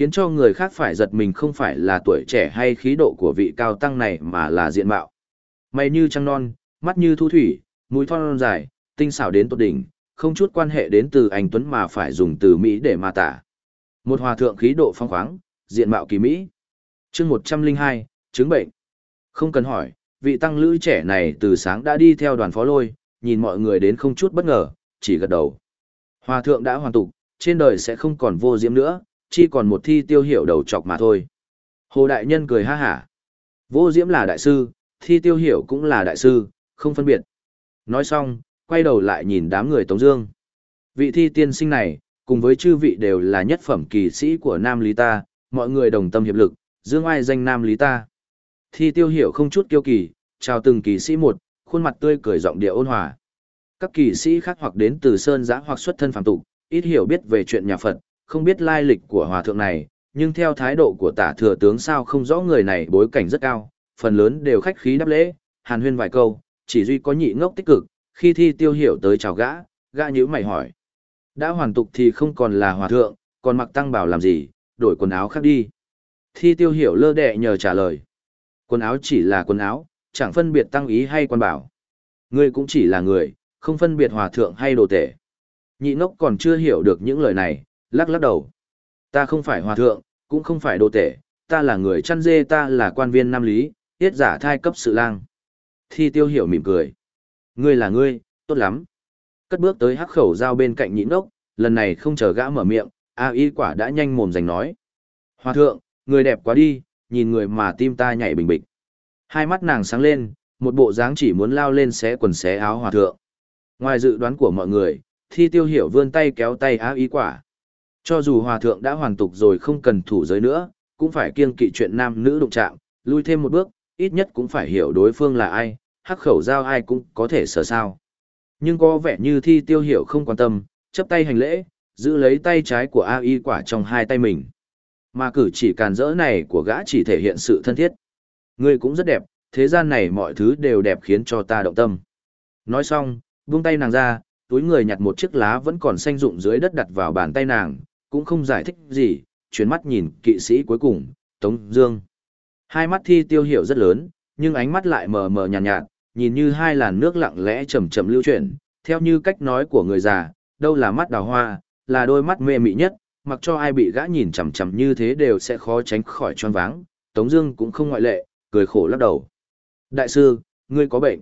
khiến cho người khác phải giật mình không phải là tuổi trẻ hay khí độ của vị cao tăng này mà là diện mạo. Mày như trăng non, mắt như thu thủy, mũi thon dài, tinh xảo đến tột đỉnh, không chút quan hệ đến từ anh Tuấn mà phải dùng từ Mỹ để mà tả. Một hòa thượng khí độ phong khoáng, diện mạo kỳ Mỹ. chương 102, chứng bệnh. Không cần hỏi, vị tăng lữ trẻ này từ sáng đã đi theo đoàn phó lôi, nhìn mọi người đến không chút bất ngờ, chỉ gật đầu. Hòa thượng đã hoàn tục, trên đời sẽ không còn vô diễm nữa, chỉ còn một thi tiêu hiểu đầu chọc mà thôi. Hồ Đại Nhân cười ha hả. Vô diễm là đại sư, thi tiêu hiểu cũng là đại sư, không phân biệt. Nói xong, quay đầu lại nhìn đám người Tống Dương. Vị thi tiên sinh này, cùng với chư vị đều là nhất phẩm kỳ sĩ của Nam Lý ta, mọi người đồng tâm hiệp lực, dương ai danh Nam Lý ta. Thi tiêu hiểu không chút kiêu kỳ, chào từng kỳ sĩ một, khuôn mặt tươi cười giọng địa ôn hòa. Các kỳ sĩ khác hoặc đến từ sơn giã hoặc xuất thân phàm tục, ít hiểu biết về chuyện nhà Phật, không biết lai lịch của hòa thượng này, nhưng theo thái độ của tả thừa tướng sao không rõ người này bối cảnh rất cao, phần lớn đều khách khí đáp lễ, hàn huyên vài câu, chỉ duy có nhị ngốc tích cực, khi thi tiêu hiểu tới chào gã, gã nhữ mày hỏi. Đã hoàn tục thì không còn là hòa thượng, còn mặc tăng bảo làm gì, đổi quần áo khác đi. Thi tiêu hiểu lơ đệ nhờ trả lời. Quần áo chỉ là quần áo, chẳng phân biệt tăng ý hay quan bảo. Ngươi cũng chỉ là người, không phân biệt hòa thượng hay đồ tể. Nhị ngốc còn chưa hiểu được những lời này, lắc lắc đầu. Ta không phải hòa thượng, cũng không phải đồ tể, ta là người chăn dê ta là quan viên nam lý, tiết giả thai cấp sự lang. Thi tiêu hiểu mỉm cười. Ngươi là ngươi, tốt lắm. Cất bước tới hắc khẩu giao bên cạnh nhịn ốc, lần này không chờ gã mở miệng, A y quả đã nhanh mồm giành nói. Hòa thượng, người đẹp quá đi, nhìn người mà tim ta nhảy bình bịch. Hai mắt nàng sáng lên, một bộ dáng chỉ muốn lao lên xé quần xé áo hòa thượng. Ngoài dự đoán của mọi người, thi tiêu hiểu vươn tay kéo tay A y quả. Cho dù hòa thượng đã hoàn tục rồi không cần thủ giới nữa, cũng phải kiêng kỵ chuyện nam nữ đụng chạm, lui thêm một bước, ít nhất cũng phải hiểu đối phương là ai, hắc khẩu giao ai cũng có thể sở sao. Nhưng có vẻ như thi tiêu hiểu không quan tâm, chấp tay hành lễ, giữ lấy tay trái của A y quả trong hai tay mình. Mà cử chỉ càn rỡ này của gã chỉ thể hiện sự thân thiết. Ngươi cũng rất đẹp, thế gian này mọi thứ đều đẹp khiến cho ta động tâm. Nói xong, buông tay nàng ra, túi người nhặt một chiếc lá vẫn còn xanh rụng dưới đất đặt vào bàn tay nàng, cũng không giải thích gì, chuyến mắt nhìn kỵ sĩ cuối cùng, Tống Dương. Hai mắt thi tiêu hiểu rất lớn, nhưng ánh mắt lại mờ mờ nhàn nhạt, nhạt, nhìn như hai làn nước lặng lẽ chậm chậm lưu chuyển, theo như cách nói của người già, đâu là mắt đào hoa, là đôi mắt mê mị nhất, mặc cho ai bị gã nhìn chằm chằm như thế đều sẽ khó tránh khỏi choáng váng. Tống Dương cũng không ngoại lệ, cười khổ lắc đầu. Đại sư, ngươi có bệnh.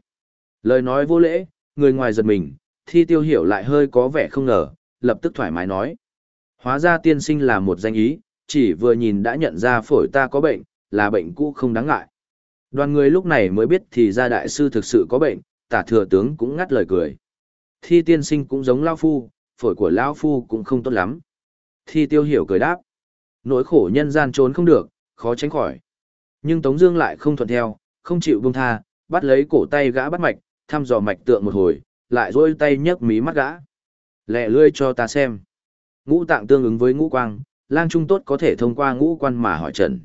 Lời nói vô lễ, người ngoài giật mình, thi tiêu hiểu lại hơi có vẻ không ngờ, lập tức thoải mái nói. Hóa ra tiên sinh là một danh ý, chỉ vừa nhìn đã nhận ra phổi ta có bệnh, là bệnh cũ không đáng ngại. Đoàn người lúc này mới biết thì ra đại sư thực sự có bệnh, tả thừa tướng cũng ngắt lời cười. Thi tiên sinh cũng giống Lao Phu, phổi của Lao Phu cũng không tốt lắm. Thi tiêu hiểu cười đáp. Nỗi khổ nhân gian trốn không được, khó tránh khỏi. Nhưng Tống Dương lại không thuận theo, không chịu buông tha, bắt lấy cổ tay gã bắt mạch, thăm dò mạch tượng một hồi, lại duỗi tay nhấc mí mắt gã. Lẹ lưỡi cho ta xem. Ngũ tạng tương ứng với ngũ quang, lang trung tốt có thể thông qua ngũ quan mà hỏi trần.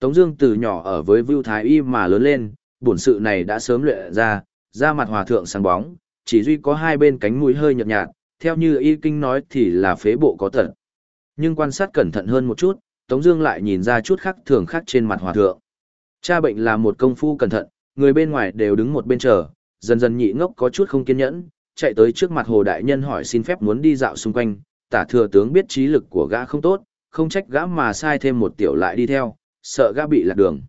Tống Dương từ nhỏ ở với Vưu Thái Y mà lớn lên, bổn sự này đã sớm luyện ra, da mặt hòa thượng sáng bóng, chỉ duy có hai bên cánh mũi hơi nhợt nhạt, theo như y kinh nói thì là phế bộ có tật. Nhưng quan sát cẩn thận hơn một chút, Tống Dương lại nhìn ra chút khác thường khác trên mặt hòa thượng. Cha bệnh là một công phu cẩn thận, người bên ngoài đều đứng một bên chờ, dần dần nhị ngốc có chút không kiên nhẫn, chạy tới trước mặt hồ đại nhân hỏi xin phép muốn đi dạo xung quanh. Tả thừa tướng biết trí lực của gã không tốt, không trách gã mà sai thêm một tiểu lại đi theo, sợ gã bị lạc đường.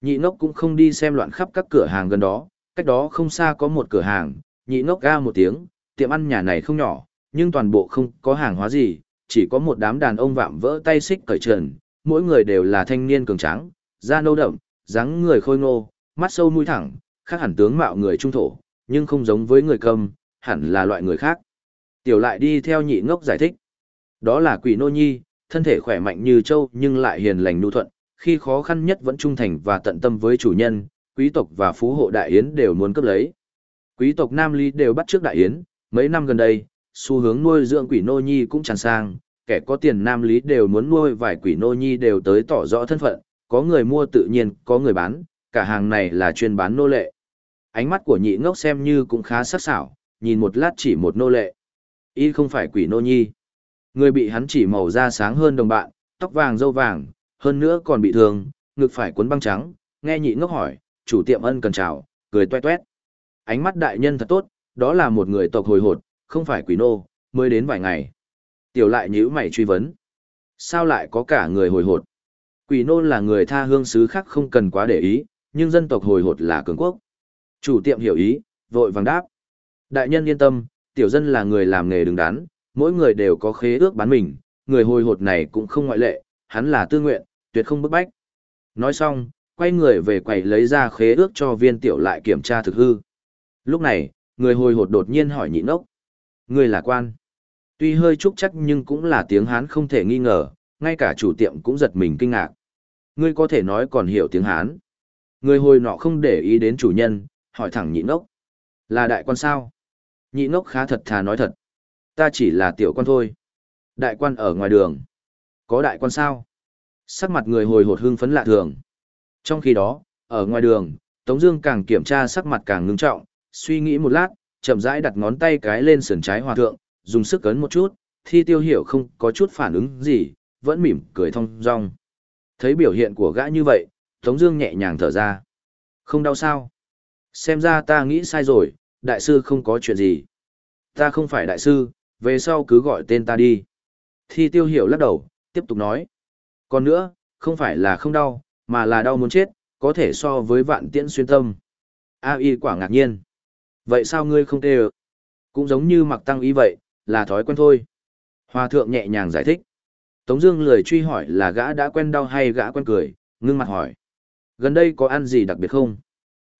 Nhị ngốc cũng không đi xem loạn khắp các cửa hàng gần đó, cách đó không xa có một cửa hàng, nhị ngốc ga một tiếng, tiệm ăn nhà này không nhỏ, nhưng toàn bộ không có hàng hóa gì, chỉ có một đám đàn ông vạm vỡ tay xích cởi trần, mỗi người đều là thanh niên cường tráng, da nâu đậm, dáng người khôi ngô, mắt sâu mũi thẳng, khác hẳn tướng mạo người trung thổ, nhưng không giống với người cầm, hẳn là loại người khác. Tiểu lại đi theo nhị ngốc giải thích. Đó là quỷ nô nhi, thân thể khỏe mạnh như châu nhưng lại hiền lành nhu thuận, khi khó khăn nhất vẫn trung thành và tận tâm với chủ nhân, quý tộc và phú hộ đại yến đều muốn cấp lấy. Quý tộc Nam Lý đều bắt trước đại yến, mấy năm gần đây, xu hướng nuôi dưỡng quỷ nô nhi cũng tràn sang, kẻ có tiền Nam Lý đều muốn nuôi vài quỷ nô nhi đều tới tỏ rõ thân phận, có người mua tự nhiên, có người bán, cả hàng này là chuyên bán nô lệ. Ánh mắt của nhị ngốc xem như cũng khá sắc sảo, nhìn một lát chỉ một nô lệ. Y không phải quỷ nô nhi. Người bị hắn chỉ màu da sáng hơn đồng bạn, tóc vàng dâu vàng, hơn nữa còn bị thương, ngực phải cuốn băng trắng, nghe nhị ngốc hỏi, chủ tiệm ân cần chào, cười toe toét. Ánh mắt đại nhân thật tốt, đó là một người tộc hồi hột, không phải quỷ nô, mới đến vài ngày. Tiểu lại nhíu mày truy vấn. Sao lại có cả người hồi hột? Quỷ nô là người tha hương xứ khác không cần quá để ý, nhưng dân tộc hồi hột là cường quốc. Chủ tiệm hiểu ý, vội vàng đáp. Đại nhân yên tâm, tiểu dân là người làm nghề đứng đắn, mỗi người đều có khế ước bán mình, người hồi hột này cũng không ngoại lệ, hắn là tư nguyện, tuyệt không bức bách. Nói xong, quay người về quầy lấy ra khế ước cho viên tiểu lại kiểm tra thực hư. Lúc này, người hồi hột đột nhiên hỏi nhị nốc. Người là quan. Tuy hơi trúc chắc nhưng cũng là tiếng Hán không thể nghi ngờ, ngay cả chủ tiệm cũng giật mình kinh ngạc. Ngươi có thể nói còn hiểu tiếng Hán. Người hồi nọ không để ý đến chủ nhân, hỏi thẳng nhị nốc. Là đại quan sao? Nhị nốc khá thật thà nói thật. Ta chỉ là tiểu quan thôi. Đại quan ở ngoài đường. Có đại quan sao? Sắc mặt người hồi hột hưng phấn lạ thường. Trong khi đó, ở ngoài đường, Tống Dương càng kiểm tra sắc mặt càng ngưng trọng, suy nghĩ một lát, chậm rãi đặt ngón tay cái lên sườn trái hòa thượng, dùng sức cấn một chút, thi tiêu hiểu không có chút phản ứng gì, vẫn mỉm cười thong dong. Thấy biểu hiện của gã như vậy, Tống Dương nhẹ nhàng thở ra. Không đau sao? Xem ra ta nghĩ sai rồi, đại sư không có chuyện gì. Ta không phải đại sư, về sau cứ gọi tên ta đi. Thi tiêu hiểu lắc đầu, tiếp tục nói. Còn nữa, không phải là không đau, mà là đau muốn chết, có thể so với vạn tiễn xuyên tâm. A y quả ngạc nhiên. Vậy sao ngươi không tê ơ? Cũng giống như mặc tăng y vậy, là thói quen thôi. Hòa thượng nhẹ nhàng giải thích. Tống Dương lười truy hỏi là gã đã quen đau hay gã quen cười, ngưng mặt hỏi. Gần đây có ăn gì đặc biệt không?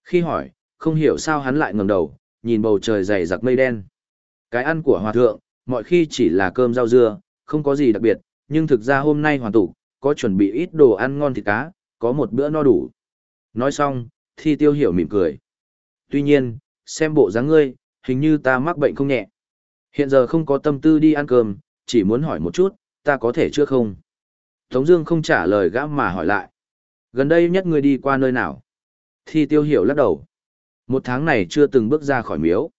Khi hỏi, không hiểu sao hắn lại ngẩng đầu, nhìn bầu trời dày đặc mây đen. Cái ăn của hòa thượng, mọi khi chỉ là cơm rau dưa, không có gì đặc biệt, nhưng thực ra hôm nay hoàn tụ, có chuẩn bị ít đồ ăn ngon thịt cá, có một bữa no đủ. Nói xong, thi tiêu hiểu mỉm cười. Tuy nhiên, xem bộ dáng ngươi, hình như ta mắc bệnh không nhẹ. Hiện giờ không có tâm tư đi ăn cơm, chỉ muốn hỏi một chút, ta có thể chưa không? Tống Dương không trả lời gã mà hỏi lại. Gần đây nhất ngươi đi qua nơi nào? Thi tiêu hiểu lắc đầu. Một tháng này chưa từng bước ra khỏi miếu.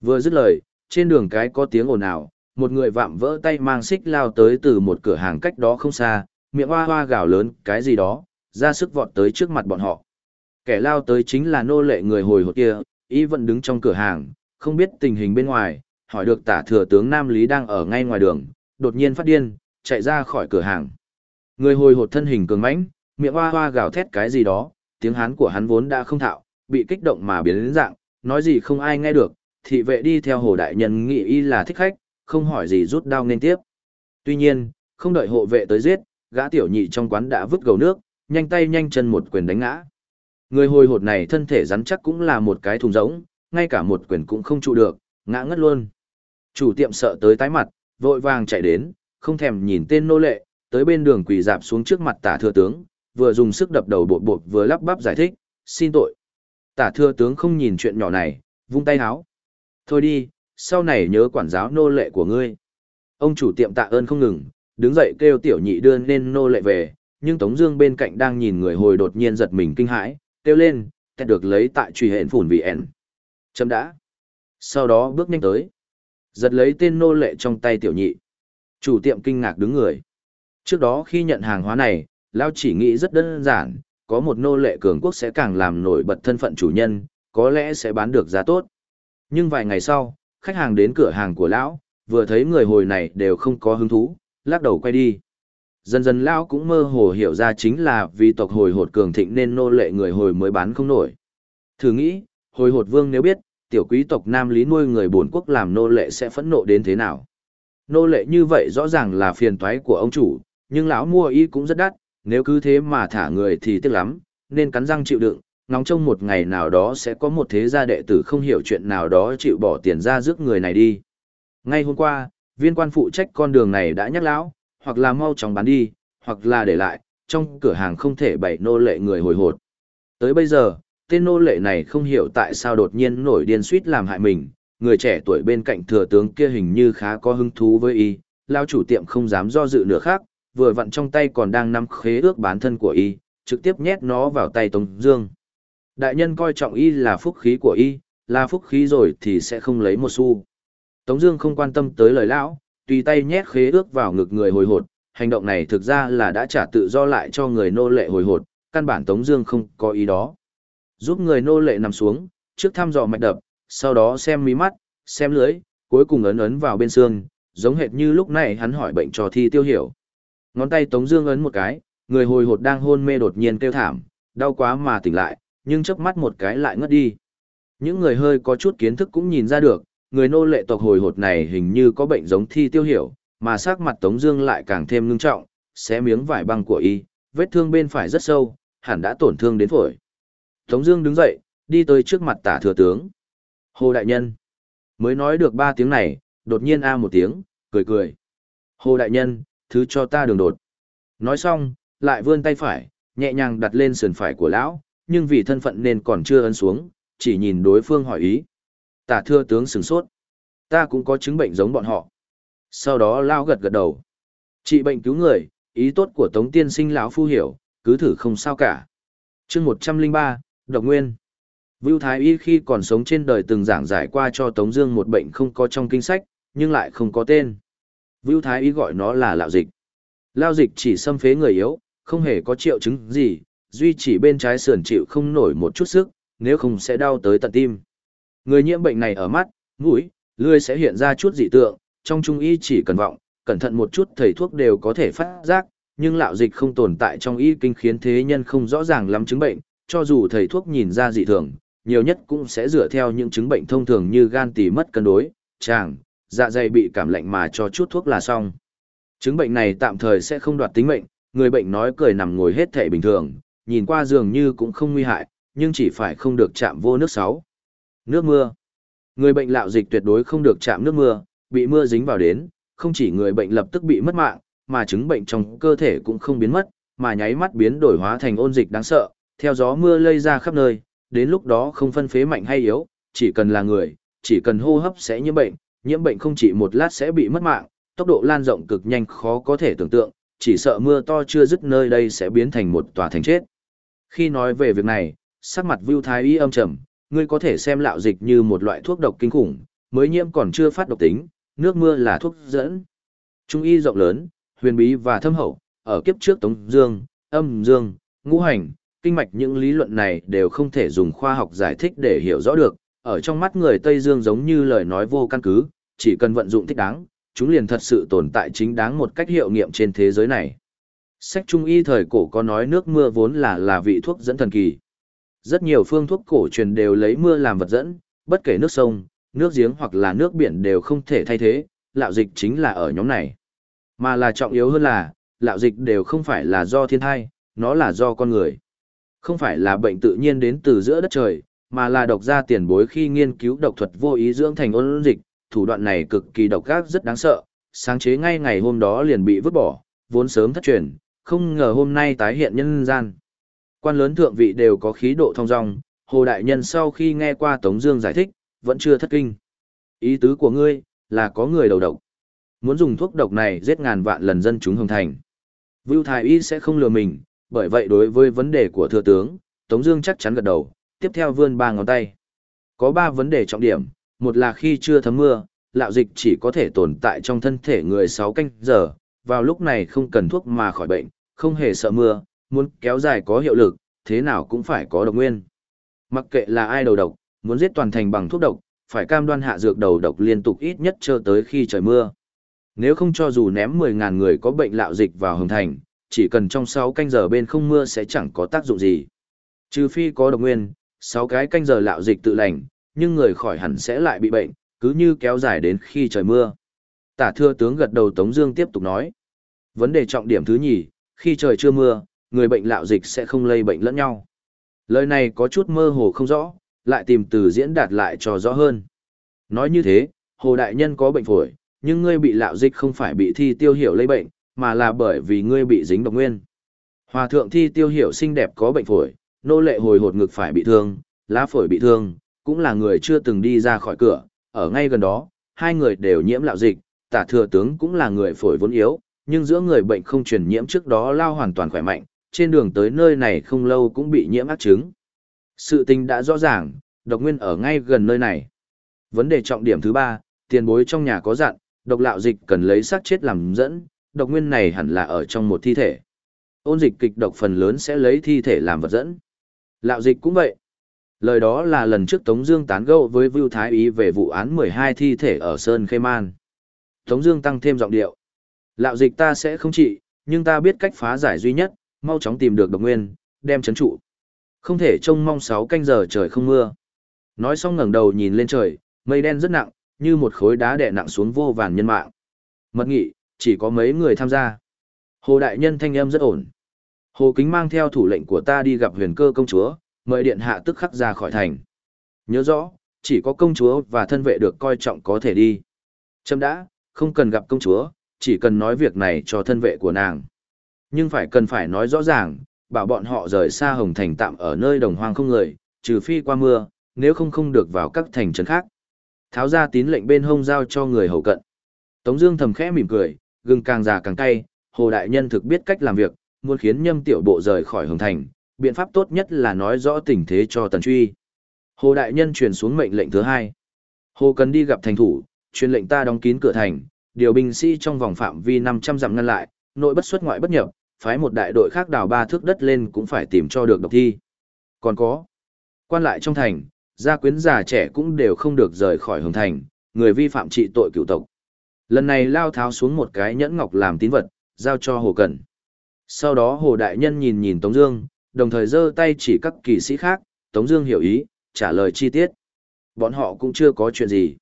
Vừa dứt lời, trên đường cái có tiếng ồn ào, một người vạm vỡ tay mang xích lao tới từ một cửa hàng cách đó không xa, miệng hoa hoa gào lớn cái gì đó, ra sức vọt tới trước mặt bọn họ. Kẻ lao tới chính là nô lệ người hồi hộp kia, y vẫn đứng trong cửa hàng, không biết tình hình bên ngoài, hỏi được tả thừa tướng Nam Lý đang ở ngay ngoài đường, đột nhiên phát điên, chạy ra khỏi cửa hàng. Người hồi hộp thân hình cường mãnh, miệng hoa hoa gào thét cái gì đó, tiếng hán của hắn vốn đã không thạo, bị kích động mà biến đến dạng, nói gì không ai nghe được, thị vệ đi theo hồ đại nhân nghĩ y là thích khách, không hỏi gì rút đao nên tiếp. Tuy nhiên, không đợi hộ vệ tới giết, gã tiểu nhị trong quán đã vứt gầu nước, nhanh tay nhanh chân một quyền đánh ngã. Người hồi hột này thân thể rắn chắc cũng là một cái thùng rỗng, ngay cả một quyền cũng không trụ được, ngã ngất luôn. Chủ tiệm sợ tới tái mặt, vội vàng chạy đến, không thèm nhìn tên nô lệ, tới bên đường quỳ dạp xuống trước mặt tả thừa tướng, vừa dùng sức đập đầu bột bột vừa lắp bắp giải thích, xin tội. Tả thừa tướng không nhìn chuyện nhỏ này, vung tay háo. Thôi đi, sau này nhớ quản giáo nô lệ của ngươi. Ông chủ tiệm tạ ơn không ngừng, đứng dậy kêu tiểu nhị đưa nên nô lệ về, nhưng Tống Dương bên cạnh đang nhìn người hồi đột nhiên giật mình kinh hãi, kêu lên, kẹt được lấy tại truy hẹn phủn vì ẻn. Chấm đã. Sau đó bước nhanh tới, giật lấy tên nô lệ trong tay tiểu nhị. Chủ tiệm kinh ngạc đứng người. Trước đó khi nhận hàng hóa này, Lao chỉ nghĩ rất đơn giản, có một nô lệ cường quốc sẽ càng làm nổi bật thân phận chủ nhân, có lẽ sẽ bán được giá tốt. Nhưng vài ngày sau, khách hàng đến cửa hàng của lão, vừa thấy người hồi này đều không có hứng thú, lắc đầu quay đi. Dần dần lão cũng mơ hồ hiểu ra chính là vì tộc hồi hột cường thịnh nên nô lệ người hồi mới bán không nổi. Thử nghĩ, hồi hột vương nếu biết, tiểu quý tộc Nam Lý nuôi người bổn quốc làm nô lệ sẽ phẫn nộ đến thế nào. Nô lệ như vậy rõ ràng là phiền toái của ông chủ, nhưng lão mua y cũng rất đắt, nếu cứ thế mà thả người thì tiếc lắm, nên cắn răng chịu đựng, ngóng trông một ngày nào đó sẽ có một thế gia đệ tử không hiểu chuyện nào đó chịu bỏ tiền ra rước người này đi. Ngay hôm qua, viên quan phụ trách con đường này đã nhắc lão, hoặc là mau chóng bán đi, hoặc là để lại, trong cửa hàng không thể bày nô lệ người hồi hột. Tới bây giờ, tên nô lệ này không hiểu tại sao đột nhiên nổi điên suýt làm hại mình, người trẻ tuổi bên cạnh thừa tướng kia hình như khá có hứng thú với y, lao chủ tiệm không dám do dự nữa khác, vừa vặn trong tay còn đang nắm khế ước bán thân của y, trực tiếp nhét nó vào tay Tống Dương. Đại nhân coi trọng y là phúc khí của y, là phúc khí rồi thì sẽ không lấy một xu. Tống Dương không quan tâm tới lời lão, tùy tay nhét khế ước vào ngực người hồi hột, hành động này thực ra là đã trả tự do lại cho người nô lệ hồi hột, căn bản Tống Dương không có ý đó. Giúp người nô lệ nằm xuống, trước thăm dò mạch đập, sau đó xem mí mắt, xem lưới, cuối cùng ấn ấn vào bên xương, giống hệt như lúc này hắn hỏi bệnh cho thi tiêu hiểu. Ngón tay Tống Dương ấn một cái, người hồi hột đang hôn mê đột nhiên kêu thảm, đau quá mà tỉnh lại, nhưng chớp mắt một cái lại ngất đi. Những người hơi có chút kiến thức cũng nhìn ra được, người nô lệ tộc hồi hột này hình như có bệnh giống thi tiêu hiểu, mà sắc mặt Tống Dương lại càng thêm ngưng trọng, xé miếng vải băng của y, vết thương bên phải rất sâu, hẳn đã tổn thương đến phổi. Tống Dương đứng dậy, đi tới trước mặt Tả Thừa tướng. Hồ đại nhân, mới nói được ba tiếng này, đột nhiên a một tiếng, cười cười. Hồ đại nhân, thứ cho ta đường đột. Nói xong, lại vươn tay phải, nhẹ nhàng đặt lên sườn phải của lão, nhưng vì thân phận nên còn chưa ấn xuống, chỉ nhìn đối phương hỏi ý. Tả thưa tướng sừng sốt. Ta cũng có chứng bệnh giống bọn họ. Sau đó lão gật gật đầu. Trị bệnh cứu người, ý tốt của Tống Tiên Sinh lão phu hiểu, cứ thử không sao cả. Chương một trăm linh ba, Độc Nguyên. Vưu Thái Y khi còn sống trên đời từng giảng giải qua cho Tống Dương một bệnh không có trong kinh sách, nhưng lại không có tên. Vưu Thái Y gọi nó là lão dịch. Lão dịch chỉ xâm phế người yếu, không hề có triệu chứng gì, duy chỉ bên trái sườn chịu không nổi một chút sức, nếu không sẽ đau tới tận tim. Người nhiễm bệnh này ở mắt, mũi, lưỡi sẽ hiện ra chút dị tượng, trong trung y chỉ cần vọng, cẩn thận một chút thầy thuốc đều có thể phát giác, nhưng lão dịch không tồn tại trong y kinh khiến thế nhân không rõ ràng lắm chứng bệnh, cho dù thầy thuốc nhìn ra dị thường, nhiều nhất cũng sẽ dựa theo những chứng bệnh thông thường như gan tỳ mất cân đối, tràng, dạ dày bị cảm lạnh mà cho chút thuốc là xong. Chứng bệnh này tạm thời sẽ không đoạt tính mệnh, người bệnh nói cười nằm ngồi hết thể bình thường, nhìn qua dường như cũng không nguy hại, nhưng chỉ phải không được chạm vô nước sáu. Nước mưa. Người bệnh lạo dịch tuyệt đối không được chạm nước mưa, bị mưa dính vào đến, không chỉ người bệnh lập tức bị mất mạng, mà chứng bệnh trong cơ thể cũng không biến mất, mà nháy mắt biến đổi hóa thành ôn dịch đáng sợ, theo gió mưa lây ra khắp nơi, đến lúc đó không phân phế mạnh hay yếu, chỉ cần là người, chỉ cần hô hấp sẽ nhiễm bệnh, nhiễm bệnh không chỉ một lát sẽ bị mất mạng, tốc độ lan rộng cực nhanh khó có thể tưởng tượng, chỉ sợ mưa to chưa dứt nơi đây sẽ biến thành một tòa thành chết. Khi nói về việc này, sắc mặt Vưu Thái Y âm trầm, ngươi có thể xem lạo dịch như một loại thuốc độc kinh khủng, mới nhiễm còn chưa phát độc tính, nước mưa là thuốc dẫn. Trung y rộng lớn, huyền bí và thâm hậu, ở kiếp trước Tống Dương, âm dương, ngũ hành, kinh mạch những lý luận này đều không thể dùng khoa học giải thích để hiểu rõ được. Ở trong mắt người Tây Dương giống như lời nói vô căn cứ, chỉ cần vận dụng thích đáng, chúng liền thật sự tồn tại chính đáng một cách hiệu nghiệm trên thế giới này. Sách Trung y thời cổ có nói nước mưa vốn là là vị thuốc dẫn thần kỳ. Rất nhiều phương thuốc cổ truyền đều lấy mưa làm vật dẫn, bất kể nước sông, nước giếng hoặc là nước biển đều không thể thay thế, lạo dịch chính là ở nhóm này. Mà là trọng yếu hơn là, lạo dịch đều không phải là do thiên thai, nó là do con người. Không phải là bệnh tự nhiên đến từ giữa đất trời, mà là độc gia tiền bối khi nghiên cứu độc thuật vô ý dưỡng thành ôn dịch, thủ đoạn này cực kỳ độc ác rất đáng sợ, sáng chế ngay ngày hôm đó liền bị vứt bỏ, vốn sớm thất truyền, không ngờ hôm nay tái hiện nhân gian. Quan lớn thượng vị đều có khí độ thông dong, Hồ Đại Nhân sau khi nghe qua Tống Dương giải thích, vẫn chưa thất kinh. Ý tứ của ngươi, là có người đầu độc. Muốn dùng thuốc độc này giết ngàn vạn lần dân chúng hồng thành. Vưu Thái Y sẽ không lừa mình, bởi vậy đối với vấn đề của thừa tướng, Tống Dương chắc chắn gật đầu, tiếp theo vươn ba ngón tay. Có ba vấn đề trọng điểm, một là khi chưa thấm mưa, lạo dịch chỉ có thể tồn tại trong thân thể người 6 canh giờ, vào lúc này không cần thuốc mà khỏi bệnh, không hề sợ mưa, muốn kéo dài có hiệu lực, thế nào cũng phải có độc nguyên. Mặc kệ là ai đầu độc, muốn giết toàn thành bằng thuốc độc, phải cam đoan hạ dược đầu độc liên tục ít nhất cho tới khi trời mưa. Nếu không cho dù ném 10.000 người có bệnh lạo dịch vào hồng thành, chỉ cần trong 6 canh giờ bên không mưa sẽ chẳng có tác dụng gì. Trừ phi có độc nguyên, Sáu cái canh giờ lạo dịch tự lành, nhưng người khỏi hẳn sẽ lại bị bệnh, cứ như kéo dài đến khi trời mưa. Tả thưa tướng gật đầu Tống Dương tiếp tục nói. Vấn đề trọng điểm thứ nhì, khi trời chưa mưa, người bệnh lạo dịch sẽ không lây bệnh lẫn nhau. Lời này có chút mơ hồ không rõ, lại tìm từ diễn đạt lại cho rõ hơn. Nói như thế, Hồ Đại Nhân có bệnh phổi, nhưng ngươi bị lạo dịch không phải bị thi tiêu hiểu lây bệnh, mà là bởi vì ngươi bị dính độc nguyên. Hòa thượng thi tiêu hiểu xinh đẹp có bệnh phổi, nô lệ hồi hột ngực phải bị thương, lá phổi bị thương, cũng là người chưa từng đi ra khỏi cửa, ở ngay gần đó, hai người đều nhiễm lạo dịch, tả thừa tướng cũng là người phổi vốn yếu, nhưng giữa người bệnh không truyền nhiễm trước đó lao hoàn toàn khỏe mạnh, trên đường tới nơi này không lâu cũng bị nhiễm ác chứng. Sự tình đã rõ ràng, độc nguyên ở ngay gần nơi này. Vấn đề trọng điểm thứ ba, tiền bối trong nhà có dặn, độc lạo dịch cần lấy xác chết làm dẫn, độc nguyên này hẳn là ở trong một thi thể. Ôn dịch kịch độc phần lớn sẽ lấy thi thể làm vật dẫn. Lạo dịch cũng vậy. Lời đó là lần trước Tống Dương tán gẫu với Vưu Thái Ý về vụ án 12 thi thể ở Sơn Khê Man. Tống Dương tăng thêm giọng điệu. Lạo dịch ta sẽ không trị, nhưng ta biết cách phá giải duy nhất, mau chóng tìm được độc nguyên, đem chấn trụ. Không thể trông mong sáu canh giờ trời không mưa. Nói xong ngẩng đầu nhìn lên trời, mây đen rất nặng, như một khối đá đè nặng xuống vô vàn nhân mạng. Mật nghị, chỉ có mấy người tham gia. Hồ Đại Nhân thanh âm rất ổn. Hồ Kính mang theo thủ lệnh của ta đi gặp huyền cơ công chúa, mời điện hạ tức khắc ra khỏi thành. Nhớ rõ, chỉ có công chúa và thân vệ được coi trọng có thể đi. Châm đã, không cần gặp công chúa, chỉ cần nói việc này cho thân vệ của nàng. Nhưng phải cần phải nói rõ ràng, bảo bọn họ rời xa Hồng Thành tạm ở nơi đồng hoang không người, trừ phi qua mưa, nếu không không được vào các thành trấn khác. Tháo ra tín lệnh bên hông giao cho người hầu cận. Tống Dương thầm khẽ mỉm cười, gừng càng già càng cay. Hồ đại nhân thực biết cách làm việc, muốn khiến Nhâm Tiểu Bộ rời khỏi Hồng Thành, biện pháp tốt nhất là nói rõ tình thế cho Tần Truy. Hồ đại nhân truyền xuống mệnh lệnh thứ hai. Hồ cần đi gặp thành thủ, truyền lệnh ta đóng kín cửa thành, điều binh sĩ trong vòng phạm vi 500 dặm ngăn lại, nội bất xuất ngoại bất nhập, phái một đại đội khác đào ba thước đất lên cũng phải tìm cho được độc thi. Còn có, quan lại trong thành, gia quyến già trẻ cũng đều không được rời khỏi hồng thành, người vi phạm trị tội cựu tộc. Lần này lao tháo xuống một cái nhẫn ngọc làm tín vật, giao cho Hồ Cẩn. Sau đó Hồ Đại Nhân nhìn nhìn Tống Dương, đồng thời giơ tay chỉ các kỳ sĩ khác, Tống Dương hiểu ý, trả lời chi tiết. Bọn họ cũng chưa có chuyện gì.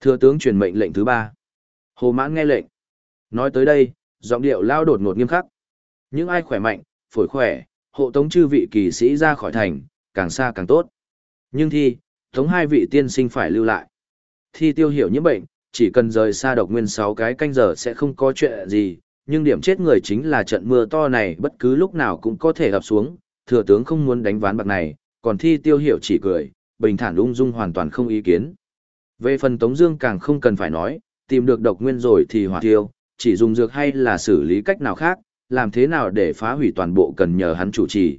Thừa tướng truyền mệnh lệnh thứ ba. Hồ Mãn nghe lệnh. Nói tới đây, giọng điệu lao đột ngột nghiêm khắc. Những ai khỏe mạnh, phổi khỏe, hộ tống chư vị kỳ sĩ ra khỏi thành, càng xa càng tốt. Nhưng thi, tống hai vị tiên sinh phải lưu lại. Thi tiêu hiểu những bệnh, chỉ cần rời xa độc nguyên 6 cái canh giờ sẽ không có chuyện gì, nhưng điểm chết người chính là trận mưa to này bất cứ lúc nào cũng có thể ập xuống, thừa tướng không muốn đánh ván bạc này, còn thi tiêu hiểu chỉ cười, bình thản ung dung hoàn toàn không ý kiến. Về phần Tống Dương càng không cần phải nói, tìm được độc nguyên rồi thì hỏa tiêu, chỉ dùng dược hay là xử lý cách nào khác, làm thế nào để phá hủy toàn bộ cần nhờ hắn chủ trì.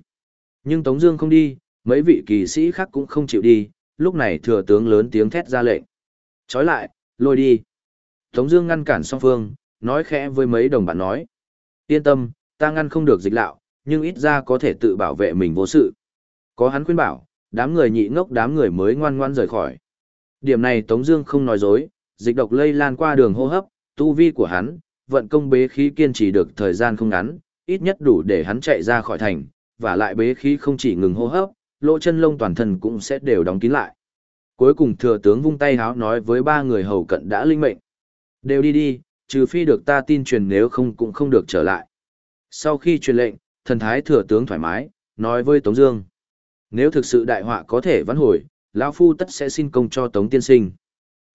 Nhưng Tống Dương không đi, mấy vị kỳ sĩ khác cũng không chịu đi, lúc này thừa tướng lớn tiếng thét ra lệnh. Chói lại, lôi đi. Tống Dương ngăn cản song phương, nói khẽ với mấy đồng bạn nói. Yên tâm, ta ngăn không được dịch lạo, nhưng ít ra có thể tự bảo vệ mình vô sự. Có hắn khuyên bảo, đám người nhị ngốc đám người mới ngoan ngoan rời khỏi. Điểm này Tống Dương không nói dối, dịch độc lây lan qua đường hô hấp, tu vi của hắn, vận công bế khí kiên trì được thời gian không ngắn, ít nhất đủ để hắn chạy ra khỏi thành, và lại bế khí không chỉ ngừng hô hấp, lỗ chân lông toàn thân cũng sẽ đều đóng kín lại. Cuối cùng thừa tướng vung tay háo nói với ba người hầu cận đã linh mệnh. Đều đi đi, trừ phi được ta tin truyền nếu không cũng không được trở lại. Sau khi truyền lệnh, thần thái thừa tướng thoải mái, nói với Tống Dương. Nếu thực sự đại họa có thể vãn hồi, lão phu tất sẽ xin công cho Tống tiên sinh.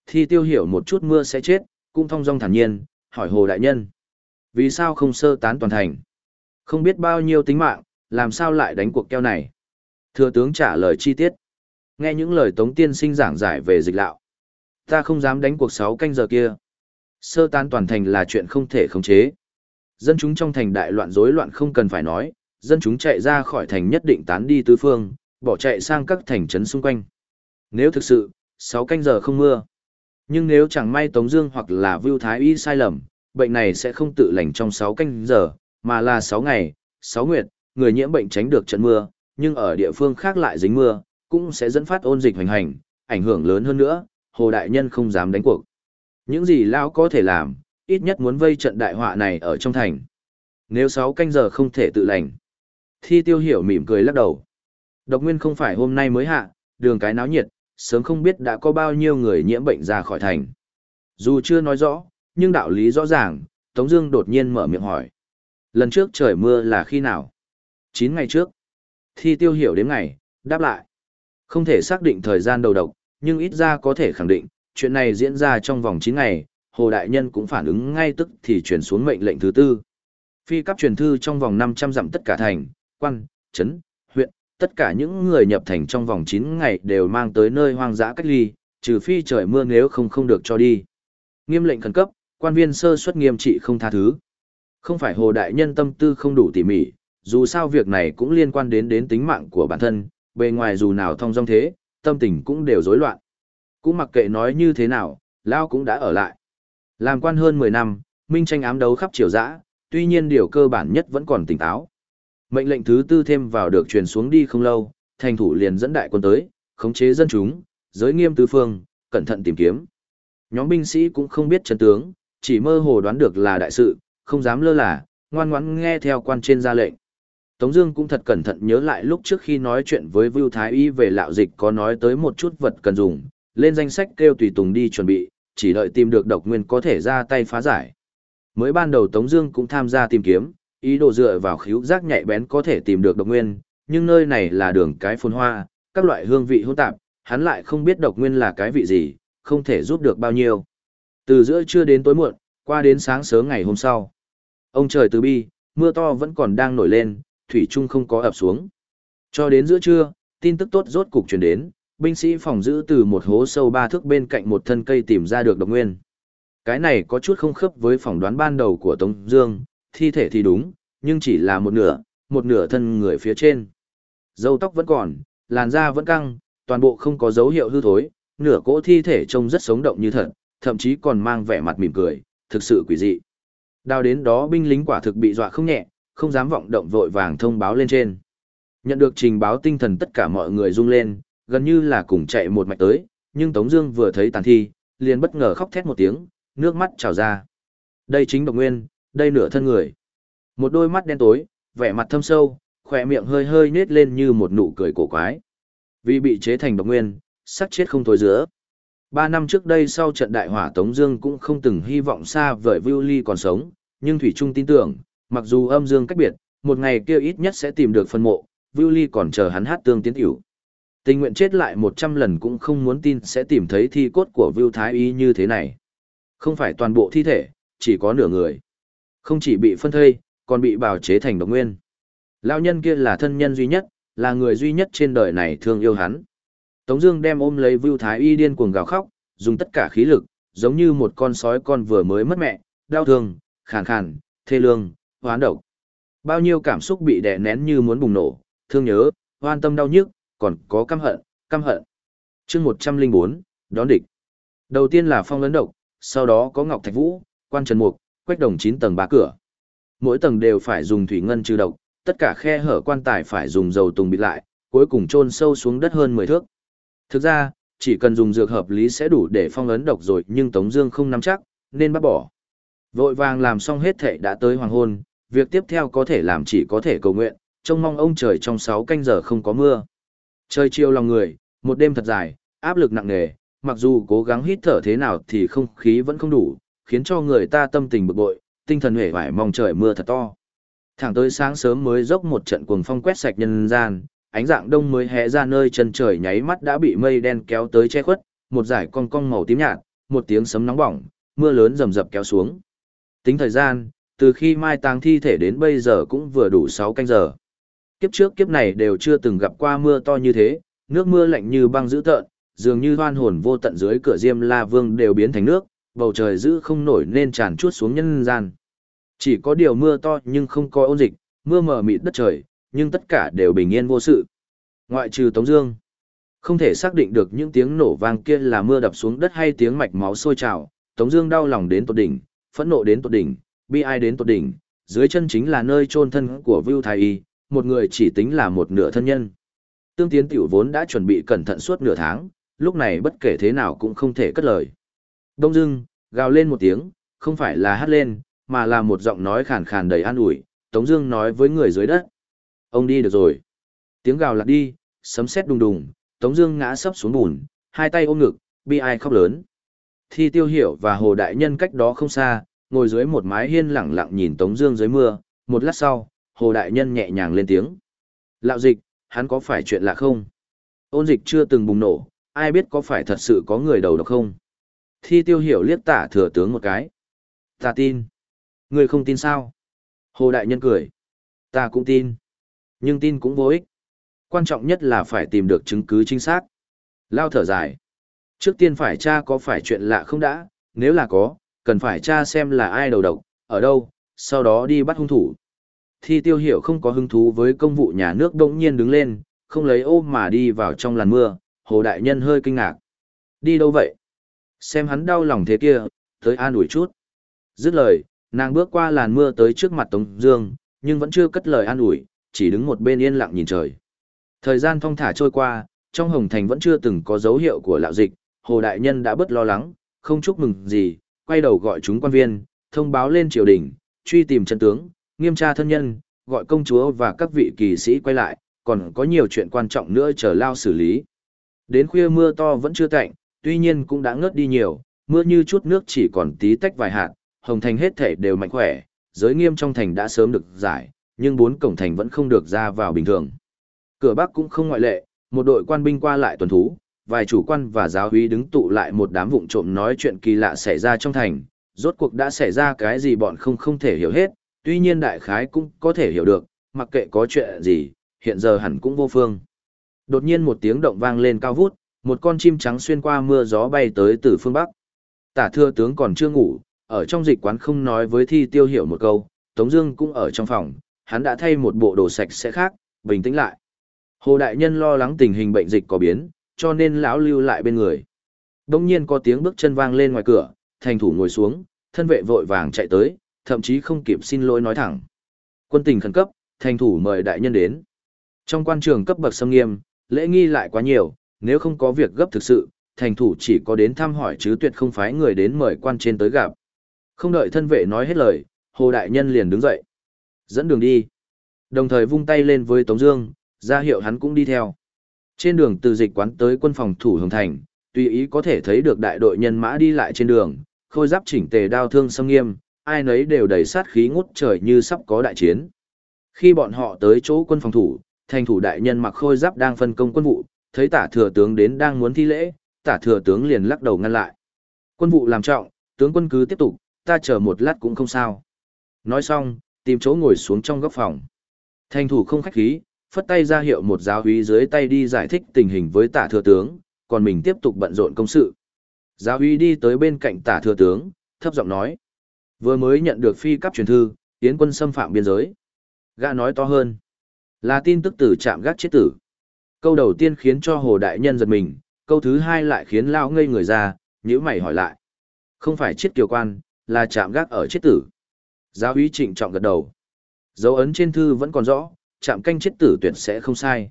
Thi tiêu hiểu một chút mưa sẽ chết, cũng thong dong thản nhiên, hỏi hồ đại nhân. Vì sao không sơ tán toàn thành? Không biết bao nhiêu tính mạng, làm sao lại đánh cuộc keo này? Thừa tướng trả lời chi tiết. Nghe những lời Tống Tiên sinh giảng giải về dịch lão Ta không dám đánh cuộc sáu canh giờ kia. Sơ tán toàn thành là chuyện không thể khống chế. Dân chúng trong thành đại loạn rối loạn không cần phải nói, dân chúng chạy ra khỏi thành nhất định tán đi tứ phương, bỏ chạy sang các thành trấn xung quanh. Nếu thực sự, sáu canh giờ không mưa. Nhưng nếu chẳng may Tống Dương hoặc là Vưu Thái Y sai lầm, bệnh này sẽ không tự lành trong sáu canh giờ, mà là sáu ngày, sáu nguyệt, người nhiễm bệnh tránh được trận mưa, nhưng ở địa phương khác lại dính mưa, cũng sẽ dẫn phát ôn dịch hoành hành, ảnh hưởng lớn hơn nữa, Hồ Đại Nhân không dám đánh cuộc. Những gì Lão có thể làm, ít nhất muốn vây trận đại họa này ở trong thành. Nếu 6 canh giờ không thể tự lành. Thi tiêu hiểu mỉm cười lắc đầu. Độc nguyên không phải hôm nay mới hạ, đường cái náo nhiệt, sớm không biết đã có bao nhiêu người nhiễm bệnh ra khỏi thành. Dù chưa nói rõ, nhưng đạo lý rõ ràng, Tống Dương đột nhiên mở miệng hỏi. Lần trước trời mưa là khi nào? 9 ngày trước. Thi tiêu hiểu đến ngày, đáp lại. Không thể xác định thời gian đầu độc, nhưng ít ra có thể khẳng định, chuyện này diễn ra trong vòng 9 ngày, Hồ Đại Nhân cũng phản ứng ngay tức thì chuyển xuống mệnh lệnh thứ tư. Phi cấp truyền thư trong vòng 500 dặm tất cả thành, quan, trấn, huyện, tất cả những người nhập thành trong vòng 9 ngày đều mang tới nơi hoang dã cách ly, trừ phi trời mưa nếu không không được cho đi. Nghiêm lệnh khẩn cấp, quan viên sơ suất nghiêm trị không tha thứ. Không phải Hồ Đại Nhân tâm tư không đủ tỉ mỉ, dù sao việc này cũng liên quan đến đến tính mạng của bản thân, bề ngoài dù nào thông dong thế, tâm tình cũng đều rối loạn. Cũng mặc kệ nói như thế nào, Lao cũng đã ở lại. Làm quan hơn 10 năm, minh tranh ám đấu khắp triều dã, tuy nhiên điều cơ bản nhất vẫn còn tỉnh táo. Mệnh lệnh thứ tư thêm vào được truyền xuống đi không lâu, thành thủ liền dẫn đại quân tới, khống chế dân chúng, giới nghiêm tứ phương, cẩn thận tìm kiếm. Nhóm binh sĩ cũng không biết chân tướng, chỉ mơ hồ đoán được là đại sự, không dám lơ là, ngoan ngoãn nghe theo quan trên ra lệnh. Tống Dương cũng thật cẩn thận nhớ lại lúc trước khi nói chuyện với Vu Thái Y về lạo dịch có nói tới một chút vật cần dùng, lên danh sách kêu tùy tùng đi chuẩn bị, chỉ đợi tìm được độc nguyên có thể ra tay phá giải. Mới ban đầu Tống Dương cũng tham gia tìm kiếm, ý đồ dựa vào khíu giác nhạy bén có thể tìm được độc nguyên, nhưng nơi này là đường cái phồn hoa, các loại hương vị hỗn tạp, hắn lại không biết độc nguyên là cái vị gì, không thể giúp được bao nhiêu. Từ giữa trưa đến tối muộn, qua đến sáng sớm ngày hôm sau, ông trời từ bi, mưa to vẫn còn đang nổi lên, thủy trung không có ập xuống. Cho đến giữa trưa, tin tức tốt rốt cục truyền đến, binh sĩ phòng giữ từ một hố sâu ba thước bên cạnh một thân cây tìm ra được độc nguyên. Cái này có chút không khớp với phỏng đoán ban đầu của Tống Dương, thi thể thì đúng, nhưng chỉ là một nửa, một nửa thân người phía trên. Dâu tóc vẫn còn, làn da vẫn căng, toàn bộ không có dấu hiệu hư thối, nửa cỗ thi thể trông rất sống động như thật, thậm chí còn mang vẻ mặt mỉm cười, thực sự quỷ dị. Đào đến đó binh lính quả thực bị dọa không nhẹ, không dám vọng động vội vàng thông báo lên trên. Nhận được trình báo tinh thần tất cả mọi người rung lên, gần như là cùng chạy một mạch tới, nhưng Tống Dương vừa thấy tàn thi, liền bất ngờ khóc thét một tiếng, nước mắt trào ra. Đây chính độc nguyên, đây nửa thân người. Một đôi mắt đen tối, vẻ mặt thâm sâu, khỏe miệng hơi hơi nết lên như một nụ cười cổ quái. Vì bị chế thành độc nguyên, sắc chết không thối giữa. Ba năm trước đây sau trận đại hỏa Tống Dương cũng không từng hy vọng xa vời Vu Ly còn sống, nhưng Thủy Trung tin tưởng, mặc dù âm dương cách biệt, một ngày kia ít nhất sẽ tìm được phân mộ, Vu Ly còn chờ hắn hát tương tiến tiểu. Tình nguyện chết lại 100 lần cũng không muốn tin sẽ tìm thấy thi cốt của Vu Thái Y như thế này. Không phải toàn bộ thi thể, chỉ có nửa người. Không chỉ bị phân thây, còn bị bào chế thành độc nguyên. Lão nhân kia là thân nhân duy nhất, là người duy nhất trên đời này thương yêu hắn. Tống Dương đem ôm lấy Vu Thái Y điên cuồng gào khóc, dùng tất cả khí lực, giống như một con sói con vừa mới mất mẹ, đau thương, khàn khàn, thê lương, hoán độc. Bao nhiêu cảm xúc bị đè nén như muốn bùng nổ, thương nhớ, hoan tâm đau nhức, còn có căm hận, căm hận. Chương 104, đón địch. Đầu tiên là phong ấn độc, sau đó có ngọc thạch vũ, quan trần mục, quách đồng 9 tầng ba cửa. Mỗi tầng đều phải dùng thủy ngân trừ độc, tất cả khe hở quan tài phải dùng dầu tùng bịt lại, cuối cùng chôn sâu xuống đất hơn 10 thước. Thực ra, chỉ cần dùng dược hợp lý sẽ đủ để phong ấn độc rồi nhưng Tống Dương không nắm chắc, nên bắt bỏ. Vội vàng làm xong hết thệ đã tới hoàng hôn, việc tiếp theo có thể làm chỉ có thể cầu nguyện, trông mong ông trời trong 6 canh giờ không có mưa. Trời chiều lòng người, một đêm thật dài, áp lực nặng nề, mặc dù cố gắng hít thở thế nào thì không khí vẫn không đủ, khiến cho người ta tâm tình bực bội, tinh thần hể vải mong trời mưa thật to. Thẳng tới sáng sớm mới dốc một trận cuồng phong quét sạch nhân gian, ánh dạng đông mới hé ra nơi chân trời nháy mắt đã bị mây đen kéo tới che khuất, một dải cong cong màu tím nhạt, một tiếng sấm nóng bỏng, mưa lớn rầm rập kéo xuống. Tính thời gian, từ khi mai táng thi thể đến bây giờ cũng vừa đủ 6 canh giờ. Kiếp trước kiếp này đều chưa từng gặp qua mưa to như thế, nước mưa lạnh như băng dữ tợn, dường như hoan hồn vô tận dưới cửa Diêm La Vương đều biến thành nước, bầu trời giữ không nổi nên tràn chuốt xuống nhân gian. Chỉ có điều mưa to nhưng không có ôn dịch, mưa mờ mịt đất trời, nhưng tất cả đều bình yên vô sự. Ngoại trừ Tống Dương, không thể xác định được những tiếng nổ vang kia là mưa đập xuống đất hay tiếng mạch máu sôi trào. Tống Dương đau lòng đến tột đỉnh, phẫn nộ đến tột đỉnh, bi ai đến tột đỉnh. Dưới chân chính là nơi chôn thân của Vu Thái Y, một người chỉ tính là một nửa thân nhân. Tương Tiến Tiểu vốn đã chuẩn bị cẩn thận suốt nửa tháng, lúc này bất kể thế nào cũng không thể cất lời. Đông Dương gào lên một tiếng, không phải là hát lên, mà là một giọng nói khàn khàn đầy an ủi. Tống Dương nói với người dưới đất, ông đi được rồi. Tiếng gào lạc đi, sấm sét đùng đùng, Tống Dương ngã sấp xuống bùn, hai tay ôm ngực, bi ai khóc lớn. Thi Tiêu Hiểu và Hồ Đại Nhân cách đó không xa, ngồi dưới một mái hiên lặng lặng nhìn Tống Dương dưới mưa. Một lát sau, Hồ Đại Nhân nhẹ nhàng lên tiếng. Lạo dịch, hắn có phải chuyện lạ không? Ôn dịch chưa từng bùng nổ, ai biết có phải thật sự có người đầu độc không? Thi Tiêu Hiểu liếc tả thừa tướng một cái. Ta tin. Người không tin sao? Hồ Đại Nhân cười. Ta cũng tin. Nhưng tin cũng vô ích. Quan trọng nhất là phải tìm được chứng cứ chính xác. Lao thở dài. Trước tiên phải tra có phải chuyện lạ không đã, nếu là có, cần phải tra xem là ai đầu độc, ở đâu, sau đó đi bắt hung thủ. Thi tiêu hiểu không có hứng thú với công vụ nhà nước đông nhiên đứng lên, không lấy ôm mà đi vào trong làn mưa, hồ đại nhân hơi kinh ngạc. Đi đâu vậy? Xem hắn đau lòng thế kia, tới an ủi chút. Dứt lời, Nàng bước qua làn mưa tới trước mặt Tống Dương, nhưng vẫn chưa cất lời an ủi, chỉ đứng một bên yên lặng nhìn trời. Thời gian thong thả trôi qua, trong Hồng Thành vẫn chưa từng có dấu hiệu của lạo dịch, Hồ Đại Nhân đã bớt lo lắng, không chúc mừng gì, quay đầu gọi chúng quan viên, thông báo lên triều đình, truy tìm chân tướng, nghiêm tra thân nhân, gọi công chúa và các vị kỳ sĩ quay lại, còn có nhiều chuyện quan trọng nữa chờ lao xử lý. Đến khuya mưa to vẫn chưa tạnh, tuy nhiên cũng đã ngớt đi nhiều, mưa như chút nước chỉ còn tí tách vài hạt, Hồng Thành hết thể đều mạnh khỏe, giới nghiêm trong thành đã sớm được giải, nhưng bốn cổng thành vẫn không được ra vào bình thường. Cửa Bắc cũng không ngoại lệ, một đội quan binh qua lại tuần thú, vài chủ quan và giáo úy đứng tụ lại một đám vụng trộm nói chuyện kỳ lạ xảy ra trong thành, rốt cuộc đã xảy ra cái gì bọn không không thể hiểu hết, tuy nhiên đại khái cũng có thể hiểu được, mặc kệ có chuyện gì, hiện giờ hẳn cũng vô phương. Đột nhiên một tiếng động vang lên cao vút, một con chim trắng xuyên qua mưa gió bay tới từ phương Bắc. Tả thưa tướng còn chưa ngủ, ở trong dịch quán không nói với thi tiêu hiểu một câu, Tống Dương cũng ở trong phòng, hắn đã thay một bộ đồ sạch sẽ khác, bình tĩnh lại. Hồ đại nhân lo lắng tình hình bệnh dịch có biến, cho nên lão lưu lại bên người. Đông nhiên có tiếng bước chân vang lên ngoài cửa, thành thủ ngồi xuống, thân vệ vội vàng chạy tới, thậm chí không kịp xin lỗi nói thẳng. Quân tình khẩn cấp, thành thủ mời đại nhân đến. Trong quan trường cấp bậc xâm nghiêm, lễ nghi lại quá nhiều, nếu không có việc gấp thực sự, thành thủ chỉ có đến thăm hỏi chứ tuyệt không phái người đến mời quan trên tới gặp. Không đợi thân vệ nói hết lời, Hồ Đại Nhân liền đứng dậy. Dẫn đường đi. Đồng thời vung tay lên với Tống Dương, ra hiệu hắn cũng đi theo. Trên đường từ dịch quán tới quân phòng thủ Hồng Thành, tùy ý có thể thấy được đại đội nhân mã đi lại trên đường, khôi giáp chỉnh tề đao thương sâm nghiêm, ai nấy đều đầy sát khí ngút trời như sắp có đại chiến. Khi bọn họ tới chỗ quân phòng thủ, thành thủ đại nhân mặc khôi giáp đang phân công quân vụ, thấy tả thừa tướng đến đang muốn thi lễ, tả thừa tướng liền lắc đầu ngăn lại. Quân vụ làm trọng, tướng quân cứ tiếp tục, ta chờ một lát cũng không sao. Nói xong, tìm chỗ ngồi xuống trong góc phòng. Thành thủ không khách khí, phất tay ra hiệu một giáo úy dưới tay đi giải thích tình hình với tả thừa tướng, còn mình tiếp tục bận rộn công sự. Giáo úy đi tới bên cạnh tả thừa tướng, thấp giọng nói. Vừa mới nhận được phi cấp truyền thư, tiến quân xâm phạm biên giới. Gã nói to hơn. Là tin tức từ trạm gác chết tử. Câu đầu tiên khiến cho Hồ Đại Nhân giật mình, câu thứ hai lại khiến Lao ngây người ra, nhữ mày hỏi lại. Không phải chết kiều quan, là trạm gác ở chết tử. Giáo úy trịnh trọng gật đầu. Dấu ấn trên thư vẫn còn rõ, trạm canh chết tử tuyệt sẽ không sai.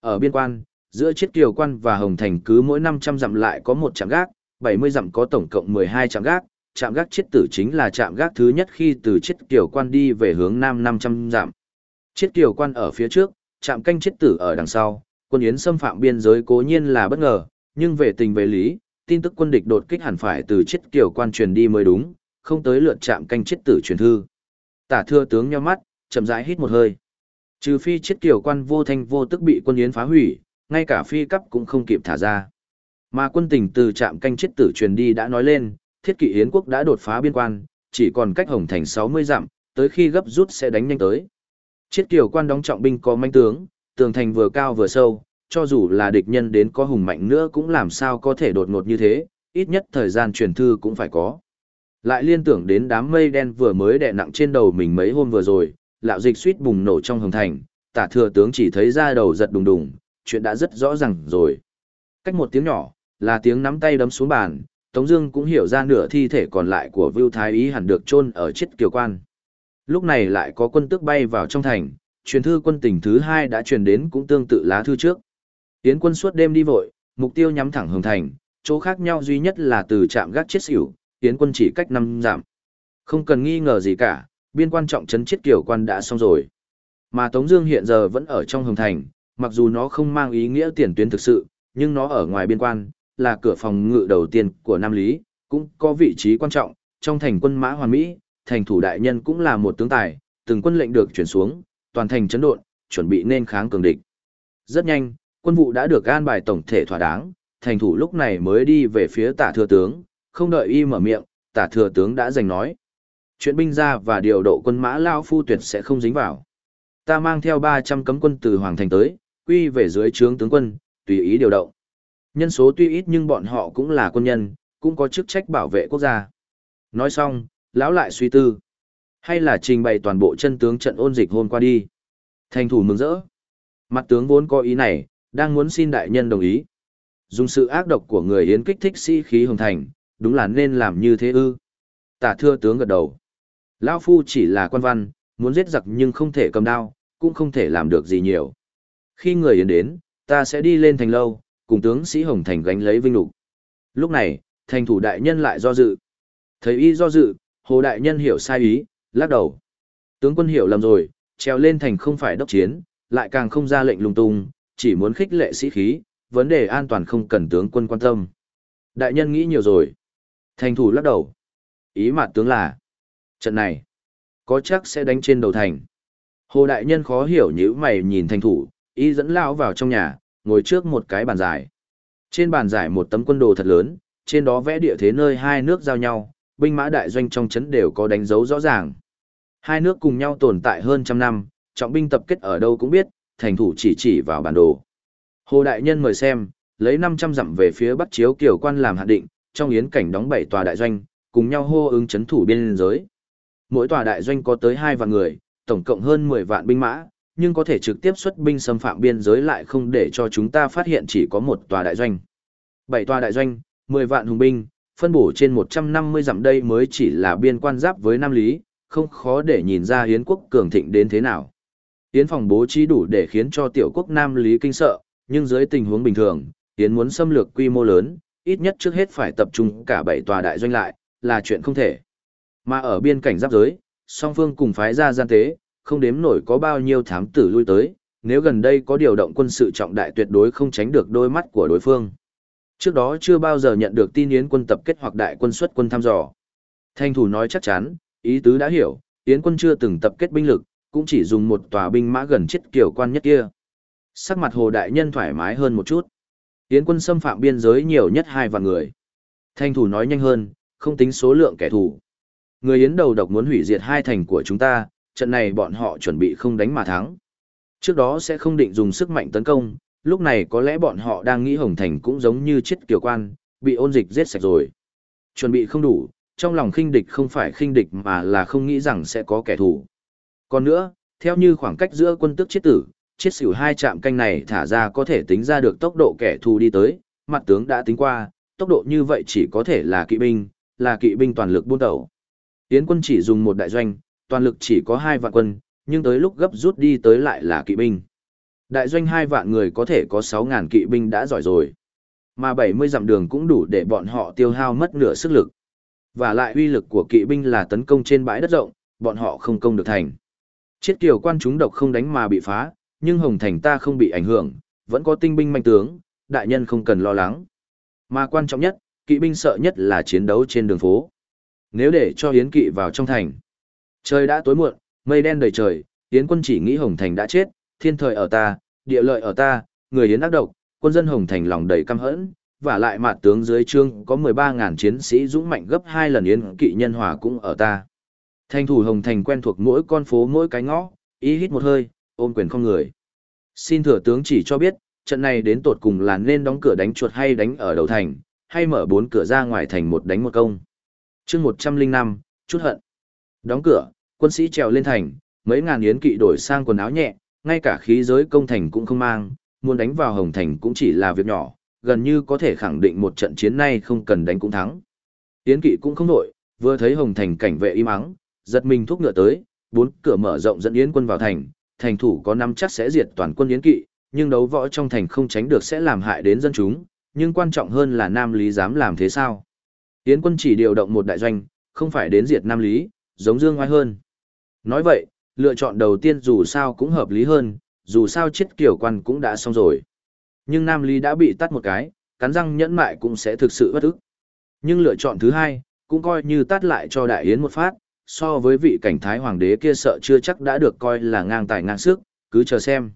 Ở biên quan, giữa chết kiều quan và Hồng Thành cứ mỗi 500 dặm lại có một trạm gác, 70 dặm có tổng cộng 12 trạm gác, trạm gác chiết tử chính là trạm gác thứ nhất khi từ chiết kiều quan đi về hướng nam 500 dặm. Chiết kiều quan ở phía trước, trạm canh chiết tử ở đằng sau, quân yến xâm phạm biên giới cố nhiên là bất ngờ, nhưng về tình về lý, tin tức quân địch đột kích hẳn phải từ chiết kiều quan truyền đi mới đúng, không tới lượt trạm canh chiết tử truyền thư. Tả thưa tướng nheo mắt, chậm rãi hít một hơi. Trừ phi chiết kiều quan vô thanh vô tức bị quân yến phá hủy, ngay cả phi cấp cũng không kịp thả ra. Mà quân tình từ trạm canh chiết tử truyền đi đã nói lên, thiết kỵ Yến quốc đã đột phá biên quan, chỉ còn cách Hồng Thành 60 dặm, tới khi gấp rút sẽ đánh nhanh tới. Chiết kiều quan đóng trọng binh có manh tướng, tường thành vừa cao vừa sâu, cho dù là địch nhân đến có hùng mạnh nữa cũng làm sao có thể đột ngột như thế, ít nhất thời gian truyền thư cũng phải có. Lại liên tưởng đến đám mây đen vừa mới đè nặng trên đầu mình mấy hôm vừa rồi, lạo dịch suýt bùng nổ trong hồng thành, tả thừa tướng chỉ thấy da đầu giật đùng đùng, chuyện đã rất rõ ràng rồi. Cách một tiếng nhỏ, là tiếng nắm tay đấm xuống bàn, Tống Dương cũng hiểu ra nửa thi thể còn lại của Vưu Thái Ý hẳn được chôn ở chiết kiều quan. Lúc này lại có quân tước bay vào trong thành, truyền thư quân tình thứ hai đã truyền đến cũng tương tự lá thư trước. Tiến quân suốt đêm đi vội, mục tiêu nhắm thẳng hồng thành, chỗ khác nhau duy nhất là từ trạm gác chết xỉu, tiến quân chỉ cách năm giảm. Không cần nghi ngờ gì cả, biên quan trọng trấn chết kiều quan đã xong rồi. Mà Tống Dương hiện giờ vẫn ở trong hồng thành, mặc dù nó không mang ý nghĩa tiền tuyến thực sự, nhưng nó ở ngoài biên quan, là cửa phòng ngự đầu tiên của Nam Lý, cũng có vị trí quan trọng trong thành quân mã hoàn mỹ. Thành thủ đại nhân cũng là một tướng tài, từng quân lệnh được chuyển xuống, toàn thành chấn độn, chuẩn bị nên kháng cường địch. Rất nhanh, quân vụ đã được an bài tổng thể thỏa đáng, thành thủ lúc này mới đi về phía tả thừa tướng, không đợi y mở miệng, tả thừa tướng đã giành nói. Chuyện binh ra và điều độ quân mã lao phu tuyệt sẽ không dính vào. Ta mang theo 300 cấm quân từ Hoàng Thành tới, quy về dưới trướng tướng quân, tùy ý điều động. Nhân số tuy ít nhưng bọn họ cũng là quân nhân, cũng có chức trách bảo vệ quốc gia. Nói xong, lão lại suy tư. Hay là trình bày toàn bộ chân tướng trận ôn dịch hôm qua đi. Thành thủ mừng rỡ. Mặt tướng vốn có ý này, đang muốn xin đại nhân đồng ý. Dùng sự ác độc của người Yến kích thích sĩ khí hồng thành, đúng là nên làm như thế ư. Tả thưa tướng gật đầu. Lão Phu chỉ là quan văn, muốn giết giặc nhưng không thể cầm đao, cũng không thể làm được gì nhiều. Khi người Yến đến, ta sẽ đi lên thành lâu, cùng tướng sĩ Hồng Thành gánh lấy vinh lục. Lúc này, thành thủ đại nhân lại do dự. Thấy y do dự, hồ đại nhân hiểu sai ý, lắc đầu. Tướng quân hiểu lầm rồi, treo lên thành không phải đốc chiến, lại càng không ra lệnh lung tung, chỉ muốn khích lệ sĩ khí, vấn đề an toàn không cần tướng quân quan tâm. Đại nhân nghĩ nhiều rồi. Thành thủ lắc đầu. Ý mặt tướng là, trận này, có chắc sẽ đánh trên đầu thành. Hồ đại nhân khó hiểu nhữ mày nhìn thành thủ, y dẫn lão vào trong nhà, ngồi trước một cái bàn dài. Trên bàn dài một tấm quân đồ thật lớn, trên đó vẽ địa thế nơi hai nước giao nhau, binh mã đại doanh trong chấn đều có đánh dấu rõ ràng. Hai nước cùng nhau tồn tại hơn trăm năm, trọng binh tập kết ở đâu cũng biết, thành thủ chỉ chỉ vào bản đồ. Hồ Đại Nhân mời xem, lấy 500 dặm về phía bắc chiếu kiểu quan làm hạn định, trong yến cảnh đóng bảy tòa đại doanh, cùng nhau hô ứng chấn thủ biên giới. Mỗi tòa đại doanh có tới 2 vạn người, tổng cộng hơn 10 vạn binh mã, nhưng có thể trực tiếp xuất binh xâm phạm biên giới lại không để cho chúng ta phát hiện chỉ có một tòa đại doanh. bảy tòa đại doanh, 10 vạn hùng binh, phân bổ trên 150 dặm đây mới chỉ là biên quan giáp với Nam Lý, không khó để nhìn ra Hiến quốc cường thịnh đến thế nào. Yến phòng bố trí đủ để khiến cho tiểu quốc Nam Lý kinh sợ, nhưng dưới tình huống bình thường, Yến muốn xâm lược quy mô lớn, ít nhất trước hết phải tập trung cả bảy tòa đại doanh lại, là chuyện không thể. Mà ở biên cảnh giáp giới, song phương cùng phái ra gian tế, không đếm nổi có bao nhiêu thám tử lui tới, nếu gần đây có điều động quân sự trọng đại tuyệt đối không tránh được đôi mắt của đối phương. Trước đó chưa bao giờ nhận được tin Yến quân tập kết hoặc đại quân xuất quân thăm dò. Thanh thủ nói chắc chắn, ý tứ đã hiểu, Yến quân chưa từng tập kết binh lực, cũng chỉ dùng một tòa binh mã gần chết kiểu quan nhất kia. Sắc mặt hồ đại nhân thoải mái hơn một chút. Yến quân xâm phạm biên giới nhiều nhất hai vạn người. Thanh thủ nói nhanh hơn, không tính số lượng kẻ thù. Người Yến đầu độc muốn hủy diệt hai thành của chúng ta, trận này bọn họ chuẩn bị không đánh mà thắng. Trước đó sẽ không định dùng sức mạnh tấn công, lúc này có lẽ bọn họ đang nghĩ Hồng Thành cũng giống như chết kiều quan, bị ôn dịch giết sạch rồi. Chuẩn bị không đủ, trong lòng khinh địch không phải khinh địch mà là không nghĩ rằng sẽ có kẻ thù. Còn nữa, theo như khoảng cách giữa quân tước chết tử, chết xỉu hai trạm canh này thả ra có thể tính ra được tốc độ kẻ thù đi tới, mặt tướng đã tính qua, tốc độ như vậy chỉ có thể là kỵ binh, là kỵ binh toàn lực buôn tẩu. Tiến quân chỉ dùng một đại doanh, toàn lực chỉ có hai vạn quân, nhưng tới lúc gấp rút đi tới lại là kỵ binh. Đại doanh hai vạn người có thể có 6.000 kỵ binh đã giỏi rồi. Mà 70 dặm đường cũng đủ để bọn họ tiêu hao mất nửa sức lực. Và lại uy lực của kỵ binh là tấn công trên bãi đất rộng, bọn họ không công được thành. Chiết kiều quan chúng độc không đánh mà bị phá, nhưng Hồng Thành ta không bị ảnh hưởng, vẫn có tinh binh mạnh tướng, đại nhân không cần lo lắng. Mà quan trọng nhất, kỵ binh sợ nhất là chiến đấu trên đường phố. Nếu để cho Hiến kỵ vào trong thành, trời đã tối muộn, mây đen đầy trời, yến quân chỉ nghĩ Hồng Thành đã chết, thiên thời ở ta, địa lợi ở ta, người yến ác độc, quân dân Hồng Thành lòng đầy căm hẫn, và lại mặt tướng dưới trương có 13.000 chiến sĩ dũng mạnh gấp hai lần Yến kỵ nhân hòa cũng ở ta. Thành thủ Hồng Thành quen thuộc mỗi con phố mỗi cái ngõ, ý hít một hơi, ôm quyền không người. Xin thừa tướng chỉ cho biết, trận này đến tột cùng là nên đóng cửa đánh chuột hay đánh ở đầu thành, hay mở bốn cửa ra ngoài thành một đánh một công. chương 105, chút hận. Đóng cửa, quân sĩ trèo lên thành, mấy ngàn yến kỵ đổi sang quần áo nhẹ, ngay cả khí giới công thành cũng không mang, muốn đánh vào Hồng Thành cũng chỉ là việc nhỏ, gần như có thể khẳng định một trận chiến này không cần đánh cũng thắng. Yến kỵ cũng không nổi, vừa thấy Hồng Thành cảnh vệ im ắng, giật mình thúc ngựa tới, bốn cửa mở rộng dẫn Yến quân vào thành, thành thủ có năm chắc sẽ diệt toàn quân Yến kỵ, nhưng đấu võ trong thành không tránh được sẽ làm hại đến dân chúng, nhưng quan trọng hơn là Nam Lý dám làm thế sao. Yến quân chỉ điều động một đại doanh, không phải đến diệt Nam Lý, giống Dương ngoài hơn. Nói vậy, lựa chọn đầu tiên dù sao cũng hợp lý hơn, dù sao chết kiểu quan cũng đã xong rồi. Nhưng Nam Lý đã bị tắt một cái, cắn răng nhẫn mại cũng sẽ thực sự bất ức. Nhưng lựa chọn thứ hai, cũng coi như tắt lại cho Đại Yến một phát, so với vị cảnh thái hoàng đế kia sợ chưa chắc đã được coi là ngang tài ngang sức, cứ chờ xem.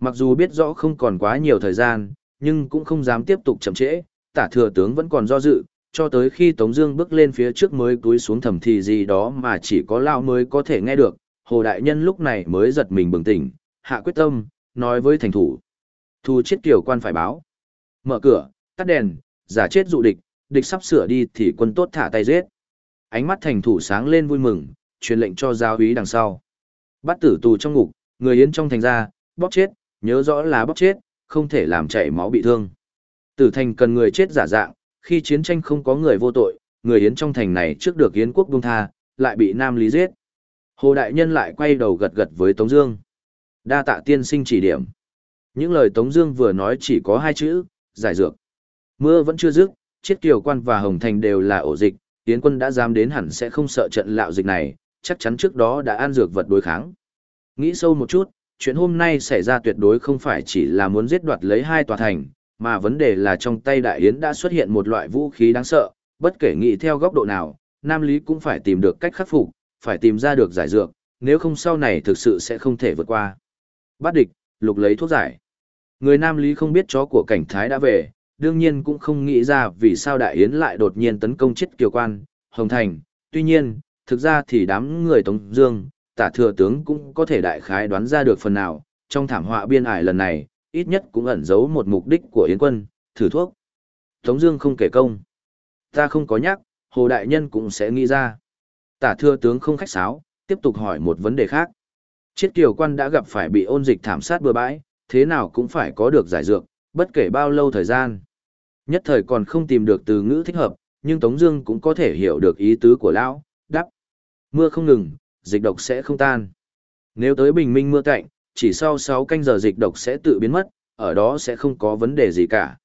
Mặc dù biết rõ không còn quá nhiều thời gian, nhưng cũng không dám tiếp tục chậm trễ, tả thừa tướng vẫn còn do dự, cho tới khi Tống Dương bước lên phía trước mới cúi xuống thầm thì gì đó mà chỉ có Lão mới có thể nghe được. Hồ Đại Nhân lúc này mới giật mình bừng tỉnh, hạ quyết tâm, nói với thành thủ. Thu chết tiểu quan phải báo. Mở cửa, tắt đèn, giả chết dụ địch, địch sắp sửa đi thì quân tốt thả tay giết. Ánh mắt thành thủ sáng lên vui mừng, truyền lệnh cho giáo úy đằng sau. Bắt tử tù trong ngục, người yến trong thành ra, bóp chết, nhớ rõ là bóp chết, không thể làm chảy máu bị thương. Tử thành cần người chết giả dạng, khi chiến tranh không có người vô tội, người yến trong thành này trước được yến quốc buông tha, lại bị Nam Lý giết. Hồ Đại Nhân lại quay đầu gật gật với Tống Dương. Đa tạ tiên sinh chỉ điểm. Những lời Tống Dương vừa nói chỉ có hai chữ, giải dược. Mưa vẫn chưa dứt, Chiết Kiều Quan và Hồng Thành đều là ổ dịch, Tiến Quân đã dám đến hẳn sẽ không sợ trận lạo dịch này, chắc chắn trước đó đã ăn dược vật đối kháng. Nghĩ sâu một chút, chuyện hôm nay xảy ra tuyệt đối không phải chỉ là muốn giết đoạt lấy hai tòa thành, mà vấn đề là trong tay Đại Yến đã xuất hiện một loại vũ khí đáng sợ, bất kể nghĩ theo góc độ nào, Nam Lý cũng phải tìm được cách khắc phục, phải tìm ra được giải dược, nếu không sau này thực sự sẽ không thể vượt qua. Bắt địch, lục lấy thuốc giải. Người Nam Lý không biết chó của cảnh thái đã về, đương nhiên cũng không nghĩ ra vì sao Đại Yến lại đột nhiên tấn công chết kiều quan, Hồng Thành. Tuy nhiên, thực ra thì đám người Tống Dương, tả thừa tướng cũng có thể đại khái đoán ra được phần nào. Trong thảm họa biên ải lần này, ít nhất cũng ẩn giấu một mục đích của Yến quân, thử thuốc. Tống Dương không kể công, ta không có nhắc, Hồ Đại Nhân cũng sẽ nghĩ ra. Tả thừa tướng không khách sáo, tiếp tục hỏi một vấn đề khác. Chiết kiều quan đã gặp phải bị ôn dịch thảm sát bừa bãi, thế nào cũng phải có được giải dược, bất kể bao lâu thời gian. Nhất thời còn không tìm được từ ngữ thích hợp, nhưng Tống Dương cũng có thể hiểu được ý tứ của lão. Đáp. mưa không ngừng, dịch độc sẽ không tan. Nếu tới bình minh mưa cạnh, chỉ sau 6 canh giờ dịch độc sẽ tự biến mất, ở đó sẽ không có vấn đề gì cả.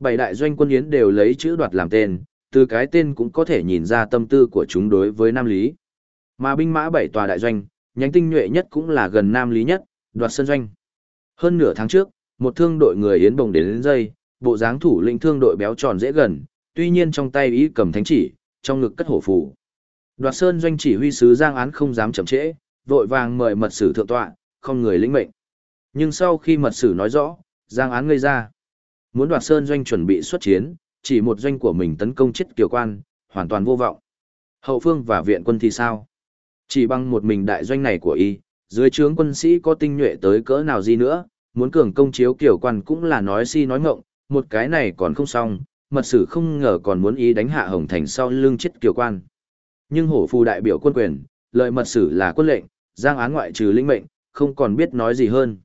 Bảy đại doanh quân yến đều lấy chữ đoạt làm tên, từ cái tên cũng có thể nhìn ra tâm tư của chúng đối với Nam Lý. Mà binh mã bảy tòa đại doanh, nhánh tinh nhuệ nhất cũng là gần Nam Lý nhất, đoạt sân doanh. Hơn nửa tháng trước, một thương đội người yến bồng đến, đến dây, bộ dáng thủ lĩnh thương đội béo tròn dễ gần, tuy nhiên trong tay ý cầm thánh chỉ, trong ngực cất hổ phù. Đoạt Sơn doanh chỉ huy sứ Giang Án không dám chậm trễ, vội vàng mời mật sử thượng tọa, không người lĩnh mệnh. Nhưng sau khi mật sử nói rõ, Giang Án ngây ra. Muốn Đoạt Sơn doanh chuẩn bị xuất chiến, chỉ một doanh của mình tấn công chết kiều quan, hoàn toàn vô vọng. Hậu phương và viện quân thì sao? Chỉ bằng một mình đại doanh này của y, dưới trướng quân sĩ có tinh nhuệ tới cỡ nào gì nữa, muốn cường công chiếu kiều quan cũng là nói si nói ngọng, một cái này còn không xong, mật sử không ngờ còn muốn ý đánh hạ Hồng Thành sau lưng chết kiều quan. Nhưng hổ phù đại biểu quân quyền, lợi mật sử là quân lệnh, giang án ngoại trừ linh mệnh, không còn biết nói gì hơn.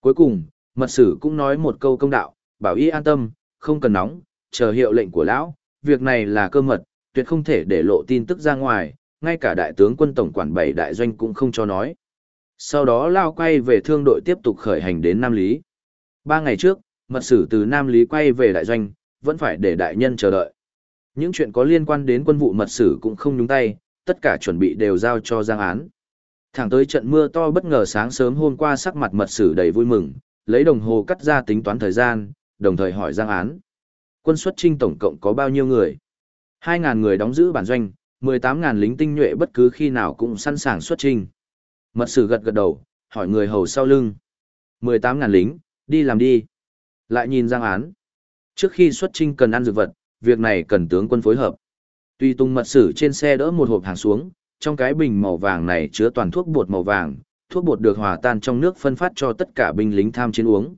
Cuối cùng, mật sử cũng nói một câu công đạo, bảo y an tâm, không cần nóng, chờ hiệu lệnh của lão, việc này là cơ mật, tuyệt không thể để lộ tin tức ra ngoài, ngay cả đại tướng quân tổng quản bảy đại doanh cũng không cho nói. Sau đó lao quay về thương đội tiếp tục khởi hành đến Nam Lý. Ba ngày trước, mật sử từ Nam Lý quay về đại doanh, vẫn phải để đại nhân chờ đợi. Những chuyện có liên quan đến quân vụ mật sử cũng không nhúng tay, tất cả chuẩn bị đều giao cho Giang Án. Thẳng tới trận mưa to bất ngờ sáng sớm hôm qua sắc mặt mật sử đầy vui mừng, lấy đồng hồ cắt ra tính toán thời gian, đồng thời hỏi Giang Án. Quân xuất trinh tổng cộng có bao nhiêu người? 2.000 người đóng giữ bản doanh, 18.000 lính tinh nhuệ bất cứ khi nào cũng sẵn sàng xuất trinh. Mật sử gật gật đầu, hỏi người hầu sau lưng. 18.000 lính, đi làm đi. Lại nhìn Giang Án. Trước khi xuất trinh cần ăn dược vật, việc này cần tướng quân phối hợp. Tuy tung mật sử trên xe đỡ một hộp hàng xuống, trong cái bình màu vàng này chứa toàn thuốc bột màu vàng, thuốc bột được hòa tan trong nước phân phát cho tất cả binh lính tham chiến uống.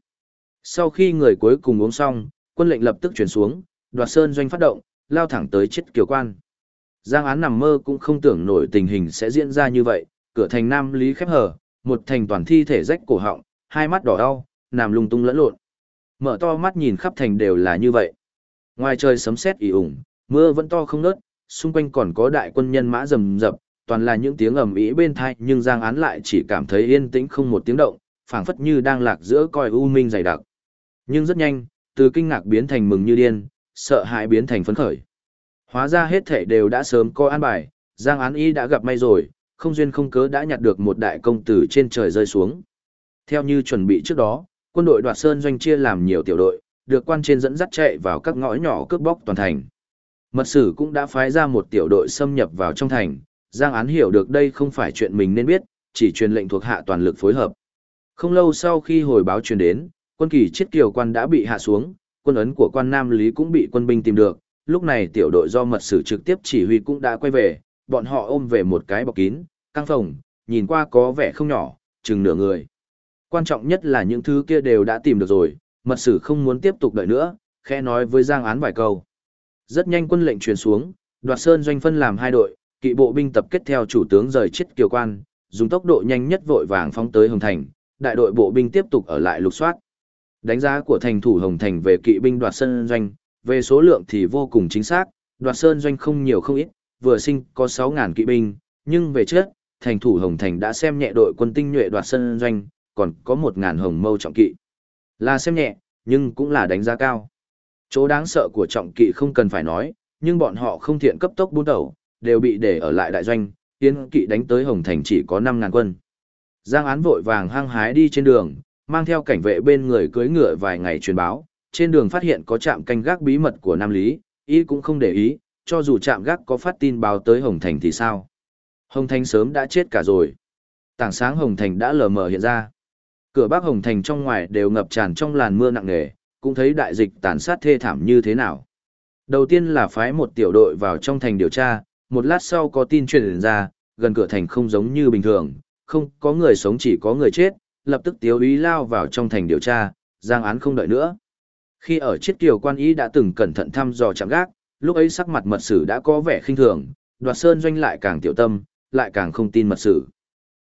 Sau khi người cuối cùng uống xong, quân lệnh lập tức chuyển xuống, đoạt sơn doanh phát động, lao thẳng tới chết kiều quan. Giang án nằm mơ cũng không tưởng nổi tình hình sẽ diễn ra như vậy, cửa thành Nam Lý khép hờ, một thành toàn thi thể rách cổ họng, hai mắt đỏ đau, nằm lung tung lẫn lộn. Mở to mắt nhìn khắp thành đều là như vậy. Ngoài trời sấm sét ỉ ủng, mưa vẫn to không nớt, xung quanh còn có đại quân nhân mã rầm rập, toàn là những tiếng ầm ĩ bên thai, nhưng Giang Án lại chỉ cảm thấy yên tĩnh không một tiếng động, phảng phất như đang lạc giữa coi u minh dày đặc. Nhưng rất nhanh, từ kinh ngạc biến thành mừng như điên, sợ hãi biến thành phấn khởi. Hóa ra hết thể đều đã sớm coi an bài, Giang Án Y đã gặp may rồi, không duyên không cớ đã nhặt được một đại công tử trên trời rơi xuống. Theo như chuẩn bị trước đó, quân đội đoạt sơn doanh chia làm nhiều tiểu đội, được quan trên dẫn dắt chạy vào các ngõ nhỏ cướp bóc toàn thành. Mật sử cũng đã phái ra một tiểu đội xâm nhập vào trong thành, Giang Án hiểu được đây không phải chuyện mình nên biết, chỉ truyền lệnh thuộc hạ toàn lực phối hợp. Không lâu sau khi hồi báo truyền đến, quân kỳ chiết kiều quan đã bị hạ xuống, quân ấn của quan Nam Lý cũng bị quân binh tìm được, lúc này tiểu đội do mật sử trực tiếp chỉ huy cũng đã quay về, bọn họ ôm về một cái bọc kín, căng phòng, nhìn qua có vẻ không nhỏ, chừng nửa người. Quan trọng nhất là những thứ kia đều đã tìm được rồi, mật sử không muốn tiếp tục đợi nữa, khẽ nói với Giang Án vài câu. Rất nhanh quân lệnh truyền xuống, đoạt sơn doanh phân làm hai đội, kỵ bộ binh tập kết theo chủ tướng rời chết kiều quan, dùng tốc độ nhanh nhất vội vàng phóng tới Hồng Thành, đại đội bộ binh tiếp tục ở lại lục soát. Đánh giá của thành thủ Hồng Thành về kỵ binh đoạt sơn doanh, về số lượng thì vô cùng chính xác, đoạt sơn doanh không nhiều không ít, vừa sinh có 6.000 kỵ binh, Nhưng về trước, thành thủ Hồng Thành đã xem nhẹ đội quân tinh nhuệ đoạt Sơn doanh, còn có một ngàn hồng mâu trọng kỵ. Là xem nhẹ, nhưng cũng là đánh giá cao. Chỗ đáng sợ của trọng kỵ không cần phải nói, nhưng bọn họ không thiện cấp tốc buôn đầu, đều bị để ở lại đại doanh, tiến kỵ đánh tới Hồng Thành chỉ có 5.000 quân. Giang án vội vàng hăng hái đi trên đường, mang theo cảnh vệ bên người cưới ngựa vài ngày truyền báo, trên đường phát hiện có trạm canh gác bí mật của Nam Lý, ý cũng không để ý, cho dù trạm gác có phát tin báo tới Hồng Thành thì sao. Hồng Thành sớm đã chết cả rồi. Tảng sáng Hồng Thành đã lờ mờ hiện ra. Cửa Bắc Hồng Thành trong ngoài đều ngập tràn trong làn mưa nặng nề, cũng thấy đại dịch tàn sát thê thảm như thế nào. Đầu tiên là phái một tiểu đội vào trong thành điều tra, một lát sau có tin truyền ra, gần cửa thành không giống như bình thường, không có người sống chỉ có người chết, lập tức tiếu ý lao vào trong thành điều tra, giang án không đợi nữa. Khi ở chiết kiều quan ý đã từng cẩn thận thăm dò chạm gác, lúc ấy sắc mặt mật sử đã có vẻ khinh thường, đoạt sơn doanh lại càng tiểu tâm, lại càng không tin mật sử.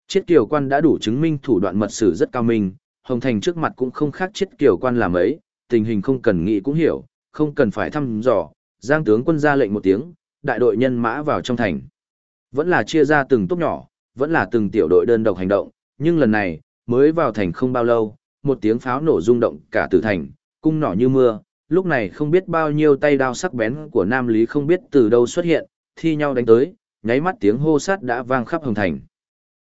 Chiết kiều quan đã đủ chứng minh thủ đoạn mật sử rất cao minh, Hồng Thành trước mặt cũng không khác chiết kiều quan làm ấy, tình hình không cần nghĩ cũng hiểu, không cần phải thăm dò, giang tướng quân ra lệnh một tiếng, đại đội nhân mã vào trong thành. Vẫn là chia ra từng tốc nhỏ, vẫn là từng tiểu đội đơn độc hành động, nhưng lần này, mới vào thành không bao lâu, một tiếng pháo nổ rung động cả tử thành, cung nỏ như mưa, lúc này không biết bao nhiêu tay đao sắc bén của Nam Lý không biết từ đâu xuất hiện, thi nhau đánh tới, nháy mắt tiếng hô sát đã vang khắp hồng thành.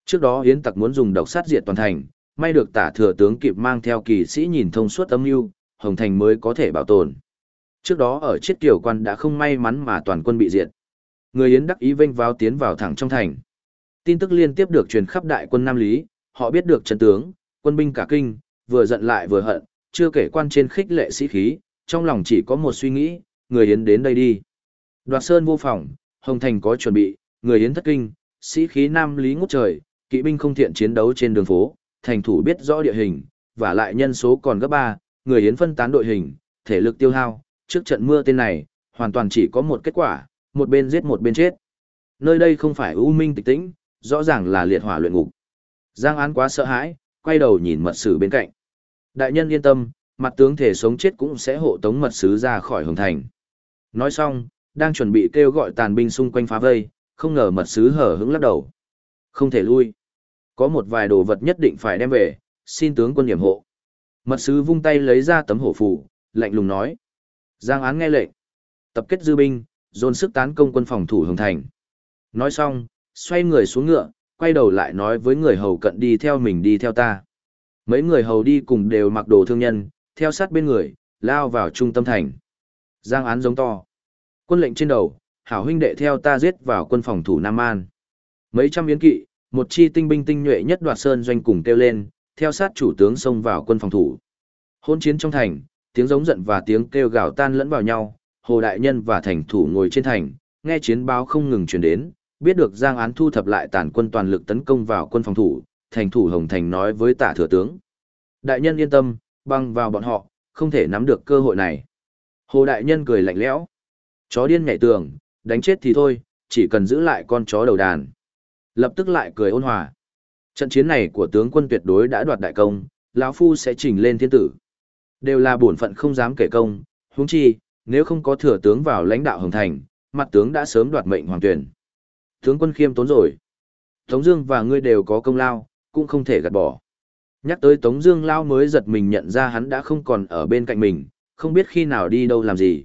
Trước đó Yến Tặc muốn dùng độc sát diệt toàn thành, may được tả thừa tướng kịp mang theo kỳ sĩ nhìn thông suốt âm mưu, hồng thành mới có thể bảo tồn. Trước đó ở chiết kiều quan đã không may mắn mà toàn quân bị diệt. Người Yến đắc ý vênh vào tiến vào thẳng trong thành. Tin tức liên tiếp được truyền khắp đại quân Nam Lý, họ biết được trận tướng, quân binh cả kinh, vừa giận lại vừa hận, chưa kể quan trên khích lệ sĩ khí, trong lòng chỉ có một suy nghĩ, người Yến đến đây đi. Đoạt Sơn vô phòng, Hồng Thành có chuẩn bị, người Yến thất kinh, sĩ khí Nam Lý ngút trời, kỵ binh không thiện chiến đấu trên đường phố, thành thủ biết rõ địa hình, và lại nhân số còn gấp ba, người Yến phân tán đội hình, thể lực tiêu hao, trước trận mưa tên này, hoàn toàn chỉ có một kết quả, một bên giết một bên chết. Nơi đây không phải u minh tịch tĩnh, rõ ràng là liệt hỏa luyện ngục. Giang Án quá sợ hãi, quay đầu nhìn mật sử bên cạnh. Đại nhân yên tâm, mặt tướng thể sống chết cũng sẽ hộ tống mật sứ ra khỏi hồng thành. Nói xong, đang chuẩn bị kêu gọi tàn binh xung quanh phá vây, không ngờ mật sứ hở hững lắc đầu. Không thể lui. Có một vài đồ vật nhất định phải đem về, xin tướng quân điểm hộ. Mật sứ vung tay lấy ra tấm hổ phù, lạnh lùng nói. Giang án nghe lệnh. Tập kết dư binh, dồn sức tán công quân phòng thủ hồng thành. Nói xong, xoay người xuống ngựa, quay đầu lại nói với người hầu cận đi theo mình đi theo ta. Mấy người hầu đi cùng đều mặc đồ thương nhân, theo sát bên người, lao vào trung tâm thành. Giang án giống to. Quân lệnh trên đầu, hảo huynh đệ theo ta giết vào quân phòng thủ Nam An. Mấy trăm yến kỵ, một chi tinh binh tinh nhuệ nhất đoạt sơn doanh cùng kêu lên, theo sát chủ tướng xông vào quân phòng thủ. Hôn chiến trong thành, tiếng giống giận và tiếng kêu gào tan lẫn vào nhau, Hồ Đại Nhân và thành thủ ngồi trên thành, nghe chiến báo không ngừng truyền đến, biết được Giang Án thu thập lại tàn quân toàn lực tấn công vào quân phòng thủ, thành thủ Hồng Thành nói với tả thừa tướng. Đại nhân yên tâm, băng vào bọn họ, không thể nắm được cơ hội này. Hồ Đại Nhân cười lạnh lẽo. Chó điên nhảy tường, đánh chết thì thôi, chỉ cần giữ lại con chó đầu đàn. Lập tức lại cười ôn hòa. Trận chiến này của tướng quân tuyệt đối đã đoạt đại công, lão phu sẽ trình lên thiên tử. Đều là bổn phận không dám kể công, huống chi, nếu không có thừa tướng vào lãnh đạo hồng thành, mặt tướng đã sớm đoạt mệnh hoàng tuyển. Tướng quân khiêm tốn rồi. Tống Dương và ngươi đều có công lao, cũng không thể gạt bỏ. Nhắc tới Tống Dương lao mới giật mình nhận ra hắn đã không còn ở bên cạnh mình, không biết khi nào đi đâu làm gì.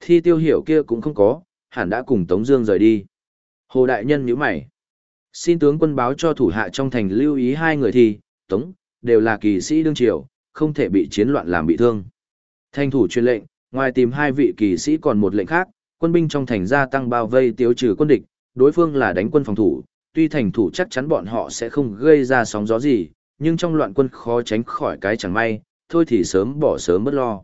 Thi tiêu hiểu kia cũng không có, hẳn đã cùng Tống Dương rời đi. Hồ đại nhân nhíu mày, xin tướng quân báo cho thủ hạ trong thành lưu ý hai người thì, Tống đều là kỳ sĩ đương triều, không thể bị chiến loạn làm bị thương. Thành thủ truyền lệnh, ngoài tìm hai vị kỳ sĩ còn một lệnh khác, quân binh trong thành gia tăng bao vây tiêu trừ quân địch, đối phương là đánh quân phòng thủ, tuy thành thủ chắc chắn bọn họ sẽ không gây ra sóng gió gì, nhưng trong loạn quân khó tránh khỏi cái chẳng may, thôi thì sớm bỏ sớm bất lo.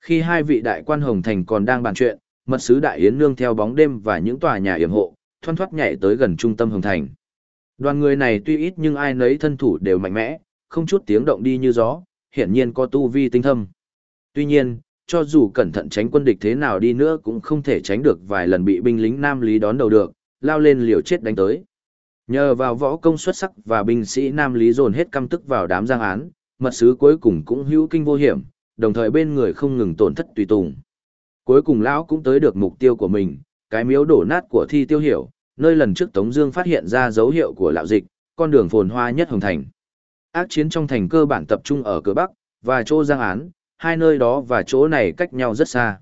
Khi hai vị đại quan Hồng Thành còn đang bàn chuyện, mật sứ đại yến nương theo bóng đêm và những tòa nhà yểm hộ, thoăn thoắt nhảy tới gần trung tâm Hồng Thành. Đoàn người này tuy ít nhưng ai nấy thân thủ đều mạnh mẽ, không chút tiếng động đi như gió, hiển nhiên có tu vi tinh thâm. Tuy nhiên, cho dù cẩn thận tránh quân địch thế nào đi nữa cũng không thể tránh được vài lần bị binh lính Nam Lý đón đầu được, lao lên liều chết đánh tới. Nhờ vào võ công xuất sắc và binh sĩ Nam Lý dồn hết căm tức vào đám giang án, mật sứ cuối cùng cũng hữu kinh vô hiểm, đồng thời bên người không ngừng tổn thất tùy tùng. Cuối cùng lão cũng tới được mục tiêu của mình, cái miếu đổ nát của thi tiêu hiểu, nơi lần trước Tống Dương phát hiện ra dấu hiệu của lão dịch, con đường phồn hoa nhất Hồng Thành. Ác chiến trong thành cơ bản tập trung ở cửa Bắc và chỗ Giang Án, hai nơi đó và chỗ này cách nhau rất xa.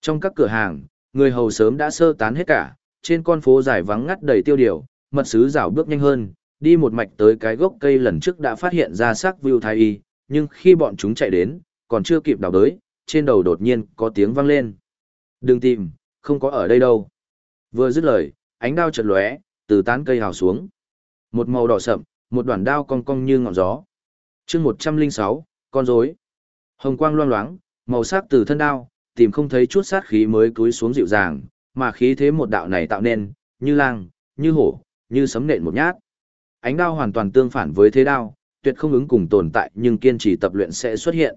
Trong các cửa hàng, người hầu sớm đã sơ tán hết cả, trên con phố dài vắng ngắt đầy tiêu điều, mật sứ rảo bước nhanh hơn, đi một mạch tới cái gốc cây lần trước đã phát hiện ra xác Vưu Thái Y, nhưng khi bọn chúng chạy đến, còn chưa kịp đào đới, trên đầu đột nhiên có tiếng vang lên. Đừng tìm, không có ở đây đâu. Vừa dứt lời, ánh đao chợt lóe, từ tán cây hào xuống. Một màu đỏ sậm, một đoạn đao cong cong như ngọn gió. chương 106, con rối. Hồng quang loang loáng, màu sắc từ thân đao, tìm không thấy chút sát khí mới cúi xuống dịu dàng, mà khí thế một đạo này tạo nên, như lang, như hổ, như sấm nện một nhát. Ánh đao hoàn toàn tương phản với thế đao, tuyệt không ứng cùng tồn tại nhưng kiên trì tập luyện sẽ xuất hiện.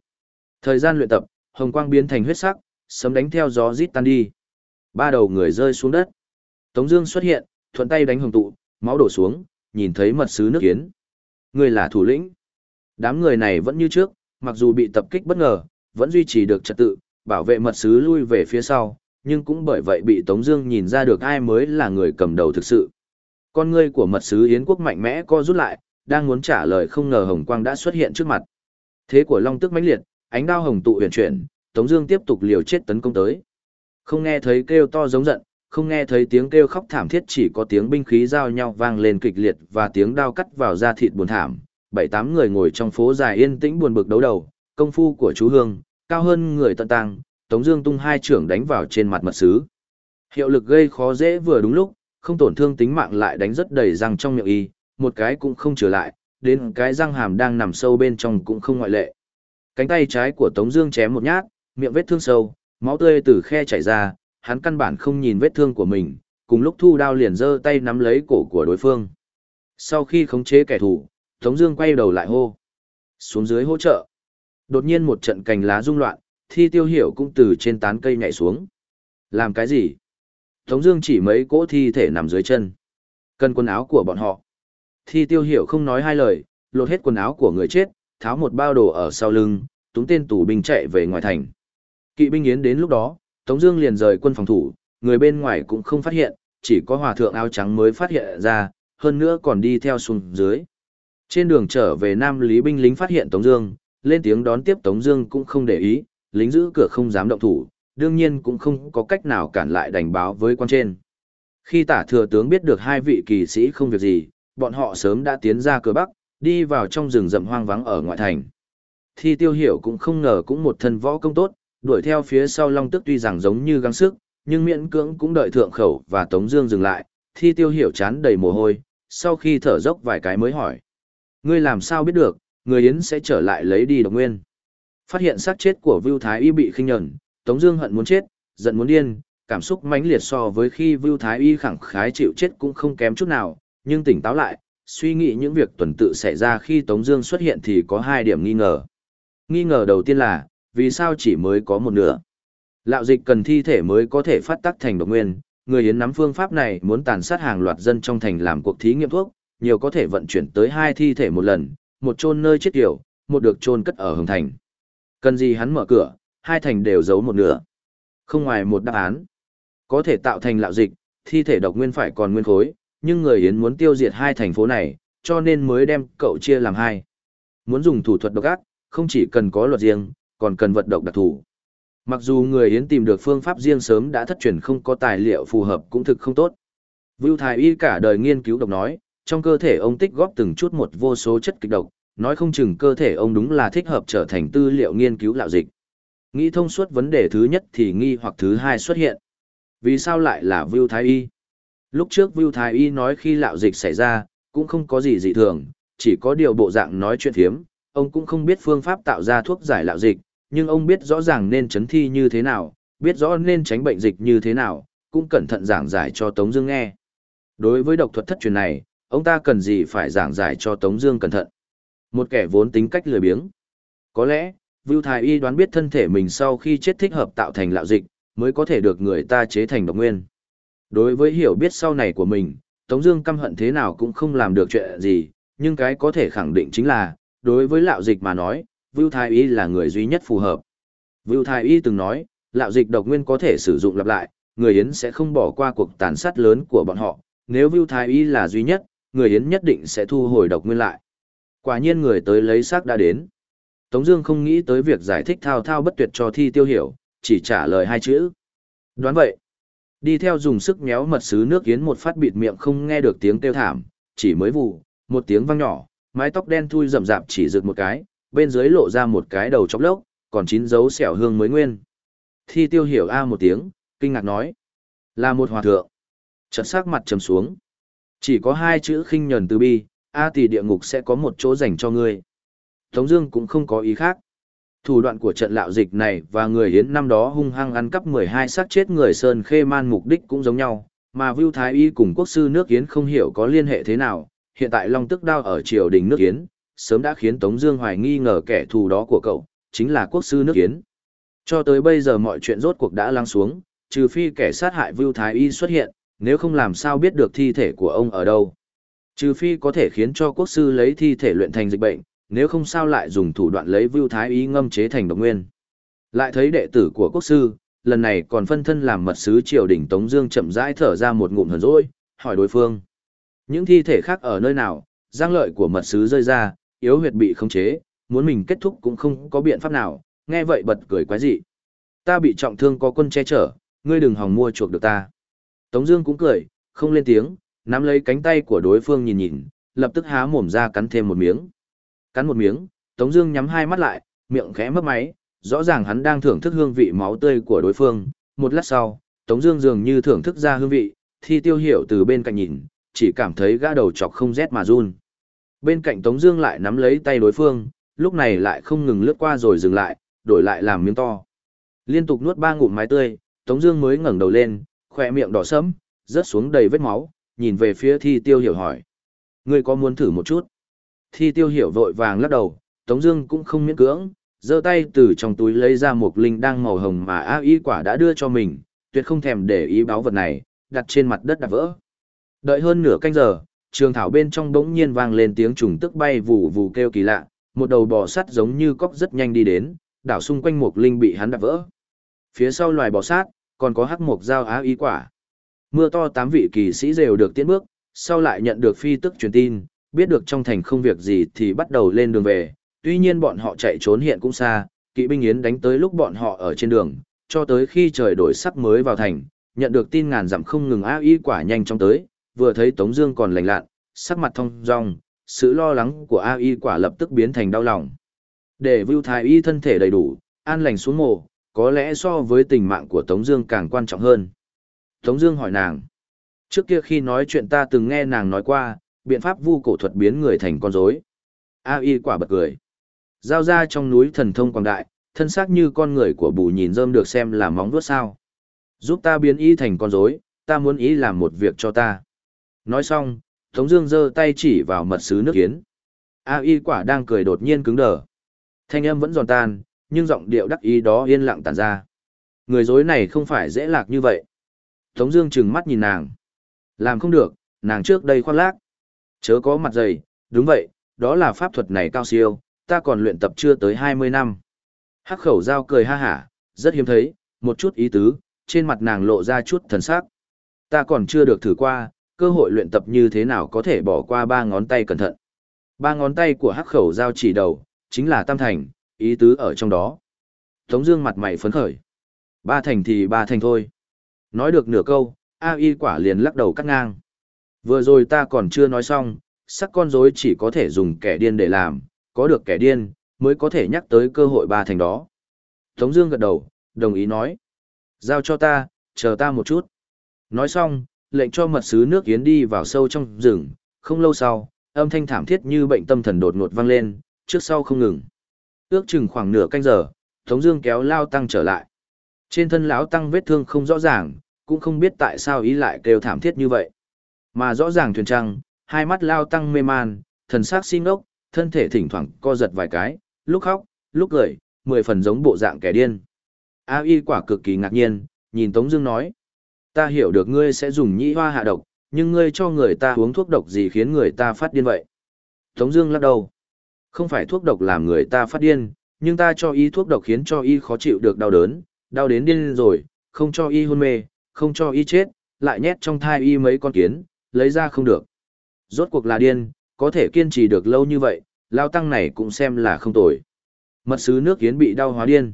Thời gian luyện tập, hồng quang biến thành huyết sắc, sấm đánh theo gió rít tan đi. Ba đầu người rơi xuống đất. Tống Dương xuất hiện, thuận tay đánh hồng tụ, máu đổ xuống, nhìn thấy mật sứ nước kiến. Người là thủ lĩnh. Đám người này vẫn như trước, mặc dù bị tập kích bất ngờ, vẫn duy trì được trật tự, bảo vệ mật sứ lui về phía sau, nhưng cũng bởi vậy bị Tống Dương nhìn ra được ai mới là người cầm đầu thực sự. Con ngươi của mật sứ Yến quốc mạnh mẽ co rút lại, đang muốn trả lời không ngờ hồng quang đã xuất hiện trước mặt. Thế của Long Tức mãnh liệt, ánh đao hồng tụ huyền chuyển, Tống Dương tiếp tục liều chết tấn công tới. Không nghe thấy kêu to giống giận, không nghe thấy tiếng kêu khóc thảm thiết chỉ có tiếng binh khí giao nhau vang lên kịch liệt và tiếng đao cắt vào da thịt buồn thảm. Bảy tám người ngồi trong phố dài yên tĩnh buồn bực đấu đầu, công phu của chú Hương cao hơn người tận tăng. Tống Dương tung hai trưởng đánh vào trên mặt mật sứ. Hiệu lực gây khó dễ vừa đúng lúc, không tổn thương tính mạng lại đánh rất đầy răng trong miệng y, một cái cũng không trở lại, đến cái răng hàm đang nằm sâu bên trong cũng không ngoại lệ. Cánh tay trái của Tống Dương chém một nhát, miệng vết thương sâu, máu tươi từ khe chảy ra, hắn căn bản không nhìn vết thương của mình, cùng lúc thu đao liền giơ tay nắm lấy cổ của đối phương. Sau khi khống chế kẻ thù, Tống Dương quay đầu lại hô, xuống dưới hỗ trợ. Đột nhiên một trận cành lá rung loạn, Thi Tiêu Hiểu cũng từ trên tán cây nhảy xuống. Làm cái gì? Tống Dương chỉ mấy cỗ thi thể nằm dưới chân, cần quần áo của bọn họ. Thi Tiêu Hiểu không nói hai lời, lột hết quần áo của người chết, tháo một bao đồ ở sau lưng, túng tên tù binh chạy về ngoài thành. Kỵ binh yến đến lúc đó, Tống Dương liền rời quân phòng thủ, người bên ngoài cũng không phát hiện, chỉ có hòa thượng áo trắng mới phát hiện ra, hơn nữa còn đi theo xuống dưới. Trên đường trở về Nam Lý binh lính phát hiện Tống Dương, lên tiếng đón tiếp Tống Dương cũng không để ý, lính giữ cửa không dám động thủ, đương nhiên cũng không có cách nào cản lại đành báo với quan trên. Khi tả thừa tướng biết được hai vị kỳ sĩ không việc gì, bọn họ sớm đã tiến ra cửa bắc, đi vào trong rừng rậm hoang vắng ở ngoại thành. Thi tiêu hiểu cũng không ngờ cũng một thân võ công tốt, đuổi theo phía sau long tức tuy rằng giống như gắng sức, nhưng miễn cưỡng cũng đợi thượng khẩu và tống dương dừng lại, thi tiêu hiểu chán đầy mồ hôi, sau khi thở dốc vài cái mới hỏi. Ngươi làm sao biết được, người Yến sẽ trở lại lấy đi độc nguyên. Phát hiện xác chết của Vưu Thái Y bị khinh nhẫn, Tống Dương hận muốn chết, giận muốn điên, cảm xúc mãnh liệt so với khi Vưu Thái Y khẳng khái chịu chết cũng không kém chút nào, nhưng tỉnh táo lại, suy nghĩ những việc tuần tự xảy ra khi Tống Dương xuất hiện thì có hai điểm nghi ngờ. Nghi ngờ đầu tiên là, vì sao chỉ mới có một nửa? Lạo dịch cần thi thể mới có thể phát tác thành độc nguyên, người hiến nắm phương pháp này muốn tàn sát hàng loạt dân trong thành làm cuộc thí nghiệm thuốc, nhiều có thể vận chuyển tới hai thi thể một lần, một chôn nơi chết kiểu, một được chôn cất ở hồng thành. Cần gì hắn mở cửa, hai thành đều giấu một nửa. Không ngoài một đáp án, có thể tạo thành lạo dịch, thi thể độc nguyên phải còn nguyên khối, nhưng người Yến muốn tiêu diệt hai thành phố này, cho nên mới đem cậu chia làm hai. Muốn dùng thủ thuật độc ác, không chỉ cần có luật riêng, còn cần vật độc đặc thù. Mặc dù người Yến tìm được phương pháp riêng sớm đã thất truyền không có tài liệu phù hợp cũng thực không tốt. Vưu Thái Y cả đời nghiên cứu độc nói, trong cơ thể ông tích góp từng chút một vô số chất kịch độc, nói không chừng cơ thể ông đúng là thích hợp trở thành tư liệu nghiên cứu lạo dịch. Nghĩ thông suốt vấn đề thứ nhất thì nghi hoặc thứ hai xuất hiện. Vì sao lại là Vưu Thái Y? Lúc trước Vưu Thái Y nói khi lạo dịch xảy ra, cũng không có gì dị thường, chỉ có điều bộ dạng nói chuyện thiếm, ông cũng không biết phương pháp tạo ra thuốc giải lạo dịch, nhưng ông biết rõ ràng nên chấn thi như thế nào, biết rõ nên tránh bệnh dịch như thế nào, cũng cẩn thận giảng giải cho Tống Dương nghe. Đối với độc thuật thất truyền này, ông ta cần gì phải giảng giải cho Tống Dương cẩn thận? Một kẻ vốn tính cách lười biếng. Có lẽ, Vưu Thái Y đoán biết thân thể mình sau khi chết thích hợp tạo thành lạo dịch, mới có thể được người ta chế thành độc nguyên. Đối với hiểu biết sau này của mình, Tống Dương căm hận thế nào cũng không làm được chuyện gì, nhưng cái có thể khẳng định chính là, đối với lạo dịch mà nói, Vưu Thái Y là người duy nhất phù hợp. Vưu Thái Y từng nói, lạo dịch độc nguyên có thể sử dụng lặp lại, người Yến sẽ không bỏ qua cuộc tàn sát lớn của bọn họ, nếu Vưu Thái Y là duy nhất, người Yến nhất định sẽ thu hồi độc nguyên lại. Quả nhiên người tới lấy xác đã đến. Tống Dương không nghĩ tới việc giải thích thao thao bất tuyệt cho thi tiêu hiểu, chỉ trả lời hai chữ. Đoán vậy. Đi theo dùng sức méo mật sứ nước yến một phát bịt miệng không nghe được tiếng kêu thảm, chỉ mới vụ, một tiếng vang nhỏ, mái tóc đen thui rậm rạp chỉ rực một cái, bên dưới lộ ra một cái đầu chóc lốc, còn chín dấu xẻo hương mới nguyên. Thi tiêu hiểu a một tiếng, kinh ngạc nói. Là một hòa thượng. Chợt sắc mặt trầm xuống. Chỉ có hai chữ khinh nhẫn từ bi, a tỷ địa ngục sẽ có một chỗ dành cho ngươi. Tống Dương cũng không có ý khác. Thủ đoạn của trận lạo dịch này và người hiến năm đó hung hăng ăn cắp 12 xác chết người Sơn Khê Man mục đích cũng giống nhau, mà Vưu Thái Y cùng quốc sư nước Yến không hiểu có liên hệ thế nào, hiện tại Long Tức Đao ở triều đình nước Yến, sớm đã khiến Tống Dương hoài nghi ngờ kẻ thù đó của cậu, chính là quốc sư nước Yến. Cho tới bây giờ mọi chuyện rốt cuộc đã lắng xuống, trừ phi kẻ sát hại Vưu Thái Y xuất hiện, nếu không làm sao biết được thi thể của ông ở đâu. Trừ phi có thể khiến cho quốc sư lấy thi thể luyện thành dịch bệnh, nếu không sao lại dùng thủ đoạn lấy Vưu Thái Y ngâm chế thành độc nguyên. Lại thấy đệ tử của quốc sư, lần này còn phân thân làm mật sứ triều đình Tống Dương chậm rãi thở ra một ngụm hờn dỗi, hỏi đối phương: những thi thể khác ở nơi nào? Giang lợi của mật sứ rơi ra, yếu huyệt bị khống chế, muốn mình kết thúc cũng không có biện pháp nào. Nghe vậy bật cười quái dị: ta bị trọng thương có quân che chở, ngươi đừng hòng mua chuộc được ta. Tống Dương cũng cười, không lên tiếng, nắm lấy cánh tay của đối phương nhìn nhìn, lập tức há mồm ra cắn thêm một miếng. Cắn một miếng, Tống Dương nhắm hai mắt lại, miệng khẽ mấp máy, rõ ràng hắn đang thưởng thức hương vị máu tươi của đối phương. Một lát sau, Tống Dương dường như thưởng thức ra hương vị, thi tiêu hiểu từ bên cạnh nhìn, chỉ cảm thấy gã đầu chọc không rét mà run. Bên cạnh Tống Dương lại nắm lấy tay đối phương, lúc này lại không ngừng lướt qua rồi dừng lại, đổi lại làm miếng to. Liên tục nuốt ba ngụm mái tươi, Tống Dương mới ngẩng đầu lên, khoe miệng đỏ sẫm, rớt xuống đầy vết máu, nhìn về phía Thi Tiêu Hiểu hỏi: Ngươi có muốn thử một chút? Thi Tiêu Hiểu vội vàng lắc đầu, Tống Dương cũng không miễn cưỡng, giơ tay từ trong túi lấy ra một linh đang màu hồng mà A Y quả đã đưa cho mình, tuyệt không thèm để ý báo vật này, đặt trên mặt đất đạp vỡ. Đợi hơn nửa canh giờ, trường thảo bên trong bỗng nhiên vang lên tiếng trùng tức bay vù vù kêu kỳ lạ, một đầu bò sắt giống như cóc rất nhanh đi đến, đảo xung quanh một linh bị hắn đập vỡ. Phía sau loài bò sát, còn có hắc mục dao á ý quả. Mưa to tám vị kỳ sĩ đều được tiến bước, sau lại nhận được phi tức truyền tin, biết được trong thành không việc gì thì bắt đầu lên đường về, tuy nhiên bọn họ chạy trốn hiện cũng xa, kỵ binh yến đánh tới lúc bọn họ ở trên đường, cho tới khi trời đổi sắc mới vào thành, nhận được tin ngàn dặm không ngừng á ý quả nhanh chóng tới, vừa thấy Tống Dương còn lành lặn, sắc mặt thông dong, sự lo lắng của A Y quả lập tức biến thành đau lòng. Để Vưu Thái Y thân thể đầy đủ, an lành xuống mồ, có lẽ so với tình mạng của Tống Dương càng quan trọng hơn. Tống Dương hỏi nàng, trước kia khi nói chuyện ta từng nghe nàng nói qua, biện pháp vu cổ thuật biến người thành con rối. A Y quả bật cười, giao ra trong núi thần thông quảng đại, thân xác như con người của bù nhìn rơm được xem là móng vuốt sao? Giúp ta biến y thành con rối, ta muốn ý làm một việc cho ta. Nói xong, Tống Dương giơ tay chỉ vào mật sứ nước kiến. A Y quả đang cười đột nhiên cứng đờ. Thanh âm vẫn giòn tan, nhưng giọng điệu đắc ý đó yên lặng tản ra. Người dối này không phải dễ lạc như vậy. Tống Dương chừng mắt nhìn nàng. Làm không được, nàng trước đây khoác lác. Chớ có mặt dày, đúng vậy, đó là pháp thuật này cao siêu, ta còn luyện tập chưa tới 20 năm. Hắc khẩu giao cười ha hả, rất hiếm thấy, một chút ý tứ, trên mặt nàng lộ ra chút thần sắc. Ta còn chưa được thử qua, cơ hội luyện tập như thế nào có thể bỏ qua ba ngón tay cẩn thận. Ba ngón tay của hắc khẩu giao chỉ đầu, chính là tam thành, ý tứ ở trong đó. Tống Dương mặt mày phấn khởi. Ba thành thì ba thành thôi. Nói được nửa câu, A Y quả liền lắc đầu cắt ngang. Vừa rồi ta còn chưa nói xong, sắc con rối chỉ có thể dùng kẻ điên để làm, có được kẻ điên, mới có thể nhắc tới cơ hội ba thành đó. Tống Dương gật đầu, đồng ý nói. Giao cho ta, chờ ta một chút. Nói xong, lệnh cho mật sứ nước yến đi vào sâu trong rừng, không lâu sau, âm thanh thảm thiết như bệnh tâm thần đột ngột vang lên, trước sau không ngừng. Ước chừng khoảng nửa canh giờ, Tống Dương kéo Lao Tăng trở lại. Trên thân lão Tăng vết thương không rõ ràng, cũng không biết tại sao ý lại kêu thảm thiết như vậy. Mà rõ ràng thuyền trăng, hai mắt Lao Tăng mê man, thần sắc xin ốc, thân thể thỉnh thoảng co giật vài cái, lúc khóc, lúc cười, mười phần giống bộ dạng kẻ điên. A Y quả cực kỳ ngạc nhiên, nhìn Tống Dương nói: Ta hiểu được ngươi sẽ dùng nhĩ hoa hạ độc, nhưng ngươi cho người ta uống thuốc độc gì khiến người ta phát điên vậy? Tống Dương lắc đầu. Không phải thuốc độc làm người ta phát điên, nhưng ta cho y thuốc độc khiến cho y khó chịu được đau đớn, đau đến điên rồi, không cho y hôn mê, không cho y chết, lại nhét trong thai y mấy con kiến, lấy ra không được. Rốt cuộc là điên, có thể kiên trì được lâu như vậy, lao tăng này cũng xem là không tồi. Mật sứ nước kiến bị đau hóa điên.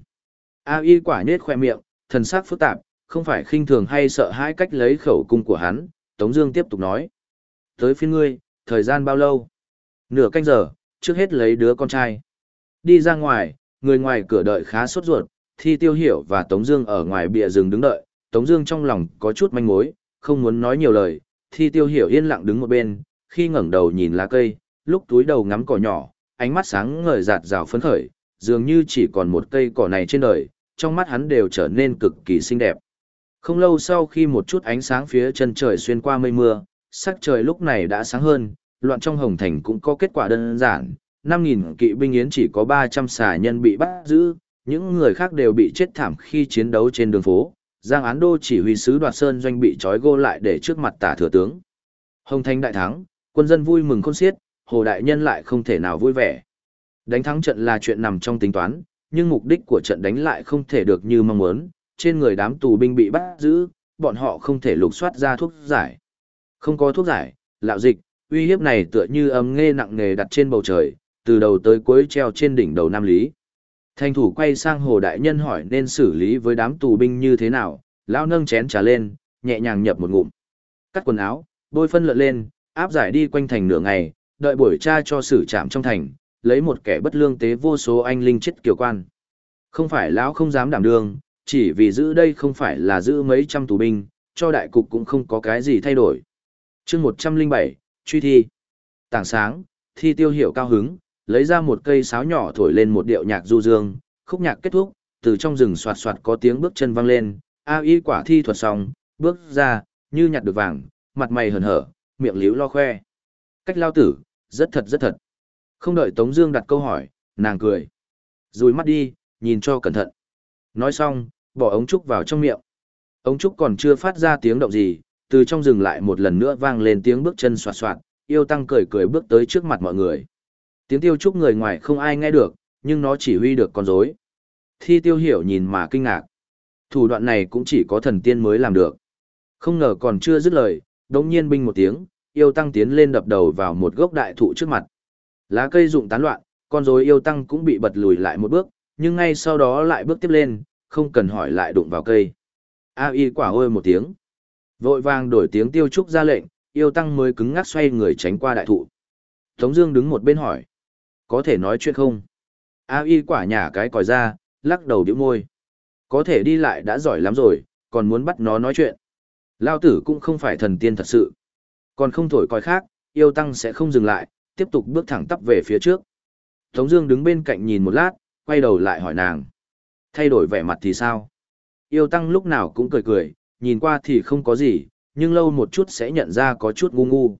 A y quả nết khoe miệng, thần sắc phức tạp, không phải khinh thường hay sợ hãi cách lấy khẩu cung của hắn, Tống Dương tiếp tục nói. Tới phiên ngươi, thời gian bao lâu? Nửa canh giờ, trước hết lấy đứa con trai. Đi ra ngoài, người ngoài cửa đợi khá sốt ruột, thi tiêu hiểu và Tống Dương ở ngoài bìa rừng đứng đợi. Tống Dương trong lòng có chút manh mối, không muốn nói nhiều lời. Thi tiêu hiểu yên lặng đứng một bên, khi ngẩng đầu nhìn lá cây, lúc túi đầu ngắm cỏ nhỏ, ánh mắt sáng ngời rạt rào phấn khởi, dường như chỉ còn một cây cỏ này trên đời, trong mắt hắn đều trở nên cực kỳ xinh đẹp. Không lâu sau khi một chút ánh sáng phía chân trời xuyên qua mây mưa, sắc trời lúc này đã sáng hơn, loạn trong hồng thành cũng có kết quả đơn giản, 5.000 kỵ binh yến chỉ có 300 xà nhân bị bắt giữ, những người khác đều bị chết thảm khi chiến đấu trên đường phố. Giang Án Đô chỉ huy sứ đoạt sơn doanh bị trói gô lại để trước mặt tả thừa tướng. Hồng Thành đại thắng, quân dân vui mừng khôn xiết, Hồ Đại Nhân lại không thể nào vui vẻ. Đánh thắng trận là chuyện nằm trong tính toán, nhưng mục đích của trận đánh lại không thể được như mong muốn, trên người đám tù binh bị bắt giữ, bọn họ không thể lục soát ra thuốc giải. Không có thuốc giải, lạo dịch, uy hiếp này tựa như âm nghe nặng nề đặt trên bầu trời, từ đầu tới cuối treo trên đỉnh đầu Nam Lý. Thanh thủ quay sang Hồ Đại Nhân hỏi nên xử lý với đám tù binh như thế nào, lão nâng chén trà lên, nhẹ nhàng nhập một ngụm. Cắt quần áo, bôi phân lợn lên, áp giải đi quanh thành nửa ngày, đợi buổi tra cho xử trạm trong thành, lấy một kẻ bất lương tế vô số anh linh chết kiều quan. Không phải lão không dám đảm đương, chỉ vì giữ đây không phải là giữ mấy trăm tù binh, cho đại cục cũng không có cái gì thay đổi. chương 107, truy thi. Tảng sáng, thi tiêu hiểu cao hứng, lấy ra một cây sáo nhỏ thổi lên một điệu nhạc du dương, khúc nhạc kết thúc, từ trong rừng soạt soạt có tiếng bước chân vang lên, A y quả thi thuật xong, bước ra, như nhặt được vàng, mặt mày hờn hở, miệng liễu lo khoe. Cách lao tử, rất thật rất thật. Không đợi Tống Dương đặt câu hỏi, nàng cười. Rùi mắt đi, nhìn cho cẩn thận. Nói xong, bỏ ống trúc vào trong miệng. Ống trúc còn chưa phát ra tiếng động gì, từ trong rừng lại một lần nữa vang lên tiếng bước chân xoạt xoạt, yêu tăng cười cười bước tới trước mặt mọi người. Tiếng tiêu trúc người ngoài không ai nghe được, nhưng nó chỉ huy được con rối. Thi tiêu hiểu nhìn mà kinh ngạc. Thủ đoạn này cũng chỉ có thần tiên mới làm được. Không ngờ còn chưa dứt lời, đống nhiên binh một tiếng, yêu tăng tiến lên đập đầu vào một gốc đại thụ trước mặt. Lá cây rụng tán loạn, con rối yêu tăng cũng bị bật lùi lại một bước, nhưng ngay sau đó lại bước tiếp lên, không cần hỏi lại đụng vào cây. A y quả ôi một tiếng. Vội vàng đổi tiếng tiêu trúc ra lệnh, yêu tăng mới cứng ngắc xoay người tránh qua đại thụ. Tống Dương đứng một bên hỏi, có thể nói chuyện không? A y quả nhả cái còi ra, lắc đầu điếu môi. Có thể đi lại đã giỏi lắm rồi, còn muốn bắt nó nói chuyện. Lao tử cũng không phải thần tiên thật sự. Còn không thổi còi khác, yêu tăng sẽ không dừng lại, tiếp tục bước thẳng tắp về phía trước. Tống Dương đứng bên cạnh nhìn một lát, quay đầu lại hỏi nàng. Thay đổi vẻ mặt thì sao? Yêu tăng lúc nào cũng cười cười, nhìn qua thì không có gì, nhưng lâu một chút sẽ nhận ra có chút ngu ngu.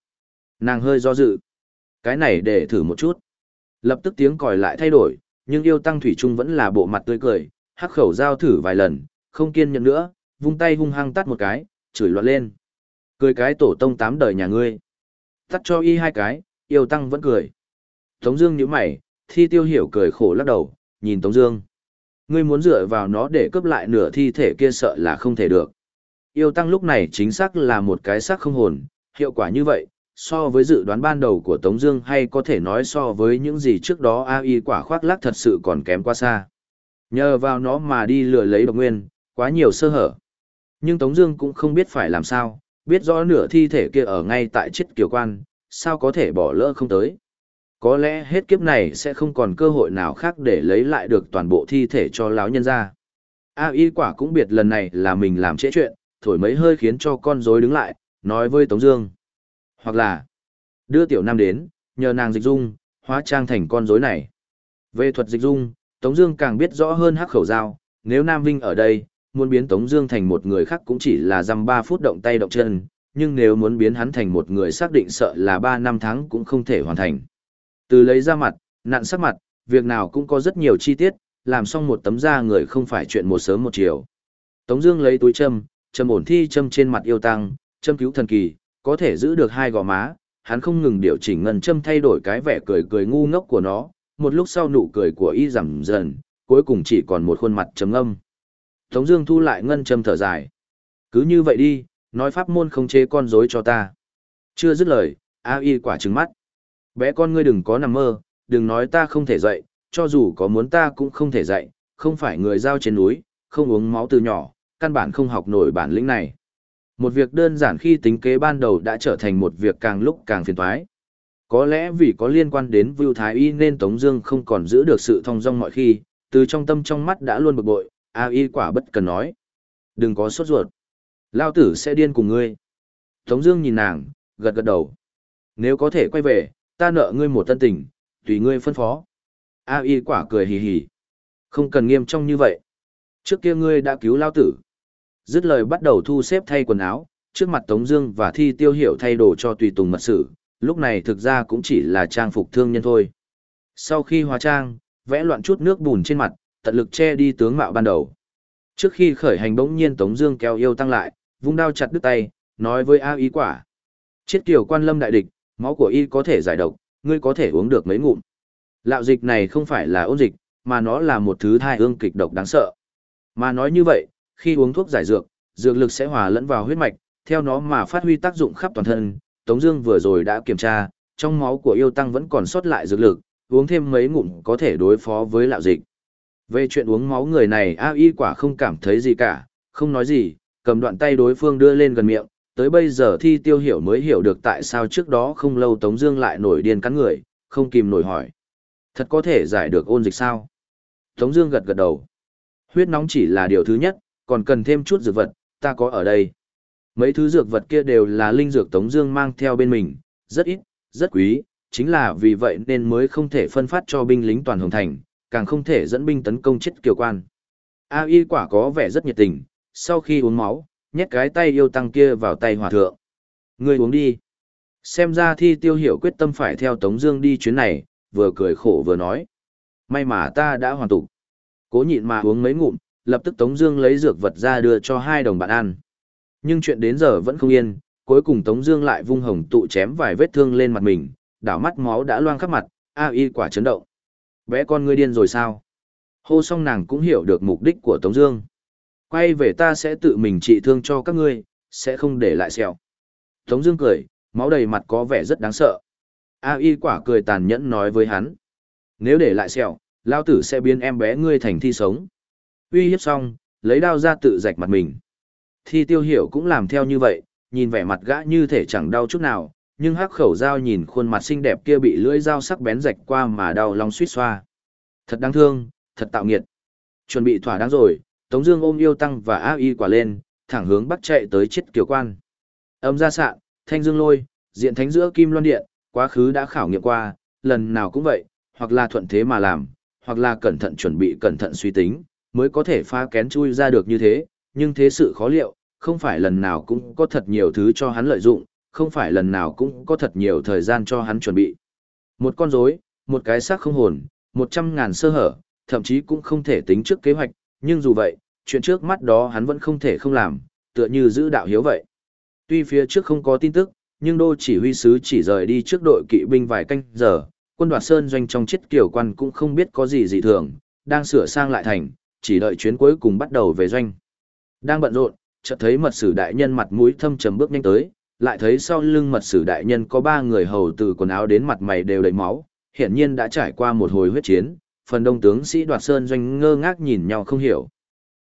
Nàng hơi do dự. Cái này để thử một chút. Lập tức tiếng còi lại thay đổi, nhưng yêu tăng thủy trung vẫn là bộ mặt tươi cười, hắc khẩu giao thử vài lần, không kiên nhẫn nữa, vung tay hung hăng tắt một cái, chửi loạn lên. Cười cái tổ tông tám đời nhà ngươi. Tắt cho y hai cái, yêu tăng vẫn cười. Tống Dương nhíu mày, thi tiêu hiểu cười khổ lắc đầu, nhìn Tống Dương. Ngươi muốn dựa vào nó để cướp lại nửa thi thể kia sợ là không thể được. Yêu tăng lúc này chính xác là một cái xác không hồn, hiệu quả như vậy, so với dự đoán ban đầu của Tống Dương hay có thể nói so với những gì trước đó AI quả khoác lác thật sự còn kém quá xa. Nhờ vào nó mà đi lừa lấy độc nguyên, quá nhiều sơ hở. Nhưng Tống Dương cũng không biết phải làm sao, biết rõ nửa thi thể kia ở ngay tại chết kiều quan, sao có thể bỏ lỡ không tới. Có lẽ hết kiếp này sẽ không còn cơ hội nào khác để lấy lại được toàn bộ thi thể cho lão nhân ra. A y quả cũng biết lần này là mình làm trễ chuyện, thổi mấy hơi khiến cho con rối đứng lại, nói với Tống Dương. Hoặc là, đưa tiểu nam đến, nhờ nàng dịch dung, hóa trang thành con rối này. Về thuật dịch dung, Tống Dương càng biết rõ hơn hắc khẩu dao nếu Nam Vinh ở đây, muốn biến Tống Dương thành một người khác cũng chỉ là dăm ba phút động tay động chân, nhưng nếu muốn biến hắn thành một người xác định sợ là ba năm tháng cũng không thể hoàn thành. Từ lấy ra mặt, nặn sắc mặt, việc nào cũng có rất nhiều chi tiết, làm xong một tấm da người không phải chuyện một sớm một chiều. Tống Dương lấy túi châm, châm ổn thi châm trên mặt yêu tăng, châm cứu thần kỳ, có thể giữ được hai gò má. Hắn không ngừng điều chỉnh ngân châm thay đổi cái vẻ cười cười ngu ngốc của nó. Một lúc sau nụ cười của y giảm dần, cuối cùng chỉ còn một khuôn mặt trầm âm. Tống Dương thu lại ngân châm thở dài. Cứ như vậy đi, nói pháp môn không chế con rối cho ta. Chưa dứt lời, A y quả trừng mắt. Bé con ngươi đừng có nằm mơ, đừng nói ta không thể dậy, cho dù có muốn ta cũng không thể dậy, không phải người giao trên núi, không uống máu từ nhỏ, căn bản không học nổi bản lĩnh này. Một việc đơn giản khi tính kế ban đầu đã trở thành một việc càng lúc càng phiền toái. Có lẽ vì có liên quan đến Vưu Thái Y nên Tống Dương không còn giữ được sự thông dong mọi khi, từ trong tâm trong mắt đã luôn bực bội, A Y quả bất cần nói. Đừng có sốt ruột. Lao tử sẽ điên cùng ngươi. Tống Dương nhìn nàng, gật gật đầu. Nếu có thể quay về, ta nợ ngươi một tân tình, tùy ngươi phân phó. A Y quả cười hì hì. Không cần nghiêm trọng như vậy. Trước kia ngươi đã cứu Lao tử. Dứt lời bắt đầu thu xếp thay quần áo, trước mặt Tống Dương và Thi Tiêu Hiểu thay đồ cho tùy tùng mật sử, lúc này thực ra cũng chỉ là trang phục thương nhân thôi. Sau khi hóa trang, vẽ loạn chút nước bùn trên mặt, tận lực che đi tướng mạo ban đầu. Trước khi khởi hành bỗng nhiên Tống Dương kéo yêu tăng lại, vung đao chặt đứt tay, nói với A Ý Quả: chết kiều quan lâm đại địch, máu của y có thể giải độc, ngươi có thể uống được mấy ngụm. Lạo dịch này không phải là ôn dịch, mà nó là một thứ thai ương kịch độc đáng sợ. Mà nói như vậy, khi uống thuốc giải dược, dược lực sẽ hòa lẫn vào huyết mạch, theo nó mà phát huy tác dụng khắp toàn thân. Tống Dương vừa rồi đã kiểm tra, trong máu của yêu tăng vẫn còn sót lại dược lực, uống thêm mấy ngụm có thể đối phó với lạo dịch. Về chuyện uống máu người này A Y quả không cảm thấy gì cả, không nói gì, cầm đoạn tay đối phương đưa lên gần miệng, tới bây giờ thi tiêu hiểu mới hiểu được tại sao trước đó không lâu Tống Dương lại nổi điên cắn người, không kìm nổi hỏi. Thật có thể giải được ôn dịch sao? Tống Dương gật gật đầu. Huyết nóng chỉ là điều thứ nhất, còn cần thêm chút dược vật, ta có ở đây. Mấy thứ dược vật kia đều là linh dược Tống Dương mang theo bên mình, rất ít, rất quý, chính là vì vậy nên mới không thể phân phát cho binh lính toàn hồng thành, càng không thể dẫn binh tấn công chết kiều quan. A Y quả có vẻ rất nhiệt tình, sau khi uống máu, nhét cái tay yêu tăng kia vào tay hòa thượng. Ngươi uống đi. Xem ra thi tiêu hiểu quyết tâm phải theo Tống Dương đi chuyến này, vừa cười khổ vừa nói. May mà ta đã hoàn tục. Cố nhịn mà uống mấy ngụm, lập tức Tống Dương lấy dược vật ra đưa cho hai đồng bạn ăn. Nhưng chuyện đến giờ vẫn không yên, cuối cùng Tống Dương lại vung hồng tụ chém vài vết thương lên mặt mình, đảo mắt máu đã loang khắp mặt, a y quả chấn động. Bé con ngươi điên rồi sao? Hô xong nàng cũng hiểu được mục đích của Tống Dương. Quay về ta sẽ tự mình trị thương cho các ngươi, sẽ không để lại sẹo. Tống Dương cười, máu đầy mặt có vẻ rất đáng sợ. A Y quả cười tàn nhẫn nói với hắn, nếu để lại sẹo, Lão tử sẽ biến em bé ngươi thành thi sống. Uy hiếp xong, lấy đao ra tự rạch mặt mình. Thi tiêu hiểu cũng làm theo như vậy, nhìn vẻ mặt gã như thể chẳng đau chút nào, nhưng hắc khẩu dao nhìn khuôn mặt xinh đẹp kia bị lưỡi dao sắc bén rạch qua mà đau lòng suýt xoa. Thật đáng thương, thật tạo nghiệt. Chuẩn bị thỏa đáng rồi, Tống Dương ôm yêu tăng và A Y quả lên, thẳng hướng bắc chạy tới chết kiều quan. Âm ra sạn, thanh dương lôi, diện thánh giữa kim loan điện, quá khứ đã khảo nghiệm qua, lần nào cũng vậy, hoặc là thuận thế mà làm, hoặc là cẩn thận chuẩn bị cẩn thận suy tính, mới có thể phá kén chui ra được như thế, nhưng thế sự khó liệu, không phải lần nào cũng có thật nhiều thứ cho hắn lợi dụng, không phải lần nào cũng có thật nhiều thời gian cho hắn chuẩn bị. Một con rối, một cái xác không hồn, một trăm ngàn sơ hở, thậm chí cũng không thể tính trước kế hoạch, nhưng dù vậy, chuyện trước mắt đó hắn vẫn không thể không làm, tựa như giữ đạo hiếu vậy. Tuy phía trước không có tin tức, nhưng đô chỉ huy sứ chỉ rời đi trước đội kỵ binh vài canh giờ, quân đoạt sơn doanh trong chết kiểu quan cũng không biết có gì dị thường, đang sửa sang lại thành, chỉ đợi chuyến cuối cùng bắt đầu về doanh. Đang bận rộn, chợt thấy mật sử đại nhân mặt mũi thâm trầm bước nhanh tới, lại thấy sau lưng mật sử đại nhân có ba người hầu từ quần áo đến mặt mày đều đầy máu, hiển nhiên đã trải qua một hồi huyết chiến, phần đông tướng sĩ đoạt sơn doanh ngơ ngác nhìn nhau không hiểu.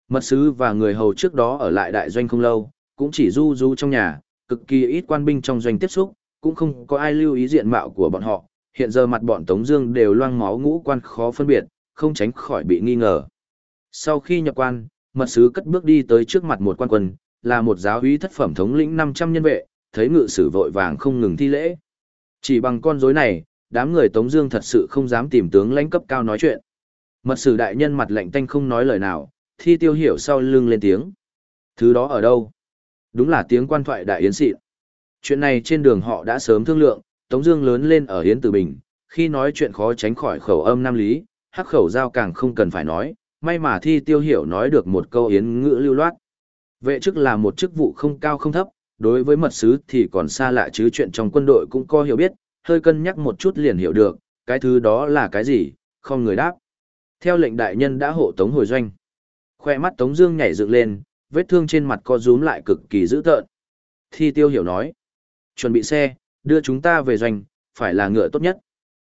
Mật sứ và người hầu trước đó ở lại đại doanh không lâu, cũng chỉ du du trong nhà, cực kỳ ít quan binh trong doanh tiếp xúc, cũng không có ai lưu ý diện mạo của bọn họ, hiện giờ mặt bọn Tống Dương đều loang máu ngũ quan khó phân biệt, không tránh khỏi bị nghi ngờ. Sau khi nhập quan, mật sứ cất bước đi tới trước mặt một quan quân, là một giáo úy thất phẩm thống lĩnh 500 nhân vệ, thấy ngự sử vội vàng không ngừng thi lễ. Chỉ bằng con rối này, đám người Tống Dương thật sự không dám tìm tướng lãnh cấp cao nói chuyện. Mật sử đại nhân mặt lạnh tanh không nói lời nào, thi tiêu hiểu sau lưng lên tiếng. Thứ đó ở đâu? Đúng là tiếng quan thoại đại yến xịn. Chuyện này trên đường họ đã sớm thương lượng, Tống Dương lớn lên ở Yến Tử Bình, khi nói chuyện khó tránh khỏi khẩu âm nam lý, hắc khẩu giao càng không cần phải nói, may mà thi tiêu hiểu nói được một câu yến ngữ lưu loát. Vệ chức là một chức vụ không cao không thấp, đối với mật sứ thì còn xa lạ chứ chuyện trong quân đội cũng có hiểu biết, hơi cân nhắc một chút liền hiểu được, cái thứ đó là cái gì, không người đáp. Theo lệnh đại nhân đã hộ tống hồi doanh. Khoe mắt Tống Dương nhảy dựng lên, vết thương trên mặt co rúm lại cực kỳ dữ tợn. Thi tiêu hiểu nói. Chuẩn bị xe, Đưa chúng ta về doanh, phải là ngựa tốt nhất.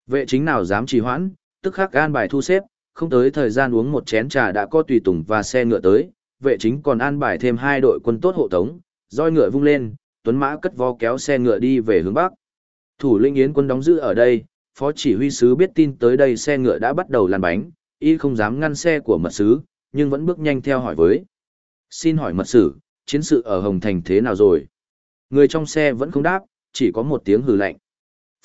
Vệ chính nào dám trì hoãn, tức khắc an bài thu xếp, không tới thời gian uống một chén trà đã có tùy tùng và xe ngựa tới, vệ chính còn an bài thêm hai đội quân tốt hộ tống, roi ngựa vung lên, tuấn mã cất vo kéo xe ngựa đi về hướng bắc. Thủ lĩnh yến quân đóng giữ ở đây, phó chỉ huy sứ biết tin tới đây xe ngựa đã bắt đầu lăn bánh, y không dám ngăn xe của mật sứ, nhưng vẫn bước nhanh theo hỏi với. Xin hỏi mật sử, chiến sự ở Hồng Thành thế nào rồi? Người trong xe vẫn không đáp, chỉ có một tiếng hừ lạnh.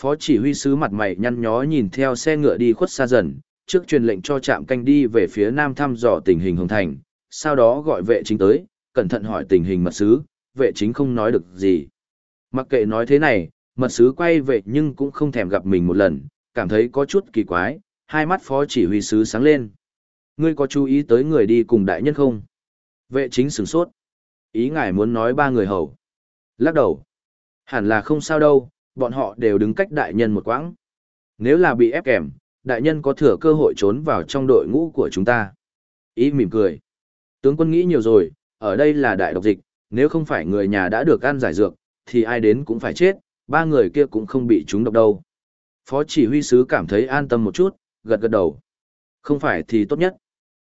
Phó chỉ huy sứ mặt mày nhăn nhó nhìn theo xe ngựa đi khuất xa dần, trước truyền lệnh cho trạm canh đi về phía nam thăm dò tình hình Hồng Thành, sau đó gọi vệ chính tới, cẩn thận hỏi tình hình mật sứ, vệ chính không nói được gì. Mặc kệ nói thế này, mật sứ quay về nhưng cũng không thèm gặp mình một lần, cảm thấy có chút kỳ quái, hai mắt phó chỉ huy sứ sáng lên. Ngươi có chú ý tới người đi cùng đại nhân không? Vệ chính sửng sốt. Ý ngài muốn nói ba người hầu. Lắc đầu. Hẳn là không sao đâu, bọn họ đều đứng cách đại nhân một quãng. Nếu là bị ép kèm, đại nhân có thừa cơ hội trốn vào trong đội ngũ của chúng ta. Ý mỉm cười. Tướng quân nghĩ nhiều rồi, ở đây là đại độc dịch, nếu không phải người nhà đã được ăn giải dược, thì ai đến cũng phải chết, ba người kia cũng không bị chúng độc đâu. Phó chỉ huy sứ cảm thấy an tâm một chút, gật gật đầu. Không phải thì tốt nhất.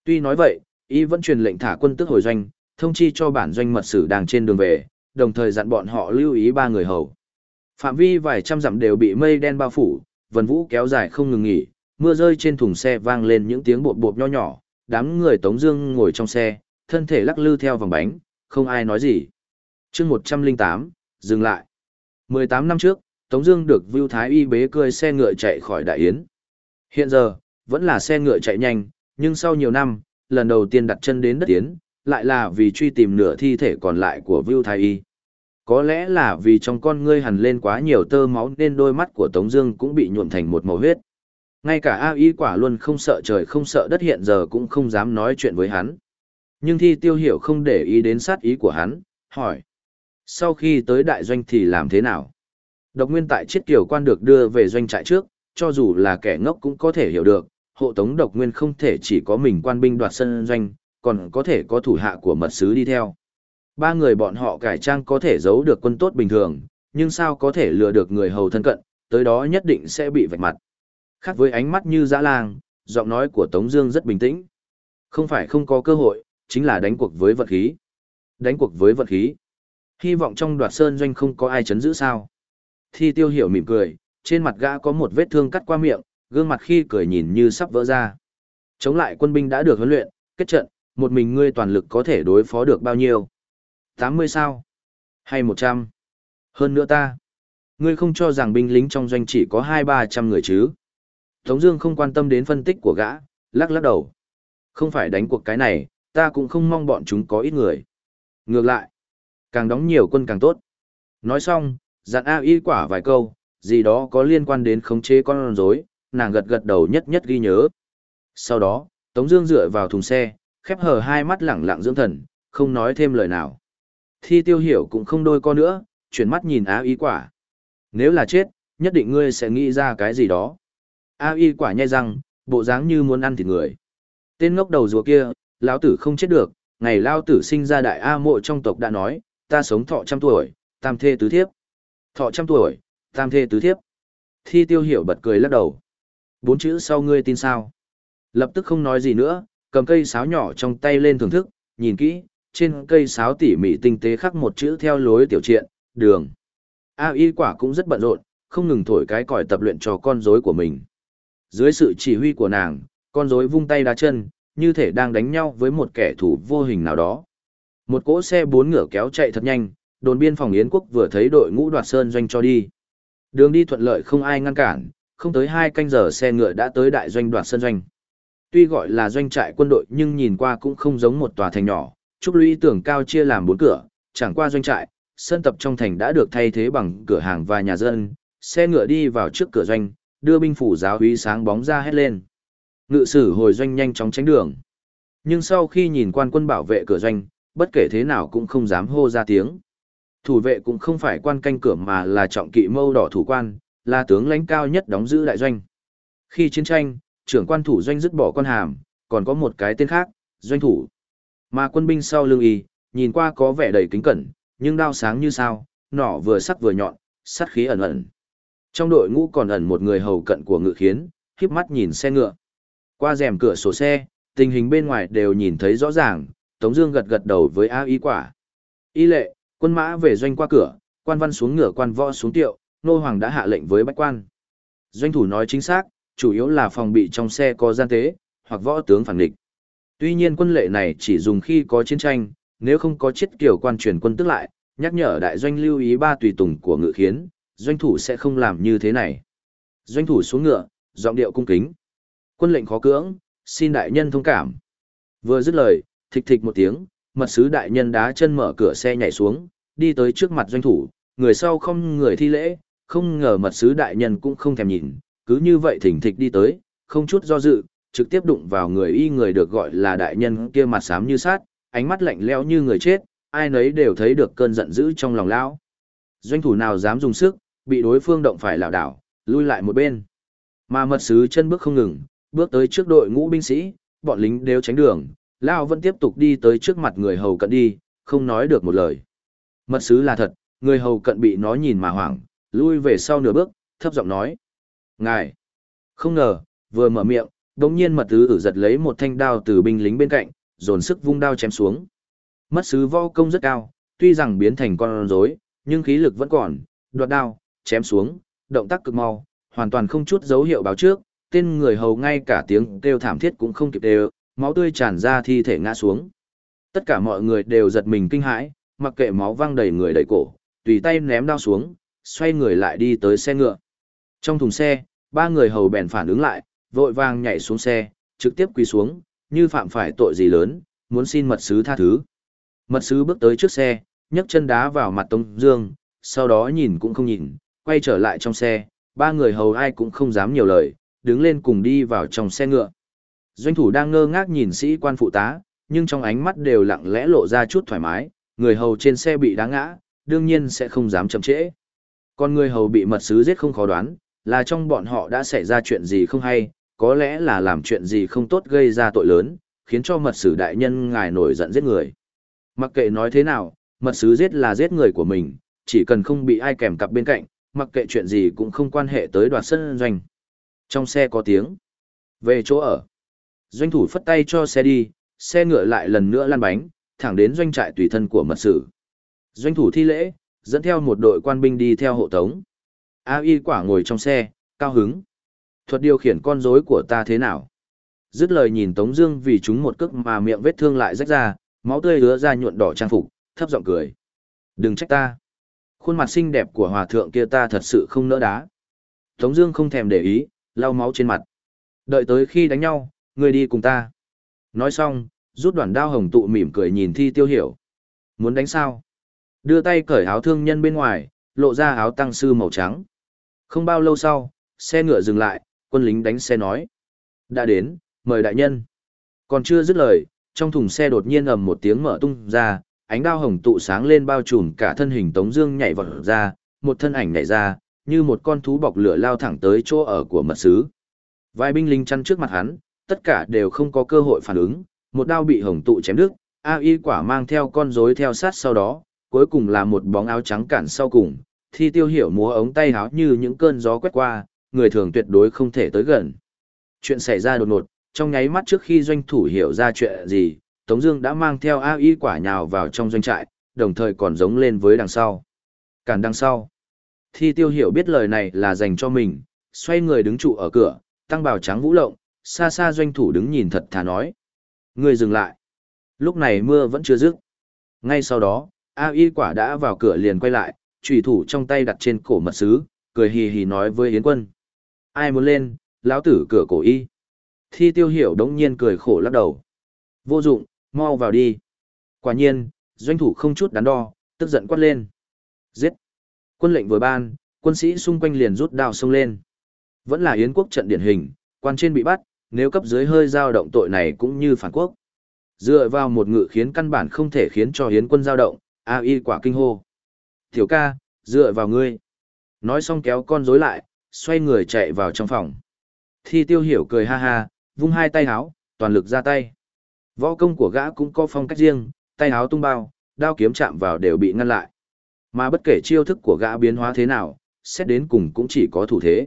Tuy nói vậy, y vẫn truyền lệnh thả quân tức hồi doanh, thông chi cho bản doanh mật sử đang trên đường về, đồng thời dặn bọn họ lưu ý ba người hầu. Phạm vi vài trăm dặm đều bị mây đen bao phủ, vần vũ kéo dài không ngừng nghỉ, mưa rơi trên thùng xe vang lên những tiếng bột bột nho nhỏ, đám người Tống Dương ngồi trong xe, thân thể lắc lư theo vòng bánh, không ai nói gì. Chương 108, dừng lại. 18 năm trước, Tống Dương được Vưu Thái Y bế cười xe ngựa chạy khỏi Đại Yến. Hiện giờ, vẫn là xe ngựa chạy nhanh, nhưng sau nhiều năm, lần đầu tiên đặt chân đến đất Yến, lại là vì truy tìm nửa thi thể còn lại của Vưu Thái Y. Có lẽ là vì trong con ngươi hằn lên quá nhiều tơ máu nên đôi mắt của Tống Dương cũng bị nhuộm thành một màu huyết. Ngay cả A Y quả luôn không sợ trời không sợ đất hiện giờ cũng không dám nói chuyện với hắn. Nhưng Thi Tiêu Hiểu không để ý đến sát ý của hắn, hỏi: sau khi tới đại doanh thì làm thế nào? Độc nguyên tại chiết kiều quan được đưa về doanh trại trước, cho dù là kẻ ngốc cũng có thể hiểu được, hộ tống độc nguyên không thể chỉ có mình quan binh đoạt sân doanh, còn có thể có thủ hạ của mật sứ đi theo. Ba người bọn họ cải trang có thể giấu được quân tốt bình thường, nhưng sao có thể lừa được người hầu thân cận, tới đó nhất định sẽ bị vạch mặt. Khác với ánh mắt như dã lang, giọng nói của Tống Dương rất bình tĩnh. Không phải không có cơ hội, chính là đánh cuộc với vật khí. Đánh cuộc với vật khí. Hy vọng trong đoạt sơn doanh không có ai chấn giữ sao. Thi tiêu hiểu mỉm cười, trên mặt gã có một vết thương cắt qua miệng, gương mặt khi cười nhìn như sắp vỡ ra. Chống lại quân binh đã được huấn luyện, kết trận, một mình ngươi toàn lực có thể đối phó được bao nhiêu? 80 sao? Hay 100? Hơn nữa ta. Ngươi không cho rằng binh lính trong doanh chỉ có 2-300 người chứ? Tống Dương không quan tâm đến phân tích của gã, lắc lắc đầu. Không phải đánh cuộc cái này, ta cũng không mong bọn chúng có ít người. Ngược lại, Càng đóng nhiều quân càng tốt. Nói xong, dặn A y quả vài câu, gì đó có liên quan đến khống chế con rối, nàng gật gật đầu nhất nhất ghi nhớ. Sau đó, Tống Dương dựa vào thùng xe, khép hờ hai mắt lẳng lặng dưỡng thần, không nói thêm lời nào. Thi tiêu hiểu cũng không đôi co nữa, chuyển mắt nhìn A y quả. Nếu là chết, nhất định ngươi sẽ nghĩ ra cái gì đó. A y quả nhai răng, bộ dáng như muốn ăn thịt người. Tên ngốc đầu rùa kia, lão tử không chết được, ngày lão tử sinh ra đại A mộ trong tộc đã nói, ta sống thọ trăm tuổi, tam thê tứ thiếp. Thọ trăm tuổi, tam thê tứ thiếp. Thi tiêu hiểu bật cười lắc đầu. Bốn chữ sau ngươi tin sao? Lập tức không nói gì nữa, cầm cây sáo nhỏ trong tay lên thưởng thức, nhìn kỹ, trên cây sáo tỉ mỉ tinh tế khắc một chữ theo lối tiểu triện, đường. A y quả cũng rất bận rộn, không ngừng thổi cái còi tập luyện cho con rối của mình. Dưới sự chỉ huy của nàng, con rối vung tay đá chân, như thể đang đánh nhau với một kẻ thù vô hình nào đó. Một cỗ xe bốn ngựa kéo chạy thật nhanh, đồn biên phòng Yến quốc vừa thấy đội ngũ đoạt sơn doanh cho đi. Đường đi thuận lợi không ai ngăn cản, không tới hai canh giờ xe ngựa đã tới đại doanh đoạt sơn doanh. Tuy gọi là doanh trại quân đội nhưng nhìn qua cũng không giống một tòa thành nhỏ, trúc lũy tưởng cao chia làm bốn cửa, chẳng qua doanh trại, sân tập trong thành đã được thay thế bằng cửa hàng và nhà dân, xe ngựa đi vào trước cửa doanh, đưa binh phủ giáo úy sáng bóng ra hết lên. Ngự sử hồi doanh nhanh chóng tránh đường. Nhưng sau khi nhìn quan quân bảo vệ cửa doanh, bất kể thế nào cũng không dám hô ra tiếng. Thủ vệ cũng không phải quan canh cửa mà là trọng kỵ mâu đỏ thủ quan, là tướng lãnh cao nhất đóng giữ đại doanh. Khi chiến tranh, trưởng quan thủ doanh dứt bỏ con hàm, còn có một cái tên khác, doanh thủ. Mà quân binh sau lưng y, nhìn qua có vẻ đầy kính cẩn, nhưng đao sáng như sao, nỏ vừa sắc vừa nhọn, sát khí ẩn ẩn. Trong đội ngũ còn ẩn một người hầu cận của ngự khiến, khiếp mắt nhìn xe ngựa. Qua rèm cửa sổ xe, tình hình bên ngoài đều nhìn thấy rõ ràng, Tống Dương gật gật đầu với A Y quả. Y lệ, quân mã về doanh qua cửa, quan văn xuống ngựa quan võ xuống tiệu, nô hoàng đã hạ lệnh với bách quan. Doanh thủ nói chính xác, chủ yếu là phòng bị trong xe có gian tế, hoặc võ tướng phản địch. Tuy nhiên quân lệ này chỉ dùng khi có chiến tranh, nếu không có chiết kiểu quan truyền quân tức lại, nhắc nhở đại doanh lưu ý ba tùy tùng của ngự khiến, doanh thủ sẽ không làm như thế này. Doanh thủ xuống ngựa, giọng điệu cung kính. Quân lệnh khó cưỡng, xin đại nhân thông cảm. Vừa dứt lời, thịch thịch một tiếng, mật sứ đại nhân đá chân mở cửa xe nhảy xuống, đi tới trước mặt doanh thủ, người sau không người thi lễ, không ngờ mật sứ đại nhân cũng không thèm nhìn, cứ như vậy thỉnh thịch đi tới, không chút do dự, trực tiếp đụng vào người y người được gọi là đại nhân kia mặt xám như sát, ánh mắt lạnh lẽo như người chết, ai nấy đều thấy được cơn giận dữ trong lòng lão. Doanh thủ nào dám dùng sức, bị đối phương động phải lảo đảo, lui lại một bên. Mà mật sứ chân bước không ngừng, bước tới trước đội ngũ binh sĩ, bọn lính đều tránh đường, lão vẫn tiếp tục đi tới trước mặt người hầu cận đi, không nói được một lời. Mật sứ là thật, người hầu cận bị nó nhìn mà hoảng, lui về sau nửa bước, thấp giọng nói. Ngài! Không ngờ, vừa mở miệng, đồng nhiên mật tứ ử giật lấy một thanh đao từ binh lính bên cạnh, dồn sức vung đao chém xuống. Mất sứ võ công rất cao, tuy rằng biến thành con rối, nhưng khí lực vẫn còn, đoạt đao, chém xuống, động tác cực mau, hoàn toàn không chút dấu hiệu báo trước, tên người hầu ngay cả tiếng kêu thảm thiết cũng không kịp đều, máu tươi tràn ra thi thể ngã xuống. Tất cả mọi người đều giật mình kinh hãi, mặc kệ máu văng đầy người đầy cổ, tùy tay ném đao xuống, xoay người lại đi tới xe ngựa. Trong thùng xe, ba người hầu bèn phản ứng lại, vội vàng nhảy xuống xe, trực tiếp quỳ xuống, như phạm phải tội gì lớn, muốn xin mật sứ tha thứ. Mật sứ bước tới trước xe, nhấc chân đá vào mặt Tống Dương, sau đó nhìn cũng không nhìn, quay trở lại trong xe, ba người hầu ai cũng không dám nhiều lời, đứng lên cùng đi vào trong xe ngựa. Doanh thủ đang ngơ ngác nhìn sĩ quan phụ tá, nhưng trong ánh mắt đều lặng lẽ lộ ra chút thoải mái, người hầu trên xe bị đá ngã, đương nhiên sẽ không dám chậm trễ. Còn người hầu bị mật sứ giết không khó đoán, là trong bọn họ đã xảy ra chuyện gì không hay, có lẽ là làm chuyện gì không tốt gây ra tội lớn, khiến cho mật sử đại nhân ngài nổi giận giết người. Mặc kệ nói thế nào, mật sứ giết là giết người của mình, chỉ cần không bị ai kèm cặp bên cạnh, mặc kệ chuyện gì cũng không quan hệ tới đoạt sân doanh. Trong xe có tiếng. Về chỗ ở. Doanh thủ phất tay cho xe đi, xe ngựa lại lần nữa lăn bánh, thẳng đến doanh trại tùy thân của mật sử. Doanh thủ thi lễ, dẫn theo một đội quan binh đi theo hộ tống. A y quả ngồi trong xe, cao hứng. Thuật điều khiển con rối của ta thế nào? Dứt lời nhìn Tống Dương vì chúng một cước mà miệng vết thương lại rách ra, máu tươi lứa ra nhuộn đỏ trang phục, thấp giọng cười. Đừng trách ta. Khuôn mặt xinh đẹp của hòa thượng kia ta thật sự không nỡ đá. Tống Dương không thèm để ý, lau máu trên mặt. Đợi tới khi đánh nhau, ngươi đi cùng ta. Nói xong, rút đoạn đao hồng tụ mỉm cười nhìn Thi Tiêu Hiểu. Muốn đánh sao? Đưa tay cởi áo thương nhân bên ngoài, lộ ra áo tăng sư màu trắng. Không bao lâu sau, xe ngựa dừng lại, quân lính đánh xe nói. Đã đến, mời đại nhân. Còn chưa dứt lời, trong thùng xe đột nhiên ầm một tiếng mở tung ra, ánh đao hồng tụ sáng lên bao trùm cả thân hình Tống Dương nhảy vọt ra, một thân ảnh nhảy ra, như một con thú bọc lửa lao thẳng tới chỗ ở của mật sứ. Vài binh lính chăn trước mặt hắn, tất cả đều không có cơ hội phản ứng, một đao bị hồng tụ chém đứt, A Y quả mang theo con rối theo sát sau đó, cuối cùng là một bóng áo trắng cản sau cùng, thi tiêu hiểu múa ống tay áo như những cơn gió quét qua, người thường tuyệt đối không thể tới gần. Chuyện xảy ra đột ngột, trong nháy mắt trước khi doanh thủ hiểu ra chuyện gì, Tống Dương đã mang theo A Y quả nhào vào trong doanh trại, đồng thời còn giống lên với đằng sau. Cản đằng sau. Thi tiêu hiểu biết lời này là dành cho mình, xoay người đứng trụ ở cửa, tăng bào trắng vũ lộng, xa xa doanh thủ đứng nhìn thật thà nói. Người dừng lại. Lúc này mưa vẫn chưa dứt. Ngay sau đó, A Y quả đã vào cửa liền quay lại, trùy thủ trong tay đặt trên cổ mật sứ, cười hì hì nói với Yến quân. Ai muốn lên, lão tử cửa cổ y. Thi tiêu hiểu đống nhiên cười khổ lắc đầu. Vô dụng, mau vào đi. Quả nhiên, doanh thủ không chút đắn đo, tức giận quát lên. Giết. Quân lệnh vừa ban, quân sĩ xung quanh liền rút đao xông lên. Vẫn là Yến quốc trận điển hình, quan trên bị bắt, nếu cấp dưới hơi dao động tội này cũng như phản quốc. Dựa vào một ngự khiến căn bản không thể khiến cho hiến quân dao động, A y quả kinh hô. Tiểu ca, dựa vào ngươi. Nói xong kéo con rối lại, xoay người chạy vào trong phòng. Thi tiêu hiểu cười ha ha, vung hai tay háo, toàn lực ra tay. Võ công của gã cũng có phong cách riêng, tay háo tung bao, đao kiếm chạm vào đều bị ngăn lại. Mà bất kể chiêu thức của gã biến hóa thế nào, xét đến cùng cũng chỉ có thủ thế.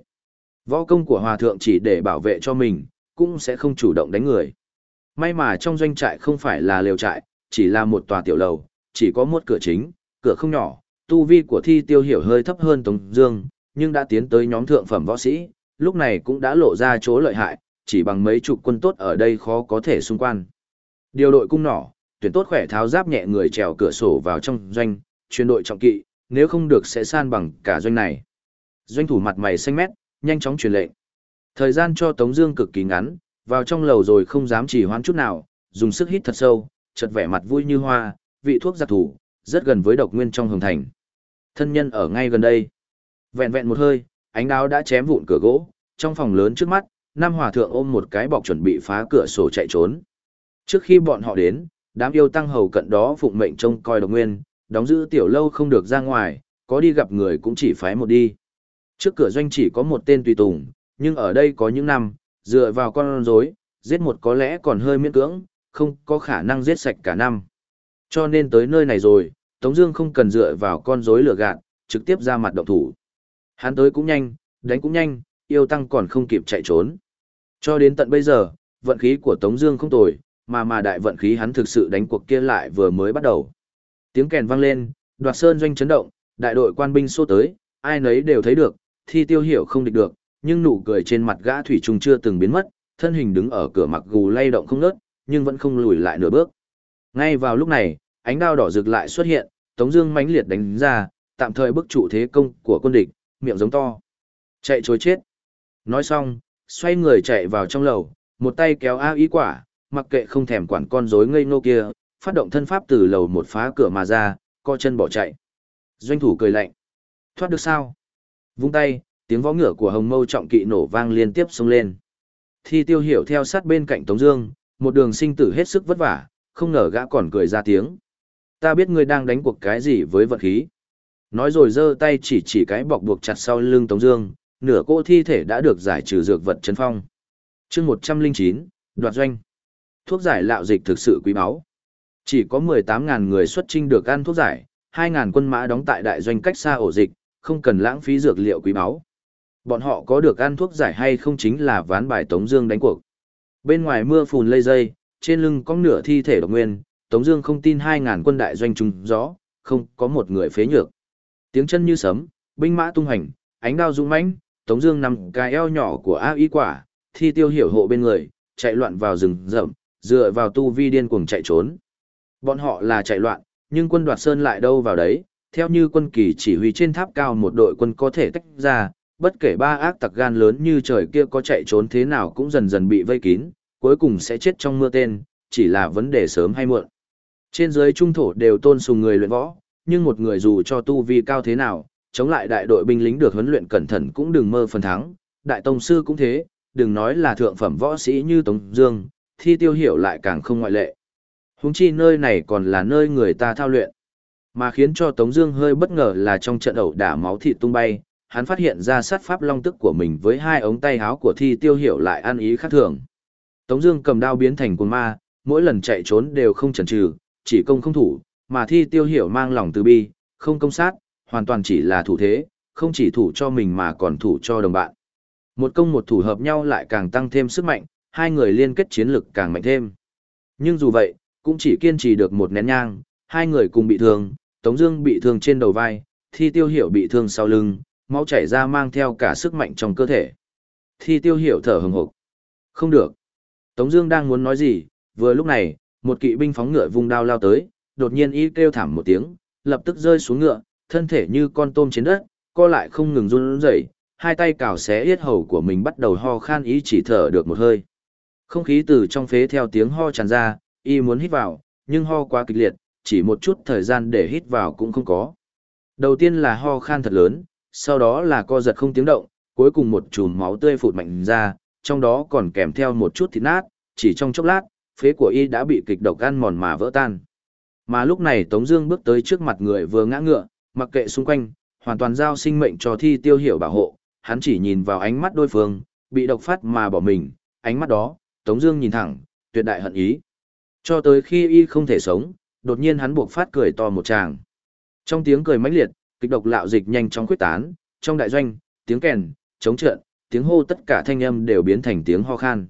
Võ công của hòa thượng chỉ để bảo vệ cho mình, cũng sẽ không chủ động đánh người. May mà trong doanh trại không phải là lều trại, chỉ là một tòa tiểu lầu, chỉ có một cửa chính, cửa không nhỏ, tu vi của thi tiêu hiểu hơi thấp hơn Tống Dương, nhưng đã tiến tới nhóm thượng phẩm võ sĩ, lúc này cũng đã lộ ra chỗ lợi hại, chỉ bằng mấy chục quân tốt ở đây khó có thể xung quan. Điều đội cung nỏ, tuyển tốt khỏe tháo giáp nhẹ người trèo cửa sổ vào trong doanh, chuyên đội trọng kỵ, nếu không được sẽ san bằng cả doanh này. Doanh thủ mặt mày xanh mét, nhanh chóng truyền lệnh. Thời gian cho Tống Dương cực kỳ ngắn, vào trong lầu rồi không dám chỉ hoãn chút nào, dùng sức hít thật sâu, chợt vẻ mặt vui như hoa, vị thuốc giặc thủ, rất gần với độc nguyên trong hồng thành. Thân nhân ở ngay gần đây. Vẹn vẹn một hơi, ánh đao đã chém vụn cửa gỗ, trong phòng lớn trước mắt, Nam Hòa Thượng ôm một cái bọc chuẩn bị phá cửa sổ chạy trốn. Trước khi bọn họ đến, đám yêu tăng hầu cận đó phụng mệnh trông coi độc nguyên, đóng giữ tiểu lâu không được ra ngoài, có đi gặp người cũng chỉ phái một đi. Trước cửa doanh chỉ có một tên tùy tùng, nhưng ở đây có những năm, dựa vào con rối, giết một có lẽ còn hơi miễn cưỡng, không có khả năng giết sạch cả năm. Cho nên tới nơi này rồi, Tống Dương không cần dựa vào con rối lừa gạt, trực tiếp ra mặt động thủ. Hắn tới cũng nhanh, đánh cũng nhanh, yêu tăng còn không kịp chạy trốn. Cho đến tận bây giờ, vận khí của Tống Dương không tồi, mà mà đại vận khí hắn thực sự đánh cuộc kia lại vừa mới bắt đầu. Tiếng kèn vang lên, đoạt sơn doanh chấn động, đại đội quan binh xô tới, ai nấy đều thấy được, thi tiêu hiểu không địch được, nhưng nụ cười trên mặt gã thủy trung chưa từng biến mất, thân hình đứng ở cửa mặc gù lay động không nớt, nhưng vẫn không lùi lại nửa bước. Ngay vào lúc này, ánh đao đỏ rực lại xuất hiện, Tống Dương mãnh liệt đánh ra, tạm thời bức trụ thế công của quân địch, miệng giống to, chạy trối chết. Nói xong, xoay người chạy vào trong lầu, một tay kéo A ý quả, mặc kệ không thèm quản con rối ngây ngô kia, phát động thân pháp từ lầu một phá cửa mà ra, co chân bỏ chạy. Doanh thủ cười lạnh, thoát được sao? Vung tay, tiếng võ ngựa của hồng mâu trọng kỵ nổ vang liên tiếp xông lên. Thi tiêu hiểu theo sát bên cạnh Tống Dương, một đường sinh tử hết sức vất vả, không ngờ gã còn cười ra tiếng. Ta biết ngươi đang đánh cuộc cái gì với vật khí. Nói rồi giơ tay chỉ chỉ cái bọc buộc chặt sau lưng Tống Dương, nửa cỗ thi thể đã được giải trừ dược vật chấn phong. Chương 109, đoạt doanh. Thuốc giải lạo dịch thực sự quý báu. Chỉ có 18.000 người xuất trinh được ăn thuốc giải, 2.000 quân mã đóng tại đại doanh cách xa ổ dịch, không cần lãng phí dược liệu quý báu. Bọn họ có được ăn thuốc giải hay không chính là ván bài Tống Dương đánh cuộc. Bên ngoài mưa phùn lây dây, trên lưng có nửa thi thể độc nguyên, Tống Dương không tin 2.000 quân đại doanh trùng gió, không có một người phế nhược. Tiếng chân như sấm, binh mã tung hành, ánh đao rung mãnh, Tống Dương nằm cái eo nhỏ của A Y quả, thi tiêu hiểu hộ bên người, chạy loạn vào rừng rậm, dựa vào tu vi điên cuồng chạy trốn. Bọn họ là chạy loạn, nhưng quân đoạt sơn lại đâu vào đấy, theo như quân kỳ chỉ huy trên tháp cao một đội quân có thể tách ra, bất kể ba ác tặc gan lớn như trời kia có chạy trốn thế nào cũng dần dần bị vây kín, cuối cùng sẽ chết trong mưa tên, chỉ là vấn đề sớm hay muộn. Trên dưới trung thổ đều tôn sùng người luyện võ, nhưng một người dù cho tu vi cao thế nào, chống lại đại đội binh lính được huấn luyện cẩn thận cũng đừng mơ phần thắng, đại tông sư cũng thế, đừng nói là thượng phẩm võ sĩ như Tống Dương, thi tiêu hiểu lại càng không ngoại lệ. Húng chi nơi này còn là nơi người ta thao luyện. Mà khiến cho Tống Dương hơi bất ngờ là trong trận ẩu đả máu thịt tung bay, hắn phát hiện ra sát pháp long tức của mình với hai ống tay áo của thi tiêu hiểu lại ăn ý khác thường. Tống Dương cầm đao biến thành cuồng ma, mỗi lần chạy trốn đều không chần chừ, chỉ công không thủ, mà thi tiêu hiểu mang lòng từ bi, không công sát, hoàn toàn chỉ là thủ thế, không chỉ thủ cho mình mà còn thủ cho đồng bạn. Một công một thủ hợp nhau lại càng tăng thêm sức mạnh, hai người liên kết chiến lực càng mạnh thêm. Nhưng dù vậy, cũng chỉ kiên trì được một nén nhang, hai người cùng bị thương, Tống Dương bị thương trên đầu vai, Thi Tiêu Hiểu bị thương sau lưng, máu chảy ra mang theo cả sức mạnh trong cơ thể. Thi Tiêu Hiểu thở hừng hực. Không được. Tống Dương đang muốn nói gì, vừa lúc này, một kỵ binh phóng ngựa vung đao lao tới, đột nhiên y kêu thảm một tiếng, lập tức rơi xuống ngựa, thân thể như con tôm trên đất, co lại không ngừng run rẩy, hai tay cào xé yết hầu của mình bắt đầu ho khan ý chỉ thở được một hơi. Không khí từ trong phế theo tiếng ho tràn ra, y muốn hít vào, nhưng ho quá kịch liệt, chỉ một chút thời gian để hít vào cũng không có. Đầu tiên là ho khan thật lớn, sau đó là co giật không tiếng động, cuối cùng một chùm máu tươi phụt mạnh ra, trong đó còn kèm theo một chút thịt nát, chỉ trong chốc lát, phế của y đã bị kịch độc ăn mòn mà vỡ tan. Mà lúc này Tống Dương bước tới trước mặt người vừa ngã ngựa, mặc kệ xung quanh, hoàn toàn giao sinh mệnh cho thi tiêu hiểu bảo hộ, hắn chỉ nhìn vào ánh mắt đối phương, bị độc phát mà bỏ mình, ánh mắt đó, Tống Dương nhìn thẳng, tuyệt đại hận ý. Cho tới khi y không thể sống, đột nhiên hắn buộc phát cười to một tràng. Trong tiếng cười mãnh liệt, kịch độc lạo dịch nhanh chóng quyết tán, trong đại doanh, tiếng kèn, chống trợn, tiếng hô tất cả thanh âm đều biến thành tiếng ho khan.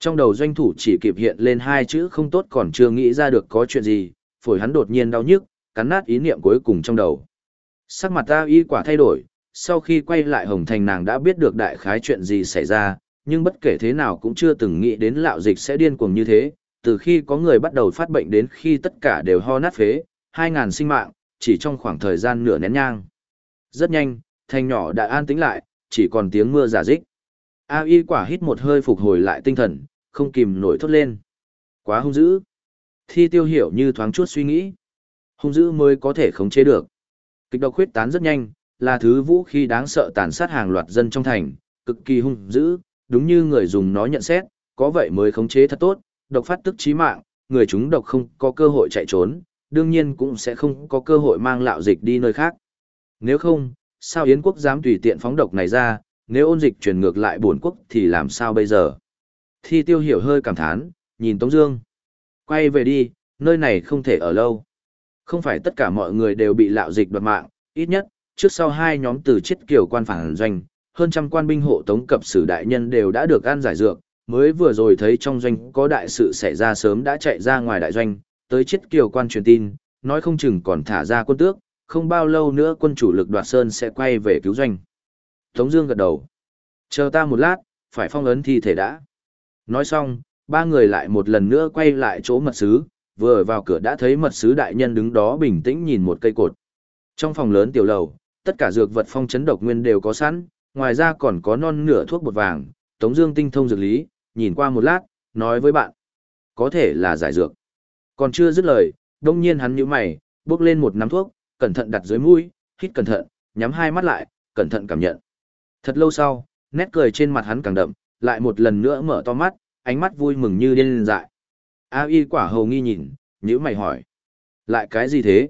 Trong đầu doanh thủ chỉ kịp hiện lên hai chữ không tốt còn chưa nghĩ ra được có chuyện gì, phổi hắn đột nhiên đau nhức, cắn nát ý niệm cuối cùng trong đầu. Sắc mặt ta y quả thay đổi, sau khi quay lại Hồng Thành nàng đã biết được đại khái chuyện gì xảy ra, nhưng bất kể thế nào cũng chưa từng nghĩ đến lạo dịch sẽ điên cuồng như thế, từ khi có người bắt đầu phát bệnh đến khi tất cả đều ho nát phế, 2.000 sinh mạng, chỉ trong khoảng thời gian nửa nén nhang. Rất nhanh, thành nhỏ đã an tĩnh lại, chỉ còn tiếng mưa giả dích. A y quả hít một hơi phục hồi lại tinh thần, không kìm nổi thốt lên. Quá hung dữ. Thi tiêu hiểu như thoáng chút suy nghĩ. Hung dữ mới có thể khống chế được. Kịch độc huyết tán rất nhanh, là thứ vũ khí đáng sợ tàn sát hàng loạt dân trong thành, cực kỳ hung dữ, đúng như người dùng nó nhận xét, có vậy mới khống chế thật tốt, độc phát tức chí mạng, người chúng độc không có cơ hội chạy trốn, đương nhiên cũng sẽ không có cơ hội mang lạo dịch đi nơi khác. Nếu không, sao Yến quốc dám tùy tiện phóng độc này ra, nếu ôn dịch truyền ngược lại bổn quốc thì làm sao bây giờ? Thi tiêu hiểu hơi cảm thán, nhìn Tống Dương. Quay về đi, nơi này không thể ở lâu. Không phải tất cả mọi người đều bị lạo dịch đoạt mạng, ít nhất, trước sau hai nhóm từ chết kiểu quan phản doanh, hơn trăm quan binh hộ tống cập sử đại nhân đều đã được ăn giải dược, mới vừa rồi thấy trong doanh có đại sự xảy ra sớm đã chạy ra ngoài đại doanh, tới chết kiều quan truyền tin, nói không chừng còn thả ra quân tước, không bao lâu nữa quân chủ lực đoạt sơn sẽ quay về cứu doanh. Tống Dương gật đầu. Chờ ta một lát, phải phong ấn thi thể đã. Nói xong, ba người lại một lần nữa quay lại chỗ mật sứ, vừa vào cửa đã thấy mật sứ đại nhân đứng đó bình tĩnh nhìn một cây cột. Trong phòng lớn tiểu lầu, tất cả dược vật phong chấn độc nguyên đều có sẵn, ngoài ra còn có non nửa thuốc bột vàng. Tống Dương tinh thông dược lý, nhìn qua một lát, nói với bạn, có thể là giải dược. Còn chưa dứt lời, đông nhiên hắn nhíu mày, bước lên một nắm thuốc, cẩn thận đặt dưới mũi, hít cẩn thận, nhắm hai mắt lại, cẩn thận cảm nhận. Thật lâu sau, nét cười trên mặt hắn càng đậm, lại một lần nữa mở to mắt, ánh mắt vui mừng như điên dại. A y quả hầu nghi nhìn, nhíu mày hỏi. Lại cái gì thế?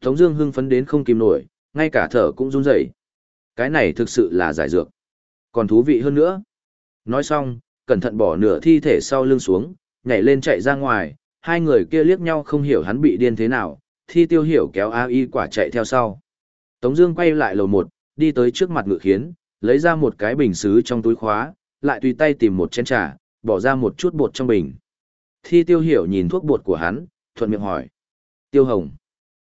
Tống Dương hưng phấn đến không kìm nổi, ngay cả thở cũng run rẩy. Cái này thực sự là giải dược. Còn thú vị hơn nữa. Nói xong, cẩn thận bỏ nửa thi thể sau lưng xuống, nhảy lên chạy ra ngoài, hai người kia liếc nhau không hiểu hắn bị điên thế nào, thi tiêu hiểu kéo A y quả chạy theo sau. Tống Dương quay lại lầu một, đi tới trước mặt ngự khiến, lấy ra một cái bình sứ trong túi khóa, lại tùy tay tìm một chén trà, bỏ ra một chút bột trong bình. Thi tiêu hiểu nhìn thuốc bột của hắn, thuận miệng hỏi. Tiêu hồng.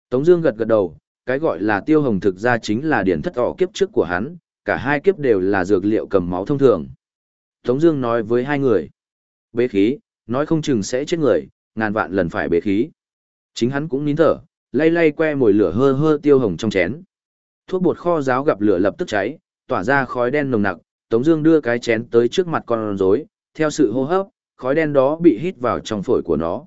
Tống Dương gật gật đầu, cái gọi là tiêu hồng thực ra chính là điển thất ỏ kiếp trước của hắn, cả hai kiếp đều là dược liệu cầm máu thông thường. Tống Dương nói với hai người, bế khí, nói không chừng sẽ chết người, ngàn vạn lần phải bế khí. Chính hắn cũng nín thở, lay lay que mồi lửa hơ hơ tiêu hồng trong chén. Thuốc bột kho giáo gặp lửa lập tức cháy, tỏa ra khói đen nồng nặc. Tống Dương đưa cái chén tới trước mặt con rối, theo sự hô hấp, khói đen đó bị hít vào trong phổi của nó.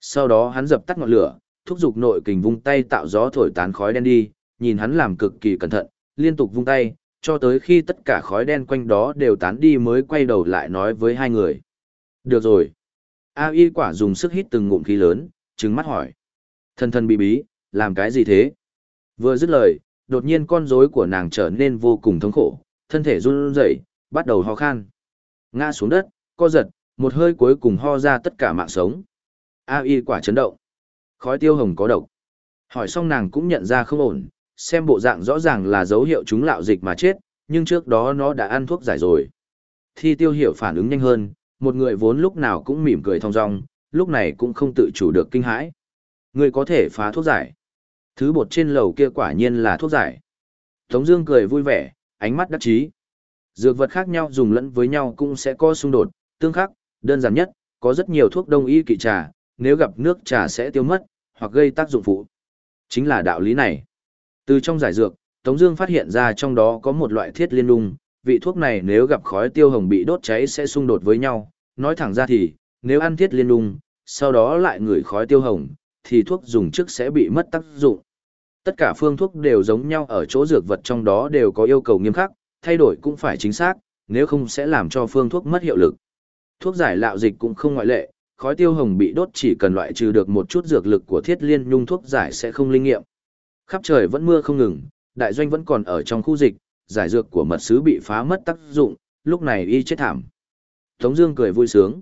Sau đó hắn dập tắt ngọn lửa, thúc giục nội kình vung tay tạo gió thổi tán khói đen đi, nhìn hắn làm cực kỳ cẩn thận, liên tục vung tay, cho tới khi tất cả khói đen quanh đó đều tán đi mới quay đầu lại nói với hai người. Được rồi. A y quả dùng sức hít từng ngụm khí lớn, trừng mắt hỏi. Thân thân bí bí, làm cái gì thế? Vừa dứt lời, đột nhiên con rối của nàng trở nên vô cùng thống khổ, thân thể run rẩy, bắt đầu ho khan. Ngã xuống đất, co giật, một hơi cuối cùng ho ra tất cả mạng sống. A y quả chấn động. Khói tiêu hồng có độc. Hỏi xong nàng cũng nhận ra không ổn, xem bộ dạng rõ ràng là dấu hiệu chúng lạo dịch mà chết, nhưng trước đó nó đã ăn thuốc giải rồi. Thi tiêu hiểu phản ứng nhanh hơn, một người vốn lúc nào cũng mỉm cười thong dong, lúc này cũng không tự chủ được kinh hãi. Người có thể phá thuốc giải. Thứ bột trên lầu kia quả nhiên là thuốc giải. Tống Dương cười vui vẻ, ánh mắt đắc chí. Dược vật khác nhau dùng lẫn với nhau cũng sẽ có xung đột, tương khắc, đơn giản nhất, có rất nhiều thuốc đông y kỵ trà, nếu gặp nước trà sẽ tiêu mất, hoặc gây tác dụng phụ. Chính là đạo lý này. Từ trong giải dược, Tống Dương phát hiện ra trong đó có một loại thiết liên lung, vị thuốc này nếu gặp khói tiêu hồng bị đốt cháy sẽ xung đột với nhau. Nói thẳng ra thì, nếu ăn thiết liên lung, sau đó lại ngửi khói tiêu hồng, thì thuốc dùng trước sẽ bị mất tác dụng. Tất cả phương thuốc đều giống nhau ở chỗ dược vật trong đó đều có yêu cầu nghiêm khắc, thay đổi cũng phải chính xác, nếu không sẽ làm cho phương thuốc mất hiệu lực. Thuốc giải lạo dịch cũng không ngoại lệ, khói tiêu hồng bị đốt chỉ cần loại trừ được một chút dược lực của thiết liên nhung thuốc giải sẽ không linh nghiệm. Khắp trời vẫn mưa không ngừng, đại doanh vẫn còn ở trong khu dịch, giải dược của mật sứ bị phá mất tác dụng, lúc này y chết thảm. Tống Dương cười vui sướng.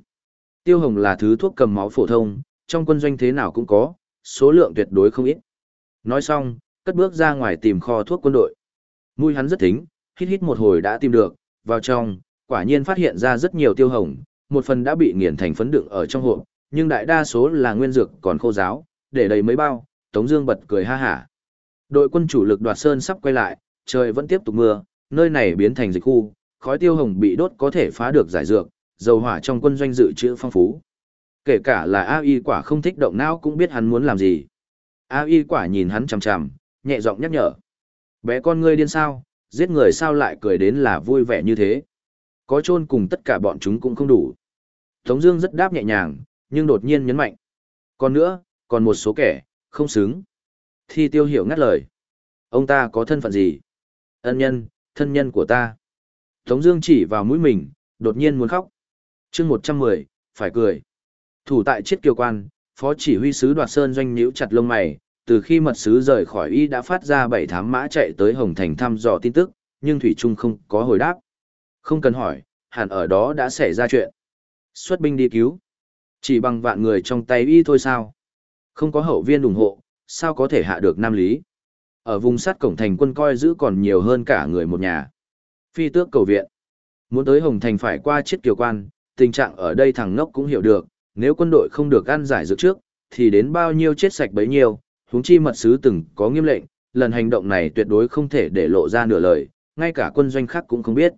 Tiêu hồng là thứ thuốc cầm máu phổ thông, trong quân doanh thế nào cũng có, số lượng tuyệt đối không ít. Nói xong, cất bước ra ngoài tìm kho thuốc quân đội. Mùi hắn rất thính, hít hít một hồi đã tìm được, vào trong, quả nhiên phát hiện ra rất nhiều tiêu hồng, một phần đã bị nghiền thành phấn đựng ở trong hộp, nhưng đại đa số là nguyên dược còn khô giáo, để đầy mấy bao, Tống Dương bật cười ha ha. Đội quân chủ lực đoạt sơn sắp quay lại, trời vẫn tiếp tục mưa, nơi này biến thành dịch khu, khói tiêu hồng bị đốt có thể phá được giải dược, dầu hỏa trong quân doanh dự trữ phong phú. Kể cả là A Y quả không thích động não cũng biết hắn muốn làm gì. A Y quả nhìn hắn chằm chằm, nhẹ giọng nhắc nhở. Bé con ngươi điên sao, giết người sao lại cười đến là vui vẻ như thế. Có chôn cùng tất cả bọn chúng cũng không đủ. Tống Dương rất đáp nhẹ nhàng, nhưng đột nhiên nhấn mạnh. Còn nữa, còn một số kẻ, không xứng. Thi tiêu hiểu ngắt lời. Ông ta có thân phận gì? Ân nhân, thân nhân của ta. Tống Dương chỉ vào mũi mình, đột nhiên muốn khóc. Chương 110, phải cười. Thủ tại chiết kiều quan, phó chỉ huy sứ đoạt sơn doanh nhíu chặt lông mày. Từ khi mật sứ rời khỏi y đã phát ra bảy thám mã chạy tới Hồng Thành thăm dò tin tức, nhưng Thủy Trung không có hồi đáp. Không cần hỏi, hẳn ở đó đã xảy ra chuyện. Xuất binh đi cứu. Chỉ bằng vạn người trong tay y thôi sao? Không có hậu viên ủng hộ, sao có thể hạ được Nam Lý? Ở vùng sát cổng thành quân coi giữ còn nhiều hơn cả người một nhà. Phi tước cầu viện. Muốn tới Hồng Thành phải qua chiếc kiều quan, tình trạng ở đây thằng ngốc cũng hiểu được, nếu quân đội không được ăn giải dược trước, thì đến bao nhiêu chết sạch bấy nhiêu, huống chi mật sứ từng có nghiêm lệnh, lần hành động này tuyệt đối không thể để lộ ra nửa lời, ngay cả quân doanh khác cũng không biết.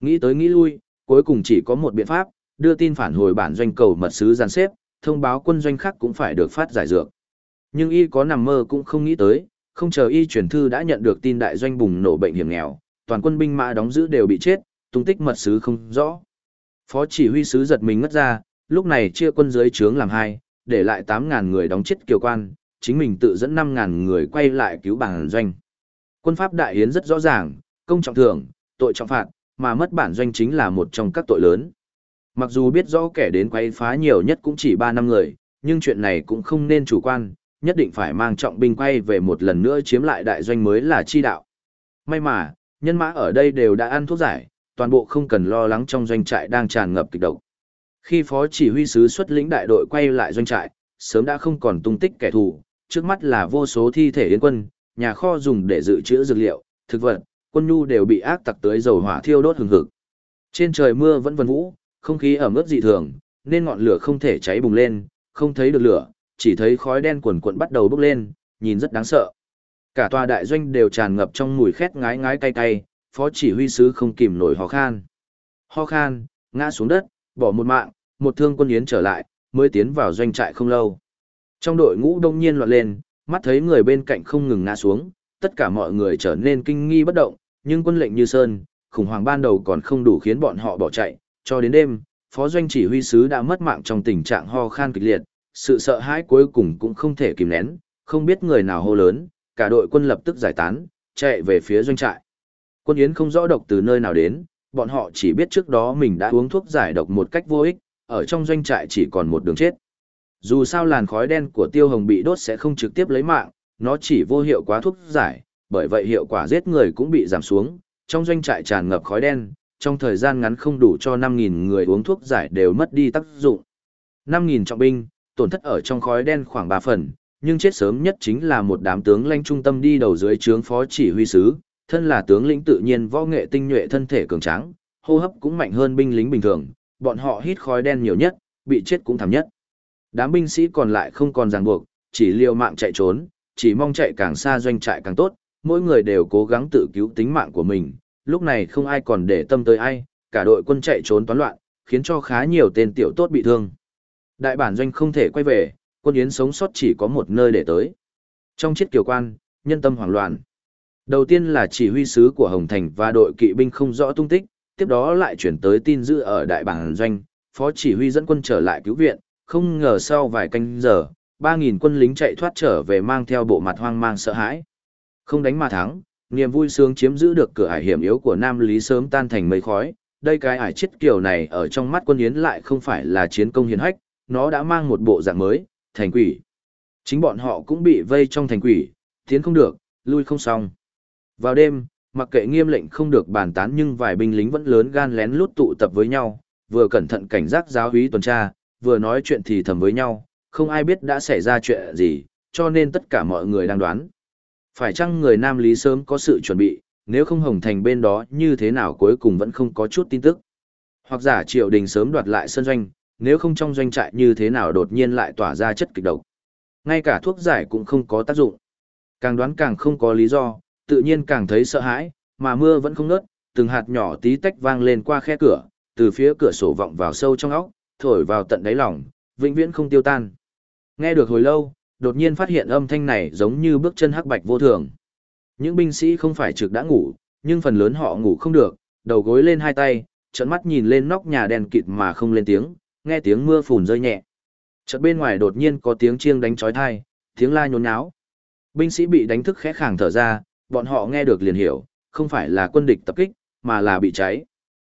Nghĩ tới nghĩ lui, cuối cùng chỉ có một biện pháp, đưa tin phản hồi bản doanh cầu mật sứ giàn xếp, thông báo quân doanh khác cũng phải được phát giải dược. Nhưng y có nằm mơ cũng không nghĩ tới, không chờ y truyền thư đã nhận được tin đại doanh bùng nổ bệnh hiểm nghèo, toàn quân binh mã đóng giữ đều bị chết, tung tích mật sứ không rõ. Phó chỉ huy sứ giật mình ngất ra, lúc này chia quân dưới trướng làm hai, để lại 8.000 người đóng chết kiều quan, chính mình tự dẫn 5.000 người quay lại cứu bản doanh. Quân pháp đại hiến rất rõ ràng, công trọng thưởng, tội trọng phạt, mà mất bản doanh chính là một trong các tội lớn. Mặc dù biết rõ kẻ đến quay phá nhiều nhất cũng chỉ 3 năm người, nhưng chuyện này cũng không nên chủ quan, nhất định phải mang trọng binh quay về một lần nữa chiếm lại đại doanh mới là chi đạo. May mà, nhân mã ở đây đều đã ăn thuốc giải, toàn bộ không cần lo lắng trong doanh trại đang tràn ngập kịch độc. Khi phó chỉ huy sứ xuất lĩnh đại đội quay lại doanh trại, sớm đã không còn tung tích kẻ thù, trước mắt là vô số thi thể yến quân, nhà kho dùng để dự trữ dược liệu, thực vật, quân nhu đều bị ác tặc tới dầu hỏa thiêu đốt hừng hực. Trên trời mưa vẫn vần vũ, không khí ẩm ướt dị thường, nên ngọn lửa không thể cháy bùng lên, không thấy được lửa, chỉ thấy khói đen cuồn cuộn bắt đầu bốc lên, nhìn rất đáng sợ. Cả tòa đại doanh đều tràn ngập trong mùi khét ngái ngái cay cay, phó chỉ huy sứ không kìm nổi ho khan. Ho khan, ngã xuống đất, bỏ một mạng, một thương quân yến trở lại, mới tiến vào doanh trại không lâu. Trong đội ngũ đông nhiên loạn lên, mắt thấy người bên cạnh không ngừng ngã xuống, tất cả mọi người trở nên kinh nghi bất động, nhưng quân lệnh như sơn, khủng hoảng ban đầu còn không đủ khiến bọn họ bỏ chạy, cho đến đêm, phó doanh chỉ huy sứ đã mất mạng trong tình trạng ho khan kịch liệt, sự sợ hãi cuối cùng cũng không thể kìm nén, không biết người nào hô lớn, cả đội quân lập tức giải tán, chạy về phía doanh trại. Quân Yến không rõ độc từ nơi nào đến, bọn họ chỉ biết trước đó mình đã uống thuốc giải độc một cách vô ích, ở trong doanh trại chỉ còn một đường chết. Dù sao làn khói đen của tiêu hồng bị đốt sẽ không trực tiếp lấy mạng, nó chỉ vô hiệu quá thuốc giải, bởi vậy hiệu quả giết người cũng bị giảm xuống, trong doanh trại tràn ngập khói đen, trong thời gian ngắn không đủ cho 5.000 người uống thuốc giải đều mất đi tác dụng. 5.000 trọng binh, tổn thất ở trong khói đen khoảng 3 phần, nhưng chết sớm nhất chính là một đám tướng lãnh trung tâm đi đầu dưới trướng phó chỉ huy sứ, thân là tướng lĩnh tự nhiên võ nghệ tinh nhuệ thân thể cường tráng, hô hấp cũng mạnh hơn binh lính bình thường, bọn họ hít khói đen nhiều nhất, bị chết cũng thảm nhất. Đám binh sĩ còn lại không còn ràng buộc, chỉ liều mạng chạy trốn, chỉ mong chạy càng xa doanh trại càng tốt, mỗi người đều cố gắng tự cứu tính mạng của mình, lúc này không ai còn để tâm tới ai, cả đội quân chạy trốn toán loạn, khiến cho khá nhiều tên tiểu tốt bị thương. Đại bản doanh không thể quay về, quân yến sống sót chỉ có một nơi để tới. Trong chiếc kiều quan, nhân tâm hoảng loạn. Đầu tiên là chỉ huy sứ của Hồng Thành và đội kỵ binh không rõ tung tích, tiếp đó lại chuyển tới tin dữ ở đại bản doanh, phó chỉ huy dẫn quân trở lại cứu viện, không ngờ sau vài canh giờ, 3.000 quân lính chạy thoát trở về mang theo bộ mặt hoang mang sợ hãi. Không đánh mà thắng, niềm vui sướng chiếm giữ được cửa ải hiểm yếu của Nam Lý sớm tan thành mây khói. Đây cái ải chết kiểu này ở trong mắt quân yến lại không phải là chiến công hiến hách, nó đã mang một bộ dạng mới, thành quỷ. Chính bọn họ cũng bị vây trong thành quỷ, tiến không được, lui không xong. Vào đêm, mặc kệ nghiêm lệnh không được bàn tán nhưng vài binh lính vẫn lớn gan lén lút tụ tập với nhau, vừa cẩn thận cảnh giác giáo úy tuần tra, vừa nói chuyện thì thầm với nhau, không ai biết đã xảy ra chuyện gì, cho nên tất cả mọi người đang đoán, Phải chăng người Nam Lý sớm có sự chuẩn bị, nếu không Hồng Thành bên đó như thế nào cuối cùng vẫn không có chút tin tức. Hoặc giả triều đình sớm đoạt lại sân doanh, nếu không trong doanh trại như thế nào đột nhiên lại tỏa ra chất kịch độc. Ngay cả thuốc giải cũng không có tác dụng. Càng đoán càng không có lý do, tự nhiên càng thấy sợ hãi, mà mưa vẫn không ngớt, từng hạt nhỏ tí tách vang lên qua khe cửa, từ phía cửa sổ vọng vào sâu trong óc, thổi vào tận đáy lòng, vĩnh viễn không tiêu tan. Nghe được hồi lâu, đột nhiên phát hiện âm thanh này giống như bước chân hắc bạch vô thường. Những binh sĩ không phải trực đã ngủ, nhưng phần lớn họ ngủ không được, đầu gối lên hai tay, trợn mắt nhìn lên nóc nhà đèn kịt mà không lên tiếng, nghe tiếng mưa phùn rơi nhẹ. Chợt bên ngoài đột nhiên có tiếng chiêng đánh chói tai, tiếng la nhốn nháo. Binh sĩ bị đánh thức khẽ khàng thở ra, bọn họ nghe được liền hiểu, không phải là quân địch tập kích, mà là bị cháy.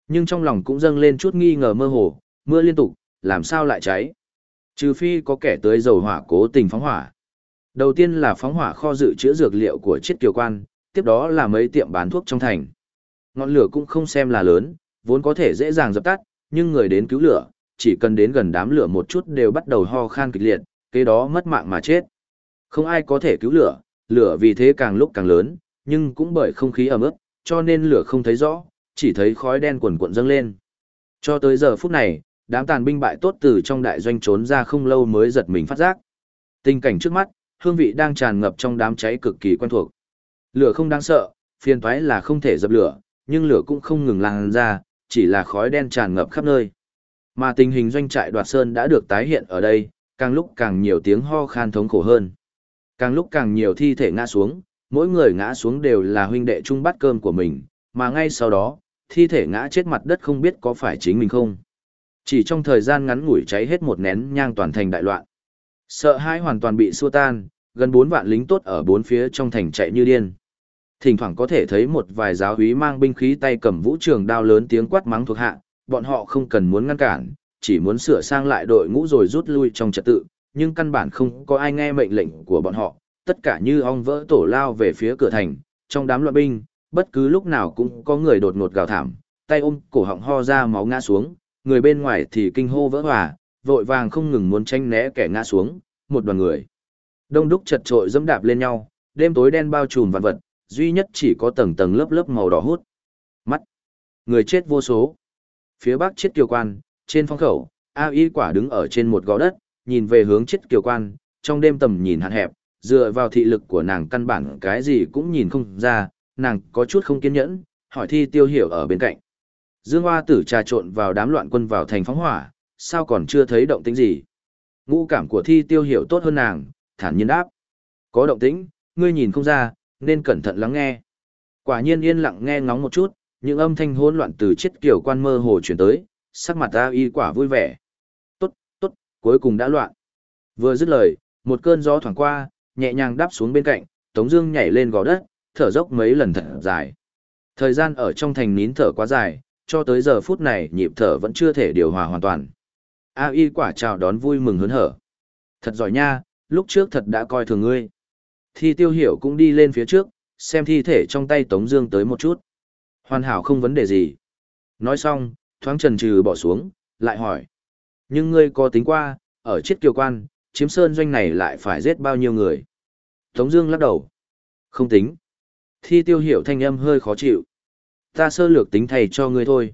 Nhưng trong lòng cũng dâng lên chút nghi ngờ mơ hồ, mưa liên tục, làm sao lại cháy? Trừ phi có kẻ tới dầu hỏa cố tình phóng hỏa. Đầu tiên là phóng hỏa kho dự trữ dược liệu của chiếc kiều quan, tiếp đó là mấy tiệm bán thuốc trong thành. Ngọn lửa cũng không xem là lớn, vốn có thể dễ dàng dập tắt, nhưng người đến cứu lửa, chỉ cần đến gần đám lửa một chút đều bắt đầu ho khan kịch liệt, kế đó mất mạng mà chết. Không ai có thể cứu lửa, lửa vì thế càng lúc càng lớn, nhưng cũng bởi không khí ẩm ướt, cho nên lửa không thấy rõ, chỉ thấy khói đen quần cuộn dâng lên. Cho tới giờ phút này, đám tàn binh bại tốt từ trong đại doanh trốn ra không lâu mới giật mình phát giác. Tình cảnh trước mắt, hương vị đang tràn ngập trong đám cháy cực kỳ quen thuộc. Lửa không đáng sợ, phiền toái là không thể dập lửa, nhưng lửa cũng không ngừng lan ra, chỉ là khói đen tràn ngập khắp nơi. Mà tình hình doanh trại đoạt sơn đã được tái hiện ở đây, càng lúc càng nhiều tiếng ho khan thống khổ hơn. Càng lúc càng nhiều thi thể ngã xuống, mỗi người ngã xuống đều là huynh đệ chung bát cơm của mình, mà ngay sau đó, thi thể ngã chết mặt đất không biết có phải chính mình không. Chỉ trong thời gian ngắn ngủi cháy hết một nén nhang toàn thành đại loạn. Sợ hãi hoàn toàn bị xua tan, gần bốn vạn lính tốt ở bốn phía trong thành chạy như điên. Thỉnh thoảng có thể thấy một vài giáo úy mang binh khí tay cầm vũ trường đao lớn tiếng quát mắng thuộc hạ, bọn họ không cần muốn ngăn cản, chỉ muốn sửa sang lại đội ngũ rồi rút lui trong trật tự, nhưng căn bản không có ai nghe mệnh lệnh của bọn họ, tất cả như ong vỡ tổ lao về phía cửa thành, trong đám loạn binh, bất cứ lúc nào cũng có người đột ngột gào thảm, tay ôm cổ họng ho ra máu ngã xuống, người bên ngoài thì kinh hô vỡ hòa, vội vàng không ngừng muốn tranh né kẻ ngã xuống, một đoàn người. Đông đúc chật trội dẫm đạp lên nhau, đêm tối đen bao trùm vạn vật, duy nhất chỉ có tầng tầng lớp lớp màu đỏ hút. Mắt. Người chết vô số. Phía bắc chết kiều quan, trên phong khẩu, A Y quả đứng ở trên một gò đất, nhìn về hướng chết kiều quan, trong đêm tầm nhìn hạn hẹp, dựa vào thị lực của nàng căn bản cái gì cũng nhìn không ra, nàng có chút không kiên nhẫn, hỏi thi tiêu hiểu ở bên cạnh. Dương Hoa tử trà trộn vào đám loạn quân vào thành phóng hỏa, sao còn chưa thấy động tĩnh gì? Ngũ cảm của thi tiêu hiểu tốt hơn nàng, thản nhiên đáp. Có động tĩnh, ngươi nhìn không ra, nên cẩn thận lắng nghe. Quả nhiên yên lặng nghe ngóng một chút, những âm thanh hỗn loạn từ chết kiểu quan mơ hồ chuyển tới, sắc mặt A y quả vui vẻ. Tốt, tốt, cuối cùng đã loạn. Vừa dứt lời, một cơn gió thoảng qua, nhẹ nhàng đáp xuống bên cạnh, Tống Dương nhảy lên gò đất, thở dốc mấy lần thật dài. Thời gian ở trong thành nín thở quá dài, cho tới giờ phút này nhịp thở vẫn chưa thể điều hòa hoàn toàn. A Y quả chào đón vui mừng hớn hở. Thật giỏi nha, lúc trước thật đã coi thường ngươi. Thi tiêu hiểu cũng đi lên phía trước, xem thi thể trong tay Tống Dương tới một chút. Hoàn hảo không vấn đề gì. Nói xong, thoáng trần trừ bỏ xuống, lại hỏi. Nhưng ngươi có tính qua, ở chiết kiều quan, chiếm sơn doanh này lại phải giết bao nhiêu người? Tống Dương lắc đầu. Không tính. Thi tiêu hiểu thanh âm hơi khó chịu. Ta sơ lược tính thầy cho ngươi thôi.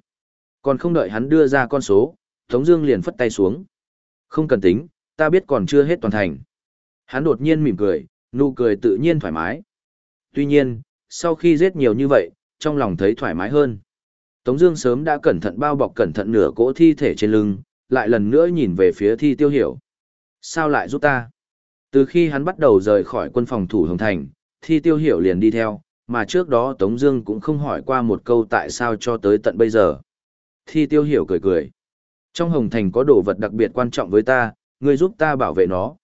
Còn không đợi hắn đưa ra con số, Tống Dương liền phất tay xuống. Không cần tính, ta biết còn chưa hết toàn thành. Hắn đột nhiên mỉm cười, nụ cười tự nhiên thoải mái. Tuy nhiên, sau khi giết nhiều như vậy, trong lòng thấy thoải mái hơn. Tống Dương sớm đã cẩn thận bao bọc cẩn thận nửa cỗ thi thể trên lưng, lại lần nữa nhìn về phía thi tiêu hiểu. Sao lại giúp ta? Từ khi hắn bắt đầu rời khỏi quân phòng thủ Hồng Thành, thi tiêu hiểu liền đi theo, mà trước đó Tống Dương cũng không hỏi qua một câu tại sao cho tới tận bây giờ. Thi tiêu hiểu cười cười. Trong Hồng Thành có đồ vật đặc biệt quan trọng với ta, ngươi giúp ta bảo vệ nó.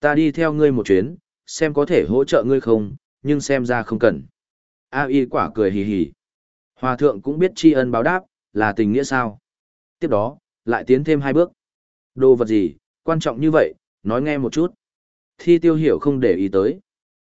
Ta đi theo ngươi một chuyến, xem có thể hỗ trợ ngươi không, nhưng xem ra không cần. A y quả cười hì hì. Hòa thượng cũng biết tri ân báo đáp, là tình nghĩa sao. Tiếp đó, lại tiến thêm hai bước. Đồ vật gì, quan trọng như vậy, nói nghe một chút. Thi tiêu hiểu không để ý tới.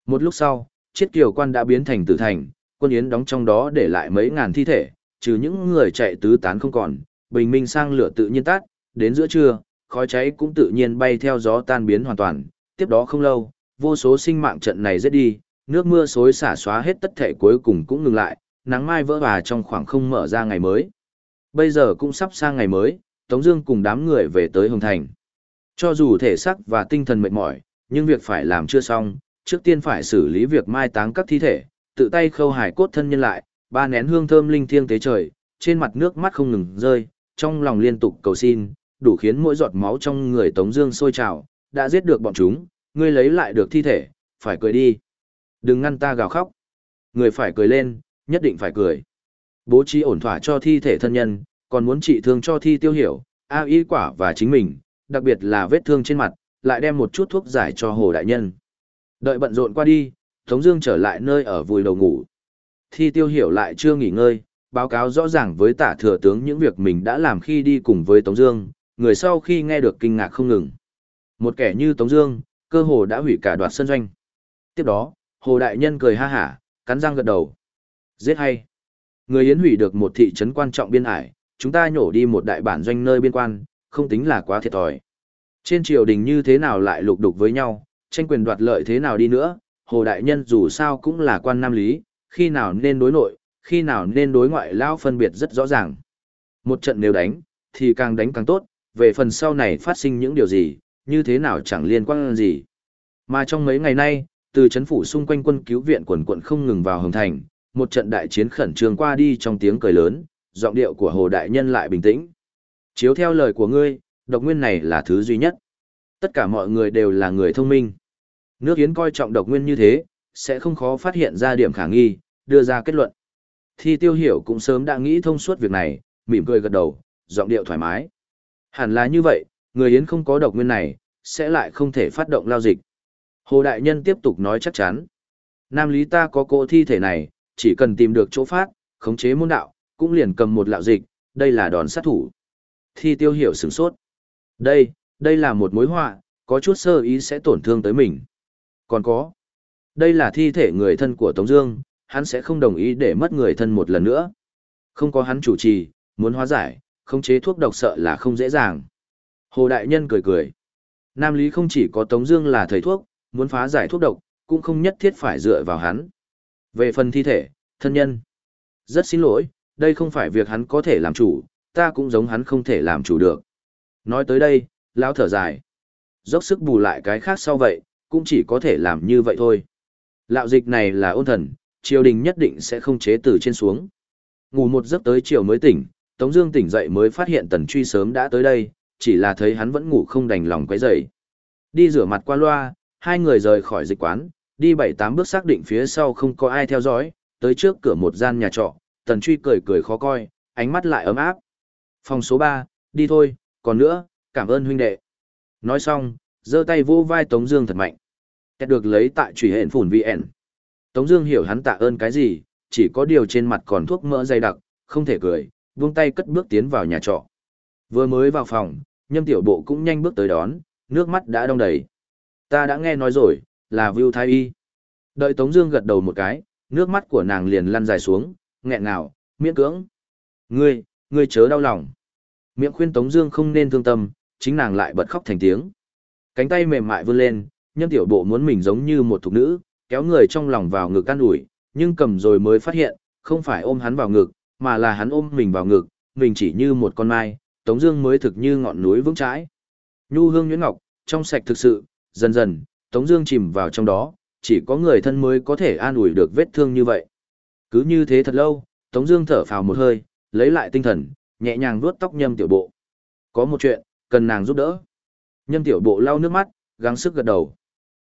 Một lúc sau, chiếc kiều quan đã biến thành tử thành, quân yến đóng trong đó để lại mấy ngàn thi thể, trừ những người chạy tứ tán không còn, bình minh sang lửa tự nhiên tắt, đến giữa trưa, khói cháy cũng tự nhiên bay theo gió tan biến hoàn toàn, tiếp đó không lâu, vô số sinh mạng trận này rất đi, nước mưa xối xả xóa hết tất thể cuối cùng cũng ngừng lại, nắng mai vỡ hòa trong khoảng không mở ra ngày mới. Bây giờ cũng sắp sang ngày mới, Tống Dương cùng đám người về tới Hồng Thành. Cho dù thể xác và tinh thần mệt mỏi, nhưng việc phải làm chưa xong, trước tiên phải xử lý việc mai táng các thi thể, tự tay khâu hài cốt thân nhân lại, ba nén hương thơm linh thiêng tế trời, trên mặt nước mắt không ngừng rơi, trong lòng liên tục cầu xin, đủ khiến mỗi giọt máu trong người Tống Dương sôi trào, đã giết được bọn chúng, ngươi lấy lại được thi thể, phải cười đi, đừng ngăn ta gào khóc, người phải cười lên, nhất định phải cười. Bố trí ổn thỏa cho thi thể thân nhân, còn muốn trị thương cho thi tiêu hiểu, a y quả và chính mình, đặc biệt là vết thương trên mặt, lại đem một chút thuốc giải cho hồ đại nhân. Đợi bận rộn qua đi, Tống Dương trở lại nơi ở vùi đầu ngủ. Thi tiêu hiểu lại chưa nghỉ ngơi, báo cáo rõ ràng với tả thừa tướng những việc mình đã làm khi đi cùng với Tống Dương. Người sau khi nghe được kinh ngạc không ngừng. Một kẻ như Tống Dương, cơ hồ đã hủy cả đoạt sân doanh. Tiếp đó, Hồ Đại Nhân cười ha hả, cắn răng gật đầu. Giết hay. Người yến hủy được một thị trấn quan trọng biên ải, chúng ta nhổ đi một đại bản doanh nơi biên quan, không tính là quá thiệt thòi. Trên triều đình như thế nào lại lục đục với nhau, tranh quyền đoạt lợi thế nào đi nữa, Hồ Đại Nhân dù sao cũng là quan nam lý, khi nào nên đối nội, khi nào nên đối ngoại lao phân biệt rất rõ ràng. Một trận nếu đánh, thì càng đánh càng tốt, về phần sau này phát sinh những điều gì, như thế nào chẳng liên quan gì. Mà trong mấy ngày nay, từ chấn phủ xung quanh quân cứu viện quần quận không ngừng vào Hồng Thành, một trận đại chiến khẩn trương qua đi trong tiếng cười lớn, giọng điệu của Hồ Đại Nhân lại bình tĩnh. Chiếu theo lời của ngươi, độc nguyên này là thứ duy nhất. Tất cả mọi người đều là người thông minh. Nước Yến coi trọng độc nguyên như thế, sẽ không khó phát hiện ra điểm khả nghi, đưa ra kết luận. Thi tiêu hiểu cũng sớm đã nghĩ thông suốt việc này, mỉm cười gật đầu, giọng điệu thoải mái. Hẳn là như vậy, người Yến không có độc nguyên này, sẽ lại không thể phát động lao dịch. Hồ Đại Nhân tiếp tục nói chắc chắn. Nam Lý ta có cỗ thi thể này, chỉ cần tìm được chỗ phát, khống chế môn đạo, cũng liền cầm một lạo dịch, đây là đòn sát thủ. Thi tiêu hiểu sửng sốt. Đây, đây là một mối họa, có chút sơ ý sẽ tổn thương tới mình. Còn có, đây là thi thể người thân của Tống Dương, hắn sẽ không đồng ý để mất người thân một lần nữa. Không có hắn chủ trì, muốn hóa giải, khống chế thuốc độc sợ là không dễ dàng. Hồ Đại Nhân cười cười. Nam Lý không chỉ có Tống Dương là thầy thuốc, muốn phá giải thuốc độc, cũng không nhất thiết phải dựa vào hắn. Về phần thi thể, thân nhân. Rất xin lỗi, đây không phải việc hắn có thể làm chủ, ta cũng giống hắn không thể làm chủ được. Nói tới đây, lão thở dài. Dốc sức bù lại cái khác sau vậy, cũng chỉ có thể làm như vậy thôi. Lạo dịch này là ôn thần, triều đình nhất định sẽ không chế từ trên xuống. Ngủ một giấc tới chiều mới tỉnh, Tống Dương tỉnh dậy mới phát hiện Tần Truy sớm đã tới đây, chỉ là thấy hắn vẫn ngủ không đành lòng quấy dậy Đi rửa mặt qua loa, hai người rời khỏi dịch quán, đi bảy tám bước xác định phía sau không có ai theo dõi, tới trước cửa một gian nhà trọ, Tần Truy cười cười khó coi, ánh mắt lại ấm áp. Phòng số 3, đi thôi, còn nữa, cảm ơn huynh đệ. Nói xong, giơ tay vô vai Tống Dương thật mạnh. Kẹt được lấy tại trùy hẹn phủn VN. Tống Dương hiểu hắn tạ ơn cái gì, chỉ có điều trên mặt còn thuốc mỡ dày đặc, không thể cười, buông tay cất bước tiến vào nhà trọ. Vừa mới vào phòng, nhâm tiểu bộ cũng nhanh bước tới đón, nước mắt đã đong đầy. Ta đã nghe nói rồi, là Vưu Thái Y. Đợi Tống Dương gật đầu một cái, nước mắt của nàng liền lăn dài xuống, nghẹn ngào, miễn cưỡng. Ngươi, ngươi chớ đau lòng. Miệng khuyên Tống Dương không nên thương tâm, chính nàng lại bật khóc thành tiếng. Cánh tay mềm mại vươn lên, nhân tiểu bộ muốn mình giống như một thục nữ, kéo người trong lòng vào ngực can ủi, nhưng cầm rồi mới phát hiện, không phải ôm hắn vào ngực, mà là hắn ôm mình vào ngực, mình chỉ như một con mai, Tống Dương mới thực như ngọn núi vững chãi. Nhu hương nhuyễn ngọc, trong sạch thực sự, dần dần, Tống Dương chìm vào trong đó, chỉ có người thân mới có thể an ủi được vết thương như vậy. Cứ như thế thật lâu, Tống Dương thở phào một hơi, lấy lại tinh thần, nhẹ nhàng vuốt tóc nhâm tiểu bộ. Có một chuyện, cần nàng giúp đỡ. Nhâm tiểu bộ lau nước mắt, gắng sức gật đầu.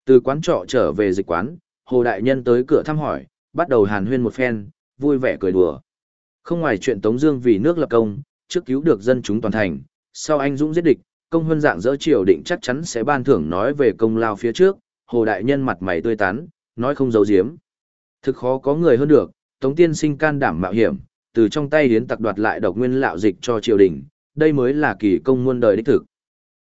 Từ quán trọ trở về dịch quán, Hồ Đại Nhân tới cửa thăm hỏi, bắt đầu hàn huyên một phen, vui vẻ cười đùa. Không ngoài chuyện Tống Dương vì nước lập công, trước cứu được dân chúng toàn thành, sau anh dũng giết địch, công huân dạng dỡ triều định chắc chắn sẽ ban thưởng nói về công lao phía trước. Hồ Đại Nhân mặt mày tươi tắn, nói không giấu giếm. Thực khó có người hơn được, Tống Tiên Sinh can đảm mạo hiểm, từ trong tay hiến tặc đoạt lại độc nguyên lạo dịch cho triều đình, đây mới là kỳ công muôn đời đích thực.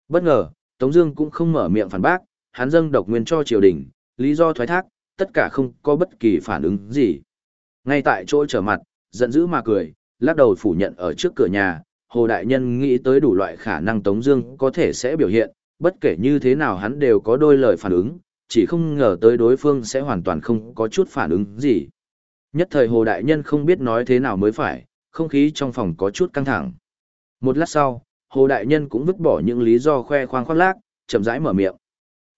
Bất ngờ, Tống Dương cũng không mở miệng phản bác, hắn dâng độc nguyên cho triều đình, lý do thoái thác, tất cả không có bất kỳ phản ứng gì. Ngay tại chỗ trở mặt, giận dữ mà cười, lắc đầu phủ nhận ở trước cửa nhà, Hồ Đại Nhân nghĩ tới đủ loại khả năng Tống Dương có thể sẽ biểu hiện, bất kể như thế nào hắn đều có đôi lời phản ứng, chỉ không ngờ tới đối phương sẽ hoàn toàn không có chút phản ứng gì. Nhất thời Hồ Đại Nhân không biết nói thế nào mới phải, không khí trong phòng có chút căng thẳng. Một lát sau, Hồ Đại Nhân cũng vứt bỏ những lý do khoe khoang khoác lác, chậm rãi mở miệng.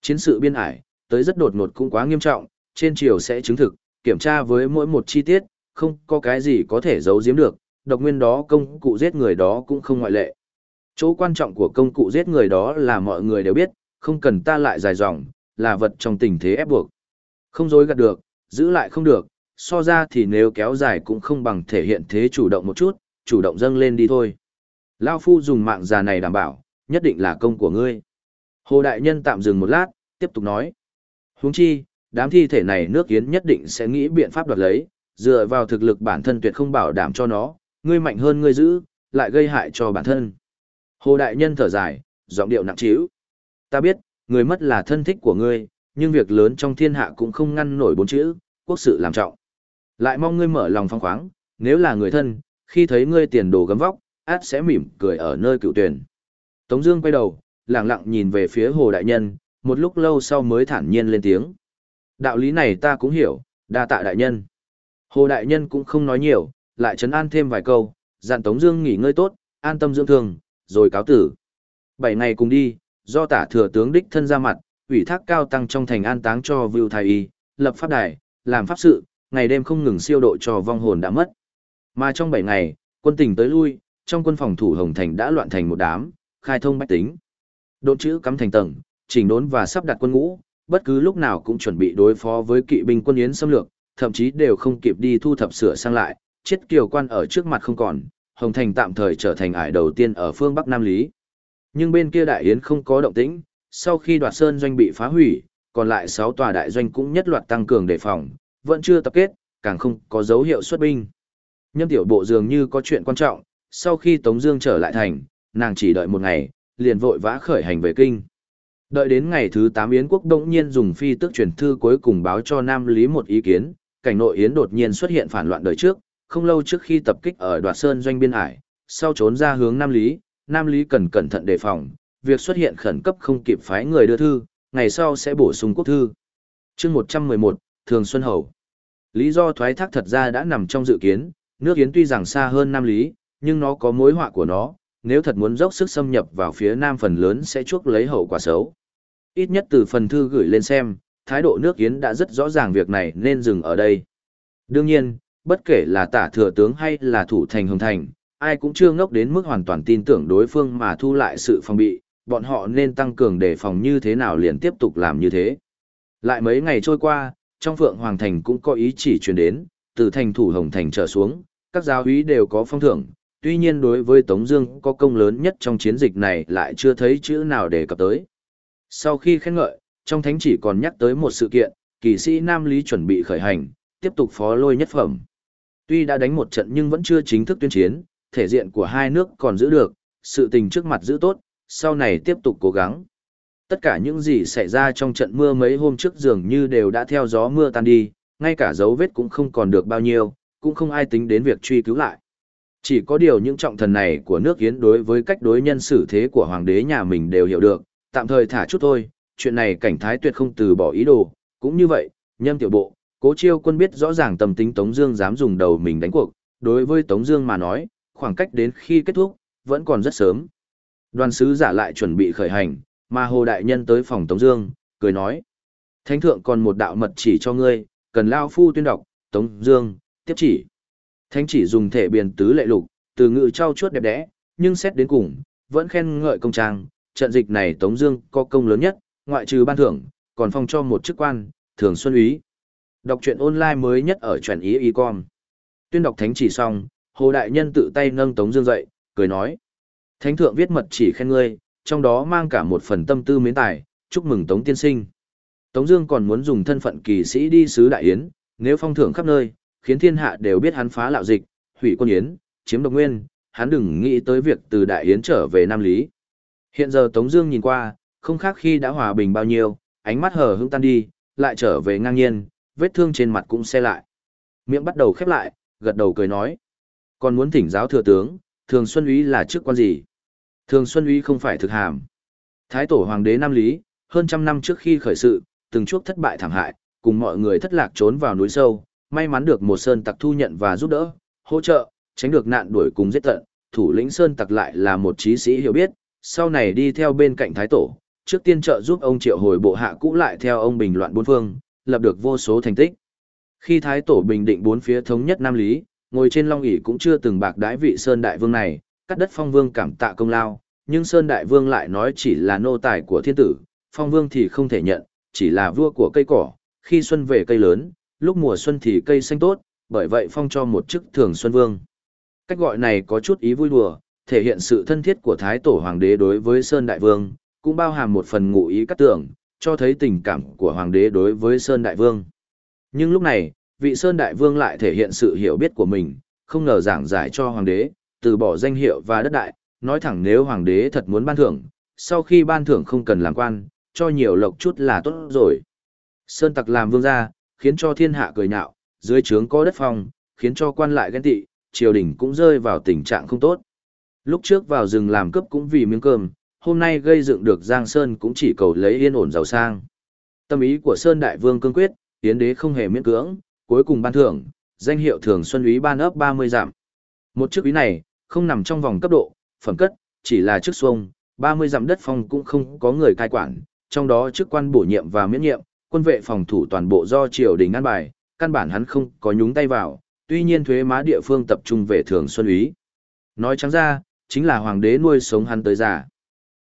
Chiến sự biên ải, tới rất đột ngột cũng quá nghiêm trọng, trên chiều sẽ chứng thực, kiểm tra với mỗi một chi tiết, không có cái gì có thể giấu giếm được, độc nguyên đó công cụ giết người đó cũng không ngoại lệ. Chỗ quan trọng của công cụ giết người đó là mọi người đều biết, không cần ta lại dài dòng, là vật trong tình thế ép buộc. Không dối gạt được, giữ lại không được, so ra thì nếu kéo dài cũng không bằng thể hiện thế chủ động một chút, chủ động dâng lên đi thôi. Lao Phu dùng mạng già này đảm bảo, nhất định là công của ngươi. Hồ Đại Nhân tạm dừng một lát, tiếp tục nói. huống chi, đám thi thể này nước yến nhất định sẽ nghĩ biện pháp đoạt lấy, dựa vào thực lực bản thân tuyệt không bảo đảm cho nó, ngươi mạnh hơn ngươi giữ, lại gây hại cho bản thân. Hồ Đại Nhân thở dài, giọng điệu nặng trĩu. Ta biết, người mất là thân thích của ngươi, nhưng việc lớn trong thiên hạ cũng không ngăn nổi bốn chữ, quốc sự làm trọng. Lại mong ngươi mở lòng phong khoáng, nếu là người thân, khi thấy ngươi tiền đồ gấm vóc, át sẽ mỉm cười ở nơi cựu tuyển. Tống Dương quay đầu, lặng lặng nhìn về phía Hồ Đại Nhân, một lúc lâu sau mới thản nhiên lên tiếng. Đạo lý này ta cũng hiểu, đa tạ đại nhân. Hồ Đại Nhân cũng không nói nhiều, lại chấn an thêm vài câu, dặn Tống Dương nghỉ ngơi tốt, an tâm dưỡng thương, rồi cáo tử. Bảy ngày cùng đi, do tả thừa tướng đích thân ra mặt, ủy thác cao tăng trong thành an táng cho Vưu Thái Y, lập pháp đài, làm pháp sự, ngày đêm không ngừng siêu độ cho vong hồn đã mất. Mà trong bảy ngày, quân tình tới lui, trong quân phòng thủ Hồng Thành đã loạn thành một đám, khai thông bách tính. đốn chữ cắm thành tầng, chỉnh đốn và sắp đặt quân ngũ, bất cứ lúc nào cũng chuẩn bị đối phó với kỵ binh quân yến xâm lược, thậm chí đều không kịp đi thu thập sửa sang lại, chết kiều quan ở trước mặt không còn, Hồng Thành tạm thời trở thành ải đầu tiên ở phương Bắc Nam Lý. Nhưng bên kia đại yến không có động tĩnh, sau khi đoạt sơn doanh bị phá hủy, còn lại 6 tòa đại doanh cũng nhất loạt tăng cường đề phòng, vẫn chưa tập kết, càng không có dấu hiệu xuất binh. Nhâm tiểu bộ dường như có chuyện quan trọng, sau khi Tống Dương trở lại thành, nàng chỉ đợi một ngày, liền vội vã khởi hành về kinh. Đợi đến ngày thứ 8 Yến quốc đống nhiên dùng phi tước truyền thư cuối cùng báo cho Nam Lý một ý kiến, cảnh nội Yến đột nhiên xuất hiện phản loạn đời trước, không lâu trước khi tập kích ở Đoạt Sơn doanh biên hải, sau trốn ra hướng Nam Lý, Nam Lý cần cẩn thận đề phòng, việc xuất hiện khẩn cấp không kịp phái người đưa thư, ngày sau sẽ bổ sung quốc thư. Chương 111, Thường Xuân Hầu. Lý do thoái thác thật ra đã nằm trong dự kiến, nước Yến tuy rằng xa hơn Nam Lý, nhưng nó có mối họa của nó, nếu thật muốn dốc sức xâm nhập vào phía Nam phần lớn sẽ chuốc lấy hậu quả xấu. Ít nhất từ phần thư gửi lên xem, thái độ nước Yến đã rất rõ ràng việc này nên dừng ở đây. Đương nhiên, bất kể là tả thừa tướng hay là thủ thành hồng thành, ai cũng chưa ngốc đến mức hoàn toàn tin tưởng đối phương mà thu lại sự phòng bị, bọn họ nên tăng cường đề phòng như thế nào liền tiếp tục làm như thế. Lại mấy ngày trôi qua, trong Phượng Hoàng Thành cũng có ý chỉ truyền đến, từ thành thủ Hồng Thành trở xuống, các giáo úy đều có phong thưởng, tuy nhiên đối với Tống Dương có công lớn nhất trong chiến dịch này lại chưa thấy chữ nào đề cập tới. Sau khi khen ngợi, trong thánh chỉ còn nhắc tới một sự kiện, kỳ sĩ Nam Lý chuẩn bị khởi hành, tiếp tục phó lôi nhất phẩm. Tuy đã đánh một trận nhưng vẫn chưa chính thức tuyên chiến, thể diện của hai nước còn giữ được, sự tình trước mặt giữ tốt, sau này tiếp tục cố gắng. Tất cả những gì xảy ra trong trận mưa mấy hôm trước dường như đều đã theo gió mưa tan đi, ngay cả dấu vết cũng không còn được bao nhiêu, cũng không ai tính đến việc truy cứu lại. Chỉ có điều những trọng thần này của nước Yến đối với cách đối nhân xử thế của hoàng đế nhà mình đều hiểu được, tạm thời thả chút thôi, chuyện này cảnh thái tuyệt không từ bỏ ý đồ, cũng như vậy, nhâm tiểu bộ, cố chiêu quân biết rõ ràng tâm tính Tống Dương dám dùng đầu mình đánh cuộc, đối với Tống Dương mà nói, khoảng cách đến khi kết thúc, vẫn còn rất sớm. Đoàn sứ giả lại chuẩn bị khởi hành, mà Hồ Đại Nhân tới phòng Tống Dương, cười nói. Thánh thượng còn một đạo mật chỉ cho ngươi, cần lao phu tuyên đọc, Tống Dương, tiếp chỉ. Thánh chỉ dùng thể biền tứ lệ lục, từ ngữ trao chuốt đẹp đẽ, nhưng xét đến cùng, vẫn khen ngợi công trang. Trận dịch này Tống Dương có công lớn nhất, ngoại trừ ban thưởng, còn phong cho một chức quan, thường xuân úy. Đọc truyện online mới nhất ở chuẩn ý y com. Tuyên đọc thánh chỉ xong, Hồ Đại Nhân tự tay nâng Tống Dương dậy, cười nói: Thánh thượng viết mật chỉ khen ngươi, trong đó mang cả một phần tâm tư mến tài, chúc mừng Tống tiên sinh. Tống Dương còn muốn dùng thân phận kỳ sĩ đi sứ đại yến, nếu phong thưởng khắp nơi, khiến thiên hạ đều biết hắn phá lạo dịch, hủy quân yến, chiếm độc nguyên, hắn đừng nghĩ tới việc từ đại yến trở về Nam Lý. Hiện giờ Tống Dương nhìn qua, không khác khi đã hòa bình bao nhiêu, ánh mắt hờ hững tan đi, lại trở về ngang nhiên, vết thương trên mặt cũng xe lại, miệng bắt đầu khép lại, gật đầu cười nói, còn muốn thỉnh giáo thừa tướng, thường xuân úy là chức quan gì? Thường Xuân Uy không phải thực hàm. Thái tổ hoàng đế Nam Lý, hơn trăm năm trước khi khởi sự, từng chuốc thất bại thảm hại, cùng mọi người thất lạc trốn vào núi sâu, may mắn được một sơn tặc thu nhận và giúp đỡ, hỗ trợ, tránh được nạn đuổi cùng giết tận, thủ lĩnh sơn tặc lại là một trí sĩ hiểu biết, sau này đi theo bên cạnh thái tổ, trước tiên trợ giúp ông triệu hồi bộ hạ cũ lại theo ông bình loạn bốn phương, lập được vô số thành tích. Khi thái tổ bình định bốn phía thống nhất Nam Lý, ngồi trên long ỷ cũng chưa từng bạc đái vị sơn đại vương này, cắt đất phong vương cảm tạ công lao, nhưng sơn đại vương lại nói chỉ là nô tài của thiên tử, phong vương thì không thể nhận, chỉ là vua của cây cỏ, khi xuân về cây lớn, lúc mùa xuân thì cây xanh tốt, bởi vậy phong cho một chức thường xuân vương. Cách gọi này có chút ý vui đùa, thể hiện sự thân thiết của Thái Tổ Hoàng đế đối với Sơn Đại Vương, cũng bao hàm một phần ngụ ý cắt tưởng, cho thấy tình cảm của Hoàng đế đối với Sơn Đại Vương. Nhưng lúc này, vị Sơn Đại Vương lại thể hiện sự hiểu biết của mình, không ngờ giảng giải cho Hoàng đế, từ bỏ danh hiệu và đất đại, nói thẳng nếu Hoàng đế thật muốn ban thưởng, sau khi ban thưởng không cần làm quan, cho nhiều lộc chút là tốt rồi. Sơn tặc làm vương gia, khiến cho thiên hạ cười nhạo, dưới trướng có đất phong, khiến cho quan lại ghen tị, triều đình cũng rơi vào tình trạng không tốt. Lúc trước vào rừng làm cướp cũng vì miếng cơm, hôm nay gây dựng được Giang Sơn cũng chỉ cầu lấy yên ổn giàu sang. Tâm ý của Sơn Đại Vương cương quyết, tiến đế không hề miễn cưỡng, cuối cùng ban thưởng, danh hiệu thường xuân úy ban ấp 30 giảm. Một chức úy này, không nằm trong vòng cấp độ, phẩm cất, chỉ là chức xuông, 30 dặm đất phong cũng không có người cai quản, trong đó chức quan bổ nhiệm và miễn nhiệm, quân vệ phòng thủ toàn bộ do triều đình an bài, căn bản hắn không có nhúng tay vào, tuy nhiên thuế má địa phương tập trung về thường xuân úy. Nói trắng ra, chính là hoàng đế nuôi sống hắn tới già.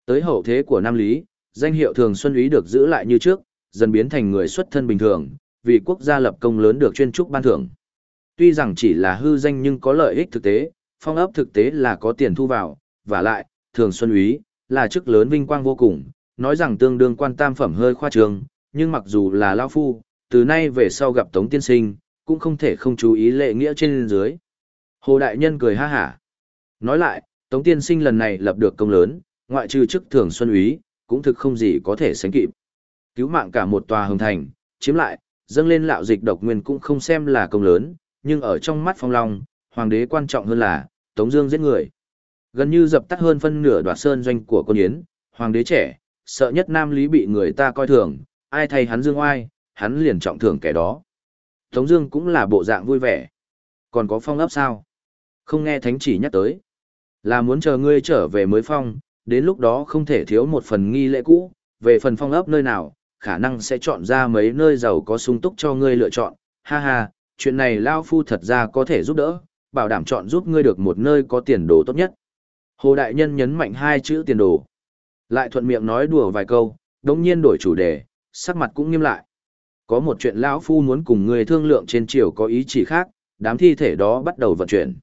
Tới hậu thế của Nam Lý, danh hiệu thường xuân úy được giữ lại như trước, dần biến thành người xuất thân bình thường, vì quốc gia lập công lớn được chuyên trúc ban thưởng. Tuy rằng chỉ là hư danh nhưng có lợi ích thực tế, phong ấp thực tế là có tiền thu vào, và lại, thường xuân úy, là chức lớn vinh quang vô cùng, nói rằng tương đương quan tam phẩm hơi khoa trương, nhưng mặc dù là lao phu, từ nay về sau gặp Tống Tiên Sinh, cũng không thể không chú ý lệ nghĩa trên dưới. Hồ Đại Nhân cười ha hả. Nói lại, Tống Tiên Sinh lần này lập được công lớn, ngoại trừ chức thường xuân úy, cũng thực không gì có thể sánh kịp. Cứu mạng cả một tòa hồng thành, chiếm lại, dâng lên lạo dịch độc nguyên cũng không xem là công lớn, nhưng ở trong mắt phong long, hoàng đế quan trọng hơn là, Tống Dương giết người. Gần như dập tắt hơn phân nửa đoạt sơn doanh của quân Yến, hoàng đế trẻ, sợ nhất Nam Lý bị người ta coi thường, ai thay hắn dương oai, hắn liền trọng thưởng kẻ đó. Tống Dương cũng là bộ dạng vui vẻ. Còn có phong ấp sao? Không nghe thánh chỉ nhắc tới. Là muốn chờ ngươi trở về mới phong, đến lúc đó không thể thiếu một phần nghi lễ cũ. Về phần phong ấp nơi nào, khả năng sẽ chọn ra mấy nơi giàu có sung túc cho ngươi lựa chọn. Ha ha, chuyện này Lao Phu thật ra có thể giúp đỡ, bảo đảm chọn giúp ngươi được một nơi có tiền đồ tốt nhất. Hồ Đại Nhân nhấn mạnh hai chữ tiền đồ. Lại thuận miệng nói đùa vài câu, đống nhiên đổi chủ đề, sắc mặt cũng nghiêm lại. Có một chuyện lão phu muốn cùng người thương lượng trên triều có ý chỉ khác, đám thi thể đó bắt đầu vận chuyển.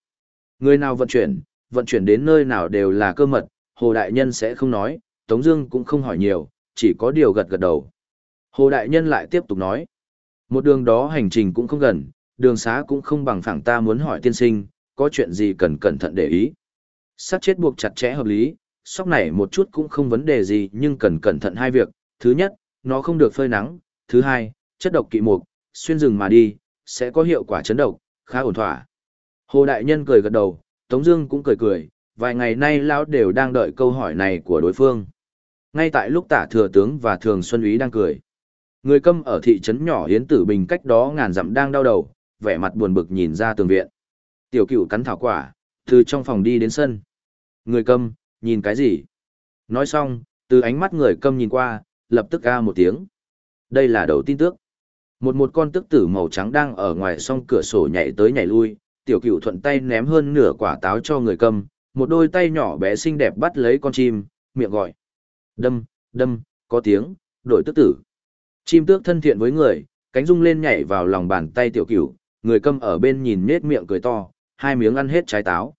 Người nào vận chuyển, vận chuyển đến nơi nào đều là cơ mật, Hồ Đại Nhân sẽ không nói, Tống Dương cũng không hỏi nhiều, chỉ có điều gật gật đầu. Hồ Đại Nhân lại tiếp tục nói, một đường đó hành trình cũng không gần, đường xá cũng không bằng phẳng ta muốn hỏi tiên sinh, có chuyện gì cần cẩn thận để ý. Sát chết buộc chặt chẽ hợp lý, sóc này một chút cũng không vấn đề gì nhưng cần cẩn thận hai việc. Thứ nhất, nó không được phơi nắng. Thứ hai, chất độc kỵ mục, xuyên rừng mà đi, sẽ có hiệu quả chấn độc, khá ổn thỏa. Hồ Đại Nhân cười gật đầu, Tống Dương cũng cười cười, vài ngày nay lão đều đang đợi câu hỏi này của đối phương. Ngay tại lúc Tả Thừa Tướng và Thường Xuân Úy đang cười, người câm ở thị trấn nhỏ Hiến Tử Bình cách đó ngàn dặm đang đau đầu, vẻ mặt buồn bực nhìn ra tường viện. Tiểu Cửu cắn thảo quả, từ trong phòng đi đến sân. Người câm, nhìn cái gì? Nói xong, từ ánh mắt người câm nhìn qua, lập tức ra một tiếng. Đây là đầu tin tức. Một một con tức tử màu trắng đang ở ngoài song cửa sổ nhảy tới nhảy lui, tiểu cửu thuận tay ném hơn nửa quả táo cho người câm, một đôi tay nhỏ bé xinh đẹp bắt lấy con chim, miệng gọi. Đâm, đâm, có tiếng, đổi tức tử. Chim tước thân thiện với người, cánh rung lên nhảy vào lòng bàn tay tiểu cửu, người câm ở bên nhìn nết miệng cười to, hai miếng ăn hết trái táo.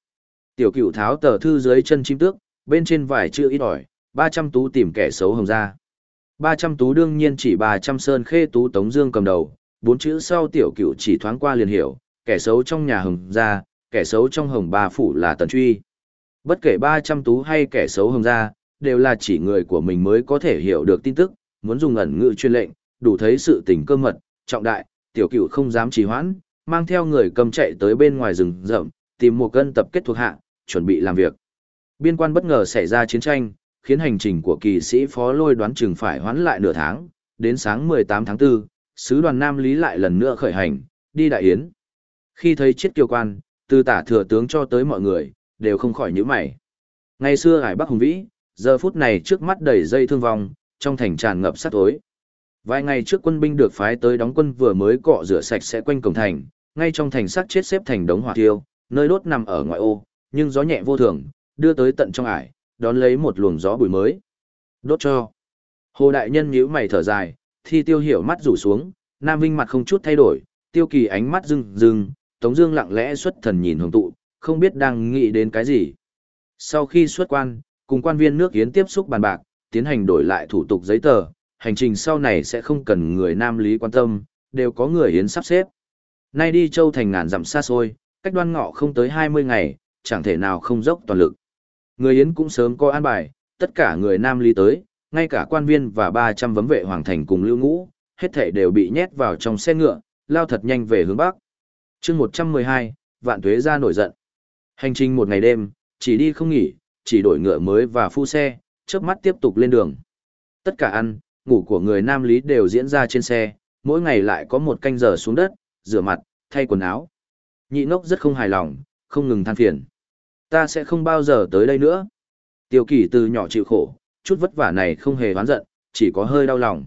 Tiểu cửu tháo tờ thư dưới chân chim tước, bên trên vài chữ ít ỏi, 300 tú tìm kẻ xấu hồng ra. 300 tú đương nhiên chỉ 300 sơn khê tú tống dương cầm đầu, bốn chữ sau tiểu cửu chỉ thoáng qua liền hiểu, kẻ xấu trong nhà hồng ra, kẻ xấu trong hồng ba phủ là tần truy. Bất kể 300 tú hay kẻ xấu hồng ra, đều là chỉ người của mình mới có thể hiểu được tin tức, muốn dùng ẩn ngữ chuyên lệnh, đủ thấy sự tình cơ mật, trọng đại, tiểu cửu không dám trì hoãn, mang theo người cầm chạy tới bên ngoài rừng rậm, tìm một cân tập kết thuộc hạ, chuẩn bị làm việc. Biên quan bất ngờ xảy ra chiến tranh, khiến hành trình của kỳ sĩ phó lôi đoán chừng phải hoãn lại nửa tháng, đến sáng 18 tháng 4, sứ đoàn Nam Lý lại lần nữa khởi hành, đi đại yến. Khi thấy chiếc kiêu quan, từ tả thừa tướng cho tới mọi người, đều không khỏi nhíu mày. Ngày xưa hải Bắc hùng vĩ, giờ phút này trước mắt đầy dây thương vong, trong thành tràn ngập sát tối. Vài ngày trước quân binh được phái tới đóng quân vừa mới cọ rửa sạch sẽ quanh cổng thành, ngay trong thành sát chết xếp thành đống hỏa thiêu, nơi đốt nằm ở ngoại ô, nhưng gió nhẹ vô thường, đưa tới tận trong ải, đón lấy một luồng gió bụi mới. Đốt cho. Hồ đại nhân nhíu mày thở dài, thi tiêu hiểu mắt rủ xuống, Nam Vinh mặt không chút thay đổi, tiêu kỳ ánh mắt rưng rưng, Tống Dương lặng lẽ xuất thần nhìn hồng tụ, không biết đang nghĩ đến cái gì. Sau khi xuất quan, cùng quan viên nước Yến tiếp xúc bàn bạc, tiến hành đổi lại thủ tục giấy tờ, hành trình sau này sẽ không cần người Nam Lý quan tâm, đều có người Yến sắp xếp. Nay đi châu thành ngàn dặm xa xôi, cách đoan ngọ không tới 20 ngày, chẳng thể nào không dốc toàn lực. Người Yến cũng sớm có an bài, tất cả người Nam Lý tới, ngay cả quan viên và 300 vấn vệ hoàng thành cùng lưu ngũ, hết thảy đều bị nhét vào trong xe ngựa, lao thật nhanh về hướng Bắc. chương 112, vạn tuế ra nổi giận. Hành trình một ngày đêm, chỉ đi không nghỉ, chỉ đổi ngựa mới và phu xe, chớp mắt tiếp tục lên đường. Tất cả ăn, ngủ của người Nam Lý đều diễn ra trên xe, mỗi ngày lại có một canh giờ xuống đất, rửa mặt, thay quần áo. Nhị ngốc rất không hài lòng, không ngừng than phiền. Ta sẽ không bao giờ tới đây nữa. Tiêu kỳ từ nhỏ chịu khổ, chút vất vả này không hề oán giận, chỉ có hơi đau lòng.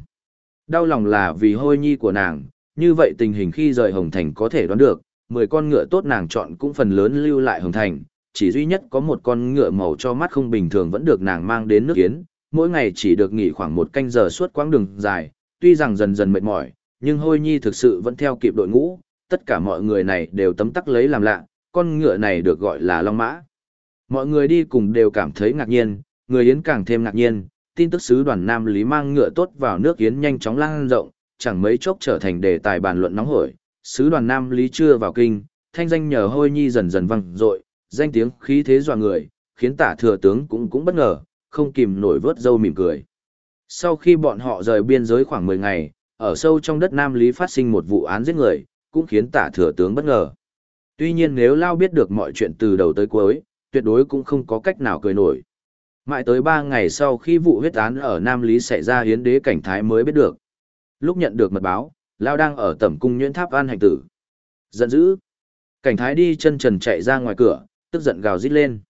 Đau lòng là vì hôi nhi của nàng, như vậy tình hình khi rời Hồng Thành có thể đoán được, 10 con ngựa tốt nàng chọn cũng phần lớn lưu lại Hồng Thành, chỉ duy nhất có một con ngựa màu cho mắt không bình thường vẫn được nàng mang đến nước Yến, mỗi ngày chỉ được nghỉ khoảng một canh giờ suốt quãng đường dài, tuy rằng dần dần mệt mỏi, nhưng hôi nhi thực sự vẫn theo kịp đội ngũ, tất cả mọi người này đều tấm tắc lấy làm lạ, con ngựa này được gọi là Long Mã. Mọi người đi cùng đều cảm thấy ngạc nhiên, người Yến càng thêm ngạc nhiên, tin tức sứ đoàn Nam Lý mang ngựa tốt vào nước Yến nhanh chóng lan rộng, chẳng mấy chốc trở thành đề tài bàn luận nóng hổi. Sứ đoàn Nam Lý chưa vào kinh, thanh danh nhờ hôi nhi dần dần vang dội, danh tiếng khí thế dọa người, khiến tả thừa tướng cũng cũng bất ngờ, không kìm nổi vớt dâu mỉm cười. Sau khi bọn họ rời biên giới khoảng 10 ngày, ở sâu trong đất Nam Lý phát sinh một vụ án giết người, cũng khiến tả thừa tướng bất ngờ. Tuy nhiên nếu Lao biết được mọi chuyện từ đầu tới cuối, tuyệt đối cũng không có cách nào cười nổi. Mãi tới 3 ngày sau khi vụ huyết án ở Nam Lý xảy ra hiến đế cảnh thái mới biết được. Lúc nhận được mật báo, Lao đang ở tẩm cung nhuyễn tháp an hành tử. Giận dữ. Cảnh thái đi chân trần chạy ra ngoài cửa, tức giận gào rít lên.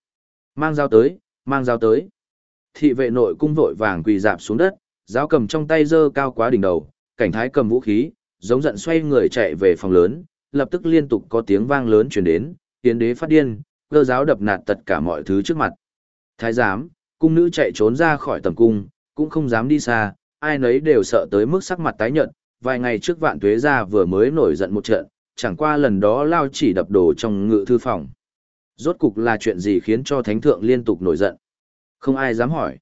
Mang dao tới, mang dao tới. Thị vệ nội cung vội vàng quỳ dạp xuống đất, giáo cầm trong tay giơ cao quá đỉnh đầu, cảnh thái cầm vũ khí, giống giận xoay người chạy về phòng lớn, lập tức liên tục có tiếng vang lớn truyền đến, tiến đế phát điên, cơ giáo đập nạt tất cả mọi thứ trước mặt. Thái giám, cung nữ chạy trốn ra khỏi tầm cung, cũng không dám đi xa, ai nấy đều sợ tới mức sắc mặt tái nhợt, vài ngày trước vạn tuế ra vừa mới nổi giận một trận, chẳng qua lần đó lao chỉ đập đồ trong ngự thư phòng. Rốt cục là chuyện gì khiến cho thánh thượng liên tục nổi giận? Không ai dám hỏi.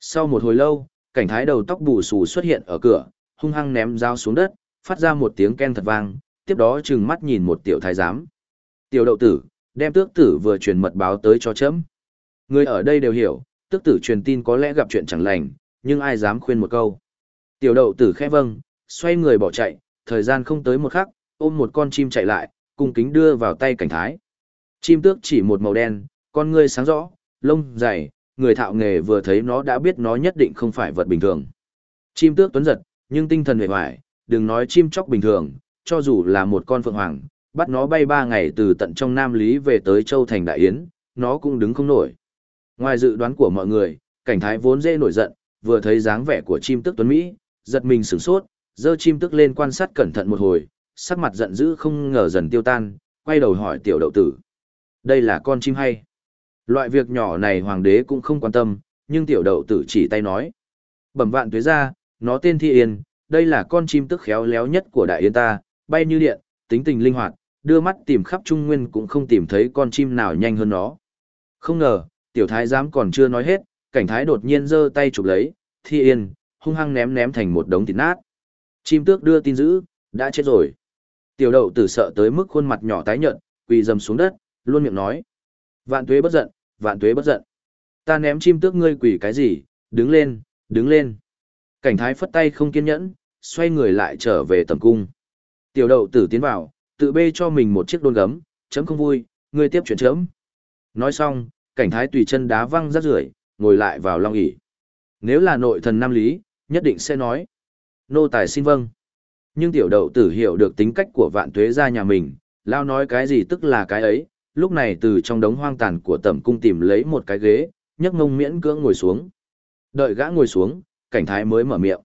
Sau một hồi lâu, cảnh thái đầu tóc bù xù xuất hiện ở cửa, hung hăng ném dao xuống đất, phát ra một tiếng ken thật vang, tiếp đó trừng mắt nhìn một tiểu thái giám. Tiểu đậu tử, đem tước tử vừa truyền mật báo tới cho chấm. Người ở đây đều hiểu, tước tử truyền tin có lẽ gặp chuyện chẳng lành, nhưng ai dám khuyên một câu. Tiểu đậu tử khẽ vâng, xoay người bỏ chạy, thời gian không tới một khắc, ôm một con chim chạy lại, cung kính đưa vào tay cảnh thái. Chim tước chỉ một màu đen, con ngươi sáng rõ, lông dày, người thạo nghề vừa thấy nó đã biết nó nhất định không phải vật bình thường. Chim tước tuấn giật, nhưng tinh thần hề hoài, đừng nói chim chóc bình thường, cho dù là một con phượng hoàng, bắt nó bay ba ngày từ tận trong Nam Lý về tới Châu Thành Đại Yến, nó cũng đứng không nổi. Ngoài dự đoán của mọi người, cảnh thái vốn dễ nổi giận, vừa thấy dáng vẻ của chim tức tuấn Mỹ, giật mình sửng sốt, dơ chim tức lên quan sát cẩn thận một hồi, sắc mặt giận dữ không ngờ dần tiêu tan, quay đầu hỏi tiểu đậu tử. Đây là con chim hay? Loại việc nhỏ này hoàng đế cũng không quan tâm, nhưng tiểu đậu tử chỉ tay nói. Bẩm vạn tuế ra, nó tên Thi Yên, đây là con chim tức khéo léo nhất của đại yên ta, bay như điện, tính tình linh hoạt, đưa mắt tìm khắp Trung Nguyên cũng không tìm thấy con chim nào nhanh hơn nó. Không ngờ, tiểu thái giám còn chưa nói hết, cảnh thái đột nhiên giơ tay chụp lấy, Thi Yên, hung hăng ném ném thành một đống thịt nát. Chim tước đưa tin dữ, đã chết rồi. Tiểu đậu tử sợ tới mức khuôn mặt nhỏ tái nhợt, quỳ dầm xuống đất, luôn miệng nói. Vạn tuế bất giận, vạn tuế bất giận. Ta ném chim tước ngươi quỳ cái gì, đứng lên, đứng lên. Cảnh thái phất tay không kiên nhẫn, xoay người lại trở về tầm cung. Tiểu đậu tử tiến vào, tự bê cho mình một chiếc đôn gấm, chấm không vui, ngươi tiếp chuyện chấm. Nói xong, cảnh thái tùy chân đá văng rác rưởi, ngồi lại vào long ỉ. Nếu là nội thần Nam Lý, nhất định sẽ nói nô tài xin vâng. Nhưng tiểu đậu tử hiểu được tính cách của vạn tuế gia nhà mình, lao nói cái gì tức là cái ấy, lúc này từ trong đống hoang tàn của tẩm cung tìm lấy một cái ghế, nhấc ngông miễn cưỡng ngồi xuống. Đợi gã ngồi xuống, cảnh thái mới mở miệng.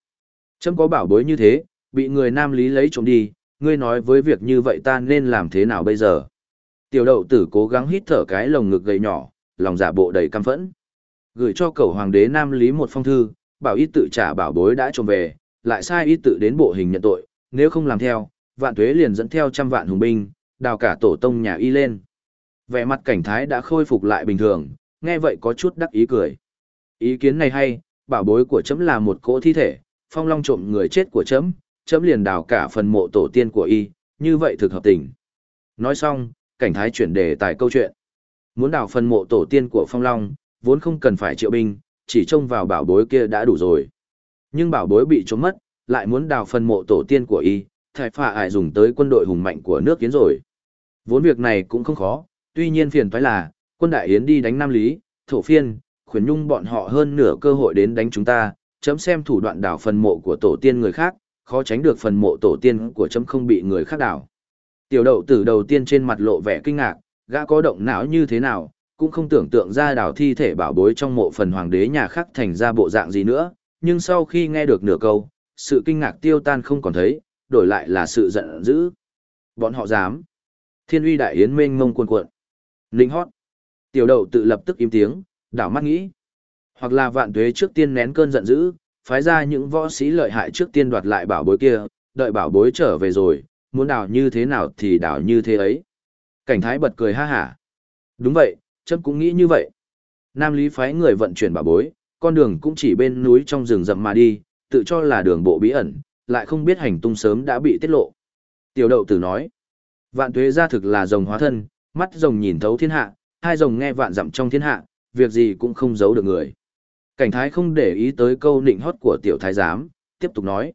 Chấm có bảo bối như thế, bị người nam lý lấy trộm đi, ngươi nói với việc như vậy ta nên làm thế nào bây giờ? Tiểu đậu tử cố gắng hít thở cái lồng ngực gầy nhỏ, lòng giả bộ đầy căm phẫn. Gửi cho cầu hoàng đế nam lý một phong thư, bảo ít tự trả bảo bối đã trộm về, lại sai y tự đến bộ hình nhận tội, nếu không làm theo, vạn tuế liền dẫn theo trăm vạn hùng binh, đào cả tổ tông nhà y lên. Vẻ mặt cảnh thái đã khôi phục lại bình thường, nghe vậy có chút đắc ý cười. Ý kiến này hay, bảo bối của chấm là một cỗ thi thể, phong long trộm người chết của chấm, chấm liền đào cả phần mộ tổ tiên của y, như vậy thực hợp tình. Nói xong, cảnh thái chuyển đề tài câu chuyện. Muốn đào phần mộ tổ tiên của phong long, vốn không cần phải triệu binh, chỉ trông vào bảo bối kia đã đủ rồi. Nhưng bảo bối bị trốn mất, lại muốn đào phần mộ tổ tiên của y, thải phạ ải dùng tới quân đội hùng mạnh của nước kiến rồi. Vốn việc này cũng không khó, tuy nhiên phiền toái là, quân đại yến đi đánh Nam Lý, thổ phiên, khuyến nhung bọn họ hơn nửa cơ hội đến đánh chúng ta, chấm xem thủ đoạn đảo phần mộ của tổ tiên người khác, khó tránh được phần mộ tổ tiên của chấm không bị người khác đảo. Tiểu đậu tử đầu tiên trên mặt lộ vẻ kinh ngạc, gã có động não như thế nào, cũng không tưởng tượng ra đảo thi thể bảo bối trong mộ phần hoàng đế nhà khác thành ra bộ dạng gì nữa, nhưng sau khi nghe được nửa câu, sự kinh ngạc tiêu tan không còn thấy, đổi lại là sự giận dữ. Bọn họ dám. Thiên uy đại yến mênh mông cuồn cuộn. Linh hót. Tiểu đậu tự lập tức im tiếng, đảo mắt nghĩ. Hoặc là vạn tuế trước tiên nén cơn giận dữ, phái ra những võ sĩ lợi hại trước tiên đoạt lại bảo bối kia, đợi bảo bối trở về rồi, muốn đảo như thế nào thì đảo như thế ấy. Cảnh thái bật cười ha hả. Đúng vậy, chấm cũng nghĩ như vậy. Nam Lý phái người vận chuyển bảo bối, con đường cũng chỉ bên núi trong rừng rậm mà đi, tự cho là đường bộ bí ẩn, lại không biết hành tung sớm đã bị tiết lộ. Tiểu đậu tử nói, vạn tuế ra thực là rồng hóa thân, mắt rồng nhìn thấu thiên hạ, hai rồng nghe vạn dặm trong thiên hạ, việc gì cũng không giấu được người. Cảnh thái không để ý tới câu nịnh hót của tiểu thái giám, tiếp tục nói.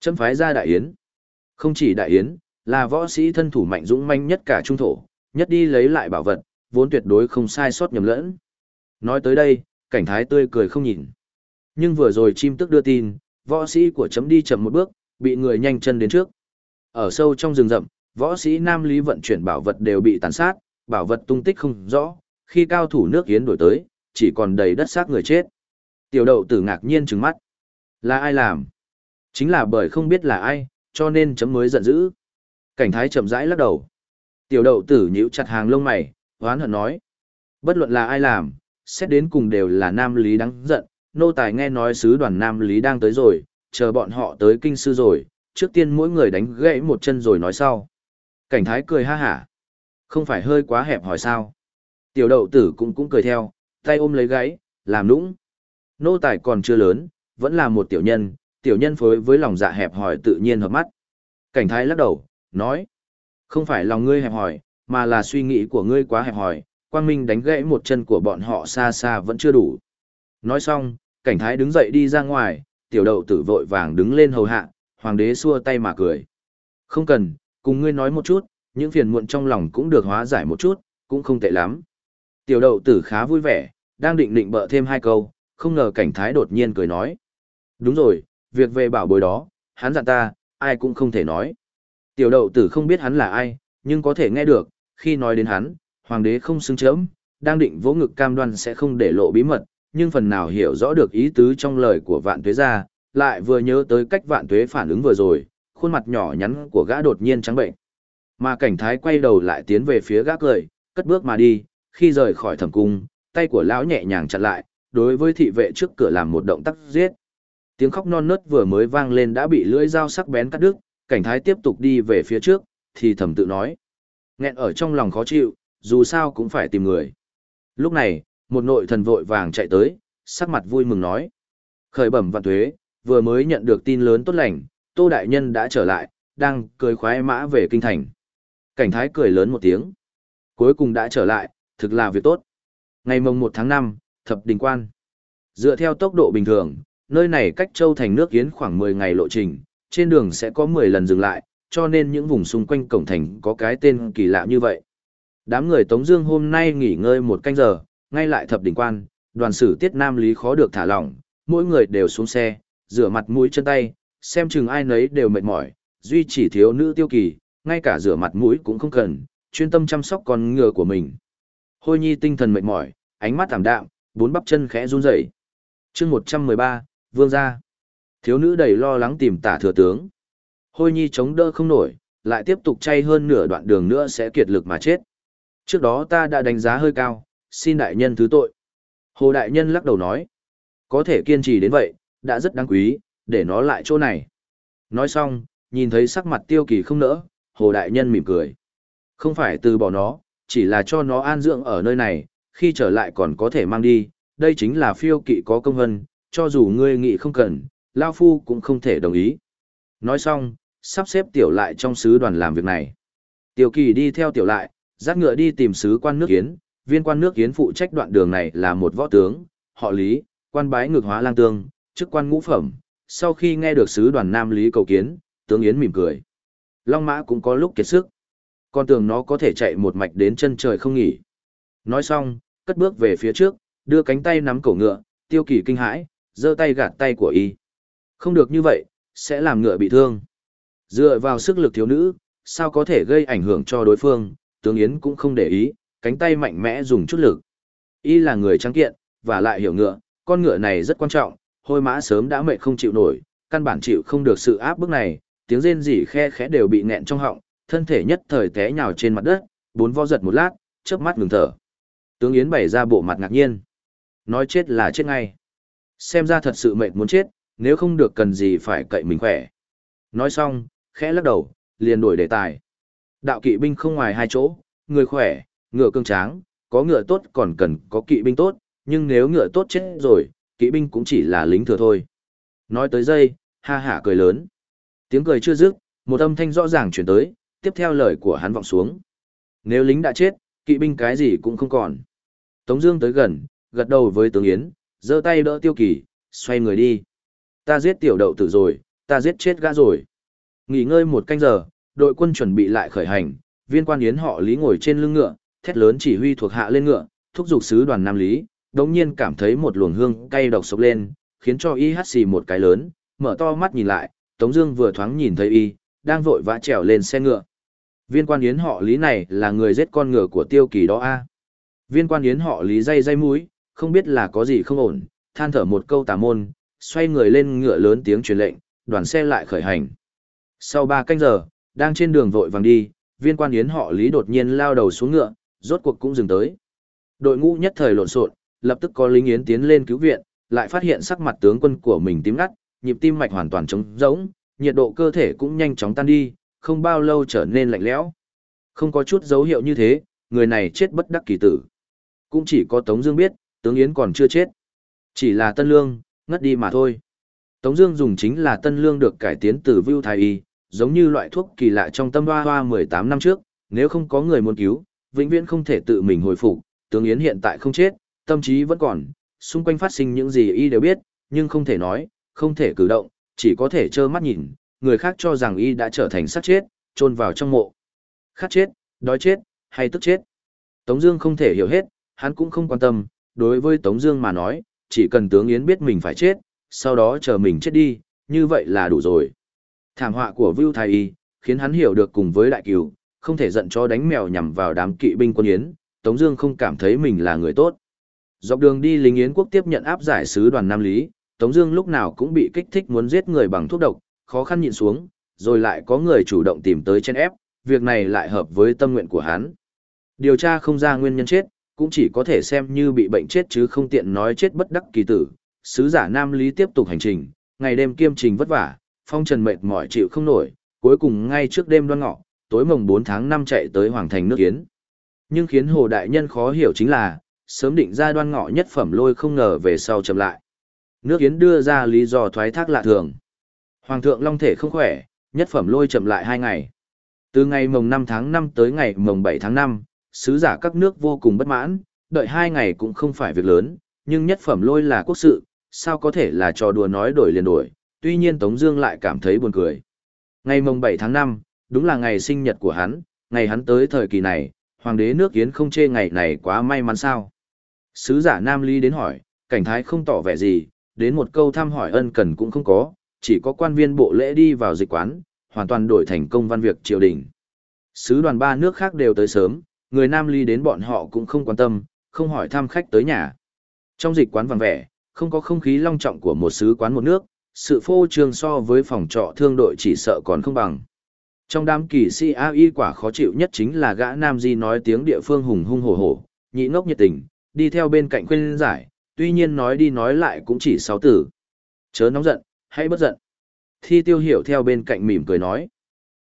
Chấm phái ra đại yến. Không chỉ đại yến, là võ sĩ thân thủ mạnh dũng manh nhất cả trung thổ, nhất đi lấy lại bảo vật, vốn tuyệt đối không sai sót nhầm lẫn. Nói tới đây, cảnh thái tươi cười không nhìn. Nhưng vừa rồi chim tức đưa tin, võ sĩ của chấm đi chậm một bước, bị người nhanh chân đến trước. Ở sâu trong rừng rậm, võ sĩ Nam Lý vận chuyển bảo vật đều bị tàn sát, bảo vật tung tích không rõ, khi cao thủ nước Yến đổi tới, chỉ còn đầy đất xác người chết. Tiểu đậu tử ngạc nhiên trừng mắt. Là ai làm? Chính là bởi không biết là ai, cho nên chấm mới giận dữ. Cảnh thái chậm rãi lắc đầu. Tiểu đậu tử nhíu chặt hàng lông mày, hoán hận nói. Bất luận là ai làm, xét đến cùng đều là nam lý đáng giận. Nô tài nghe nói sứ đoàn nam lý đang tới rồi, chờ bọn họ tới kinh sư rồi, trước tiên mỗi người đánh gãy một chân rồi nói sau. Cảnh thái cười ha hả. Không phải hơi quá hẹp hỏi sao. Tiểu đậu tử cũng cũng cười theo, tay ôm lấy gáy, làm nũng. Nô tài còn chưa lớn, vẫn là một tiểu nhân, tiểu nhân phối với lòng dạ hẹp hỏi tự nhiên hợp mắt. Cảnh thái lắc đầu, nói. Không phải lòng ngươi hẹp hỏi, mà là suy nghĩ của ngươi quá hẹp hỏi, quang minh đánh gãy một chân của bọn họ xa xa vẫn chưa đủ. Nói xong, cảnh thái đứng dậy đi ra ngoài, tiểu đậu tử vội vàng đứng lên hầu hạ, hoàng đế xua tay mà cười. Không cần, cùng ngươi nói một chút, những phiền muộn trong lòng cũng được hóa giải một chút, cũng không tệ lắm. Tiểu đậu tử khá vui vẻ, đang định định bợ thêm hai câu, không ngờ cảnh thái đột nhiên cười nói. Đúng rồi, việc về bảo bối đó, hắn dặn ta, ai cũng không thể nói. Tiểu đậu tử không biết hắn là ai, nhưng có thể nghe được, khi nói đến hắn, hoàng đế không xứng chớm, đang định vỗ ngực cam đoan sẽ không để lộ bí mật, nhưng phần nào hiểu rõ được ý tứ trong lời của vạn tuế ra, lại vừa nhớ tới cách vạn tuế phản ứng vừa rồi, khuôn mặt nhỏ nhắn của gã đột nhiên trắng bệnh. Mà cảnh thái quay đầu lại tiến về phía gã cười, cất bước mà đi, khi rời khỏi thẩm cung, tay của lão nhẹ nhàng chặn lại, đối với thị vệ trước cửa làm một động tác giết. Tiếng khóc non nớt vừa mới vang lên đã bị lưỡi dao sắc bén cắt đứt, cảnh thái tiếp tục đi về phía trước, thì thầm tự nói. Nghẹn ở trong lòng khó chịu, dù sao cũng phải tìm người. Lúc này, một nội thần vội vàng chạy tới, sắc mặt vui mừng nói. Khởi bẩm vạn tuế, vừa mới nhận được tin lớn tốt lành, Tô Đại Nhân đã trở lại, đang cười khoái mã về kinh thành. Cảnh thái cười lớn một tiếng. Cuối cùng đã trở lại, thực là việc tốt. Ngày mồng 1 tháng 5, thập đình quan. Dựa theo tốc độ bình thường, nơi này cách châu thành nước Yến khoảng 10 ngày lộ trình, trên đường sẽ có 10 lần dừng lại, cho nên những vùng xung quanh cổng thành có cái tên kỳ lạ như vậy. Đám người Tống Dương hôm nay nghỉ ngơi một canh giờ, ngay lại thập đỉnh quan, đoàn sử tiết nam lý khó được thả lỏng, mỗi người đều xuống xe, rửa mặt mũi chân tay, xem chừng ai nấy đều mệt mỏi, duy chỉ thiếu nữ tiêu kỳ, ngay cả rửa mặt mũi cũng không cần, chuyên tâm chăm sóc con ngựa của mình. Hôi nhi tinh thần mệt mỏi, ánh mắt thảm đạm, bốn bắp chân khẽ run rẩy. chương 113, vương gia. Thiếu nữ đầy lo lắng tìm tả thừa tướng. Hôi nhi chống đỡ không nổi, lại tiếp tục chay hơn nửa đoạn đường nữa sẽ kiệt lực mà chết. Trước đó ta đã đánh giá hơi cao, xin đại nhân thứ tội. Hồ đại nhân lắc đầu nói, có thể kiên trì đến vậy, đã rất đáng quý, để nó lại chỗ này. Nói xong, nhìn thấy sắc mặt tiêu kỳ không nỡ, hồ đại nhân mỉm cười. Không phải từ bỏ nó, chỉ là cho nó an dưỡng ở nơi này, khi trở lại còn có thể mang đi, đây chính là phiêu kỵ có công hân, cho dù ngươi nghĩ không cần, Lao Phu cũng không thể đồng ý. Nói xong, sắp xếp tiểu lại trong sứ đoàn làm việc này. Tiểu kỳ đi theo tiểu lại, dắt ngựa đi tìm sứ quan nước Yến, viên quan nước Yến phụ trách đoạn đường này là một võ tướng, họ Lý, quan bái ngược hóa lang tương, chức quan ngũ phẩm. Sau khi nghe được sứ đoàn Nam Lý cầu kiến, tướng Yến mỉm cười. Long mã cũng có lúc kiệt sức. Con tưởng nó có thể chạy một mạch đến chân trời không nghỉ. Nói xong, cất bước về phía trước, đưa cánh tay nắm cổ ngựa, tiêu kỳ kinh hãi, giơ tay gạt tay của y. Không được như vậy, sẽ làm ngựa bị thương. Dựa vào sức lực thiếu nữ, sao có thể gây ảnh hưởng cho đối phương, tướng Yến cũng không để ý, cánh tay mạnh mẽ dùng chút lực. Y là người trắng kiện, và lại hiểu ngựa, con ngựa này rất quan trọng, hôi mã sớm đã mệt không chịu nổi, căn bản chịu không được sự áp bức này, tiếng rên rỉ khe khẽ đều bị nghẹn trong họng, thân thể nhất thời té nhào trên mặt đất, bốn vo giật một lát, chớp mắt ngừng thở. Tướng Yến bày ra bộ mặt ngạc nhiên. Nói chết là chết ngay. Xem ra thật sự mệt muốn chết, nếu không được cần gì phải cậy mình khỏe. Nói xong, khẽ lắc đầu, liền đổi đề tài. Đạo kỵ binh không ngoài hai chỗ, người khỏe, ngựa cương tráng, có ngựa tốt còn cần có kỵ binh tốt, nhưng nếu ngựa tốt chết rồi, kỵ binh cũng chỉ là lính thừa thôi. Nói tới đây, ha hả cười lớn. Tiếng cười chưa dứt, một âm thanh rõ ràng chuyển tới, tiếp theo lời của hắn vọng xuống. Nếu lính đã chết, kỵ binh cái gì cũng không còn. Tống Dương tới gần, gật đầu với tướng Yến, giơ tay đỡ Tiêu Kỳ, xoay người đi. Ta giết tiểu đậu tử rồi, ta giết chết gã rồi. Nghỉ ngơi một canh giờ, đội quân chuẩn bị lại khởi hành. Viên quan Yến họ Lý ngồi trên lưng ngựa, thét lớn chỉ huy thuộc hạ lên ngựa, thúc giục sứ đoàn Nam Lý. Đống nhiên cảm thấy một luồng hương cay độc sộc lên, khiến cho y hắt xì một cái lớn, mở to mắt nhìn lại. Tống Dương vừa thoáng nhìn thấy y, đang vội vã trèo lên xe ngựa. Viên quan Yến họ Lý này là người giết con ngựa của Tiêu Kỳ đó a. Viên quan Yến họ Lý dây dây mũi, không biết là có gì không ổn, than thở một câu tà môn, xoay người lên ngựa lớn tiếng truyền lệnh, đoàn xe lại khởi hành. Sau ba canh giờ, đang trên đường vội vàng đi, viên quan yến họ Lý đột nhiên lao đầu xuống ngựa, rốt cuộc cũng dừng tới. Đội ngũ nhất thời lộn xộn, lập tức có lính yến tiến lên cứu viện, lại phát hiện sắc mặt tướng quân của mình tím ngắt, nhịp tim mạch hoàn toàn trống rỗng, nhiệt độ cơ thể cũng nhanh chóng tan đi, không bao lâu trở nên lạnh lẽo. Không có chút dấu hiệu như thế, người này chết bất đắc kỳ tử. Cũng chỉ có Tống Dương biết, tướng Yến còn chưa chết. Chỉ là Tân Lương, ngất đi mà thôi. Tống Dương dùng chính là Tân Lương được cải tiến từ Vưu Thái Y, giống như loại thuốc kỳ lạ trong tâm hoa hoa 18 năm trước, nếu không có người muốn cứu, vĩnh viễn không thể tự mình hồi phục. Tướng Yến hiện tại không chết, tâm trí vẫn còn, xung quanh phát sinh những gì y đều biết, nhưng không thể nói, không thể cử động, chỉ có thể trơ mắt nhìn. Người khác cho rằng y đã trở thành xác chết, chôn vào trong mộ. Khát chết, đói chết, hay tức chết. Tống Dương không thể hiểu hết, hắn cũng không quan tâm, đối với Tống Dương mà nói, chỉ cần tướng Yến biết mình phải chết, sau đó chờ mình chết đi, như vậy là đủ rồi. Thảm họa của Vưu Thái Y, khiến hắn hiểu được cùng với đại cửu, không thể giận cho đánh mèo nhằm vào đám kỵ binh quân Yến, Tống Dương không cảm thấy mình là người tốt. Dọc đường đi lính Yến quốc tiếp nhận áp giải sứ đoàn Nam Lý, Tống Dương lúc nào cũng bị kích thích muốn giết người bằng thuốc độc, khó khăn nhịn xuống, rồi lại có người chủ động tìm tới chen ép, việc này lại hợp với tâm nguyện của hắn. Điều tra không ra nguyên nhân chết, cũng chỉ có thể xem như bị bệnh chết chứ không tiện nói chết bất đắc kỳ tử. Sứ giả Nam Lý tiếp tục hành trình, ngày đêm kiêm trình vất vả, phong trần mệt mỏi chịu không nổi, cuối cùng ngay trước đêm đoan ngọ, tối mồng 4 tháng 5 chạy tới Hoàng Thành nước Kiến. Nhưng khiến Hồ Đại Nhân khó hiểu chính là, sớm định ra đoan ngọ nhất phẩm lôi không ngờ về sau chậm lại. Nước Kiến đưa ra lý do thoái thác lạ thường. Hoàng thượng Long Thể không khỏe, nhất phẩm lôi chậm lại 2 ngày. Từ ngày mồng 5 tháng 5 tới ngày mồng 7 tháng 5, sứ giả các nước vô cùng bất mãn, đợi hai ngày cũng không phải việc lớn, nhưng nhất phẩm lôi là quốc sự, sao có thể là trò đùa nói đổi liền đổi, tuy nhiên Tống Dương lại cảm thấy buồn cười. Ngày mùng 7 tháng 5, đúng là ngày sinh nhật của hắn, ngày hắn tới thời kỳ này, hoàng đế nước Yến không chê ngày này quá may mắn sao? Sứ giả Nam Ly đến hỏi, cảnh thái không tỏ vẻ gì, đến một câu thăm hỏi ân cần cũng không có, chỉ có quan viên bộ lễ đi vào dịch quán, hoàn toàn đổi thành công văn việc triều đình. Sứ đoàn ba nước khác đều tới sớm, người Nam Ly đến bọn họ cũng không quan tâm, không hỏi thăm khách tới nhà. Trong dịch quán vàng vẻ, không có không khí long trọng của một sứ quán một nước, sự phô trương so với phòng trọ thương đội chỉ sợ còn không bằng. Trong đám kỳ sĩ AI quả khó chịu nhất chính là gã Nam Di nói tiếng địa phương hùng hung hổ hổ, nhị ngốc nhiệt tình, đi theo bên cạnh khuyên giải, tuy nhiên nói đi nói lại cũng chỉ sáu từ. Chớ nóng giận, hãy bất giận. Thi tiêu hiểu theo bên cạnh mỉm cười nói.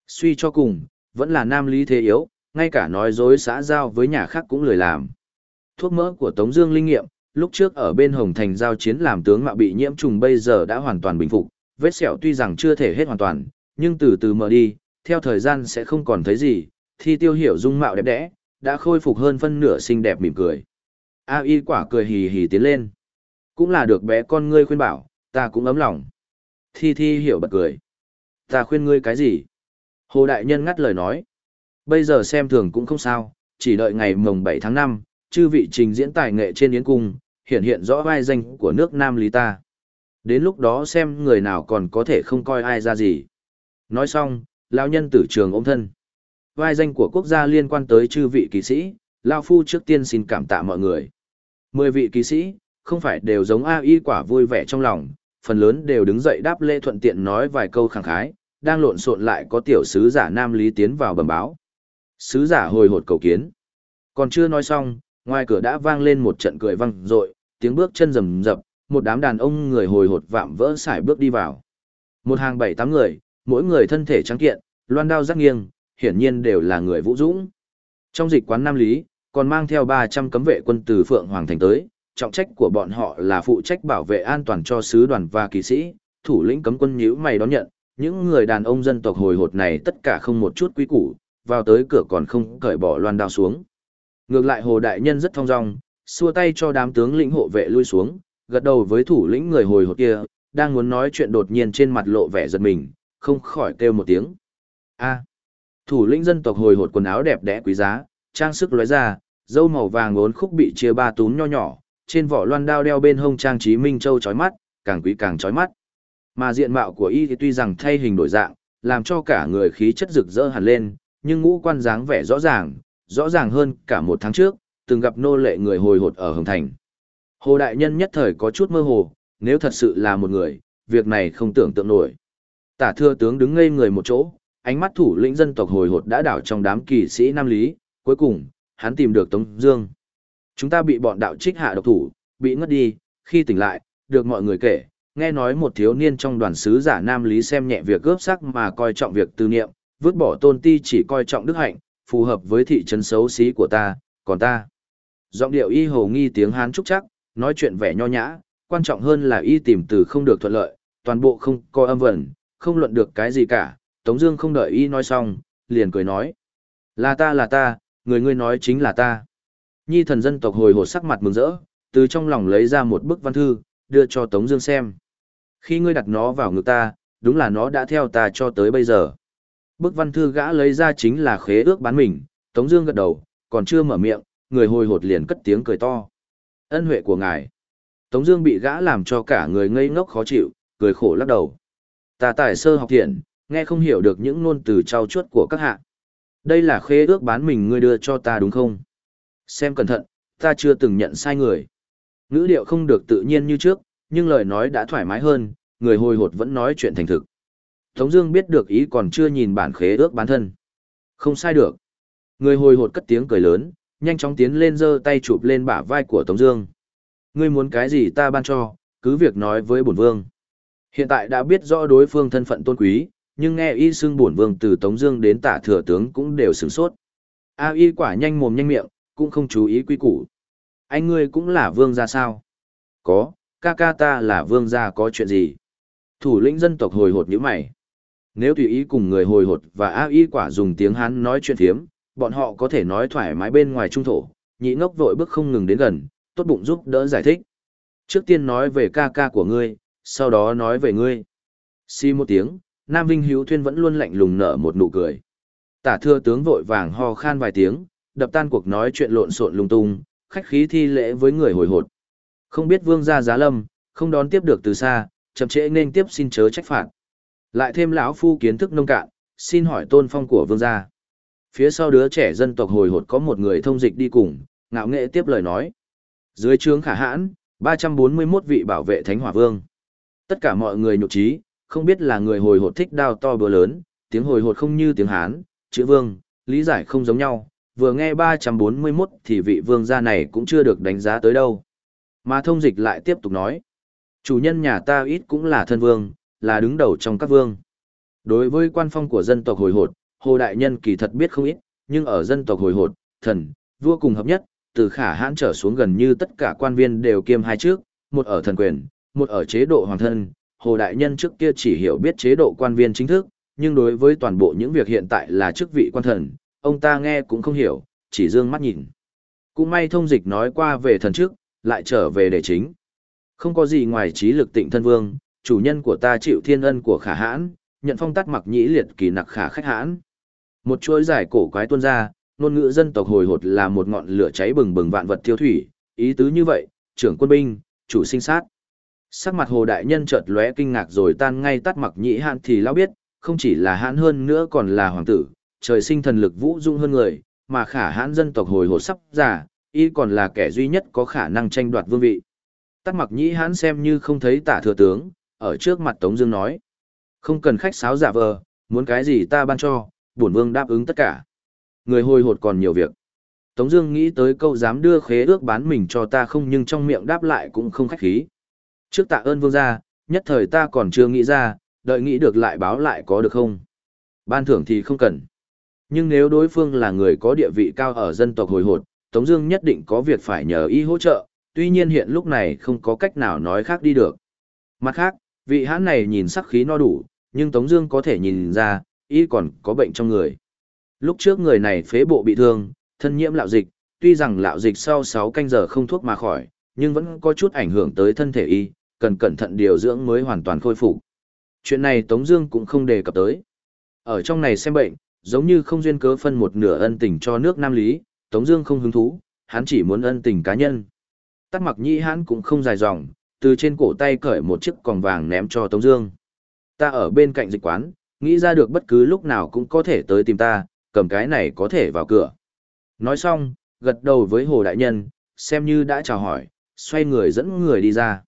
Suy cho cùng, vẫn là nam lý thế yếu, ngay cả nói dối xã giao với nhà khác cũng lười làm. Thuốc mỡ của Tống Dương linh nghiệm, lúc trước ở bên Hồng Thành giao chiến làm tướng mạo bị nhiễm trùng bây giờ đã hoàn toàn bình phục, vết sẹo tuy rằng chưa thể hết hoàn toàn, nhưng từ từ mở đi, theo thời gian sẽ không còn thấy gì. Thi tiêu hiểu dung mạo đẹp đẽ, đã khôi phục hơn phân nửa xinh đẹp mỉm cười. A y quả cười hì hì tiến lên. Cũng là được bé con ngươi khuyên bảo, ta cũng ấm lòng. Thi thi hiểu bật cười. Ta khuyên ngươi cái gì? Hồ Đại Nhân ngắt lời nói. Bây giờ xem thường cũng không sao, chỉ đợi ngày mồng 7 tháng 5, chư vị trình diễn tài nghệ trên yến cung, hiện hiện rõ vai danh của nước Nam Lý ta. Đến lúc đó xem người nào còn có thể không coi ai ra gì. Nói xong, lão nhân tử trường ôm thân. Vai danh của quốc gia liên quan tới chư vị kỳ sĩ, Lão Phu trước tiên xin cảm tạ mọi người. Mười vị kỳ sĩ, không phải đều giống A Y quả vui vẻ trong lòng, phần lớn đều đứng dậy đáp lễ thuận tiện nói vài câu khẳng khái, đang lộn xộn lại có tiểu sứ giả Nam Lý tiến vào bẩm báo. Sứ giả hồi hột cầu kiến. Còn chưa nói xong, ngoài cửa đã vang lên một trận cười vang rội, tiếng bước chân rầm rập, một đám đàn ông người hồi hột vạm vỡ xài bước đi vào. Một hàng bảy tám người, mỗi người thân thể trắng kiện, loan đao rắc nghiêng, hiển nhiên đều là người vũ dũng. Trong dịch quán Nam Lý, còn mang theo 300 cấm vệ quân từ Phượng Hoàng Thành tới, trọng trách của bọn họ là phụ trách bảo vệ an toàn cho sứ đoàn và kỳ sĩ, thủ lĩnh cấm quân nhíu mày đón nhận, những người đàn ông dân tộc hồi hột này tất cả không một chút quý củ, vào tới cửa còn không cởi bỏ loan đao xuống. Ngược lại Hồ Đại Nhân rất thong dong, xua tay cho đám tướng lĩnh hộ vệ lui xuống, gật đầu với thủ lĩnh người hồi hộp kia, đang muốn nói chuyện đột nhiên trên mặt lộ vẻ giật mình, không khỏi kêu một tiếng. a thủ lĩnh dân tộc hồi hộp quần áo đẹp đẽ quý giá, trang sức lóe ra, dâu màu vàng ngốn khúc bị chia ba túm nho nhỏ, trên vỏ loan đao đeo bên hông trang trí minh châu chói mắt, càng quý càng chói mắt. Mà diện mạo của y thì tuy rằng thay hình đổi dạng, làm cho cả người khí chất rực rỡ hẳn lên, nhưng ngũ quan dáng vẻ rõ ràng, rõ ràng hơn cả một tháng trước, từng gặp nô lệ người hồi hột ở Hồng Thành. Hồ Đại Nhân nhất thời có chút mơ hồ, nếu thật sự là một người, việc này không tưởng tượng nổi. Tả thưa tướng đứng ngây người một chỗ, ánh mắt thủ lĩnh dân tộc hồi hột đã đảo trong đám kỳ sĩ Nam Lý, cuối cùng, hắn tìm được Tống Dương. Chúng ta bị bọn đạo trích hạ độc thủ, bị ngất đi, khi tỉnh lại, được mọi người kể, nghe nói một thiếu niên trong đoàn sứ giả Nam Lý xem nhẹ việc cướp sắc mà coi trọng việc tư niệm, vứt bỏ tôn ti chỉ coi trọng đức hạnh, phù hợp với thị trấn xấu xí của ta, còn ta. Giọng điệu y hồ nghi tiếng Hán trúc chắc, nói chuyện vẻ nho nhã, quan trọng hơn là y tìm từ không được thuận lợi, toàn bộ không có âm vẩn, không luận được cái gì cả. Tống Dương không đợi y nói xong, liền cười nói: là ta là ta, người ngươi nói chính là ta. Nhi thần dân tộc hồi hộp sắc mặt mừng rỡ, từ trong lòng lấy ra một bức văn thư, đưa cho Tống Dương xem. Khi ngươi đặt nó vào ngực ta, đúng là nó đã theo ta cho tới bây giờ. Bức văn thư gã lấy ra chính là khế ước bán mình, Tống Dương gật đầu, còn chưa mở miệng, người hồi hột liền cất tiếng cười to. Ân huệ của ngài. Tống Dương bị gã làm cho cả người ngây ngốc khó chịu, cười khổ lắc đầu. Ta tài sơ học thiện, nghe không hiểu được những ngôn từ trao chuốt của các hạ. Đây là khế ước bán mình ngươi đưa cho ta đúng không? Xem cẩn thận, ta chưa từng nhận sai người. Ngữ điệu không được tự nhiên như trước, nhưng lời nói đã thoải mái hơn, người hồi hột vẫn nói chuyện thành thực. Tống Dương biết được ý còn chưa nhìn bản khế ước bán thân. Không sai được. Người hồi hột cất tiếng cười lớn, nhanh chóng tiến lên giơ tay chụp lên bả vai của Tống Dương. Ngươi muốn cái gì ta ban cho, cứ việc nói với bổn vương. Hiện tại đã biết rõ đối phương thân phận tôn quý, nhưng nghe y xưng bổn vương từ Tống Dương đến Tả Thừa tướng cũng đều sửng sốt. A y quả nhanh mồm nhanh miệng, cũng không chú ý quy củ. Anh ngươi cũng là vương gia sao? Có, ca ca ta là vương gia có chuyện gì? Thủ lĩnh dân tộc hồi hột như mày. Nếu tùy ý cùng người hồi hột và A y quả dùng tiếng Hán nói chuyện thiếm, bọn họ có thể nói thoải mái bên ngoài trung thổ. Nhị ngốc vội bước không ngừng đến gần, tốt bụng giúp đỡ giải thích. Trước tiên nói về ca ca của ngươi, sau đó nói về ngươi. Xi một tiếng, Nam Vinh Hiếu Thuyên vẫn luôn lạnh lùng nở một nụ cười. Tả thưa tướng vội vàng ho khan vài tiếng, đập tan cuộc nói chuyện lộn xộn lung tung, khách khí thi lễ với người hồi hột. Không biết vương gia giá lâm, không đón tiếp được từ xa, chậm trễ nên tiếp xin chớ trách phạt. Lại thêm lão phu kiến thức nông cạn, xin hỏi tôn phong của vương gia. Phía sau đứa trẻ dân tộc hồi hột có một người thông dịch đi cùng, ngạo nghệ tiếp lời nói. Dưới trướng khả hãn, 341 vị bảo vệ thánh hỏa vương. Tất cả mọi người nhục trí, không biết là người hồi hột thích đao to bữa lớn, tiếng hồi hột không như tiếng Hán, chữ vương, lý giải không giống nhau, vừa nghe 341 thì vị vương gia này cũng chưa được đánh giá tới đâu. Mà thông dịch lại tiếp tục nói, chủ nhân nhà ta ít cũng là thân vương, là đứng đầu trong các vương. Đối với quan phong của dân tộc hồi hột, Hồ Đại Nhân kỳ thật biết không ít, nhưng ở dân tộc hồi hột, thần, vua cùng hợp nhất, từ khả hãn trở xuống gần như tất cả quan viên đều kiêm hai trước, một ở thần quyền, một ở chế độ hoàng thân. Hồ Đại Nhân trước kia chỉ hiểu biết chế độ quan viên chính thức, nhưng đối với toàn bộ những việc hiện tại là chức vị quan thần, ông ta nghe cũng không hiểu, chỉ dương mắt nhìn. Cũng may thông dịch nói qua về thần trước, lại trở về đề chính. Không có gì ngoài trí lực tịnh thân vương, chủ nhân của ta chịu thiên ân của khả hãn, nhận phong tắt mặc nhĩ liệt kỳ nặc khả khách hãn. Một chuỗi giải cổ quái tuôn ra, ngôn ngữ dân tộc hồi hột là một ngọn lửa cháy bừng bừng vạn vật thiêu thủy, ý tứ như vậy, trưởng quân binh, chủ sinh sát. Sắc mặt hồ đại nhân chợt lóe kinh ngạc rồi tan ngay tắt mặc nhĩ hãn thì lão biết, không chỉ là hãn hơn nữa còn là hoàng tử, trời sinh thần lực vũ dung hơn người, mà khả hãn dân tộc hồi hột sắp giả, y còn là kẻ duy nhất có khả năng tranh đoạt vương vị. Tắt mặc nhĩ hãn xem như không thấy tả thừa tướng, ở trước mặt Tống Dương nói. Không cần khách sáo giả vờ, muốn cái gì ta ban cho, bổn vương đáp ứng tất cả. Người hồi hột còn nhiều việc. Tống Dương nghĩ tới câu dám đưa khế ước bán mình cho ta không nhưng trong miệng đáp lại cũng không khách khí. Trước tạ ơn vương gia, nhất thời ta còn chưa nghĩ ra, đợi nghĩ được lại báo lại có được không? Ban thưởng thì không cần. Nhưng nếu đối phương là người có địa vị cao ở dân tộc hồi hột, Tống Dương nhất định có việc phải nhờ y hỗ trợ. Tuy nhiên hiện lúc này không có cách nào nói khác đi được. Mặt khác, vị hãn này nhìn sắc khí no đủ, nhưng Tống Dương có thể nhìn ra, y còn có bệnh trong người. Lúc trước người này phế bộ bị thương, thân nhiễm lạo dịch, tuy rằng lạo dịch sau 6 canh giờ không thuốc mà khỏi, nhưng vẫn có chút ảnh hưởng tới thân thể y, cần cẩn thận điều dưỡng mới hoàn toàn khôi phục. Chuyện này Tống Dương cũng không đề cập tới. Ở trong này xem bệnh, giống như không duyên cớ phân một nửa ân tình cho nước Nam Lý, Tống Dương không hứng thú, hắn chỉ muốn ân tình cá nhân. Tắc Mặc Nhĩ hắn cũng không dài dòng, từ trên cổ tay cởi một chiếc còng vàng ném cho Tống Dương. Ta ở bên cạnh dịch quán, nghĩ ra được bất cứ lúc nào cũng có thể tới tìm ta, cầm cái này có thể vào cửa. Nói xong, gật đầu với Hồ Đại Nhân, xem như đã chào hỏi, xoay người dẫn người đi ra.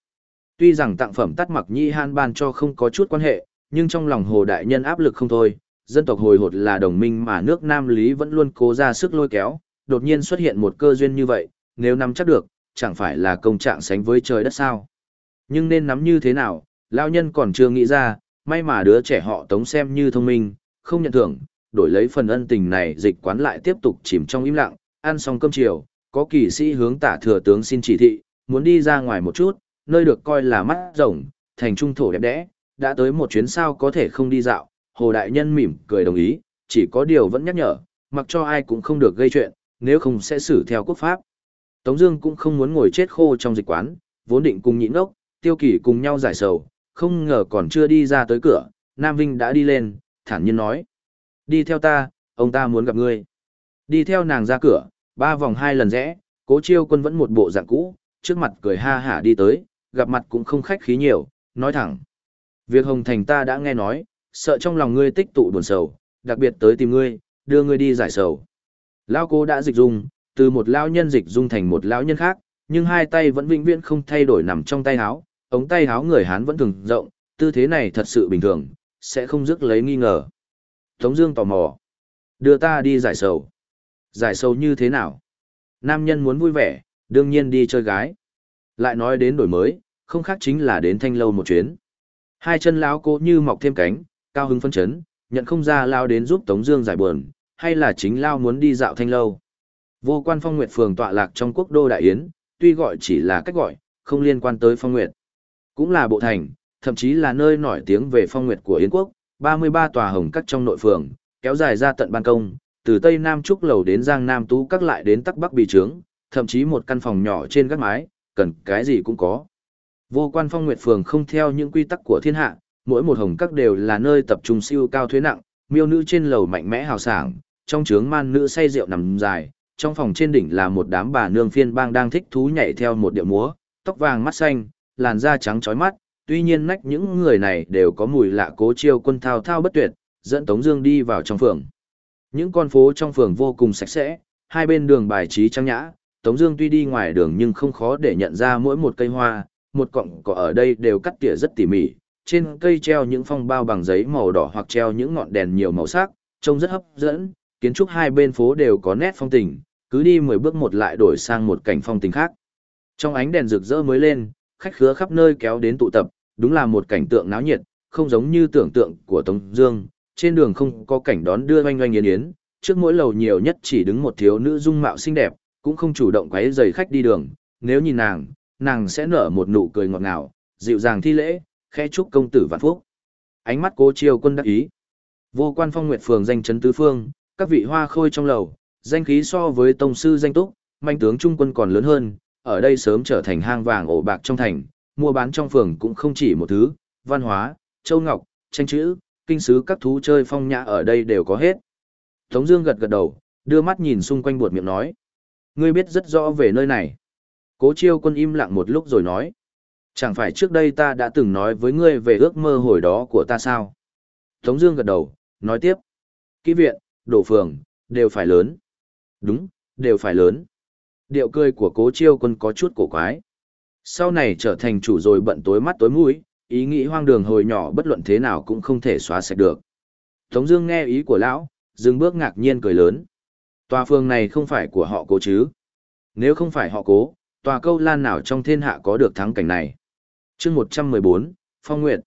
Tuy rằng tặng phẩm tắt mặc nhi han ban cho không có chút quan hệ, nhưng trong lòng Hồ Đại Nhân áp lực không thôi, dân tộc hồi hột là đồng minh mà nước Nam Lý vẫn luôn cố ra sức lôi kéo, đột nhiên xuất hiện một cơ duyên như vậy, nếu nắm chắc được, chẳng phải là công trạng sánh với trời đất sao. Nhưng nên nắm như thế nào, lao nhân còn chưa nghĩ ra, may mà đứa trẻ họ tống xem như thông minh, không nhận thưởng, đổi lấy phần ân tình này dịch quán lại tiếp tục chìm trong im lặng, ăn xong cơm chiều, có kỳ sĩ hướng tả thừa tướng xin chỉ thị, muốn đi ra ngoài một chút, nơi được coi là mắt rồng, thành trung thổ đẹp đẽ, đã tới một chuyến sao có thể không đi dạo, hồ đại nhân mỉm cười đồng ý, chỉ có điều vẫn nhắc nhở, mặc cho ai cũng không được gây chuyện, nếu không sẽ xử theo quốc pháp. Tống Dương cũng không muốn ngồi chết khô trong dịch quán, vốn định cùng nhịn ốc, tiêu kỳ cùng nhau giải sầu, không ngờ còn chưa đi ra tới cửa, Nam Vinh đã đi lên, thản nhiên nói. Đi theo ta, ông ta muốn gặp ngươi. Đi theo nàng ra cửa, ba vòng hai lần rẽ, cố chiêu quân vẫn một bộ dạng cũ, trước mặt cười ha hả đi tới, gặp mặt cũng không khách khí nhiều, nói thẳng. Việc Hồng Thành ta đã nghe nói, sợ trong lòng ngươi tích tụ buồn sầu, đặc biệt tới tìm ngươi, đưa ngươi đi giải sầu. Lao cố đã dịch dung, từ một lao nhân dịch dung thành một lão nhân khác, nhưng hai tay vẫn vĩnh viễn không thay đổi nằm trong tay áo, ống tay háo người Hán vẫn thường rộng, tư thế này thật sự bình thường, sẽ không rước lấy nghi ngờ. Tống Dương tò mò, đưa ta đi giải sầu. Giải sầu như thế nào? Nam nhân muốn vui vẻ, đương nhiên đi chơi gái. Lại nói đến đổi mới, không khác chính là đến thanh lâu một chuyến. Hai chân lão cô như mọc thêm cánh, cao hứng phấn chấn, nhận không ra lao đến giúp Tống Dương giải buồn, hay là chính lao muốn đi dạo thanh lâu. Vô quan phong nguyệt phường tọa lạc trong quốc đô đại yến, tuy gọi chỉ là cách gọi, không liên quan tới phong nguyệt. Cũng là bộ thành, thậm chí là nơi nổi tiếng về phong nguyệt của Yến quốc, 33 tòa hồng cắt trong nội phường, kéo dài ra tận ban công, từ Tây Nam Trúc Lầu đến Giang Nam Tú các lại đến Tắc Bắc Bì Trướng, thậm chí một căn phòng nhỏ trên gác mái, cần cái gì cũng có. Vô quan phong nguyệt phường không theo những quy tắc của thiên hạ, mỗi một hồng các đều là nơi tập trung siêu cao thuế nặng, miêu nữ trên lầu mạnh mẽ hào sảng, trong trướng man nữ say rượu nằm dài, trong phòng trên đỉnh là một đám bà nương phiên bang đang thích thú nhảy theo một điệu múa, tóc vàng mắt xanh, làn da trắng trói mắt, tuy nhiên nách những người này đều có mùi lạ cố chiêu quân thao thao bất tuyệt, dẫn Tống Dương đi vào trong phường. Những con phố trong phường vô cùng sạch sẽ, hai bên đường bài trí trang nhã. Tống Dương tuy đi ngoài đường nhưng không khó để nhận ra mỗi một cây hoa, một cọng cỏ ở đây đều cắt tỉa rất tỉ mỉ. Trên cây treo những phong bao bằng giấy màu đỏ hoặc treo những ngọn đèn nhiều màu sắc, trông rất hấp dẫn. Kiến trúc hai bên phố đều có nét phong tình, cứ đi mười bước một lại đổi sang một cảnh phong tình khác. Trong ánh đèn rực rỡ mới lên, khách khứa khắp nơi kéo đến tụ tập, đúng là một cảnh tượng náo nhiệt, không giống như tưởng tượng của Tống Dương. Trên đường không có cảnh đón đưa oanh oanh yến yến, trước mỗi lầu nhiều nhất chỉ đứng một thiếu nữ dung mạo xinh đẹp, cũng không chủ động quấy rầy khách đi đường. Nếu nhìn nàng, nàng sẽ nở một nụ cười ngọt ngào, dịu dàng thi lễ, khẽ chúc công tử vạn phúc. Ánh mắt cố chiêu quân đắc ý. Vô quan phong nguyệt phường danh chấn tứ phương, các vị hoa khôi trong lầu, danh khí so với tông sư danh túc, manh tướng trung quân còn lớn hơn, ở đây sớm trở thành hang vàng ổ bạc trong thành, mua bán trong phường cũng không chỉ một thứ, văn hóa, châu ngọc, tranh chữ, kinh sứ các thú chơi phong nhã ở đây đều có hết. Tống Dương gật gật đầu, đưa mắt nhìn xung quanh buột miệng nói, ngươi biết rất rõ về nơi này. Cố Chiêu Quân im lặng một lúc rồi nói, chẳng phải trước đây ta đã từng nói với ngươi về ước mơ hồi đó của ta sao? Tống Dương gật đầu, nói tiếp, kỹ viện, đổ phường, đều phải lớn. Đúng, đều phải lớn. Điệu cười của cố chiêu quân có chút cổ quái. Sau này trở thành chủ rồi bận tối mắt tối mũi, ý nghĩ hoang đường hồi nhỏ bất luận thế nào cũng không thể xóa sạch được. Tống Dương nghe ý của lão, dừng bước ngạc nhiên cười lớn. Tòa phương này không phải của họ cố chứ? Nếu không phải họ cố, tòa câu lan nào trong thiên hạ có được thắng cảnh này? Chương 114, Phong Nguyệt.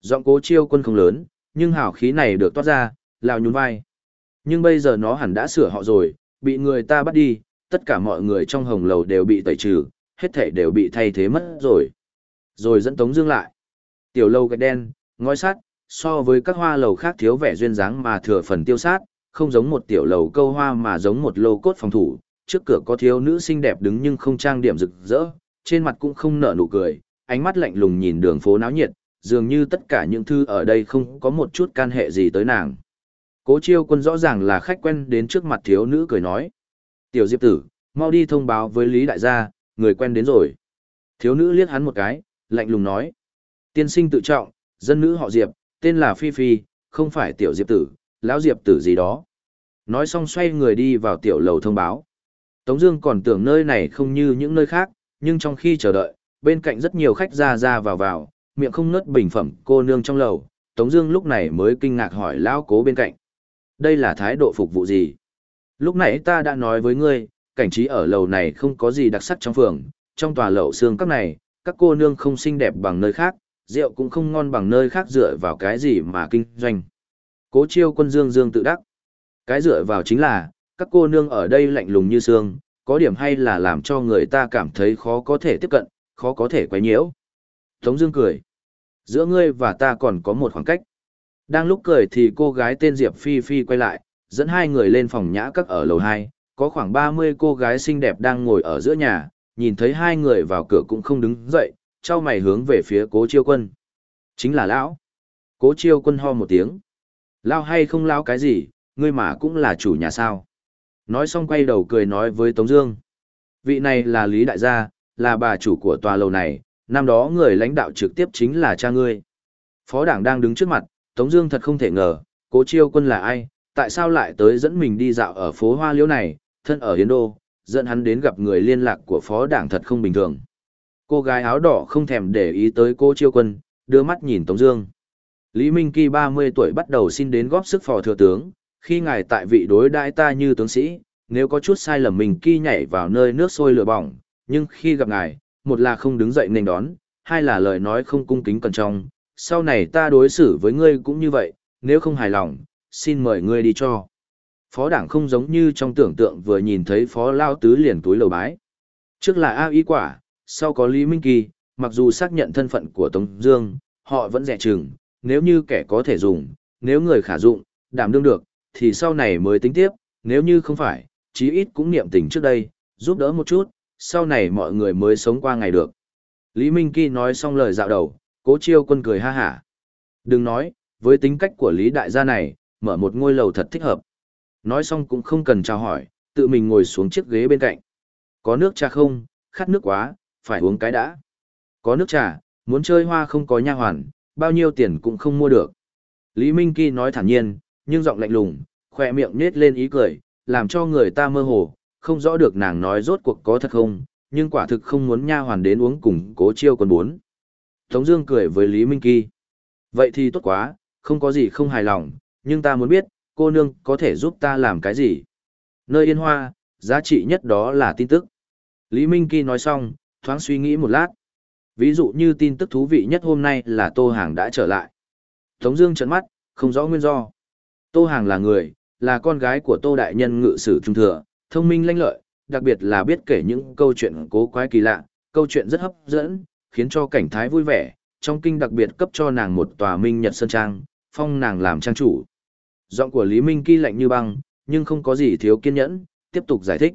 Giọng cố chiêu quân không lớn, nhưng hào khí này được toát ra, lão nhún vai. Nhưng bây giờ nó hẳn đã sửa họ rồi, bị người ta bắt đi, tất cả mọi người trong hồng lầu đều bị tẩy trừ, hết thể đều bị thay thế mất rồi. Rồi dẫn Tống Dương lại. Tiểu lâu gạch đen, ngói sắt, so với các hoa lầu khác thiếu vẻ duyên dáng mà thừa phần tiêu sát, không giống một tiểu lầu câu hoa mà giống một lô cốt phòng thủ. Trước cửa có thiếu nữ xinh đẹp đứng nhưng không trang điểm rực rỡ, trên mặt cũng không nở nụ cười, ánh mắt lạnh lùng nhìn đường phố náo nhiệt, dường như tất cả những thư ở đây không có một chút can hệ gì tới nàng. Cố chiêu quân rõ ràng là khách quen đến trước mặt thiếu nữ cười nói. Tiểu Diệp tử, mau đi thông báo với Lý Đại gia, người quen đến rồi. Thiếu nữ liếc hắn một cái, lạnh lùng nói. Tiên sinh tự trọng, dân nữ họ Diệp, tên là Phi Phi, không phải Tiểu Diệp tử, lão Diệp tử gì đó. Nói xong xoay người đi vào tiểu lầu thông báo. Tống Dương còn tưởng nơi này không như những nơi khác, nhưng trong khi chờ đợi, bên cạnh rất nhiều khách ra ra vào vào, miệng không nứt bình phẩm cô nương trong lầu. Tống Dương lúc này mới kinh ngạc hỏi lão cố bên cạnh. Đây là thái độ phục vụ gì? Lúc nãy ta đã nói với ngươi, cảnh trí ở lầu này không có gì đặc sắc trong phường, trong tòa lầu xương các này, các cô nương không xinh đẹp bằng nơi khác, rượu cũng không ngon bằng nơi khác dựa vào cái gì mà kinh doanh. Cố chiêu quân dương dương tự đắc. Cái dựa vào chính là, các cô nương ở đây lạnh lùng như xương, có điểm hay là làm cho người ta cảm thấy khó có thể tiếp cận, khó có thể quay nhiễu. Tống Dương cười. Giữa ngươi và ta còn có một khoảng cách. Đang lúc cười thì cô gái tên Diệp Phi Phi quay lại, dẫn hai người lên phòng nhã các ở lầu 2, có khoảng 30 cô gái xinh đẹp đang ngồi ở giữa nhà, nhìn thấy hai người vào cửa cũng không đứng dậy, trao mày hướng về phía cố chiêu quân. Chính là lão. Cố chiêu quân ho một tiếng. Lão hay không lão cái gì, ngươi mà cũng là chủ nhà sao. Nói xong quay đầu cười nói với Tống Dương. Vị này là Lý Đại Gia, là bà chủ của tòa lầu này, năm đó người lãnh đạo trực tiếp chính là cha ngươi. Phó đảng đang đứng trước mặt, Tống Dương thật không thể ngờ, cố chiêu quân là ai, tại sao lại tới dẫn mình đi dạo ở phố Hoa Liễu này, thân ở Hiến Đô, dẫn hắn đến gặp người liên lạc của phó đảng thật không bình thường. Cô gái áo đỏ không thèm để ý tới cô chiêu quân, đưa mắt nhìn Tống Dương. Lý Minh Kỳ 30 tuổi bắt đầu xin đến góp sức phò thừa tướng, khi ngài tại vị đối đãi ta như tướng sĩ, nếu có chút sai lầm mình Kỳ nhảy vào nơi nước sôi lửa bỏng, nhưng khi gặp ngài, một là không đứng dậy nên đón, hai là lời nói không cung kính cẩn trọng, sau này ta đối xử với ngươi cũng như vậy, nếu không hài lòng, xin mời ngươi đi cho. Phó đảng không giống như trong tưởng tượng vừa nhìn thấy phó lao tứ liền túi lầu bái. Trước là A Y quả, sau có Lý Minh Kỳ, mặc dù xác nhận thân phận của Tống Dương, họ vẫn dè chừng, nếu như kẻ có thể dùng, nếu người khả dụng, đảm đương được, thì sau này mới tính tiếp, nếu như không phải, chí ít cũng niệm tình trước đây, giúp đỡ một chút, sau này mọi người mới sống qua ngày được. Lý Minh Kỳ nói xong lời dạo đầu, cố chiêu quân cười ha hả. Đừng nói, với tính cách của Lý Đại gia này, mở một ngôi lầu thật thích hợp. Nói xong cũng không cần chào hỏi, tự mình ngồi xuống chiếc ghế bên cạnh. Có nước trà không, khát nước quá, phải uống cái đã. Có nước trà, Muốn chơi hoa không có nha hoàn, bao nhiêu tiền cũng không mua được. Lý Minh Kỳ nói thản nhiên, nhưng giọng lạnh lùng, khỏe miệng nết lên ý cười, làm cho người ta mơ hồ, không rõ được nàng nói rốt cuộc có thật không, nhưng quả thực không muốn nha hoàn đến uống cùng cố chiêu còn muốn. Tống Dương cười với Lý Minh Kỳ. Vậy thì tốt quá, không có gì không hài lòng, nhưng ta muốn biết, cô nương có thể giúp ta làm cái gì? Nơi yên hoa, giá trị nhất đó là tin tức. Lý Minh Kỳ nói xong, thoáng suy nghĩ một lát. Ví dụ như tin tức thú vị nhất hôm nay là Tô Hàng đã trở lại. Tống Dương trợn mắt, không rõ nguyên do. Tô Hàng là người, là con gái của Tô Đại Nhân ngự sử trung thừa, thông minh lanh lợi, đặc biệt là biết kể những câu chuyện cố quái kỳ lạ, câu chuyện rất hấp dẫn, khiến cho cảnh thái vui vẻ. Trong kinh đặc biệt cấp cho nàng một tòa minh nhật sơn trang, phong nàng làm trang chủ. Giọng của Lý Minh Kỳ lạnh như băng, nhưng không có gì thiếu kiên nhẫn, tiếp tục giải thích.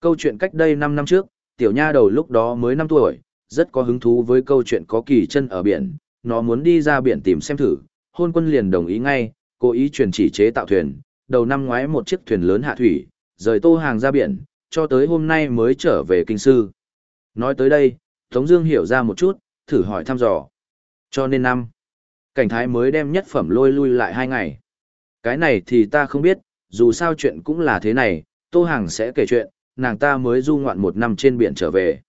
Câu chuyện cách đây 5 năm trước, tiểu nha đầu lúc đó mới 5 tuổi, rất có hứng thú với câu chuyện có kỳ chân ở biển, nó muốn đi ra biển tìm xem thử, hôn quân liền đồng ý ngay, cố ý truyền chỉ chế tạo thuyền, đầu năm ngoái một chiếc thuyền lớn hạ thủy, rời tô hàng ra biển, cho tới hôm nay mới trở về kinh sư. Nói tới đây, Tống Dương hiểu ra một chút, thử hỏi thăm dò. Cho nên năm, cảnh thái mới đem nhất phẩm lôi lui lại hai ngày. Cái này thì ta không biết, dù sao chuyện cũng là thế này, Tô Hàng sẽ kể chuyện, nàng ta mới du ngoạn một năm trên biển trở về.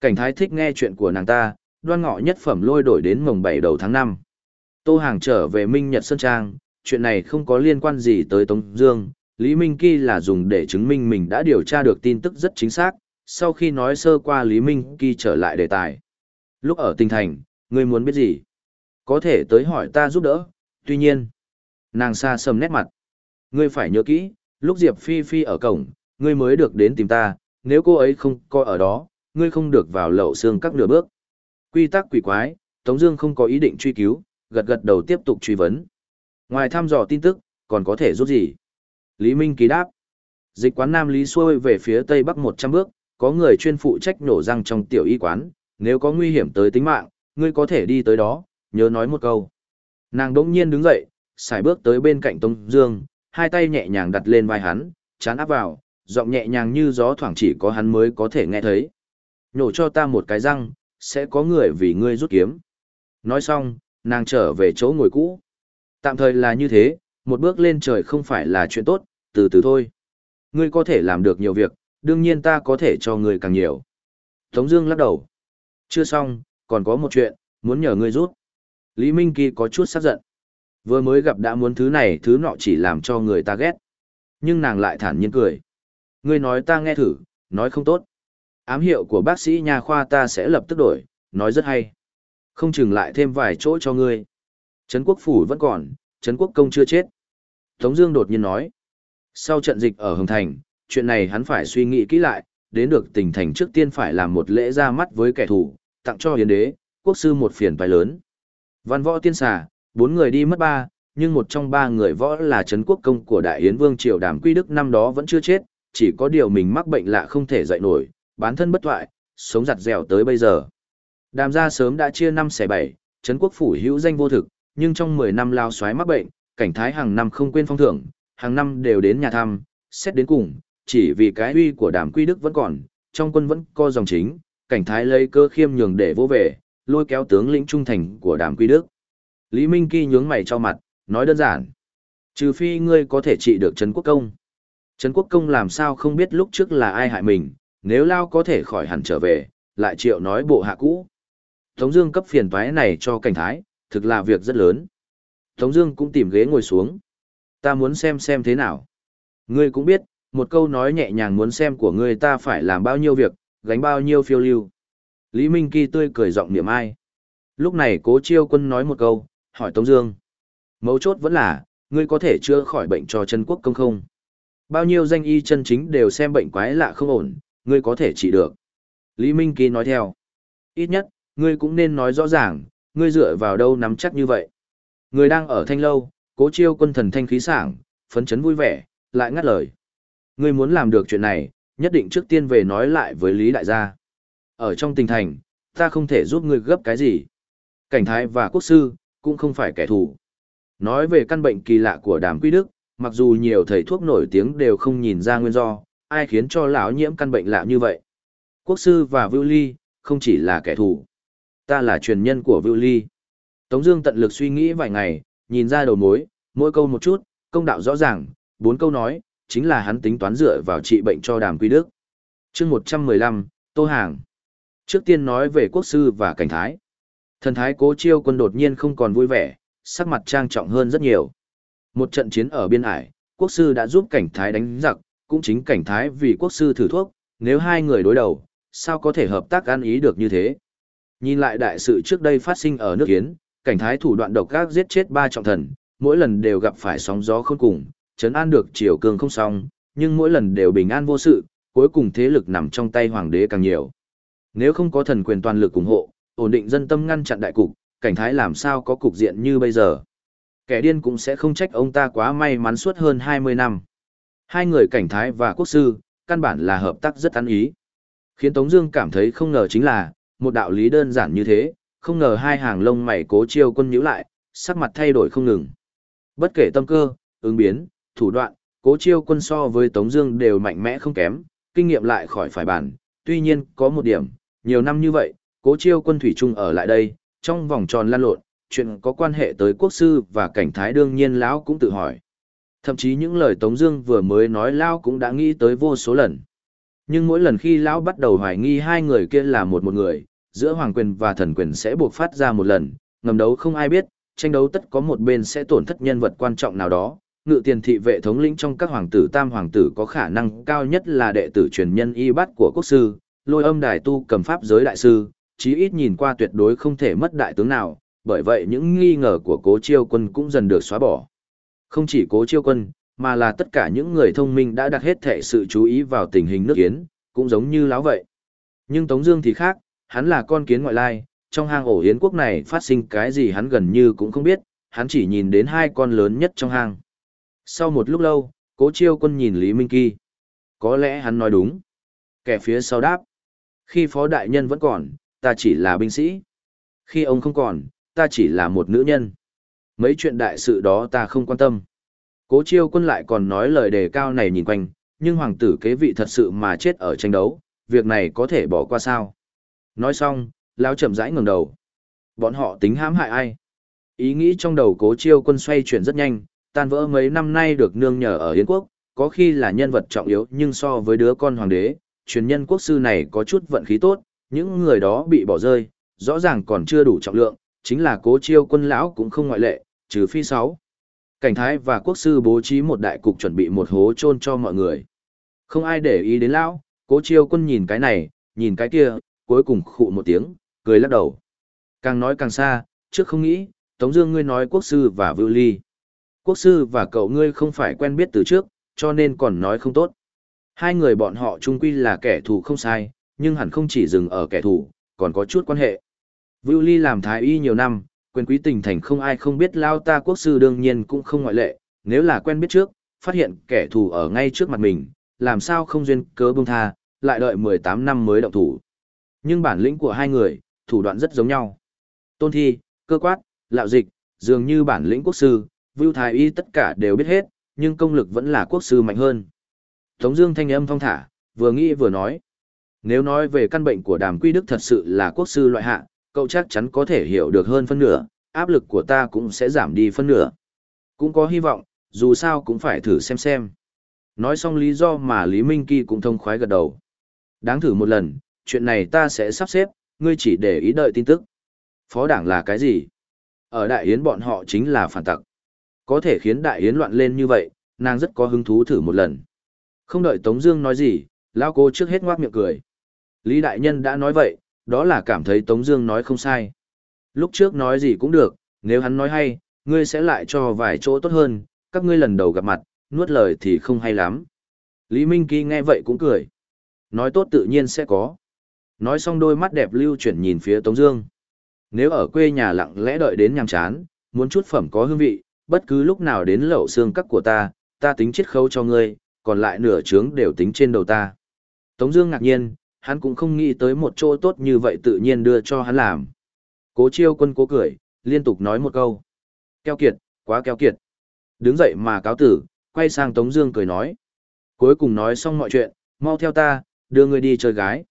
Cảnh thái thích nghe chuyện của nàng ta, đoan ngọ nhất phẩm lôi đổi đến mồng 7 đầu tháng 5. Tô Hàng trở về Minh Nhật Sơn Trang, chuyện này không có liên quan gì tới Tống Dương. Lý Minh Kỳ là dùng để chứng minh mình đã điều tra được tin tức rất chính xác. Sau khi nói sơ qua Lý Minh Kỳ trở lại đề tài. Lúc ở tinh thành, ngươi muốn biết gì? Có thể tới hỏi ta giúp đỡ. Tuy nhiên, nàng xa sầm nét mặt. Ngươi phải nhớ kỹ, lúc Diệp Phi Phi ở cổng, ngươi mới được đến tìm ta. Nếu cô ấy không coi ở đó, ngươi không được vào lậu xương các nửa bước. Quy tắc quỷ quái, Tống Dương không có ý định truy cứu, gật gật đầu tiếp tục truy vấn. Ngoài thăm dò tin tức, còn có thể giúp gì? Lý Minh ký đáp. Dịch quán Nam Lý xuôi về phía tây bắc 100 bước, có người chuyên phụ trách nổ răng trong tiểu y quán, nếu có nguy hiểm tới tính mạng, ngươi có thể đi tới đó, nhớ nói một câu. Nàng đỗng nhiên đứng dậy, xài bước tới bên cạnh Tống Dương, hai tay nhẹ nhàng đặt lên vai hắn, chán áp vào, giọng nhẹ nhàng như gió thoảng chỉ có hắn mới có thể nghe thấy. Nhổ cho ta một cái răng, sẽ có người vì ngươi rút kiếm. Nói xong, nàng trở về chỗ ngồi cũ. Tạm thời là như thế, một bước lên trời không phải là chuyện tốt, từ từ thôi. Ngươi có thể làm được nhiều việc, đương nhiên ta có thể cho ngươi càng nhiều. Tống Dương lắc đầu. Chưa xong, còn có một chuyện, muốn nhờ ngươi rút. Lý Minh Kỳ có chút sắc giận. Vừa mới gặp đã muốn thứ này thứ nọ chỉ làm cho người ta ghét. Nhưng nàng lại thản nhiên cười. Ngươi nói ta nghe thử, nói không tốt. Ám hiệu của bác sĩ nhà khoa ta sẽ lập tức đổi, nói rất hay. Không chừng lại thêm vài chỗ cho ngươi. Trấn quốc phủ vẫn còn, Trấn quốc công chưa chết. Tống Dương đột nhiên nói. Sau trận dịch ở Hồng Thành, chuyện này hắn phải suy nghĩ kỹ lại, đến được tỉnh thành trước tiên phải làm một lễ ra mắt với kẻ thù, tặng cho hiến đế, quốc sư một phiền phải lớn. Văn võ tiên xà, bốn người đi mất ba, nhưng một trong ba người võ là Trấn quốc công của Đại Yến Vương Triều Đàm Quy Đức năm đó vẫn chưa chết, chỉ có điều mình mắc bệnh lạ không thể dậy nổi, bán thân bất thoại, sống giặt dẻo tới bây giờ. Đàm gia sớm đã chia năm xẻ bảy, Trấn quốc phủ hữu danh vô thực, nhưng trong 10 năm lao xoáy mắc bệnh, cảnh thái hàng năm không quên phong thưởng, hàng năm đều đến nhà thăm, xét đến cùng, chỉ vì cái uy của đàm quy đức vẫn còn, trong quân vẫn có dòng chính, cảnh thái lấy cơ khiêm nhường để vô về, lôi kéo tướng lĩnh trung thành của đàm quy đức. Lý Minh Kỳ nhướng mày cho mặt, nói đơn giản. Trừ phi ngươi có thể trị được Trấn Quốc Công. Trấn Quốc Công làm sao không biết lúc trước là ai hại mình, nếu Lao có thể khỏi hẳn trở về, lại triệu nói bộ hạ cũ. Tống Dương cấp phiền toái này cho cảnh thái, thực là việc rất lớn. Tống Dương cũng tìm ghế ngồi xuống. Ta muốn xem xem thế nào. Ngươi cũng biết, một câu nói nhẹ nhàng muốn xem của ngươi ta phải làm bao nhiêu việc, gánh bao nhiêu phiêu lưu. Lý Minh Kỳ tươi cười giọng niệm ai. Lúc này Cố Chiêu Quân nói một câu, hỏi Tống Dương. Mấu chốt vẫn là, ngươi có thể chữa khỏi bệnh cho chân quốc công không? Bao nhiêu danh y chân chính đều xem bệnh quái lạ không ổn, ngươi có thể trị được. Lý Minh Kỳ nói theo. Ít nhất, ngươi cũng nên nói rõ ràng, ngươi dựa vào đâu nắm chắc như vậy. Người đang ở thanh lâu, cố chiêu quân thần thanh khí sảng, phấn chấn vui vẻ, lại ngắt lời. Ngươi muốn làm được chuyện này, nhất định trước tiên về nói lại với Lý Đại gia. Ở trong tình thành, ta không thể giúp ngươi gấp cái gì. Cảnh thái và quốc sư, cũng không phải kẻ thù. Nói về căn bệnh kỳ lạ của đàm quy đức, mặc dù nhiều thầy thuốc nổi tiếng đều không nhìn ra nguyên do, ai khiến cho lão nhiễm căn bệnh lạ như vậy. Quốc sư và Vưu Ly, không chỉ là kẻ thù. Ta là truyền nhân của Vưu Ly. Tống Dương tận lực suy nghĩ vài ngày, nhìn ra đầu mối, mỗi câu một chút, công đạo rõ ràng, bốn câu nói, chính là hắn tính toán dựa vào trị bệnh cho Đàm Quy Đức. Chương 115, Tô Hàng. Trước tiên nói về quốc sư và cảnh thái. Thần thái cố chiêu quân đột nhiên không còn vui vẻ, sắc mặt trang trọng hơn rất nhiều. Một trận chiến ở biên ải, quốc sư đã giúp cảnh thái đánh giặc, cũng chính cảnh thái vì quốc sư thử thuốc, nếu hai người đối đầu, sao có thể hợp tác ăn ý được như thế. Nhìn lại đại sự trước đây phát sinh ở nước Kiến, cảnh thái thủ đoạn độc ác giết chết ba trọng thần, mỗi lần đều gặp phải sóng gió khôn cùng, chấn an được triều cường không xong, nhưng mỗi lần đều bình an vô sự, cuối cùng thế lực nằm trong tay hoàng đế càng nhiều. Nếu không có thần quyền toàn lực ủng hộ, ổn định dân tâm ngăn chặn đại cục, cảnh thái làm sao có cục diện như bây giờ. Kẻ điên cũng sẽ không trách ông ta quá may mắn suốt hơn 20 năm. Hai người cảnh thái và quốc sư, căn bản là hợp tác rất ăn ý. Khiến Tống Dương cảm thấy không ngờ chính là, một đạo lý đơn giản như thế, không ngờ hai hàng lông mày cố chiêu quân nhíu lại, sắc mặt thay đổi không ngừng. Bất kể tâm cơ, ứng biến, thủ đoạn, cố chiêu quân so với Tống Dương đều mạnh mẽ không kém, kinh nghiệm lại khỏi phải bàn. Tuy nhiên, có một điểm, nhiều năm như vậy, cố chiêu quân thủy trung ở lại đây, trong vòng tròn lan lộn, chuyện có quan hệ tới quốc sư và cảnh thái đương nhiên lão cũng tự hỏi. Thậm chí những lời Tống Dương vừa mới nói lão cũng đã nghĩ tới vô số lần. Nhưng mỗi lần khi lão bắt đầu hoài nghi hai người kia là một một người, giữa hoàng quyền và thần quyền sẽ buộc phát ra một lần, ngầm đấu không ai biết, tranh đấu tất có một bên sẽ tổn thất nhân vật quan trọng nào đó. Ngự tiền thị vệ thống lĩnh trong các hoàng tử tam hoàng tử có khả năng cao nhất là đệ tử truyền nhân y bát của quốc sư, lôi âm đài tu cầm pháp giới đại sư, chí ít nhìn qua tuyệt đối không thể mất đại tướng nào, bởi vậy những nghi ngờ của cố chiêu quân cũng dần được xóa bỏ. Không chỉ cố chiêu quân, mà là tất cả những người thông minh đã đặt hết thể sự chú ý vào tình hình nước kiến, cũng giống như láo vậy. Nhưng Tống Dương thì khác, hắn là con kiến ngoại lai, trong hang ổ yến quốc này phát sinh cái gì hắn gần như cũng không biết, hắn chỉ nhìn đến hai con lớn nhất trong hang. Sau một lúc lâu, cố chiêu quân nhìn Lý Minh Kỳ. Có lẽ hắn nói đúng. Kẻ phía sau đáp. Khi phó đại nhân vẫn còn, ta chỉ là binh sĩ. Khi ông không còn, ta chỉ là một nữ nhân. Mấy chuyện đại sự đó ta không quan tâm. Cố chiêu quân lại còn nói lời đề cao này nhìn quanh, nhưng hoàng tử kế vị thật sự mà chết ở tranh đấu, việc này có thể bỏ qua sao. Nói xong, lão chậm rãi ngẩng đầu. Bọn họ tính hãm hại ai? Ý nghĩ trong đầu cố chiêu quân xoay chuyển rất nhanh, tan vỡ mấy năm nay được nương nhờ ở Yến quốc, có khi là nhân vật trọng yếu nhưng so với đứa con hoàng đế, truyền nhân quốc sư này có chút vận khí tốt, những người đó bị bỏ rơi, rõ ràng còn chưa đủ trọng lượng, chính là cố chiêu quân lão cũng không ngoại lệ, trừ phi sáu. Cảnh thái và quốc sư bố trí một đại cục chuẩn bị một hố chôn cho mọi người. Không ai để ý đến lão, cố chiêu quân nhìn cái này, nhìn cái kia, cuối cùng khụ một tiếng, cười lắc đầu. Càng nói càng xa, trước không nghĩ, Tống Dương ngươi nói quốc sư và Vưu Ly. Quốc sư và cậu ngươi không phải quen biết từ trước, cho nên còn nói không tốt. Hai người bọn họ chung quy là kẻ thù không sai, nhưng hẳn không chỉ dừng ở kẻ thù, còn có chút quan hệ. Vưu Ly làm thái y nhiều năm, quyền quý tình thành không ai không biết lao ta quốc sư đương nhiên cũng không ngoại lệ, nếu là quen biết trước, phát hiện kẻ thù ở ngay trước mặt mình, làm sao không duyên cớ buông tha, lại đợi 18 năm mới động thủ. Nhưng bản lĩnh của hai người, thủ đoạn rất giống nhau. Tôn thi, cơ quát, lạo dịch, dường như bản lĩnh quốc sư, Vưu Thái Y tất cả đều biết hết, nhưng công lực vẫn là quốc sư mạnh hơn. Tống Dương thanh âm thong thả, vừa nghĩ vừa nói. Nếu nói về căn bệnh của Đàm Quy Đức thật sự là quốc sư loại hạ, cậu chắc chắn có thể hiểu được hơn phân nửa, áp lực của ta cũng sẽ giảm đi phân nửa. Cũng có hy vọng, dù sao cũng phải thử xem xem. Nói xong lý do mà Lý Minh Kỳ cũng thông khoái gật đầu. Đáng thử một lần, chuyện này ta sẽ sắp xếp, ngươi chỉ để ý đợi tin tức. Phó đảng là cái gì? Ở Đại Yến bọn họ chính là phản tặc. Có thể khiến Đại Yến loạn lên như vậy, nàng rất có hứng thú thử một lần. Không đợi Tống Dương nói gì, lão cô trước hết ngoác miệng cười. Lý Đại Nhân đã nói vậy, đó là cảm thấy Tống Dương nói không sai. Lúc trước nói gì cũng được, nếu hắn nói hay, ngươi sẽ lại cho vài chỗ tốt hơn. Các ngươi lần đầu gặp mặt, nuốt lời thì không hay lắm. Lý Minh Kỳ nghe vậy cũng cười. Nói tốt tự nhiên sẽ có. Nói xong đôi mắt đẹp lưu chuyển nhìn phía Tống Dương. Nếu ở quê nhà lặng lẽ đợi đến nhàm chán, muốn chút phẩm có hương vị, bất cứ lúc nào đến lẩu xương cắt của ta, ta tính chiết khấu cho ngươi, còn lại nửa trướng đều tính trên đầu ta. Tống Dương ngạc nhiên, hắn cũng không nghĩ tới một chỗ tốt như vậy tự nhiên đưa cho hắn làm. Cố chiêu quân cố cười, liên tục nói một câu. Keo kiệt, quá keo kiệt. Đứng dậy mà cáo tử, quay sang Tống Dương cười nói. Cuối cùng nói xong mọi chuyện, mau theo ta, đưa ngươi đi chơi gái.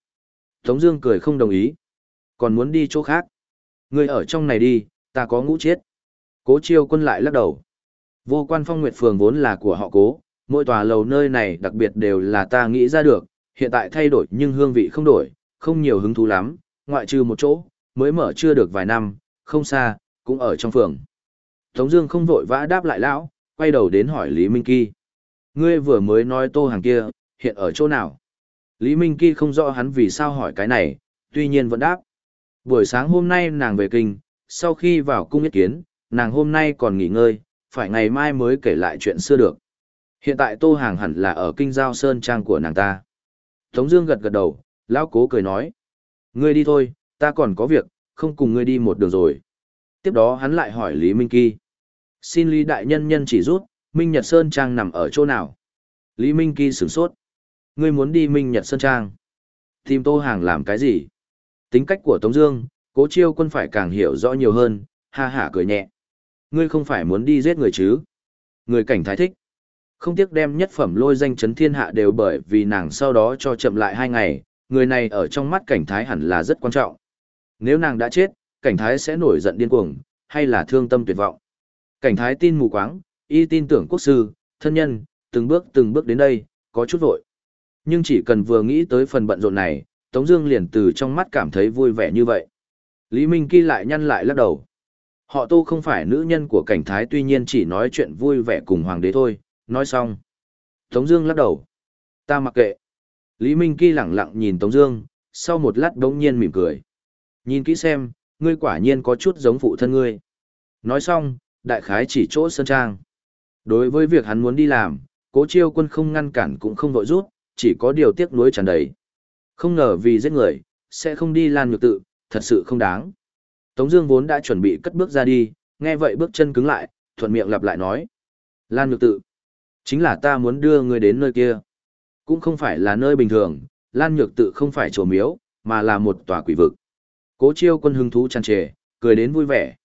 Tống Dương cười không đồng ý, còn muốn đi chỗ khác. Ngươi ở trong này đi, ta có ngũ chết. Cố chiêu quân lại lắc đầu. Vô quan phong nguyệt phường vốn là của họ cố, mỗi tòa lầu nơi này đặc biệt đều là ta nghĩ ra được, hiện tại thay đổi nhưng hương vị không đổi, không nhiều hứng thú lắm, ngoại trừ một chỗ, mới mở chưa được vài năm, không xa, cũng ở trong phường. Tống Dương không vội vã đáp lại lão, quay đầu đến hỏi Lý Minh Kỳ. Ngươi vừa mới nói tô hàng kia, hiện ở chỗ nào? Lý Minh Kỳ không rõ hắn vì sao hỏi cái này, tuy nhiên vẫn đáp. Buổi sáng hôm nay nàng về kinh, sau khi vào cung yết kiến, nàng hôm nay còn nghỉ ngơi, phải ngày mai mới kể lại chuyện xưa được. Hiện tại Tô Hàng hẳn là ở kinh giao sơn trang của nàng ta. Tống Dương gật gật đầu, lão cố cười nói: ngươi đi thôi, ta còn có việc, không cùng ngươi đi một đường rồi. Tiếp đó hắn lại hỏi Lý Minh Kỳ: xin Lý đại nhân nhân chỉ rút, Minh Nhật Sơn trang nằm ở chỗ nào? Lý Minh Kỳ sửng sốt: ngươi muốn đi Minh Nhật Sơn trang? Tìm Tô Hàng làm cái gì? Tính cách của Tống Dương, Cố Chiêu Quân phải càng hiểu rõ nhiều hơn, ha ha cười nhẹ. Ngươi không phải muốn đi giết người chứ? Người cảnh thái thích. Không tiếc đem nhất phẩm lôi danh chấn thiên hạ đều bởi vì nàng sau đó cho chậm lại hai ngày, người này ở trong mắt cảnh thái hẳn là rất quan trọng. Nếu nàng đã chết, cảnh thái sẽ nổi giận điên cuồng, hay là thương tâm tuyệt vọng. Cảnh thái tin mù quáng, y tin tưởng quốc sư, thân nhân, từng bước từng bước đến đây, có chút vội. Nhưng chỉ cần vừa nghĩ tới phần bận rộn này, Tống Dương liền từ trong mắt cảm thấy vui vẻ như vậy. Lý Minh Kỳ lại nhăn lại lắc đầu. Họ Tô không phải nữ nhân của cảnh thái tuy nhiên chỉ nói chuyện vui vẻ cùng hoàng đế thôi, nói xong. Tống Dương lắc đầu. Ta mặc kệ. Lý Minh Kỳ lẳng lặng nhìn Tống Dương, sau một lát đống nhiên mỉm cười. Nhìn kỹ xem, ngươi quả nhiên có chút giống phụ thân ngươi. Nói xong, đại khái chỉ chỗ sơn trang. Đối với việc hắn muốn đi làm, cố chiêu quân không ngăn cản cũng không vội rút, chỉ có điều tiếc nuối tràn đầy. Không ngờ vì giết người, sẽ không đi lan nhược tự, thật sự không đáng. Tống Dương vốn đã chuẩn bị cất bước ra đi, nghe vậy bước chân cứng lại, thuận miệng lặp lại nói: Lan nhược tự, chính là ta muốn đưa ngươi đến nơi kia. Cũng không phải là nơi bình thường, Lan nhược tự không phải chùa miếu, mà là một tòa quỷ vực. Cố Chiêu quân hứng thú tràn trề, cười đến vui vẻ.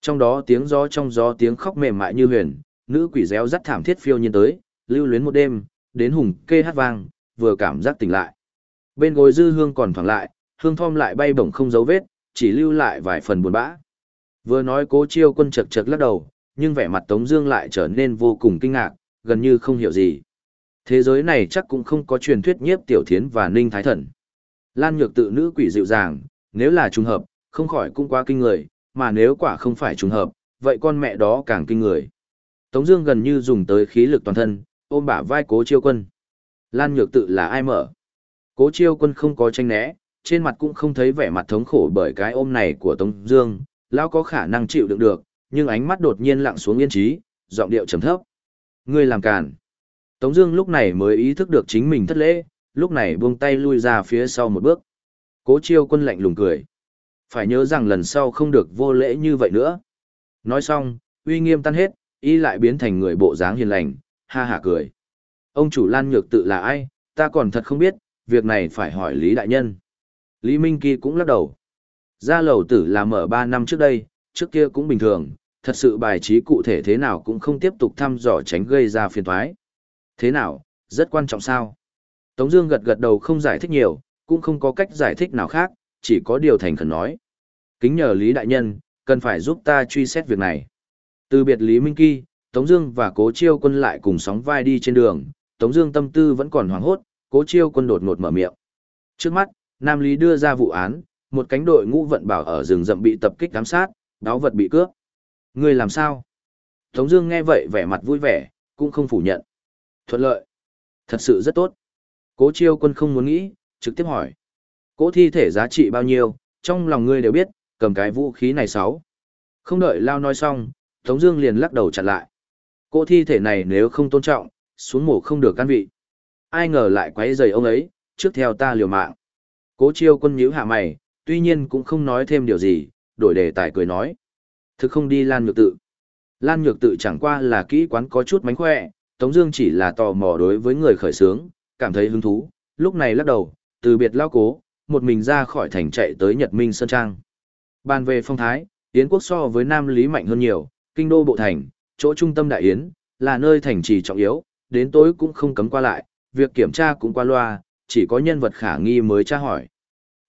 Trong đó tiếng gió trong gió tiếng khóc mềm mại như huyền, nữ quỷ réo rắt thảm thiết phiêu nhiên tới, lưu luyến một đêm, đến hùng kê hát vang, vừa cảm giác tỉnh lại. Bên gối dư hương còn thoảng lại, hương thom lại bay bổng không dấu vết, chỉ lưu lại vài phần buồn bã. Vừa nói cố chiêu quân chật chật lắc đầu, nhưng vẻ mặt Tống Dương lại trở nên vô cùng kinh ngạc, gần như không hiểu gì. Thế giới này chắc cũng không có truyền thuyết nhiếp tiểu thiến và ninh thái thần. Lan nhược tự nữ quỷ dịu dàng, nếu là trùng hợp, không khỏi cũng quá kinh người, mà nếu quả không phải trùng hợp, vậy con mẹ đó càng kinh người. Tống Dương gần như dùng tới khí lực toàn thân, ôm bả vai cố chiêu quân. Lan nhược tự là ai mở? Cố chiêu quân không có tranh né, trên mặt cũng không thấy vẻ mặt thống khổ bởi cái ôm này của Tống Dương, lão có khả năng chịu đựng được, nhưng ánh mắt đột nhiên lặng xuống yên trí, giọng điệu trầm thấp. Ngươi làm càn. Tống Dương lúc này mới ý thức được chính mình thất lễ, lúc này buông tay lui ra phía sau một bước. Cố chiêu quân lạnh lùng cười. Phải nhớ rằng lần sau không được vô lễ như vậy nữa. Nói xong, uy nghiêm tan hết, y lại biến thành người bộ dáng hiền lành, ha ha cười. Ông chủ Lan Nhược tự là ai, ta còn thật không biết, việc này phải hỏi Lý Đại Nhân. Lý Minh Kỳ cũng lắc đầu. Gia lầu tử là mở 3 năm trước đây, trước kia cũng bình thường, thật sự bài trí cụ thể thế nào cũng không tiếp tục thăm dò tránh gây ra phiền toái. Thế nào, rất quan trọng sao? Tống Dương gật gật đầu không giải thích nhiều, cũng không có cách giải thích nào khác, chỉ có điều thành khẩn nói. Kính nhờ Lý Đại Nhân, cần phải giúp ta truy xét việc này. Từ biệt Lý Minh Kỳ, Tống Dương và Cố Chiêu Quân lại cùng sóng vai đi trên đường. Tống Dương tâm tư vẫn còn hoảng hốt, Cố Chiêu Quân đột ngột mở miệng. Trước mắt, Nam Lý đưa ra vụ án, một cánh đội ngũ vận bảo ở rừng rậm bị tập kích giám sát, đáo vật bị cướp ngươi làm sao? Tống Dương nghe vậy vẻ mặt vui vẻ, cũng không phủ nhận. Thuận lợi, thật sự rất tốt. Cố Chiêu Quân không muốn nghĩ, trực tiếp hỏi. Cố thi thể giá trị bao nhiêu? Trong lòng ngươi đều biết, cầm cái vũ khí này sáu. Không đợi Lao nói xong, Tống Dương liền lắc đầu chặn lại. Cố thi thể này nếu không tôn trọng, xuống mổ không được căn vị. Ai ngờ lại quấy rầy ông ấy, trước theo ta liều mạng. Cố chiêu quân nhíu hạ mày, tuy nhiên cũng không nói thêm điều gì, đổi đề tài cười nói. Thực không đi Lan Nhược Tự. Lan Nhược Tự chẳng qua là kỹ quán có chút mánh khỏe, Tống Dương chỉ là tò mò đối với người khởi sướng, cảm thấy hứng thú, lúc này lắc đầu, từ biệt lao cố, một mình ra khỏi thành chạy tới Nhật Minh Sơn Trang. Bàn về phong thái, Yến quốc so với Nam Lý mạnh hơn nhiều, kinh đô bộ thành, chỗ trung tâm đại yến, là nơi thành trì trọng yếu, đến tối cũng không cấm qua lại, việc kiểm tra cũng qua loa, chỉ có nhân vật khả nghi mới tra hỏi.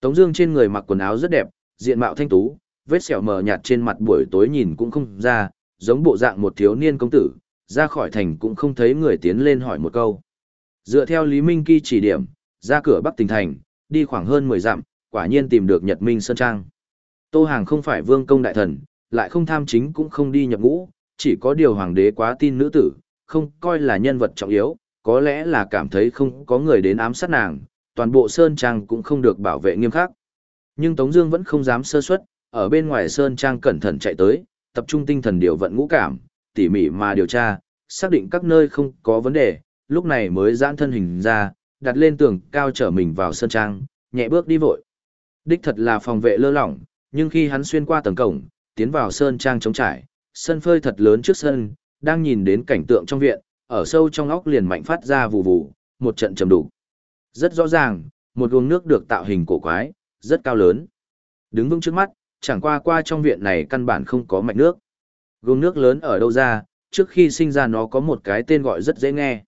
Tống Dương trên người mặc quần áo rất đẹp, diện mạo thanh tú, vết sẹo mờ nhạt trên mặt buổi tối nhìn cũng không ra, giống bộ dạng một thiếu niên công tử, ra khỏi thành cũng không thấy người tiến lên hỏi một câu. Dựa theo Lý Minh Kỳ chỉ điểm, ra cửa Bắc Tỉnh Thành, đi khoảng hơn 10 dặm, quả nhiên tìm được Nhật Minh Sơn Trang. Tô Hàng không phải vương công đại thần, lại không tham chính cũng không đi nhập ngũ, chỉ có điều hoàng đế quá tin nữ tử, không coi là nhân vật trọng yếu, có lẽ là cảm thấy không có người đến ám sát nàng, toàn bộ Sơn Trang cũng không được bảo vệ nghiêm khắc. Nhưng Tống Dương vẫn không dám sơ suất, ở bên ngoài Sơn Trang cẩn thận chạy tới, tập trung tinh thần điều vận ngũ cảm, tỉ mỉ mà điều tra, xác định các nơi không có vấn đề, lúc này mới giãn thân hình ra, đặt lên tường cao trở mình vào Sơn Trang, nhẹ bước đi vội. Đích thật là phòng vệ lơ lỏng, nhưng khi hắn xuyên qua tầng cổng, tiến vào Sơn Trang trống trải, sân phơi thật lớn trước sân, đang nhìn đến cảnh tượng trong viện, ở sâu trong óc liền mạnh phát ra vù vù, một trận trầm đủ. Rất rõ ràng, một luồng nước được tạo hình cổ quái, rất cao lớn. Đứng vững trước mắt, chẳng qua qua trong viện này căn bản không có mạch nước. Gương nước lớn ở đâu ra, trước khi sinh ra nó có một cái tên gọi rất dễ nghe.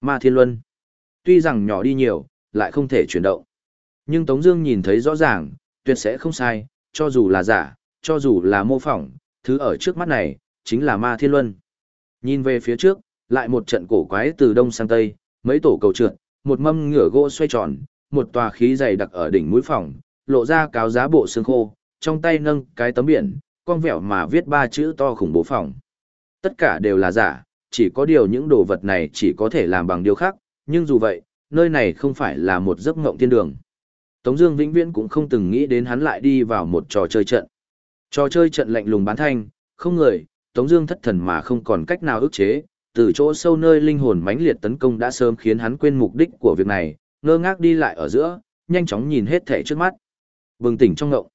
Ma Thiên Luân. Tuy rằng nhỏ đi nhiều, lại không thể chuyển động. Nhưng Tống Dương nhìn thấy rõ ràng, tuyệt sẽ không sai, cho dù là giả, cho dù là mô phỏng, thứ ở trước mắt này, chính là Ma Thiên Luân. Nhìn về phía trước, lại một trận cổ quái từ đông sang tây, mấy tổ cầu trượt, một mâm ngửa gỗ xoay tròn, một tòa khí dày đặc ở đỉnh mũi phòng, lộ ra cáo giá bộ xương khô, trong tay nâng cái tấm biển, con vẹo mà viết ba chữ to khủng bố phòng. Tất cả đều là giả, chỉ có điều những đồ vật này chỉ có thể làm bằng điều khác, nhưng dù vậy, nơi này không phải là một giấc ngộng thiên đường. Tống Dương vĩnh viễn cũng không từng nghĩ đến hắn lại đi vào một trò chơi trận. Trò chơi trận lạnh lùng bán thanh, không người, Tống Dương thất thần mà không còn cách nào ức chế, từ chỗ sâu nơi linh hồn mãnh liệt tấn công đã sớm khiến hắn quên mục đích của việc này, ngơ ngác đi lại ở giữa, nhanh chóng nhìn hết thảy trước mắt, bừng tỉnh trong ngộng.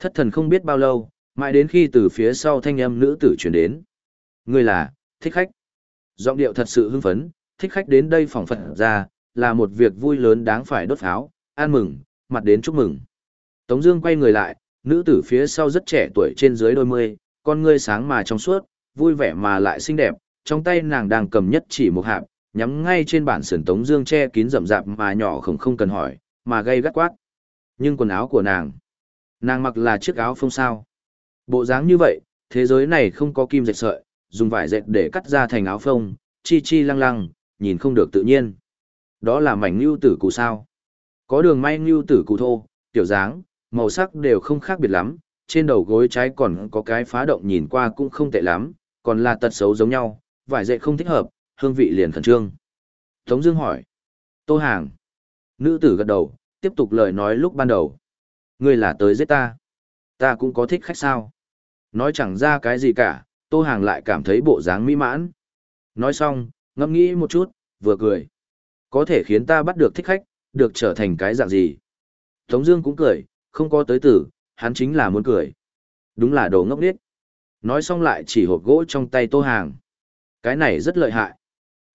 Thất thần không biết bao lâu, mãi đến khi từ phía sau thanh âm nữ tử truyền đến, người là thích khách. Giọng điệu thật sự hưng phấn, thích khách đến đây phỏng phật ra, là một việc vui lớn đáng phải đốt pháo, an mừng, mặt đến chúc mừng. Tống Dương quay người lại, nữ tử phía sau rất trẻ tuổi trên dưới đôi mươi, con ngươi sáng mà trong suốt, vui vẻ mà lại xinh đẹp, trong tay nàng đang cầm nhất chỉ một hạp, nhắm ngay trên bản sườn Tống Dương che kín rậm rạp mà nhỏ không không cần hỏi, mà gây gắt quát. Nhưng quần áo của nàng, nàng mặc là chiếc áo phông sao? Bộ dáng như vậy, thế giới này không có kim dệt sợi, dùng vải dệt để cắt ra thành áo phông, chi chi lăng lăng, nhìn không được tự nhiên. Đó là mảnh lưu tử cụ sao? Có đường may lưu tử cụ thô, tiểu dáng, màu sắc đều không khác biệt lắm, trên đầu gối trái còn có cái phá động nhìn qua cũng không tệ lắm, còn là tật xấu giống nhau, vải dệt không thích hợp, hương vị liền khẩn trương. Tống Dương hỏi, Tô Hàng, nữ tử gật đầu, tiếp tục lời nói lúc ban đầu, ngươi là tới giết ta, ta cũng có thích khách sao? Nói chẳng ra cái gì cả, Tô Hàng lại cảm thấy bộ dáng mỹ mãn. Nói xong, ngẫm nghĩ một chút, vừa cười, có thể khiến ta bắt được thích khách, được trở thành cái dạng gì? Tống Dương cũng cười, không có tới tử, hắn chính là muốn cười. Đúng là đồ ngốc nghếch. Nói xong lại chỉ hộp gỗ trong tay Tô Hàng. Cái này rất lợi hại.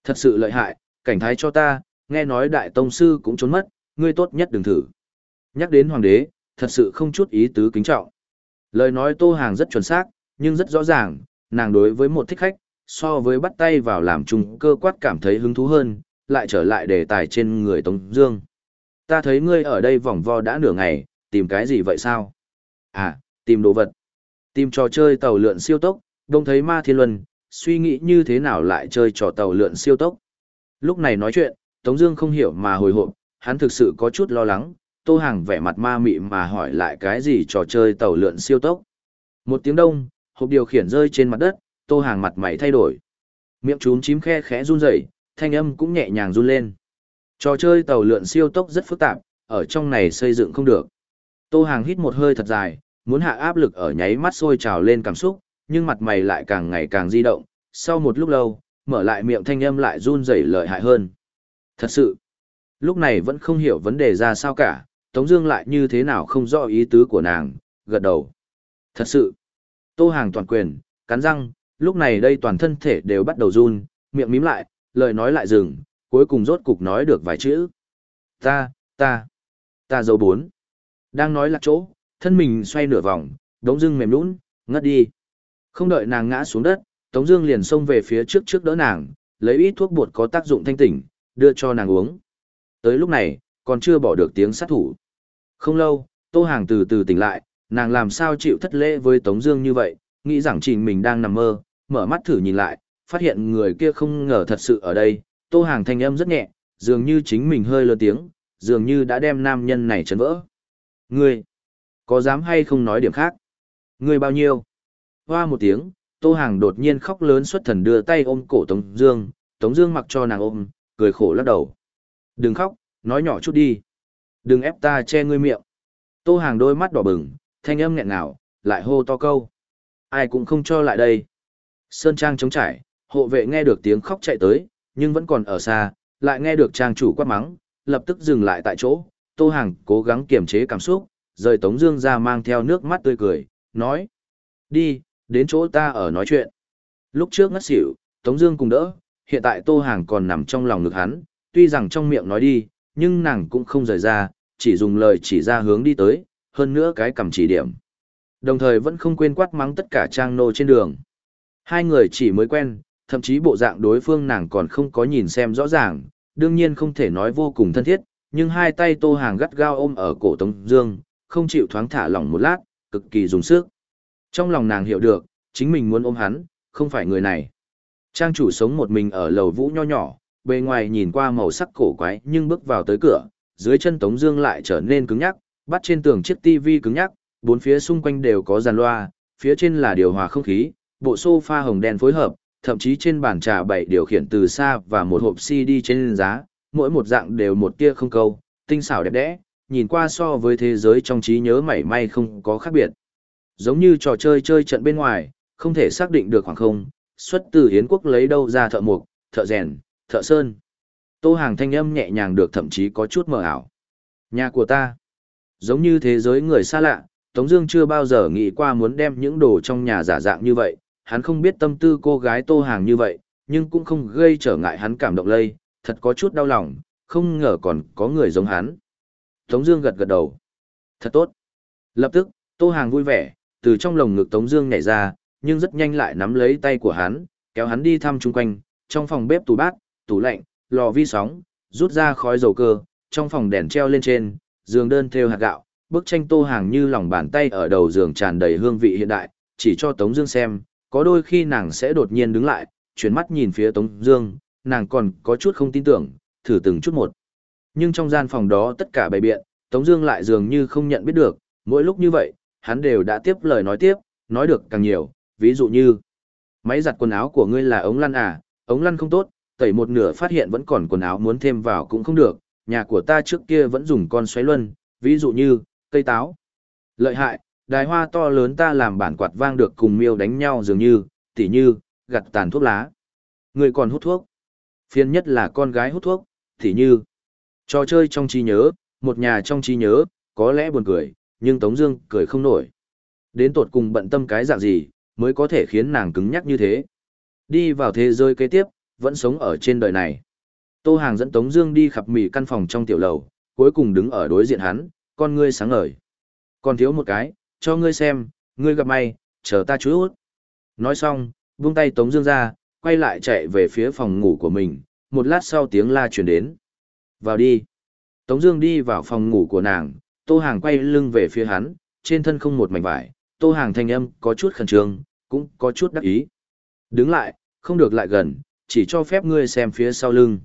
Thật sự lợi hại, cảnh thái cho ta, nghe nói đại tông sư cũng trốn mất, ngươi tốt nhất đừng thử. Nhắc đến hoàng đế, thật sự không chút ý tứ kính trọng. Lời nói Tô Hàng rất chuẩn xác, nhưng rất rõ ràng, nàng đối với một thích khách, so với bắt tay vào làm chung cơ quát cảm thấy hứng thú hơn, lại trở lại đề tài trên người Tống Dương. Ta thấy ngươi ở đây vòng vo đã nửa ngày, tìm cái gì vậy sao? À, tìm đồ vật. Tìm trò chơi tàu lượn siêu tốc, đông thấy ma thiên luân, suy nghĩ như thế nào lại chơi trò tàu lượn siêu tốc. Lúc này nói chuyện, Tống Dương không hiểu mà hồi hộp, hắn thực sự có chút lo lắng. Tô Hàng vẻ mặt ma mị mà hỏi lại cái gì trò chơi tàu lượn siêu tốc. Một tiếng đông, hộp điều khiển rơi trên mặt đất, Tô Hàng mặt mày thay đổi, miệng trúm chím khe khẽ run rẩy, thanh âm cũng nhẹ nhàng run lên. Trò chơi tàu lượn siêu tốc rất phức tạp, ở trong này xây dựng không được. Tô Hàng hít một hơi thật dài, muốn hạ áp lực ở nháy mắt sôi trào lên cảm xúc, nhưng mặt mày lại càng ngày càng di động, sau một lúc lâu, mở lại miệng thanh âm lại run rẩy lợi hại hơn. Thật sự, lúc này vẫn không hiểu vấn đề ra sao cả, Tống Dương lại như thế nào không rõ ý tứ của nàng, gật đầu. Thật sự, Tô Hàng toàn quyền, cắn răng, lúc này đây toàn thân thể đều bắt đầu run, miệng mím lại, lời nói lại dừng, cuối cùng rốt cục nói được vài chữ. Ta, ta, ta dấu bốn. Đang nói lạc chỗ, thân mình xoay nửa vòng, đống dưng mềm lún, ngất đi. Không đợi nàng ngã xuống đất, Tống Dương liền xông về phía trước trước đỡ nàng, lấy ít thuốc bột có tác dụng thanh tỉnh, đưa cho nàng uống. Tới lúc này, còn chưa bỏ được tiếng sát thủ. Không lâu, Tô Hàng từ từ tỉnh lại, nàng làm sao chịu thất lễ với Tống Dương như vậy, nghĩ rằng trình mình đang nằm mơ, mở mắt thử nhìn lại, phát hiện người kia không ngờ thật sự ở đây. Tô Hàng thanh âm rất nhẹ, dường như chính mình hơi lớn tiếng, dường như đã đem nam nhân này chấn vỡ. Ngươi, có dám hay không nói điểm khác? Ngươi bao nhiêu? Hoa một tiếng, Tô Hàng đột nhiên khóc lớn xuất thần đưa tay ôm cổ Tống Dương, Tống Dương mặc cho nàng ôm, cười khổ lắc đầu. Đừng khóc, nói nhỏ chút đi. Đừng ép ta che ngươi miệng. Tô Hàng đôi mắt đỏ bừng, thanh âm nghẹn ngào, lại hô to câu. Ai cũng không cho lại đây. Sơn Trang chống trải, hộ vệ nghe được tiếng khóc chạy tới, nhưng vẫn còn ở xa, lại nghe được trang chủ quát mắng, lập tức dừng lại tại chỗ. Tô Hàng cố gắng kiềm chế cảm xúc, rời Tống Dương ra mang theo nước mắt tươi cười, nói: đi, đến chỗ ta ở nói chuyện. Lúc trước ngất xỉu, Tống Dương cùng đỡ, hiện tại Tô Hàng còn nằm trong lòng ngực hắn, tuy rằng trong miệng nói đi, nhưng nàng cũng không rời ra, chỉ dùng lời chỉ ra hướng đi tới, hơn nữa cái cầm chỉ điểm. Đồng thời vẫn không quên quát mắng tất cả trang nô trên đường. Hai người chỉ mới quen, thậm chí bộ dạng đối phương nàng còn không có nhìn xem rõ ràng, đương nhiên không thể nói vô cùng thân thiết, nhưng hai tay Tô Hàng gắt gao ôm ở cổ Tống Dương, không chịu thoáng thả lỏng một lát, cực kỳ dùng sức. Trong lòng nàng hiểu được, chính mình muốn ôm hắn, không phải người này. Trang chủ sống một mình ở lầu vũ nho nhỏ, bề ngoài nhìn qua màu sắc cổ quái nhưng bước vào tới cửa, dưới chân Tống Dương lại trở nên cứng nhắc, bắt trên tường chiếc tivi cứng nhắc, bốn phía xung quanh đều có dàn loa, phía trên là điều hòa không khí, bộ sofa hồng đen phối hợp, thậm chí trên bàn trà bảy điều khiển từ xa và một hộp CD trên giá, mỗi một dạng đều một tia không câu, tinh xảo đẹp đẽ, nhìn qua so với thế giới trong trí nhớ mảy may không có khác biệt. Giống như trò chơi chơi trận bên ngoài, không thể xác định được khoảng không, xuất từ Hiến quốc lấy đâu ra thợ mộc, thợ rèn, thợ sơn. Tô hàng thanh âm nhẹ nhàng được thậm chí có chút mờ ảo. Nhà của ta, giống như thế giới người xa lạ, Tống Dương chưa bao giờ nghĩ qua muốn đem những đồ trong nhà giả dạng như vậy. Hắn không biết tâm tư cô gái Tô Hàng như vậy, nhưng cũng không gây trở ngại hắn cảm động lây, thật có chút đau lòng, không ngờ còn có người giống hắn. Tống Dương gật gật đầu, thật tốt. Lập tức, Tô Hàng vui vẻ, từ trong lồng ngực Tống Dương nhảy ra, nhưng rất nhanh lại nắm lấy tay của hắn, kéo hắn đi thăm chung quanh, trong phòng bếp tủ bát, tủ lạnh, lò vi sóng, rút ra khói dầu cơ, trong phòng đèn treo lên trên, giường đơn thêu hạt gạo, bức tranh tô hàng như lòng bàn tay ở đầu giường tràn đầy hương vị hiện đại, chỉ cho Tống Dương xem, có đôi khi nàng sẽ đột nhiên đứng lại, chuyển mắt nhìn phía Tống Dương, nàng còn có chút không tin tưởng, thử từng chút một. Nhưng trong gian phòng đó tất cả bày biện, Tống Dương lại dường như không nhận biết được, mỗi lúc như vậy, hắn đều đã tiếp lời nói tiếp, nói được càng nhiều, ví dụ như, máy giặt quần áo của ngươi là ống lăn à, ống lăn không tốt, tẩy một nửa phát hiện vẫn còn quần áo muốn thêm vào cũng không được, nhà của ta trước kia vẫn dùng con xoáy luân, ví dụ như, cây táo. Lợi hại, đài hoa to lớn ta làm bản quạt vang được cùng miêu đánh nhau dường như, tỉ như, gặt tàn thuốc lá. Người còn hút thuốc. Phiên nhất là con gái hút thuốc, tỉ như, trò chơi trong trí nhớ, một nhà trong trí nhớ, có lẽ buồn cười, nhưng Tống Dương cười không nổi. Đến tột cùng bận tâm cái dạng gì, mới có thể khiến nàng cứng nhắc như thế. Đi vào thế giới kế tiếp, vẫn sống ở trên đời này. Tô Hàng dẫn Tống Dương đi khắp mì căn phòng trong tiểu lầu, cuối cùng đứng ở đối diện hắn, con ngươi sáng ngời. Còn thiếu một cái, cho ngươi xem, ngươi gặp may, chờ ta chút. Nói xong, buông tay Tống Dương ra, quay lại chạy về phía phòng ngủ của mình. Một lát sau tiếng la truyền đến. Vào đi. Tống Dương đi vào phòng ngủ của nàng, Tô Hàng quay lưng về phía hắn, trên thân không một mảnh vải. Tô Hàng thanh âm có chút khẩn trương, cũng có chút đắc ý. Đứng lại, không được lại gần, chỉ cho phép ngươi xem phía sau lưng.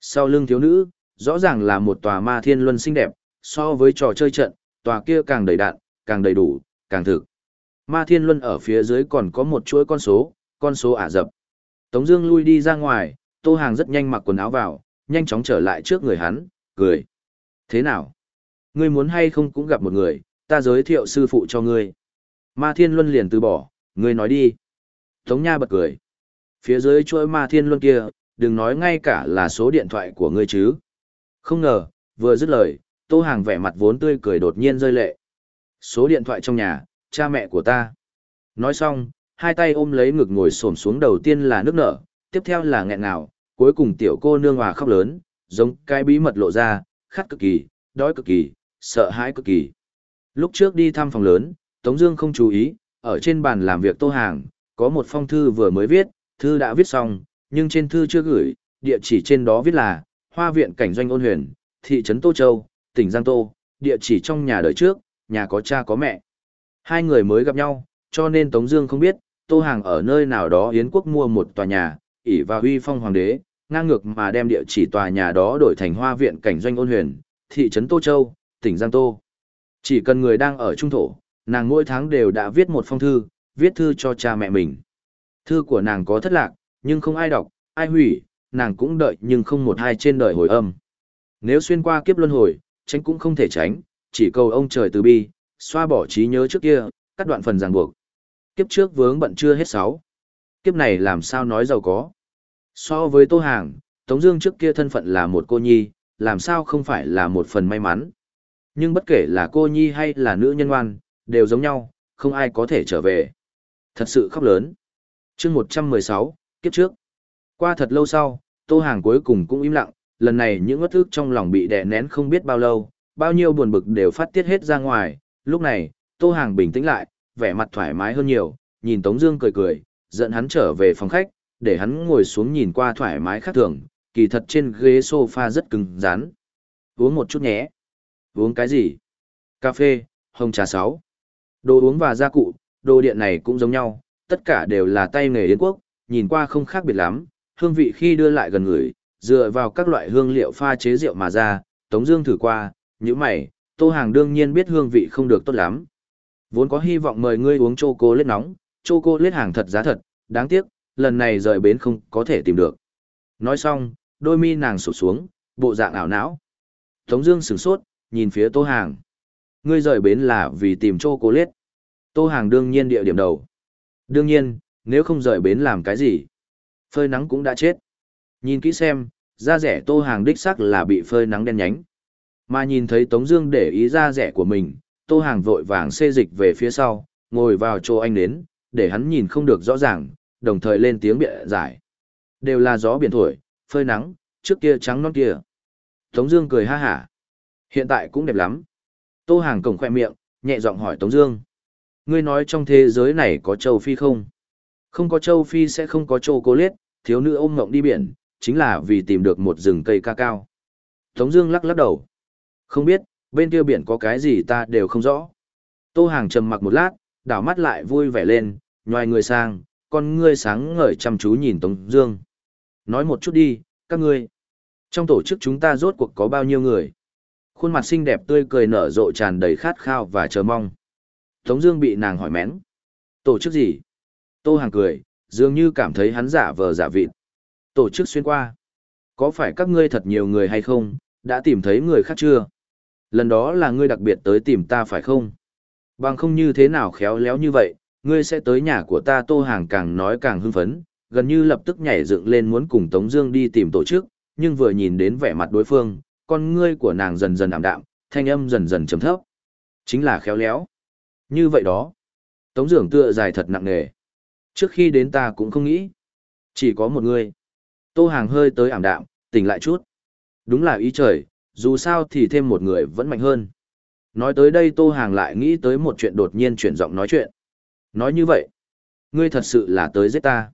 Sau lưng thiếu nữ, rõ ràng là một tòa ma thiên luân xinh đẹp, so với trò chơi trận, tòa kia càng đầy đạn, càng đầy đủ, càng thực. Ma thiên luân ở phía dưới còn có một chuỗi con số, con số ả dập. Tống Dương lui đi ra ngoài, Tô Hàng rất nhanh mặc quần áo vào, nhanh chóng trở lại trước người hắn, cười. Thế nào? Ngươi muốn hay không cũng gặp một người, ta giới thiệu sư phụ cho ngươi. Ma thiên luân liền từ bỏ, ngươi nói đi. Tống Nha bật cười. Phía dưới chuỗi ma thiên luân kia, đừng nói ngay cả là số điện thoại của ngươi chứ. Không ngờ, vừa dứt lời, Tô Hàng vẻ mặt vốn tươi cười đột nhiên rơi lệ. Số điện thoại trong nhà, cha mẹ của ta. Nói xong, hai tay ôm lấy ngực ngồi xổm xuống đầu tiên là nước nở, tiếp theo là nghẹn ngào, cuối cùng tiểu cô nương hòa khóc lớn, giống cái bí mật lộ ra, khát cực kỳ, đói cực kỳ, sợ hãi cực kỳ. Lúc trước đi thăm phòng lớn, Tống Dương không chú ý, ở trên bàn làm việc Tô Hàng, có một phong thư vừa mới viết, thư đã viết xong, nhưng trên thư chưa gửi, địa chỉ trên đó viết là Hoa viện cảnh doanh ôn huyền, thị trấn Tô Châu, tỉnh Giang Tô, địa chỉ trong nhà đời trước, nhà có cha có mẹ. Hai người mới gặp nhau, cho nên Tống Dương không biết, Tô Hàng ở nơi nào đó Yến quốc mua một tòa nhà, ỷ vào uy phong hoàng đế, ngang ngược mà đem địa chỉ tòa nhà đó đổi thành hoa viện cảnh doanh ôn huyền, thị trấn Tô Châu, tỉnh Giang Tô. Chỉ cần người đang ở trung thổ, nàng mỗi tháng đều đã viết một phong thư, viết thư cho cha mẹ mình. Thư của nàng có thất lạc, nhưng không ai đọc, ai hủy, nàng cũng đợi nhưng không một hai trên đời hồi âm. Nếu xuyên qua kiếp luân hồi, tránh cũng không thể tránh, chỉ cầu ông trời từ bi, xoa bỏ trí nhớ trước kia, cắt đoạn phần ràng buộc. Kiếp trước vướng bận chưa hết sáu. Kiếp này làm sao nói giàu có. So với Tô Hàng, Tống Dương trước kia thân phận là một cô nhi, làm sao không phải là một phần may mắn. Nhưng bất kể là cô nhi hay là nữ nhân ngoan, đều giống nhau, không ai có thể trở về. Thật sự khóc lớn. Chương 116, kiếp trước. Qua thật lâu sau, Tô Hàng cuối cùng cũng im lặng, lần này những ngất ức trong lòng bị đè nén không biết bao lâu, bao nhiêu buồn bực đều phát tiết hết ra ngoài. Lúc này, Tô Hàng bình tĩnh lại, vẻ mặt thoải mái hơn nhiều, nhìn Tống Dương cười cười, dẫn hắn trở về phòng khách, để hắn ngồi xuống nhìn qua thoải mái khác thường, kỳ thật trên ghế sofa rất cứng rắn. Uống một chút nhé. Uống cái gì? Cà phê, hồng trà sáu. Đồ uống và gia cụ, đồ điện này cũng giống nhau, tất cả đều là tay nghề Yến quốc, nhìn qua không khác biệt lắm, hương vị khi đưa lại gần người, dựa vào các loại hương liệu pha chế rượu mà ra, Tống Dương thử qua, như mày, Tô Hàng đương nhiên biết hương vị không được tốt lắm. Vốn có hy vọng mời ngươi uống chocolate nóng, chocolate hàng thật giá thật, đáng tiếc, lần này rời bến không có thể tìm được. Nói xong, đôi mi nàng sụp xuống, bộ dạng ảo não. Tống Dương sửng sốt, nhìn phía Tô Hàng. Ngươi rời bến là vì tìm chocolate. Tô Hàng đương nhiên địa điểm đầu. Đương nhiên, nếu không rời bến làm cái gì? Phơi nắng cũng đã chết. Nhìn kỹ xem, da rẻ Tô Hàng đích xác là bị phơi nắng đen nhánh. Mà nhìn thấy Tống Dương để ý da rẻ của mình, Tô Hàng vội vàng xê dịch về phía sau, ngồi vào chỗ anh đến, để hắn nhìn không được rõ ràng, đồng thời lên tiếng bịa giải. Đều là gió biển thổi, phơi nắng, trước kia trắng non kia. Tống Dương cười ha hả. Hiện tại cũng đẹp lắm. Tô Hàng cổng khoe miệng, nhẹ giọng hỏi Tống Dương. Ngươi nói trong thế giới này có châu Phi không? Không có châu Phi sẽ không có châu cô liết, thiếu nữ ôm ngộng đi biển, chính là vì tìm được một rừng cây ca cao. Tống Dương lắc lắc đầu. Không biết, bên kia biển có cái gì ta đều không rõ. Tô Hàng trầm mặc một lát, đảo mắt lại vui vẻ lên, nhoài người sang, con ngươi sáng ngời chăm chú nhìn Tống Dương. Nói một chút đi, các ngươi. Trong tổ chức chúng ta rốt cuộc có bao nhiêu người? Khuôn mặt xinh đẹp tươi cười nở rộ tràn đầy khát khao và chờ mong. Tống Dương bị nàng hỏi mén. Tổ chức gì? Tô Hàng cười, dường như cảm thấy hắn giả vờ giả vịt. Tổ chức xuyên qua. Có phải các ngươi thật nhiều người hay không? Đã tìm thấy người khác chưa? Lần đó là ngươi đặc biệt tới tìm ta phải không? Bằng không như thế nào khéo léo như vậy, ngươi sẽ tới nhà của ta Tô Hàng càng nói càng hưng phấn, gần như lập tức nhảy dựng lên muốn cùng Tống Dương đi tìm tổ chức, nhưng vừa nhìn đến vẻ mặt đối phương, con ngươi của nàng dần dần ảm đạm, thanh âm dần dần trầm thấp. Chính là khéo léo. Như vậy đó. Tống Dương tựa dài thật nặng nề. Trước khi đến ta cũng không nghĩ. Chỉ có một người. Tô Hàng hơi tới ảm đạm, tỉnh lại chút. Đúng là ý trời, dù sao thì thêm một người vẫn mạnh hơn. Nói tới đây Tô Hàng lại nghĩ tới một chuyện đột nhiên chuyển giọng nói chuyện. Nói như vậy, ngươi thật sự là tới giết ta.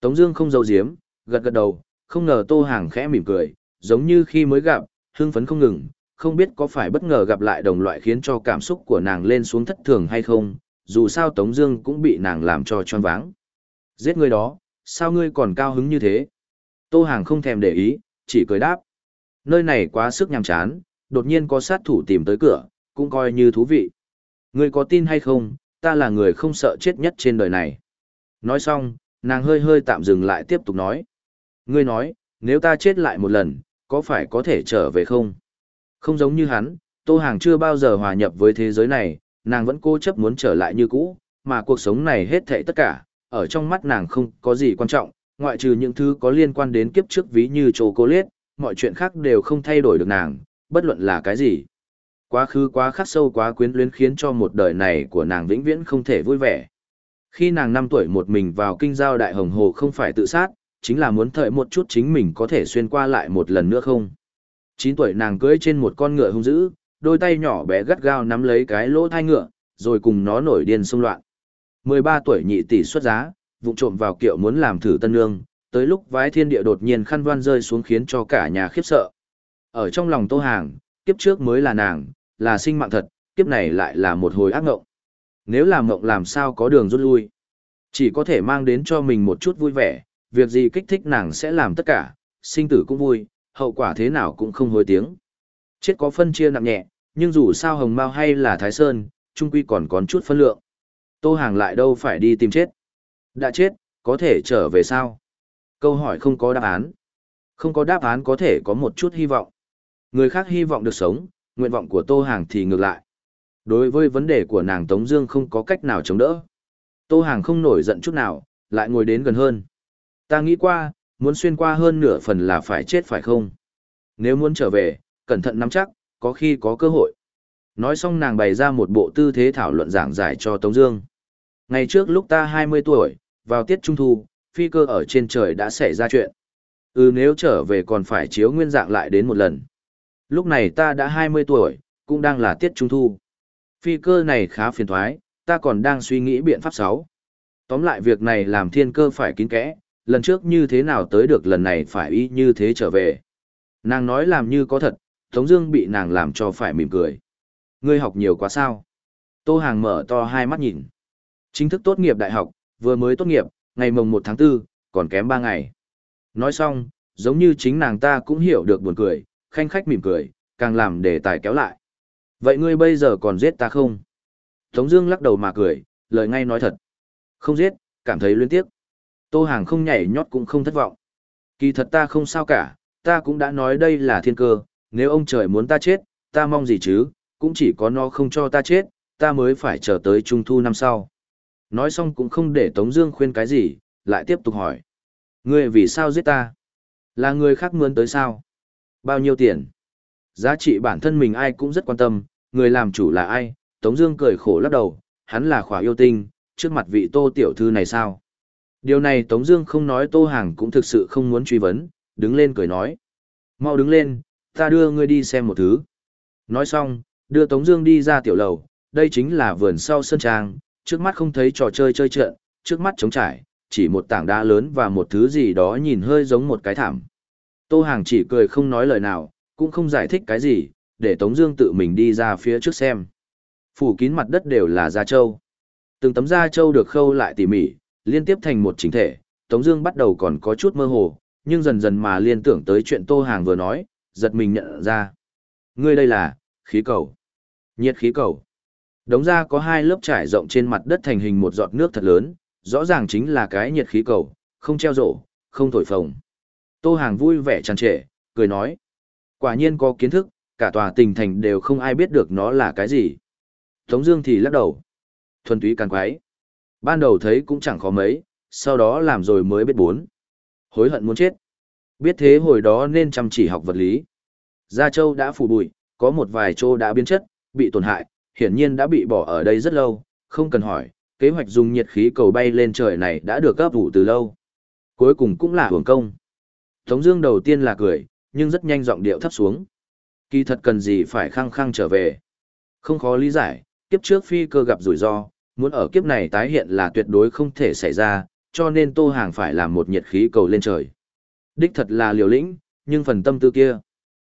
Tống Dương không giấu giếm, gật gật đầu, không ngờ Tô Hàng khẽ mỉm cười, giống như khi mới gặp, hưng phấn không ngừng, không biết có phải bất ngờ gặp lại đồng loại khiến cho cảm xúc của nàng lên xuống thất thường hay không, dù sao Tống Dương cũng bị nàng làm cho choáng váng. Giết ngươi đó, sao ngươi còn cao hứng như thế? Tô Hàng không thèm để ý, chỉ cười đáp. Nơi này quá sức nhàm chán, đột nhiên có sát thủ tìm tới cửa, cũng coi như thú vị. Ngươi có tin hay không, ta là người không sợ chết nhất trên đời này. Nói xong, nàng hơi hơi tạm dừng lại tiếp tục nói. Ngươi nói, nếu ta chết lại một lần, có phải có thể trở về không? Không giống như hắn, Tô Hàng chưa bao giờ hòa nhập với thế giới này, nàng vẫn cố chấp muốn trở lại như cũ, mà cuộc sống này hết thảy tất cả, ở trong mắt nàng không có gì quan trọng, ngoại trừ những thứ có liên quan đến kiếp trước ví như chocolate, mọi chuyện khác đều không thay đổi được nàng, bất luận là cái gì. Quá khứ quá khắc sâu quá quyến luyến khiến cho một đời này của nàng vĩnh viễn không thể vui vẻ. Khi nàng 5 tuổi một mình vào kinh giao đại hồng hồ không phải tự sát, chính là muốn thợi một chút chính mình có thể xuyên qua lại một lần nữa không. 9 tuổi nàng cưỡi trên một con ngựa hung dữ, đôi tay nhỏ bé gắt gao nắm lấy cái lỗ thai ngựa, rồi cùng nó nổi điên xung loạn. 13 tuổi nhị tỷ xuất giá, vụng trộm vào kiệu muốn làm thử tân nương, tới lúc vái thiên địa đột nhiên khăn đoan rơi xuống khiến cho cả nhà khiếp sợ. Ở trong lòng Tô Hàng, kiếp trước mới là nàng, là sinh mạng thật, kiếp này lại là một hồi ác ngộng. Nếu làm ngộng làm sao có đường rút lui. Chỉ có thể mang đến cho mình một chút vui vẻ, việc gì kích thích nàng sẽ làm tất cả, sinh tử cũng vui, hậu quả thế nào cũng không hối tiếng. Chết có phân chia nặng nhẹ, nhưng dù sao Hồng Mao hay là Thái Sơn, trung quy còn có chút phân lượng. Tô Hàng lại đâu phải đi tìm chết. Đã chết, có thể trở về sao? Câu hỏi không có đáp án. Không có đáp án có thể có một chút hy vọng. Người khác hy vọng được sống, nguyện vọng của Tô Hàng thì ngược lại. Đối với vấn đề của nàng Tống Dương không có cách nào chống đỡ. Tô Hàng không nổi giận chút nào, lại ngồi đến gần hơn. Ta nghĩ qua, muốn xuyên qua hơn nửa phần là phải chết phải không? Nếu muốn trở về, cẩn thận nắm chắc, có khi có cơ hội. Nói xong nàng bày ra một bộ tư thế thảo luận giảng giải cho Tống Dương. Ngày trước lúc ta 20 tuổi, vào tiết trung thu, phi cơ ở trên trời đã xảy ra chuyện. Ừ nếu trở về còn phải chiếu nguyên dạng lại đến một lần. Lúc này ta đã 20 tuổi, cũng đang là tiết trung thu. Phi cơ này khá phiền toái, ta còn đang suy nghĩ biện pháp 6. Tóm lại việc này làm thiên cơ phải kín kẽ, lần trước như thế nào tới được lần này phải y như thế trở về. Nàng nói làm như có thật, Tống Dương bị nàng làm cho phải mỉm cười. Ngươi học nhiều quá sao? Tô Hàng mở to hai mắt nhìn. Chính thức tốt nghiệp đại học, vừa mới tốt nghiệp, ngày mồng 1 tháng 4, còn kém 3 ngày. Nói xong, giống như chính nàng ta cũng hiểu được buồn cười, khanh khách mỉm cười, càng làm đề tài kéo lại. Vậy ngươi bây giờ còn giết ta không? Tống Dương lắc đầu mà cười, lời ngay nói thật. Không giết, cảm thấy luyến tiếc. Tô Hàng không nhảy nhót cũng không thất vọng. Kỳ thật ta không sao cả, ta cũng đã nói đây là thiên cơ, nếu ông trời muốn ta chết, ta mong gì chứ, cũng chỉ có nó không cho ta chết, ta mới phải chờ tới trung thu năm sau. Nói xong cũng không để Tống Dương khuyên cái gì, lại tiếp tục hỏi. Ngươi vì sao giết ta? Là người khác mướn tới sao? Bao nhiêu tiền? Giá trị bản thân mình ai cũng rất quan tâm, người làm chủ là ai? Tống Dương cười khổ lắc đầu, hắn là khỏa yêu tinh, trước mặt vị tô tiểu thư này sao? Điều này Tống Dương không nói Tô Hàng cũng thực sự không muốn truy vấn, đứng lên cười nói. Mau đứng lên, ta đưa ngươi đi xem một thứ. Nói xong, đưa Tống Dương đi ra tiểu lầu, đây chính là vườn sau sân trang, trước mắt không thấy trò chơi chơi trận, trước mắt trống trải, chỉ một tảng đá lớn và một thứ gì đó nhìn hơi giống một cái thảm. Tô Hàng chỉ cười không nói lời nào, cũng không giải thích cái gì, để Tống Dương tự mình đi ra phía trước xem. Phủ kín mặt đất đều là da trâu. Từng tấm da trâu được khâu lại tỉ mỉ, liên tiếp thành một chính thể. Tống Dương bắt đầu còn có chút mơ hồ, nhưng dần dần mà liên tưởng tới chuyện Tô Hàng vừa nói, giật mình nhận ra. Ngươi đây là khí cầu, nhiệt khí cầu. Đống ra có hai lớp trải rộng trên mặt đất thành hình một giọt nước thật lớn, rõ ràng chính là cái nhiệt khí cầu, không treo rổ, không thổi phồng. Tô Hàng vui vẻ tràn trề, cười nói. Quả nhiên có kiến thức, cả tòa tình thành đều không ai biết được nó là cái gì. Tống Dương thì lắc đầu. Thuần túy càng quái. Ban đầu thấy cũng chẳng khó mấy, sau đó làm rồi mới biết bốn. Hối hận muốn chết. Biết thế hồi đó nên chăm chỉ học vật lý. Gia Châu đã phủ bụi, có một vài chỗ đã biến chất, bị tổn hại, hiển nhiên đã bị bỏ ở đây rất lâu, không cần hỏi, kế hoạch dùng nhiệt khí cầu bay lên trời này đã được cấp vụ từ lâu. Cuối cùng cũng là hưởng công. Tống Dương đầu tiên là cười, nhưng rất nhanh giọng điệu thấp xuống. Kỳ thật cần gì phải khăng khăng trở về. Không khó lý giải, kiếp trước phi cơ gặp rủi ro, muốn ở kiếp này tái hiện là tuyệt đối không thể xảy ra, cho nên Tô Hàng phải làm một nhiệt khí cầu lên trời. Đích thật là liều lĩnh, nhưng phần tâm tư kia.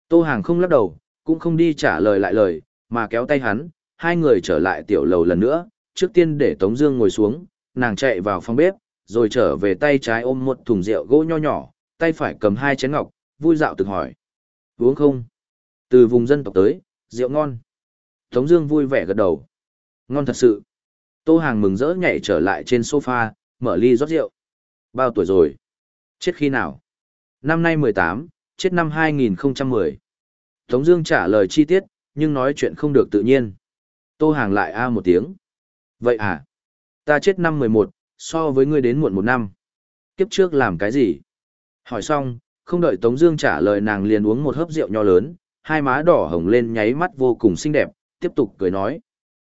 Tô Hàng không lắc đầu, cũng không đi trả lời lại lời, mà kéo tay hắn, hai người trở lại tiểu lầu lần nữa, trước tiên để Tống Dương ngồi xuống, nàng chạy vào phòng bếp, rồi trở về tay trái ôm một thùng rượu gỗ nho nhỏ, tay phải cầm hai chén ngọc, vui dạo tự hỏi. Uống không? Từ vùng dân tộc tới, rượu ngon. Tống Dương vui vẻ gật đầu. Ngon thật sự. Tô Hàng mừng rỡ nhảy trở lại trên sofa, mở ly rót rượu. Bao tuổi rồi? Chết khi nào? Năm nay 18, chết năm 2010. Tống Dương trả lời chi tiết, nhưng nói chuyện không được tự nhiên. Tô Hàng lại a một tiếng. Vậy à? Ta chết năm 11, so với ngươi đến muộn một năm. Kiếp trước làm cái gì? Hỏi xong, không đợi Tống Dương trả lời nàng liền uống một hớp rượu nho lớn, hai má đỏ hồng lên nháy mắt vô cùng xinh đẹp, tiếp tục cười nói.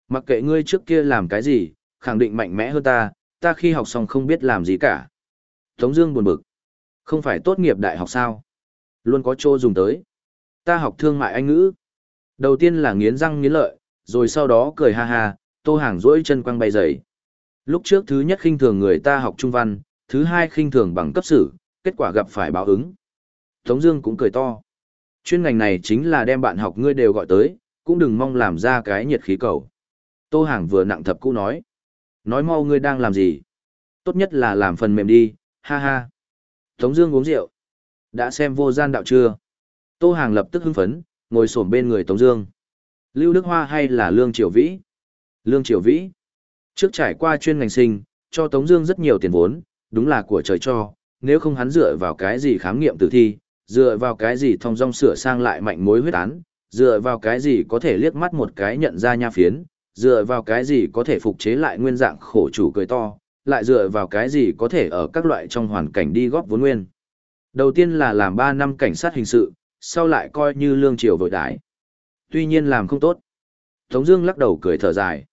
Mặc kệ ngươi trước kia làm cái gì, khẳng định mạnh mẽ hơn ta, ta khi học xong không biết làm gì cả. Tống Dương buồn bực. Không phải tốt nghiệp đại học sao? Luôn có chỗ dùng tới. Ta học thương mại Anh ngữ. Đầu tiên là nghiến răng nghiến lợi, rồi sau đó cười ha ha, tô hàng duỗi chân quăng bay dày. Lúc trước thứ nhất khinh thường người ta học trung văn, thứ hai khinh thường bằng cấp sử, kết quả gặp phải báo ứng. Tống Dương cũng cười to. Chuyên ngành này chính là đem bạn học ngươi đều gọi tới, cũng đừng mong làm ra cái nhiệt khí cầu. Tô Hàng vừa nặng thập cũ nói. Nói mau ngươi đang làm gì? Tốt nhất là làm phần mềm đi, ha ha. Tống Dương uống rượu. Đã xem vô gian đạo chưa? Tô Hàng lập tức hưng phấn, ngồi xổm bên người Tống Dương. Lưu Đức Hoa hay là Lương Triều Vĩ? Lương Triều Vĩ. Trước trải qua chuyên ngành sinh, cho Tống Dương rất nhiều tiền vốn, đúng là của trời cho. Nếu không hắn dựa vào cái gì khám nghiệm tử thi, dựa vào cái gì thông dong sửa sang lại mạnh mối huyết án, dựa vào cái gì có thể liếc mắt một cái nhận ra nha phiến, dựa vào cái gì có thể phục chế lại nguyên dạng khổ chủ cười to, lại dựa vào cái gì có thể ở các loại trong hoàn cảnh đi góp vốn nguyên. Đầu tiên là làm 3 năm cảnh sát hình sự, sau lại coi như lương triều vội đái. Tuy nhiên làm không tốt. Tống Dương lắc đầu cười thở dài.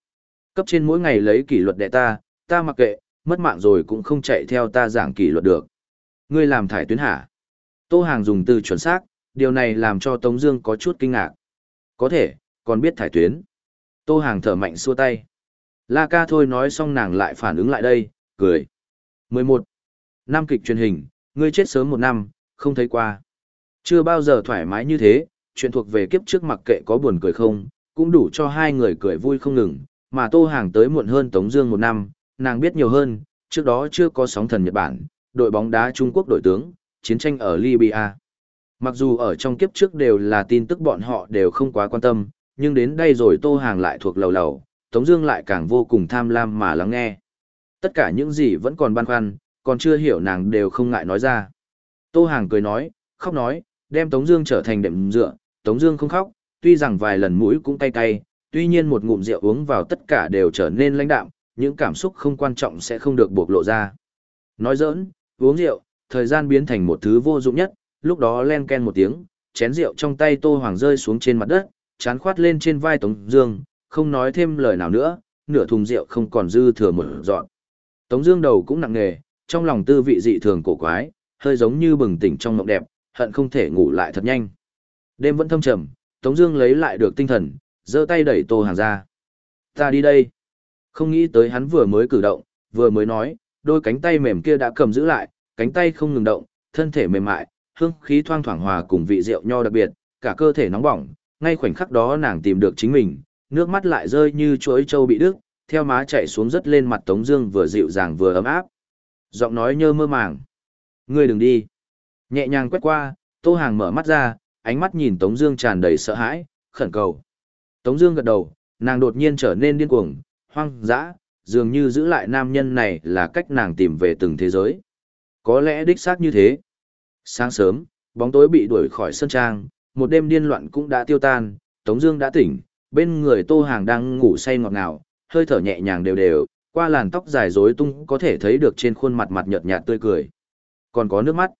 Cấp trên mỗi ngày lấy kỷ luật đệ ta, ta mặc kệ, mất mạng rồi cũng không chạy theo ta giảng kỷ luật được. Ngươi làm thải tuyến hả? Tô Hàng dùng từ chuẩn xác, điều này làm cho Tống Dương có chút kinh ngạc. Có thể, còn biết thải tuyến. Tô Hàng thở mạnh xua tay. La ca thôi nói xong nàng lại phản ứng lại đây, cười. 11. Năm kịch truyền hình, ngươi chết sớm một năm, không thấy qua. Chưa bao giờ thoải mái như thế, chuyện thuộc về kiếp trước mặc kệ có buồn cười không, cũng đủ cho hai người cười vui không ngừng, mà Tô Hàng tới muộn hơn Tống Dương một năm, nàng biết nhiều hơn, trước đó chưa có sóng thần Nhật Bản, đội bóng đá Trung Quốc đội tướng, chiến tranh ở Libya. Mặc dù ở trong kiếp trước đều là tin tức bọn họ đều không quá quan tâm, nhưng đến đây rồi Tô Hàng lại thuộc lầu lầu, Tống Dương lại càng vô cùng tham lam mà lắng nghe. Tất cả những gì vẫn còn băn khoăn, còn chưa hiểu nàng đều không ngại nói ra. Tô Hàng cười nói, khóc nói, đem Tống Dương trở thành đệm dựa. Tống Dương không khóc, tuy rằng vài lần mũi cũng cay cay, tuy nhiên một ngụm rượu uống vào tất cả đều trở nên lãnh đạm, những cảm xúc không quan trọng sẽ không được bộc lộ ra. Nói dỡn, uống rượu, thời gian biến thành một thứ vô dụng nhất. Lúc đó len ken một tiếng, chén rượu trong tay Tô Hoàng rơi xuống trên mặt đất, chán khoát lên trên vai Tống Dương, không nói thêm lời nào nữa, nửa thùng rượu không còn dư thừa một dọn. Tống Dương đầu cũng nặng nề, trong lòng tư vị dị thường cổ quái, hơi giống như bừng tỉnh trong mộng đẹp, hận không thể ngủ lại thật nhanh. Đêm vẫn thâm trầm, Tống Dương lấy lại được tinh thần, giơ tay đẩy Tô Hàng ra. Ta đi đây. Không nghĩ tới hắn vừa mới cử động, vừa mới nói, đôi cánh tay mềm kia đã cầm giữ lại, cánh tay không ngừng động, thân thể mềm mại, hương khí thoang thoảng hòa cùng vị rượu nho đặc biệt, cả cơ thể nóng bỏng. Ngay khoảnh khắc đó nàng tìm được chính mình, nước mắt lại rơi như chuỗi trâu bị đứt, theo má chạy xuống rất lên mặt Tống Dương vừa dịu dàng vừa ấm áp. Giọng nói nhơ mơ màng. Ngươi đừng đi. Nhẹ nhàng quét qua, Tô Hàng mở mắt ra, ánh mắt nhìn Tống Dương tràn đầy sợ hãi, khẩn cầu. Tống Dương gật đầu, nàng đột nhiên trở nên điên cuồng, hoang dã, dường như giữ lại nam nhân này là cách nàng tìm về từng thế giới. Có lẽ đích xác như thế. Sáng sớm, bóng tối bị đuổi khỏi sân trang, một đêm điên loạn cũng đã tiêu tan, Tống Dương đã tỉnh, bên người Tô Hàng đang ngủ say ngọt ngào, hơi thở nhẹ nhàng đều đều, qua làn tóc dài rối tung có thể thấy được trên khuôn mặt mặt nhợt nhạt tươi cười. Còn có nước mắt.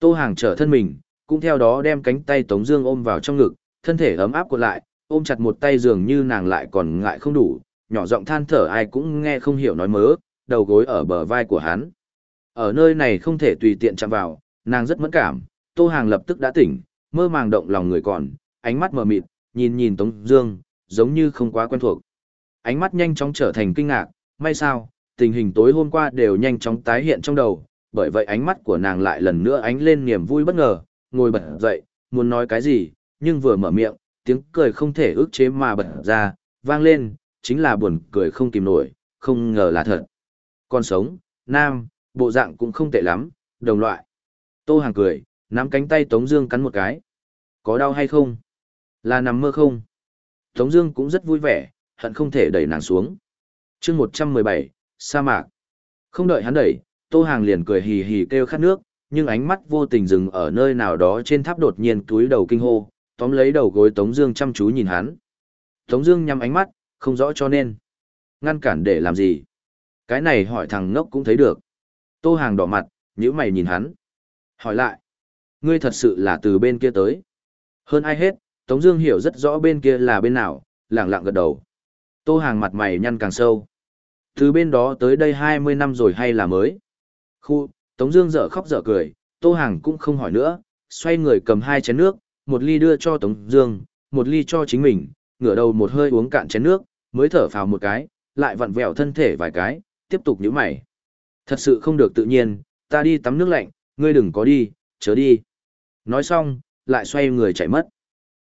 Tô Hàng trở thân mình, cũng theo đó đem cánh tay Tống Dương ôm vào trong ngực, thân thể ấm áp cuộn lại, ôm chặt một tay giường như nàng lại còn ngại không đủ, nhỏ giọng than thở ai cũng nghe không hiểu nói mớ, đầu gối ở bờ vai của hắn. Ở nơi này không thể tùy tiện chạm vào, nàng rất mẫn cảm. Tô Hàng lập tức đã tỉnh, mơ màng động lòng người còn, ánh mắt mờ mịt, nhìn nhìn Tống Dương, giống như không quá quen thuộc. Ánh mắt nhanh chóng trở thành kinh ngạc, may sao, tình hình tối hôm qua đều nhanh chóng tái hiện trong đầu, bởi vậy ánh mắt của nàng lại lần nữa ánh lên niềm vui bất ngờ, ngồi bật dậy, muốn nói cái gì, nhưng vừa mở miệng, tiếng cười không thể ức chế mà bật ra, vang lên, chính là buồn cười không kìm nổi, không ngờ là thật. Con sống, nam, bộ dạng cũng không tệ lắm, đồng loại. Tô Hàng cười, nắm cánh tay Tống Dương cắn một cái. Có đau hay không? Là nằm mơ không? Tống Dương cũng rất vui vẻ, hận không thể đẩy nàng xuống. Chương 117, sa mạc. Không đợi hắn đẩy, Tô Hàng liền cười hì hì kêu khát nước, nhưng ánh mắt vô tình dừng ở nơi nào đó trên tháp đột nhiên túi đầu kinh hô, tóm lấy đầu gối Tống Dương chăm chú nhìn hắn. Tống Dương nhắm ánh mắt, không rõ cho nên ngăn cản để làm gì. Cái này hỏi thằng ngốc cũng thấy được. Tô Hàng đỏ mặt, nhíu mày nhìn hắn. Hỏi lại, ngươi thật sự là từ bên kia tới? Hơn ai hết, Tống Dương hiểu rất rõ bên kia là bên nào, lặng lặng gật đầu. Tô Hàng mặt mày nhăn càng sâu. Từ bên đó tới đây 20 năm rồi hay là mới? Khu, Tống Dương dở khóc dở cười, Tô Hàng cũng không hỏi nữa, xoay người cầm hai chén nước, một ly đưa cho Tống Dương, một ly cho chính mình, ngửa đầu một hơi uống cạn chén nước, mới thở phào một cái, lại vặn vẹo thân thể vài cái, tiếp tục nhíu mày. Thật sự không được tự nhiên, ta đi tắm nước lạnh, ngươi đừng có đi, chớ đi. Nói xong, lại xoay người chạy mất.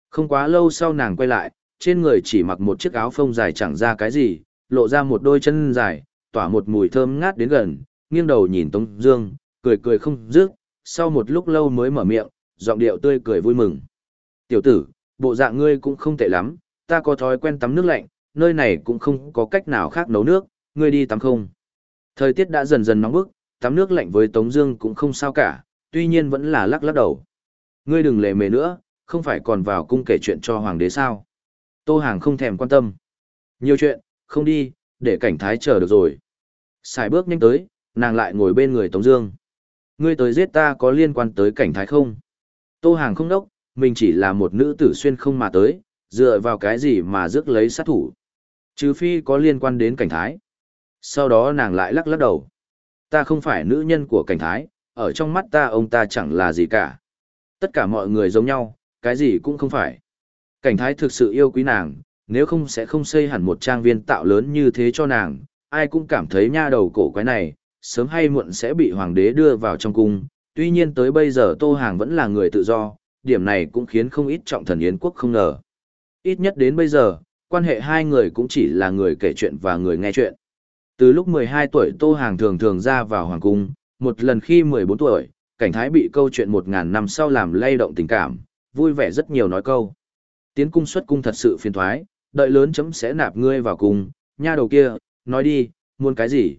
Không quá lâu sau nàng quay lại, trên người chỉ mặc một chiếc áo phông dài chẳng ra cái gì, lộ ra một đôi chân dài, tỏa một mùi thơm ngát đến gần, nghiêng đầu nhìn Tống Dương, cười cười không dứt. Sau một lúc lâu mới mở miệng, giọng điệu tươi cười vui mừng. Tiểu tử, bộ dạng ngươi cũng không tệ lắm, ta có thói quen tắm nước lạnh, nơi này cũng không có cách nào khác nấu nước, ngươi đi tắm không? Thời tiết đã dần dần nóng bức, tắm nước lạnh với Tống Dương cũng không sao cả, tuy nhiên vẫn là lắc lắc đầu. Ngươi đừng lề mề nữa, không phải còn vào cung kể chuyện cho hoàng đế sao? Tô Hàng không thèm quan tâm. Nhiều chuyện, không đi, để cảnh thái chờ được rồi. Xài bước nhanh tới, nàng lại ngồi bên người Tống Dương. Ngươi tới giết ta có liên quan tới cảnh thái không? Tô Hàng không đốc, mình chỉ là một nữ tử xuyên không mà tới, dựa vào cái gì mà rước lấy sát thủ. Trừ phi có liên quan đến cảnh thái. Sau đó nàng lại lắc lắc đầu. Ta không phải nữ nhân của cảnh thái, ở trong mắt ta ông ta chẳng là gì cả. Tất cả mọi người giống nhau, cái gì cũng không phải. Cảnh thái thực sự yêu quý nàng, nếu không sẽ không xây hẳn một trang viên tạo lớn như thế cho nàng, ai cũng cảm thấy nha đầu cổ quái này, sớm hay muộn sẽ bị hoàng đế đưa vào trong cung. Tuy nhiên tới bây giờ Tô Hàng vẫn là người tự do, điểm này cũng khiến không ít trọng thần Yến quốc không ngờ. Ít nhất đến bây giờ, quan hệ hai người cũng chỉ là người kể chuyện và người nghe chuyện. Từ lúc 12 tuổi Tô Hàng thường thường ra vào hoàng cung, một lần khi 14 tuổi, cảnh thái bị câu chuyện một ngàn năm sau làm lay động tình cảm, vui vẻ rất nhiều nói câu. Tiến cung xuất cung thật sự phiền thoái, đợi lớn chấm sẽ nạp ngươi vào cung, nha đầu kia, nói đi, muốn cái gì?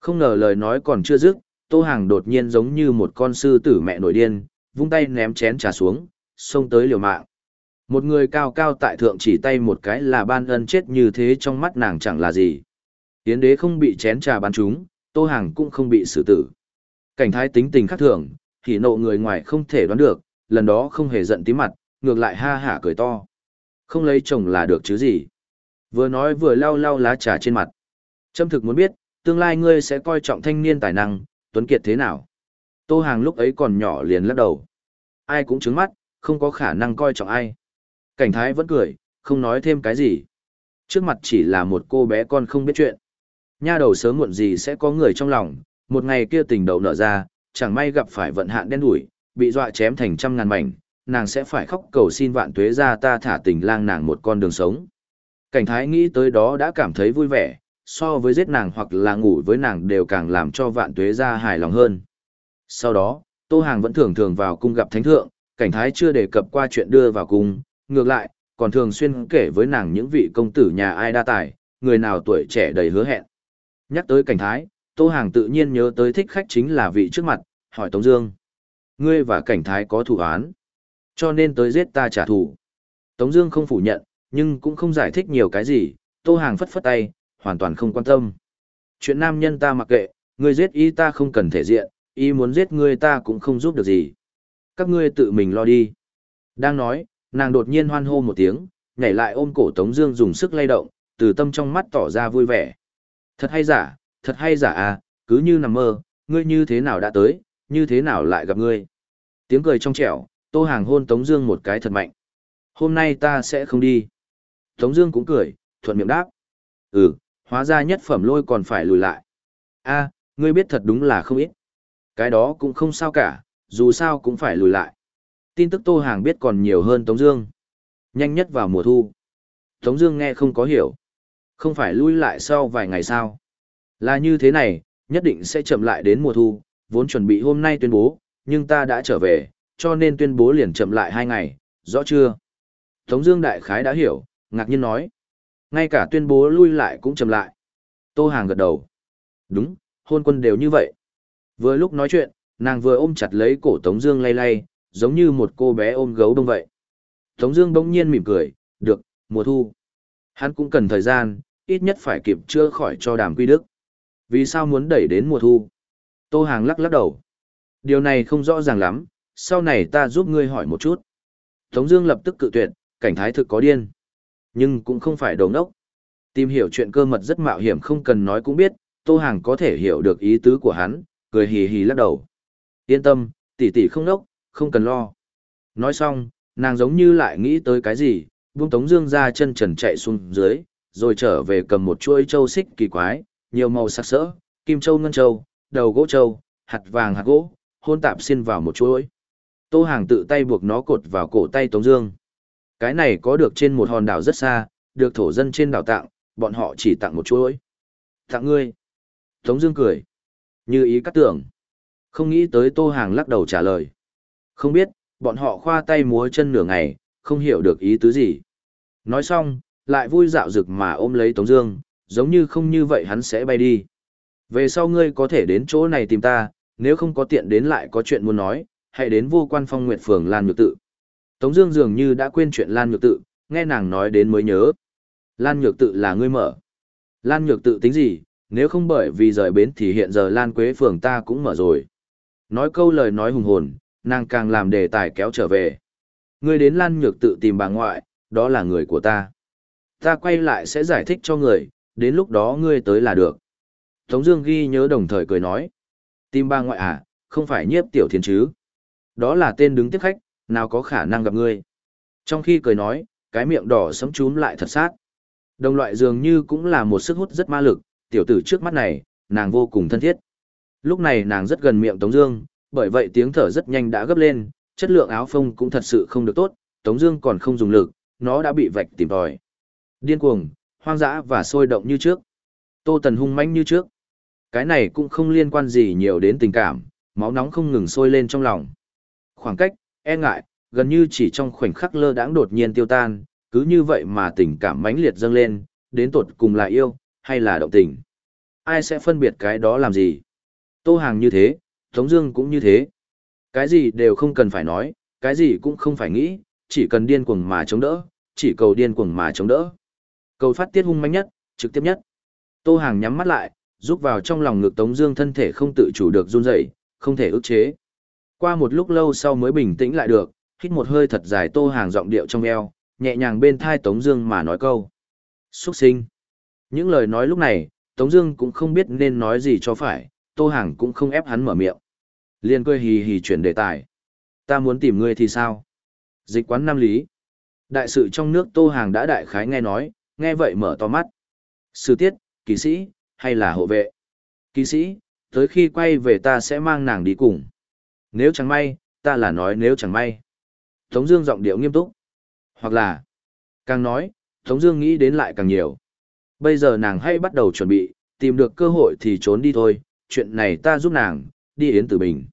Không ngờ lời nói còn chưa dứt, Tô Hàng đột nhiên giống như một con sư tử mẹ nổi điên, vung tay ném chén trà xuống, xông tới liều mạng. Một người cao cao tại thượng chỉ tay một cái là ban ân chết như thế trong mắt nàng chẳng là gì. Yến đế không bị chén trà bắn trúng, Tô Hàng cũng không bị xử tử. Cảnh thái tính tình khác thường, thì nộ người ngoài không thể đoán được, lần đó không hề giận tí mặt, ngược lại ha hả cười to. Không lấy chồng là được chứ gì. Vừa nói vừa lau lau lá trà trên mặt. Trâm thực muốn biết, tương lai ngươi sẽ coi trọng thanh niên tài năng, tuấn kiệt thế nào. Tô Hàng lúc ấy còn nhỏ liền lắc đầu. Ai cũng trứng mắt, không có khả năng coi trọng ai. Cảnh thái vẫn cười, không nói thêm cái gì. Trước mặt chỉ là một cô bé con không biết chuyện. Nha đầu sớm muộn gì sẽ có người trong lòng, một ngày kia tình đầu nở ra, chẳng may gặp phải vận hạn đen đủi, bị dọa chém thành trăm ngàn mảnh, nàng sẽ phải khóc cầu xin vạn tuế ra ta thả tình lang nàng một con đường sống. Cảnh thái nghĩ tới đó đã cảm thấy vui vẻ, so với giết nàng hoặc là ngủ với nàng đều càng làm cho vạn tuế ra hài lòng hơn. Sau đó, Tô Hàng vẫn thường thường vào cung gặp thánh thượng, cảnh thái chưa đề cập qua chuyện đưa vào cung, ngược lại, còn thường xuyên kể với nàng những vị công tử nhà ai đa tài, người nào tuổi trẻ đầy hứa hẹn. Nhắc tới cảnh thái, Tô Hàng tự nhiên nhớ tới thích khách chính là vị trước mặt, hỏi Tống Dương. Ngươi và cảnh thái có thủ án, cho nên tới giết ta trả thù. Tống Dương không phủ nhận, nhưng cũng không giải thích nhiều cái gì. Tô Hàng phất phất tay, hoàn toàn không quan tâm. Chuyện nam nhân ta mặc kệ, ngươi giết y ta không cần thể diện, y muốn giết ngươi ta cũng không giúp được gì. Các ngươi tự mình lo đi. Đang nói, nàng đột nhiên hoan hô một tiếng, nhảy lại ôm cổ Tống Dương dùng sức lay động, từ tâm trong mắt tỏ ra vui vẻ. Thật hay giả, thật hay giả à, cứ như nằm mơ, ngươi như thế nào đã tới, như thế nào lại gặp ngươi. Tiếng cười trong trẻo, Tô Hàng hôn Tống Dương một cái thật mạnh. Hôm nay ta sẽ không đi. Tống Dương cũng cười, thuận miệng đáp. Ừ, hóa ra nhất phẩm lôi còn phải lùi lại. A, ngươi biết thật đúng là không ít. Cái đó cũng không sao cả, dù sao cũng phải lùi lại. Tin tức Tô Hàng biết còn nhiều hơn Tống Dương. Nhanh nhất vào mùa thu. Tống Dương nghe không có hiểu. Không phải lui lại sau vài ngày sao? Là như thế này, nhất định sẽ chậm lại đến mùa thu. Vốn chuẩn bị hôm nay tuyên bố, nhưng ta đã trở về, cho nên tuyên bố liền chậm lại hai ngày. Rõ chưa? Tống Dương đại khái đã hiểu, ngạc nhiên nói. Ngay cả tuyên bố lui lại cũng chậm lại. Tô Hàng gật đầu. Đúng, hôn quân đều như vậy. Vừa lúc nói chuyện, nàng vừa ôm chặt lấy cổ Tống Dương lay lay, giống như một cô bé ôm gấu đông vậy. Tống Dương bỗng nhiên mỉm cười, được, mùa thu. Hắn cũng cần thời gian, ít nhất phải kịp chữa khỏi cho đàm quy đức. Vì sao muốn đẩy đến mùa thu? Tô Hàng lắc lắc đầu. Điều này không rõ ràng lắm, sau này ta giúp ngươi hỏi một chút. Tống Dương lập tức cự tuyệt, cảnh thái thực có điên, nhưng cũng không phải đồ ngốc. Tìm hiểu chuyện cơ mật rất mạo hiểm không cần nói cũng biết, Tô Hàng có thể hiểu được ý tứ của hắn, cười hì hì lắc đầu. Yên tâm, tỷ tỷ không ngốc, không cần lo. Nói xong, nàng giống như lại nghĩ tới cái gì, buông Tống Dương ra chân trần chạy xuống dưới, rồi trở về cầm một chuỗi châu xích kỳ quái, nhiều màu sắc sỡ, kim châu ngân châu, đầu gỗ châu, hạt vàng hạt gỗ, hôn tạp xin vào một chuỗi. Tô Hàng tự tay buộc nó cột vào cổ tay Tống Dương. Cái này có được trên một hòn đảo rất xa, được thổ dân trên đảo tặng, bọn họ chỉ tặng một chuỗi. Tặng ngươi. Tống Dương cười. Như ý cắt tưởng. Không nghĩ tới Tô Hàng lắc đầu trả lời. Không biết, bọn họ khoa tay múa chân nửa ngày, không hiểu được ý tứ gì. Nói xong, lại vui dạo dực mà ôm lấy Tống Dương, giống như không như vậy hắn sẽ bay đi. Về sau ngươi có thể đến chỗ này tìm ta, nếu không có tiện đến lại có chuyện muốn nói, hãy đến vô quan phong nguyệt phường Lan Nhược Tự. Tống Dương dường như đã quên chuyện Lan Nhược Tự, nghe nàng nói đến mới nhớ. Lan Nhược Tự là ngươi mở. Lan Nhược Tự tính gì, nếu không bởi vì rời bến thì hiện giờ Lan Quế phường ta cũng mở rồi. Nói câu lời nói hùng hồn, nàng càng làm đề tài kéo trở về. Ngươi đến Lan Nhược Tự tìm bà ngoại, đó là người của ta. Ta quay lại sẽ giải thích cho người, đến lúc đó ngươi tới là được. Tống Dương ghi nhớ đồng thời cười nói. Tìm Ba ngoại à, không phải nhiếp tiểu thiên chứ. Đó là tên đứng tiếp khách, nào có khả năng gặp ngươi. Trong khi cười nói, cái miệng đỏ sẫm chúm lại thật sát. Đồng loại dường như cũng là một sức hút rất ma lực, tiểu tử trước mắt này, nàng vô cùng thân thiết. Lúc này nàng rất gần miệng Tống Dương, bởi vậy tiếng thở rất nhanh đã gấp lên, chất lượng áo phông cũng thật sự không được tốt, Tống Dương còn không dùng lực, nó đã bị vạch tìm tòi. Điên cuồng, hoang dã và sôi động như trước. Tô Tần hung mãnh như trước. Cái này cũng không liên quan gì nhiều đến tình cảm, máu nóng không ngừng sôi lên trong lòng. Khoảng cách, e ngại, gần như chỉ trong khoảnh khắc lơ đãng đột nhiên tiêu tan, cứ như vậy mà tình cảm mãnh liệt dâng lên, đến tột cùng là yêu, hay là động tình. Ai sẽ phân biệt cái đó làm gì? Tô Hàng như thế, Tống Dương cũng như thế. Cái gì đều không cần phải nói, cái gì cũng không phải nghĩ, chỉ cần điên cuồng mà chống đỡ, chỉ cầu điên cuồng mà chống đỡ. Cầu phát tiết hung manh nhất, trực tiếp nhất. Tô Hàng nhắm mắt lại, rút vào trong lòng ngực Tống Dương thân thể không tự chủ được run rẩy, không thể ức chế. Qua một lúc lâu sau mới bình tĩnh lại được, hít một hơi thật dài Tô Hàng giọng điệu trong eo, nhẹ nhàng bên tai Tống Dương mà nói câu: "Xuất sinh." Những lời nói lúc này, Tống Dương cũng không biết nên nói gì cho phải, Tô Hàng cũng không ép hắn mở miệng, liền cười hì hì chuyển đề tài: "Ta muốn tìm ngươi thì sao?" Dịch quán Nam Lý. Đại sự trong nước Tô Hàng đã đại khái nghe nói, nghe vậy mở to mắt. Sư tiết, kỳ sĩ, hay là hộ vệ? Kỳ sĩ, tới khi quay về ta sẽ mang nàng đi cùng. Nếu chẳng may, ta là nói nếu chẳng may. Tống Dương giọng điệu nghiêm túc. Hoặc là, càng nói, Tống Dương nghĩ đến lại càng nhiều. Bây giờ nàng hay bắt đầu chuẩn bị, tìm được cơ hội thì trốn đi thôi. Chuyện này ta giúp nàng, đi yến tử bình.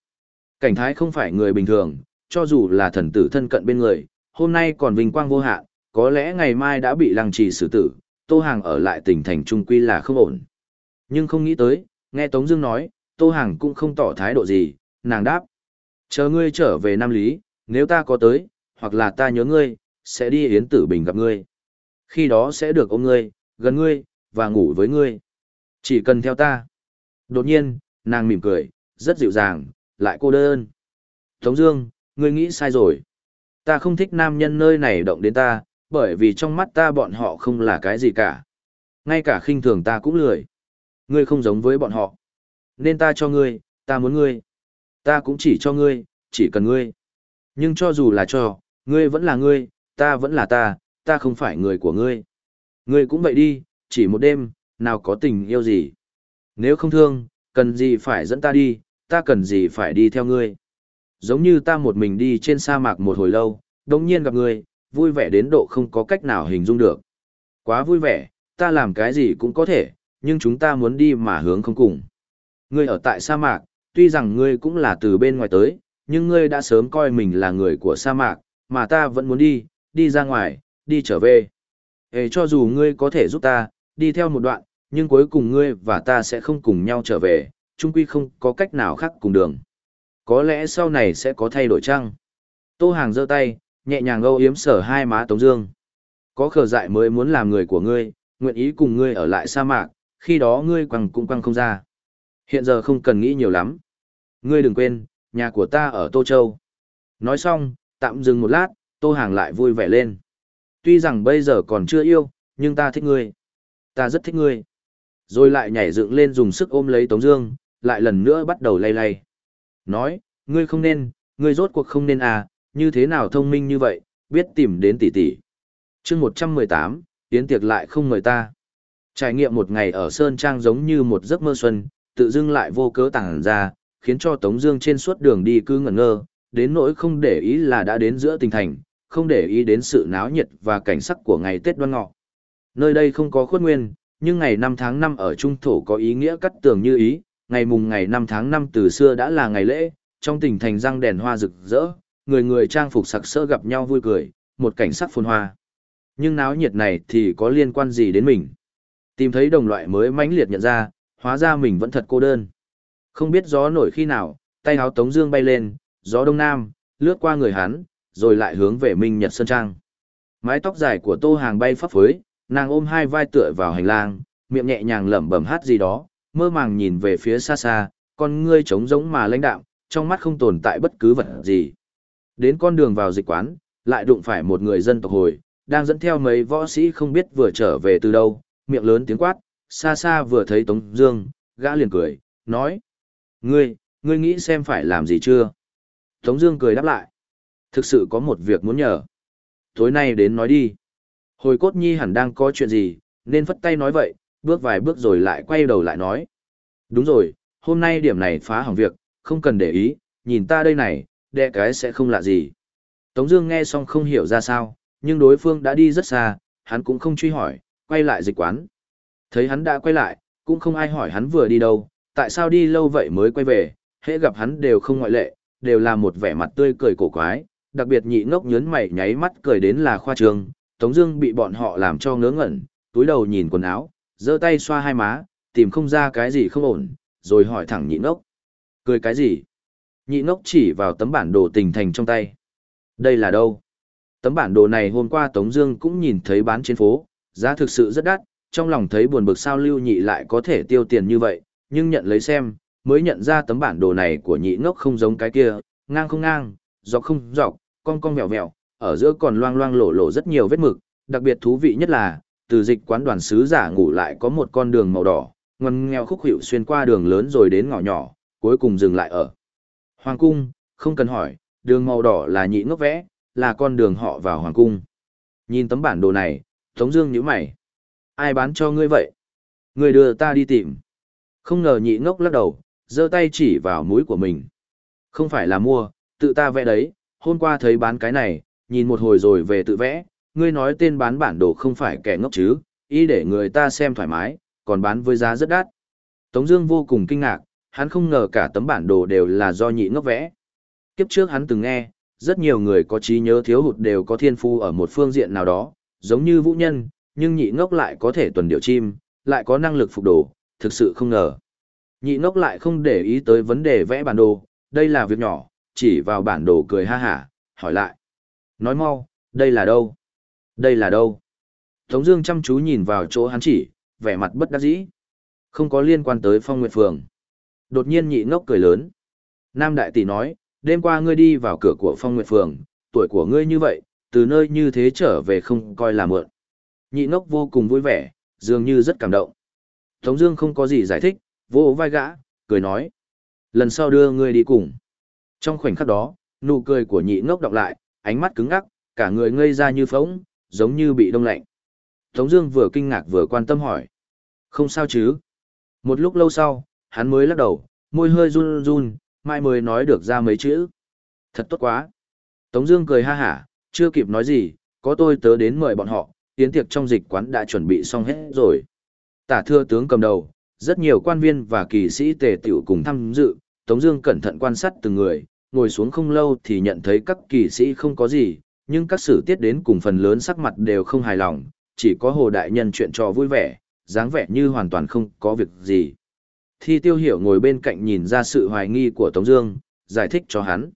Cảnh thái không phải người bình thường, cho dù là thần tử thân cận bên người, hôm nay còn vinh quang vô hạn, có lẽ ngày mai đã bị lăng trì xử tử, Tô Hàng ở lại tỉnh thành trung quy là không ổn. Nhưng không nghĩ tới, nghe Tống Dương nói, Tô Hàng cũng không tỏ thái độ gì, nàng đáp: chờ ngươi trở về Nam Lý, nếu ta có tới, hoặc là ta nhớ ngươi, sẽ đi Yến Tử Bình gặp ngươi. Khi đó sẽ được ôm ngươi, gần ngươi, và ngủ với ngươi. Chỉ cần theo ta. Đột nhiên, nàng mỉm cười, rất dịu dàng, lại cô đơn. Tống Dương, ngươi nghĩ sai rồi. Ta không thích nam nhân nơi này động đến ta, bởi vì trong mắt ta bọn họ không là cái gì cả. Ngay cả khinh thường ta cũng lười. Ngươi không giống với bọn họ. Nên ta cho ngươi, ta muốn ngươi. Ta cũng chỉ cho ngươi, chỉ cần ngươi. Nhưng cho dù là cho, ngươi vẫn là ngươi, ta vẫn là ta, ta không phải người của ngươi. Ngươi cũng vậy đi, chỉ một đêm, nào có tình yêu gì. Nếu không thương, cần gì phải dẫn ta đi, ta cần gì phải đi theo ngươi. Giống như ta một mình đi trên sa mạc một hồi lâu, đồng nhiên gặp ngươi, vui vẻ đến độ không có cách nào hình dung được. Quá vui vẻ, ta làm cái gì cũng có thể, nhưng chúng ta muốn đi mà hướng không cùng. Ngươi ở tại sa mạc, tuy rằng ngươi cũng là từ bên ngoài tới, nhưng ngươi đã sớm coi mình là người của sa mạc, mà ta vẫn muốn đi, đi ra ngoài, đi trở về. Ê cho dù ngươi có thể giúp ta, đi theo một đoạn, nhưng cuối cùng ngươi và ta sẽ không cùng nhau trở về, chung quy không có cách nào khác cùng đường. Có lẽ sau này sẽ có thay đổi chăng? Tô Hàng giơ tay, nhẹ nhàng âu yếm sở hai má Tống Dương. Có khờ dại mới muốn làm người của ngươi, nguyện ý cùng ngươi ở lại sa mạc, khi đó ngươi quăng cũng quăng không ra. Hiện giờ không cần nghĩ nhiều lắm. Ngươi đừng quên, nhà của ta ở Tô Châu. Nói xong, tạm dừng một lát, Tô Hàng lại vui vẻ lên. Tuy rằng bây giờ còn chưa yêu, nhưng ta thích ngươi. Ta rất thích ngươi. Rồi lại nhảy dựng lên dùng sức ôm lấy Tống Dương, lại lần nữa bắt đầu lay lay. Nói, ngươi không nên, ngươi rốt cuộc không nên à, như thế nào thông minh như vậy, biết tìm đến tỷ tỷ. Chương 118, tiến tiệc lại không mời ta. Trải nghiệm một ngày ở Sơn Trang giống như một giấc mơ xuân, tự dưng lại vô cớ tàng ra, khiến cho Tống Dương trên suốt đường đi cứ ngẩn ngơ, đến nỗi không để ý là đã đến giữa tỉnh thành, không để ý đến sự náo nhiệt và cảnh sắc của ngày Tết đoan ngọ. Nơi đây không có khuất nguyên, nhưng ngày 5 tháng 5 ở Trung Thổ có ý nghĩa cắt tường như ý, ngày mùng ngày 5 tháng 5 từ xưa đã là ngày lễ, trong tỉnh thành răng đèn hoa rực rỡ, người người trang phục sặc sỡ gặp nhau vui cười, một cảnh sắc phồn hoa. Nhưng náo nhiệt này thì có liên quan gì đến mình? Tìm thấy đồng loại mới mãnh liệt nhận ra, hóa ra mình vẫn thật cô đơn. Không biết gió nổi khi nào, tay áo Tống Dương bay lên, gió đông nam, lướt qua người hắn, rồi lại hướng về Minh Nhật Sơn Trang. Mái tóc dài của Tô Hàng bay phấp phới, nàng ôm hai vai tựa vào hành lang, miệng nhẹ nhàng lẩm bẩm hát gì đó, mơ màng nhìn về phía xa xa, con ngươi trống rỗng mà lãnh đạm, trong mắt không tồn tại bất cứ vật gì. Đến con đường vào dịch quán, lại đụng phải một người dân tộc hồi, đang dẫn theo mấy võ sĩ không biết vừa trở về từ đâu, miệng lớn tiếng quát, xa xa vừa thấy Tống Dương, gã liền cười, nói: Ngươi, ngươi nghĩ xem phải làm gì chưa? Tống Dương cười đáp lại, thực sự có một việc muốn nhờ. Tối nay đến nói đi. Hồi cốt nhi hẳn đang có chuyện gì, nên phất tay nói vậy, bước vài bước rồi lại quay đầu lại nói. Đúng rồi, hôm nay điểm này phá hỏng việc, không cần để ý, nhìn ta đây này, đệ cái sẽ không lạ gì. Tống Dương nghe xong không hiểu ra sao, nhưng đối phương đã đi rất xa, hắn cũng không truy hỏi, quay lại dịch quán. Thấy hắn đã quay lại, cũng không ai hỏi hắn vừa đi đâu, tại sao đi lâu vậy mới quay về, hễ gặp hắn đều không ngoại lệ, đều là một vẻ mặt tươi cười cổ quái, đặc biệt nhị ngốc nhớn mày nháy mắt cười đến là khoa trương, Tống Dương bị bọn họ làm cho ngớ ngẩn, túi đầu nhìn quần áo, giơ tay xoa hai má, tìm không ra cái gì không ổn, rồi hỏi thẳng nhị ngốc, cười cái gì? Nhị ngốc chỉ vào tấm bản đồ tình thành trong tay. Đây là đâu? Tấm bản đồ này hôm qua Tống Dương cũng nhìn thấy bán trên phố, giá thực sự rất đắt, trong lòng thấy buồn bực sao Lưu Nhị lại có thể tiêu tiền như vậy, nhưng nhận lấy xem, mới nhận ra tấm bản đồ này của nhị ngốc không giống cái kia, ngang không ngang, dọc không dọc, cong cong vẹo vẹo, ở giữa còn loang loang lổ lổ rất nhiều vết mực, đặc biệt thú vị nhất là, từ dịch quán đoàn sứ giả ngủ lại có một con đường màu đỏ, ngoằn nghèo khúc hiệu xuyên qua đường lớn rồi đến ngõ nhỏ, cuối cùng dừng lại ở Hoàng cung, không cần hỏi, đường màu đỏ là nhị ngốc vẽ, là con đường họ vào Hoàng cung. Nhìn tấm bản đồ này, Tống Dương nhíu mày. Ai bán cho ngươi vậy? Ngươi đưa ta đi tìm. Không ngờ nhị ngốc lắc đầu, giơ tay chỉ vào mũi của mình. Không phải là mua, tự ta vẽ đấy, hôm qua thấy bán cái này, nhìn một hồi rồi về tự vẽ, ngươi nói tên bán bản đồ không phải kẻ ngốc chứ, ý để người ta xem thoải mái, còn bán với giá rất đắt. Tống Dương vô cùng kinh ngạc, hắn không ngờ cả tấm bản đồ đều là do nhị ngốc vẽ. Kiếp trước hắn từng nghe, rất nhiều người có trí nhớ thiếu hụt đều có thiên phu ở một phương diện nào đó, giống như vũ nhân, nhưng nhị ngốc lại có thể tuần điều chim, lại có năng lực phục đồ, thực sự không ngờ. Nhị ngốc lại không để ý tới vấn đề vẽ bản đồ, đây là việc nhỏ, chỉ vào bản đồ cười ha hả, hỏi lại. Nói mau, đây là đâu? Đây là đâu? Tống Dương chăm chú nhìn vào chỗ hắn chỉ, vẻ mặt bất đắc dĩ. Không có liên quan tới phong nguyệt phường. Đột nhiên nhị ngốc cười lớn. Nam đại tỷ nói, đêm qua ngươi đi vào cửa của phong nguyệt phường, tuổi của ngươi như vậy, từ nơi như thế trở về không coi là mượn. Nhị ngốc vô cùng vui vẻ, dường như rất cảm động. Tống Dương không có gì giải thích, vỗ vai gã, cười nói, lần sau đưa ngươi đi cùng. Trong khoảnh khắc đó, nụ cười của nhị ngốc đọc lại, ánh mắt cứng ngắc, cả người ngây ra như phỗng, giống như bị đông lạnh. Tống Dương vừa kinh ngạc vừa quan tâm hỏi, không sao chứ? Một lúc lâu sau, hắn mới lắc đầu, môi hơi run run, mai mới nói được ra mấy chữ. Thật tốt quá. Tống Dương cười ha hả, chưa kịp nói gì, có tôi tớ đến mời bọn họ, tiến tiệc trong dịch quán đã chuẩn bị xong hết rồi. Tả thưa tướng cầm đầu, rất nhiều quan viên và kỳ sĩ tề tiểu cùng tham dự, Tống Dương cẩn thận quan sát từng người, ngồi xuống không lâu thì nhận thấy các kỳ sĩ không có gì, nhưng các sử tiết đến cùng phần lớn sắc mặt đều không hài lòng, chỉ có hồ đại nhân chuyện trò vui vẻ, dáng vẻ như hoàn toàn không có việc gì. Thi tiêu hiểu ngồi bên cạnh nhìn ra sự hoài nghi của Tống Dương, giải thích cho hắn.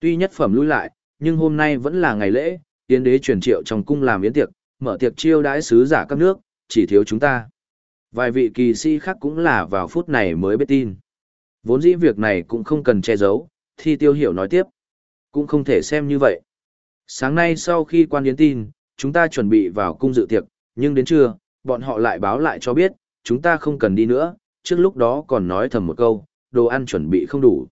Tuy nhất phẩm lui lại, nhưng hôm nay vẫn là ngày lễ, tiến đế truyền triệu trong cung làm yến tiệc, mở tiệc chiêu đãi sứ giả các nước, chỉ thiếu chúng ta. Vài vị kỳ sĩ khác cũng là vào phút này mới biết tin. Vốn dĩ việc này cũng không cần che giấu, thi tiêu hiểu nói tiếp. Cũng không thể xem như vậy. Sáng nay sau khi quan yến tin, chúng ta chuẩn bị vào cung dự tiệc, nhưng đến trưa, bọn họ lại báo lại cho biết, chúng ta không cần đi nữa, trước lúc đó còn nói thầm một câu, đồ ăn chuẩn bị không đủ.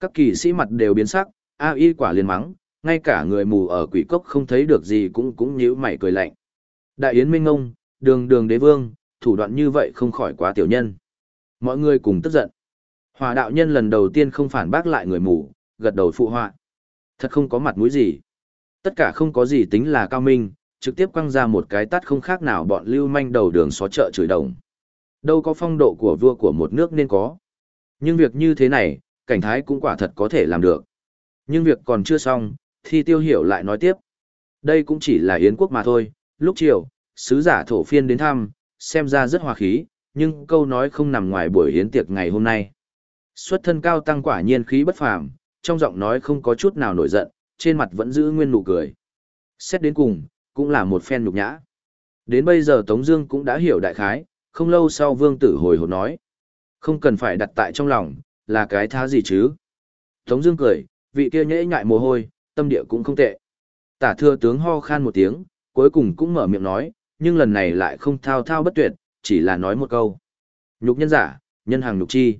Các kỳ sĩ mặt đều biến sắc, A y quả liền mắng, ngay cả người mù ở quỷ cốc không thấy được gì cũng cũng nhíu mày cười lạnh. Đại yến minh ngông, đường đường đế vương, thủ đoạn như vậy không khỏi quá tiểu nhân. Mọi người cùng tức giận. Hòa đạo nhân lần đầu tiên không phản bác lại người mù, gật đầu phụ họa. Thật không có mặt mũi gì. Tất cả không có gì tính là cao minh, trực tiếp quăng ra một cái tắt không khác nào bọn lưu manh đầu đường xó chợ chửi đồng. Đâu có phong độ của vua của một nước nên có. Nhưng việc như thế này, cảnh thái cũng quả thật có thể làm được. Nhưng việc còn chưa xong, thì tiêu hiểu lại nói tiếp. Đây cũng chỉ là Yến quốc mà thôi, lúc chiều, sứ giả thổ phiên đến thăm, xem ra rất hòa khí, nhưng câu nói không nằm ngoài buổi yến tiệc ngày hôm nay. Xuất thân cao tăng quả nhiên khí bất phàm, trong giọng nói không có chút nào nổi giận, trên mặt vẫn giữ nguyên nụ cười. Xét đến cùng, cũng là một phen nhục nhã. Đến bây giờ Tống Dương cũng đã hiểu đại khái, không lâu sau Vương Tử hồi hộp nói, không cần phải đặt tại trong lòng, là cái thá gì chứ? Tống Dương cười, vị kia nhễ nhại mồ hôi, tâm địa cũng không tệ. Tả thừa tướng ho khan một tiếng, cuối cùng cũng mở miệng nói, nhưng lần này lại không thao thao bất tuyệt, chỉ là nói một câu. Nhục nhân giả, nhân hàng nhục chi.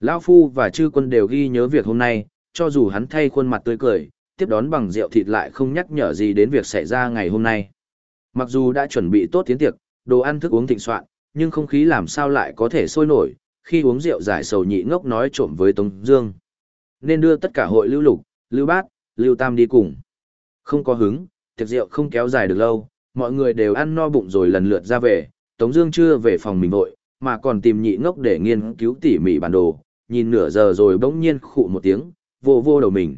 Lão Phu và chư quân đều ghi nhớ việc hôm nay, cho dù hắn thay khuôn mặt tươi cười, tiếp đón bằng rượu thịt lại không nhắc nhở gì đến việc xảy ra ngày hôm nay. Mặc dù đã chuẩn bị tốt tiến tiệc, đồ ăn thức uống thịnh soạn, nhưng không khí làm sao lại có thể sôi nổi, khi uống rượu giải sầu nhị ngốc nói trộm với Tống Dương. Nên đưa tất cả hội lưu lục, lưu bát, lưu tam đi cùng. Không có hứng, tiệc rượu không kéo dài được lâu, mọi người đều ăn no bụng rồi lần lượt ra về, Tống Dương chưa về phòng mình vội, mà còn tìm nhị ngốc để nghiên cứu tỉ mỉ bản đồ, nhìn nửa giờ rồi bỗng nhiên khụ một tiếng, vô vô đầu mình.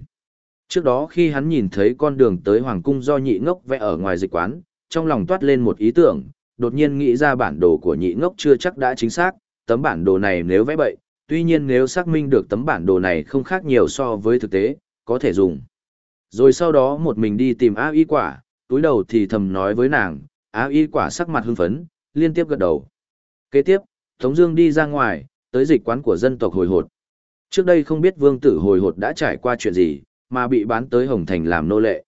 Trước đó khi hắn nhìn thấy con đường tới Hoàng Cung do nhị ngốc vẽ ở ngoài dịch quán, trong lòng toát lên một ý tưởng, đột nhiên nghĩ ra bản đồ của nhị ngốc chưa chắc đã chính xác, tấm bản đồ này nếu vẽ bậy, tuy nhiên nếu xác minh được tấm bản đồ này không khác nhiều so với thực tế, có thể dùng. Rồi sau đó một mình đi tìm A y quả, túi đầu thì thầm nói với nàng, A y quả sắc mặt hưng phấn, liên tiếp gật đầu. Kế tiếp, Tống Dương đi ra ngoài, tới dịch quán của dân tộc hồi hột. Trước đây không biết vương tử hồi hột đã trải qua chuyện gì, mà bị bán tới Hồng Thành làm nô lệ.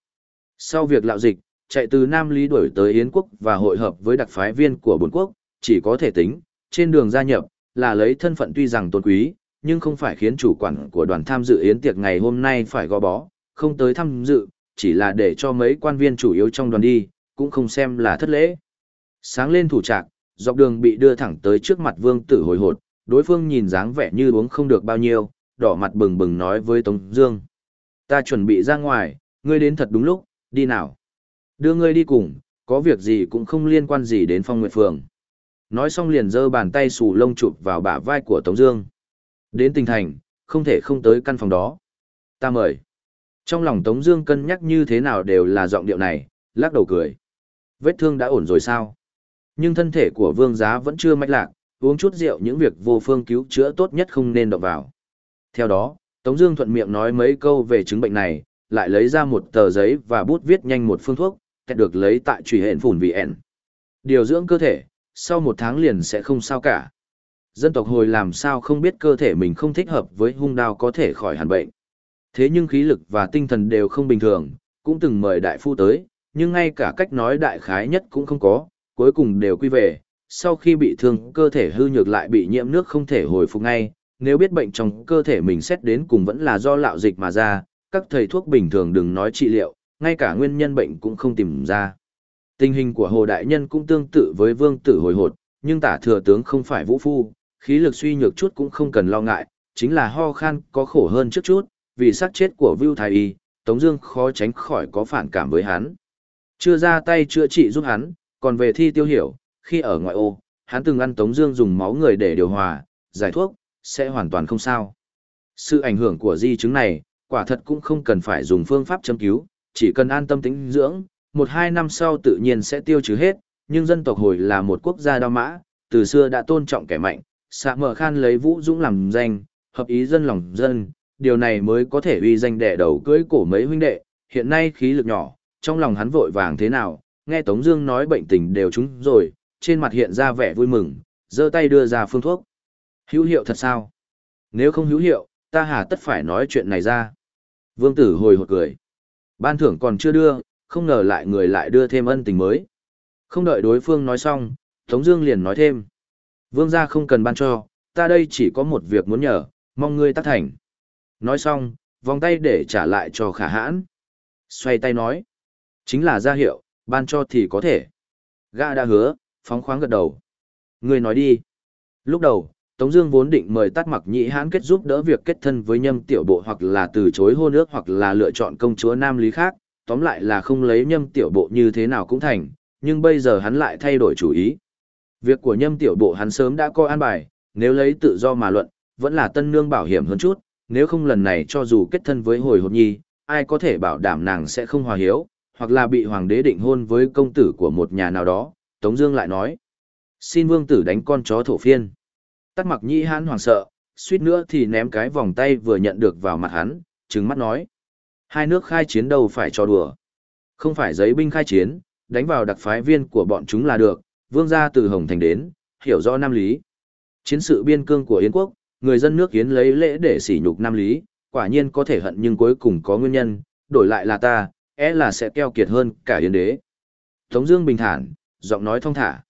Sau việc lạo dịch, chạy từ Nam Lý đuổi tới Yến quốc và hội hợp với đặc phái viên của bốn quốc, chỉ có thể tính, trên đường gia nhập, là lấy thân phận tuy rằng tôn quý, nhưng không phải khiến chủ quản của đoàn tham dự yến tiệc ngày hôm nay phải gò bó, không tới tham dự, chỉ là để cho mấy quan viên chủ yếu trong đoàn đi, cũng không xem là thất lễ. Sáng lên thủ trạc, dọc đường bị đưa thẳng tới trước mặt vương tử hồi hột, đối phương nhìn dáng vẻ như uống không được bao nhiêu, đỏ mặt bừng bừng nói với Tống Dương. Ta chuẩn bị ra ngoài, ngươi đến thật đúng lúc, đi nào. Đưa ngươi đi cùng, có việc gì cũng không liên quan gì đến phong nguyệt phường. Nói xong liền giơ bàn tay xù lông chụp vào bả vai của Tống Dương. Đến tỉnh thành, không thể không tới căn phòng đó. Ta mời. Trong lòng Tống Dương cân nhắc như thế nào đều là giọng điệu này, lắc đầu cười. Vết thương đã ổn rồi sao? Nhưng thân thể của Vương Giá vẫn chưa mạch lạc, uống chút rượu những việc vô phương cứu chữa tốt nhất không nên động vào. Theo đó, Tống Dương thuận miệng nói mấy câu về chứng bệnh này, lại lấy ra một tờ giấy và bút viết nhanh một phương thuốc, kẹt được lấy tại truy hẹn phủn vì ẻn. Điều dưỡng cơ thể, sau một tháng liền sẽ không sao cả. Dân tộc hồi làm sao không biết cơ thể mình không thích hợp với hung đao có thể khỏi hẳn bệnh. Thế nhưng khí lực và tinh thần đều không bình thường, cũng từng mời đại phu tới, nhưng ngay cả cách nói đại khái nhất cũng không có, cuối cùng đều quy về. Sau khi bị thương, cơ thể hư nhược lại bị nhiễm nước không thể hồi phục ngay, nếu biết bệnh trong cơ thể mình xét đến cùng vẫn là do lạo dịch mà ra, các thầy thuốc bình thường đừng nói trị liệu, ngay cả nguyên nhân bệnh cũng không tìm ra. Tình hình của Hồ Đại Nhân cũng tương tự với vương tử hồi hột, nhưng tả thừa tướng không phải vũ phu, khí lực suy nhược chút cũng không cần lo ngại, chính là ho khan có khổ hơn trước chút, vì sát chết của Vưu Thái Y, Tống Dương khó tránh khỏi có phản cảm với hắn. Chưa ra tay chữa trị giúp hắn, còn về thi tiêu hiểu, khi ở ngoại ô, hắn từng ăn Tống Dương dùng máu người để điều hòa, giải thuốc, sẽ hoàn toàn không sao. Sự ảnh hưởng của di chứng này, quả thật cũng không cần phải dùng phương pháp châm cứu, chỉ cần an tâm tĩnh dưỡng, một hai năm sau tự nhiên sẽ tiêu trừ hết, nhưng dân tộc hồi là một quốc gia đao mã, từ xưa đã tôn trọng kẻ mạnh, xạ mở khan lấy vũ dũng làm danh, hợp ý dân lòng dân, điều này mới có thể uy danh đẻ đầu cưới cổ mấy huynh đệ, hiện nay khí lực nhỏ, trong lòng hắn vội vàng thế nào, nghe Tống Dương nói bệnh tình đều trúng rồi, trên mặt hiện ra vẻ vui mừng, giơ tay đưa ra phương thuốc. Hữu hiệu thật sao? Nếu không hữu hiệu, ta hà tất phải nói chuyện này ra. Vương tử hồi hộp cười. Ban thưởng còn chưa đưa, không ngờ lại người lại đưa thêm ân tình mới. Không đợi đối phương nói xong, Tống Dương liền nói thêm. Vương gia không cần ban cho, ta đây chỉ có một việc muốn nhờ, mong ngươi tác thành. Nói xong, vòng tay để trả lại cho khả hãn. Xoay tay nói. Chính là gia hiệu, ban cho thì có thể. Gã đã hứa, phóng khoáng gật đầu. Ngươi nói đi. Lúc đầu, Tống Dương vốn định mời Tát Mặc Nhĩ Hãn kết giúp đỡ việc kết thân với Nhâm Tiểu Bộ hoặc là từ chối hôn ước hoặc là lựa chọn công chúa Nam Lý khác, tóm lại là không lấy nhâm tiểu bộ như thế nào cũng thành, nhưng bây giờ hắn lại thay đổi chủ ý. Việc của nhâm tiểu bộ hắn sớm đã coi an bài, nếu lấy tự do mà luận, vẫn là tân nương bảo hiểm hơn chút, nếu không lần này cho dù kết thân với hồi hộp nhi, ai có thể bảo đảm nàng sẽ không hòa hiếu, hoặc là bị hoàng đế định hôn với công tử của một nhà nào đó, Tống Dương lại nói. Xin vương tử đánh con chó thổ phiên. Tắt mặc nhĩ hãn hoảng sợ, suýt nữa thì ném cái vòng tay vừa nhận được vào mặt hắn, trừng mắt nói. Hai nước khai chiến đâu phải cho đùa. Không phải giấy binh khai chiến, đánh vào đặc phái viên của bọn chúng là được, vương gia từ Hồng Thành đến, hiểu rõ Nam Lý. Chiến sự biên cương của Yến quốc, người dân nước Yến lấy lễ để sỉ nhục Nam Lý, quả nhiên có thể hận nhưng cuối cùng có nguyên nhân, đổi lại là ta, é e là sẽ keo kiệt hơn cả Yến đế. Tống Dương bình thản, giọng nói thong thả.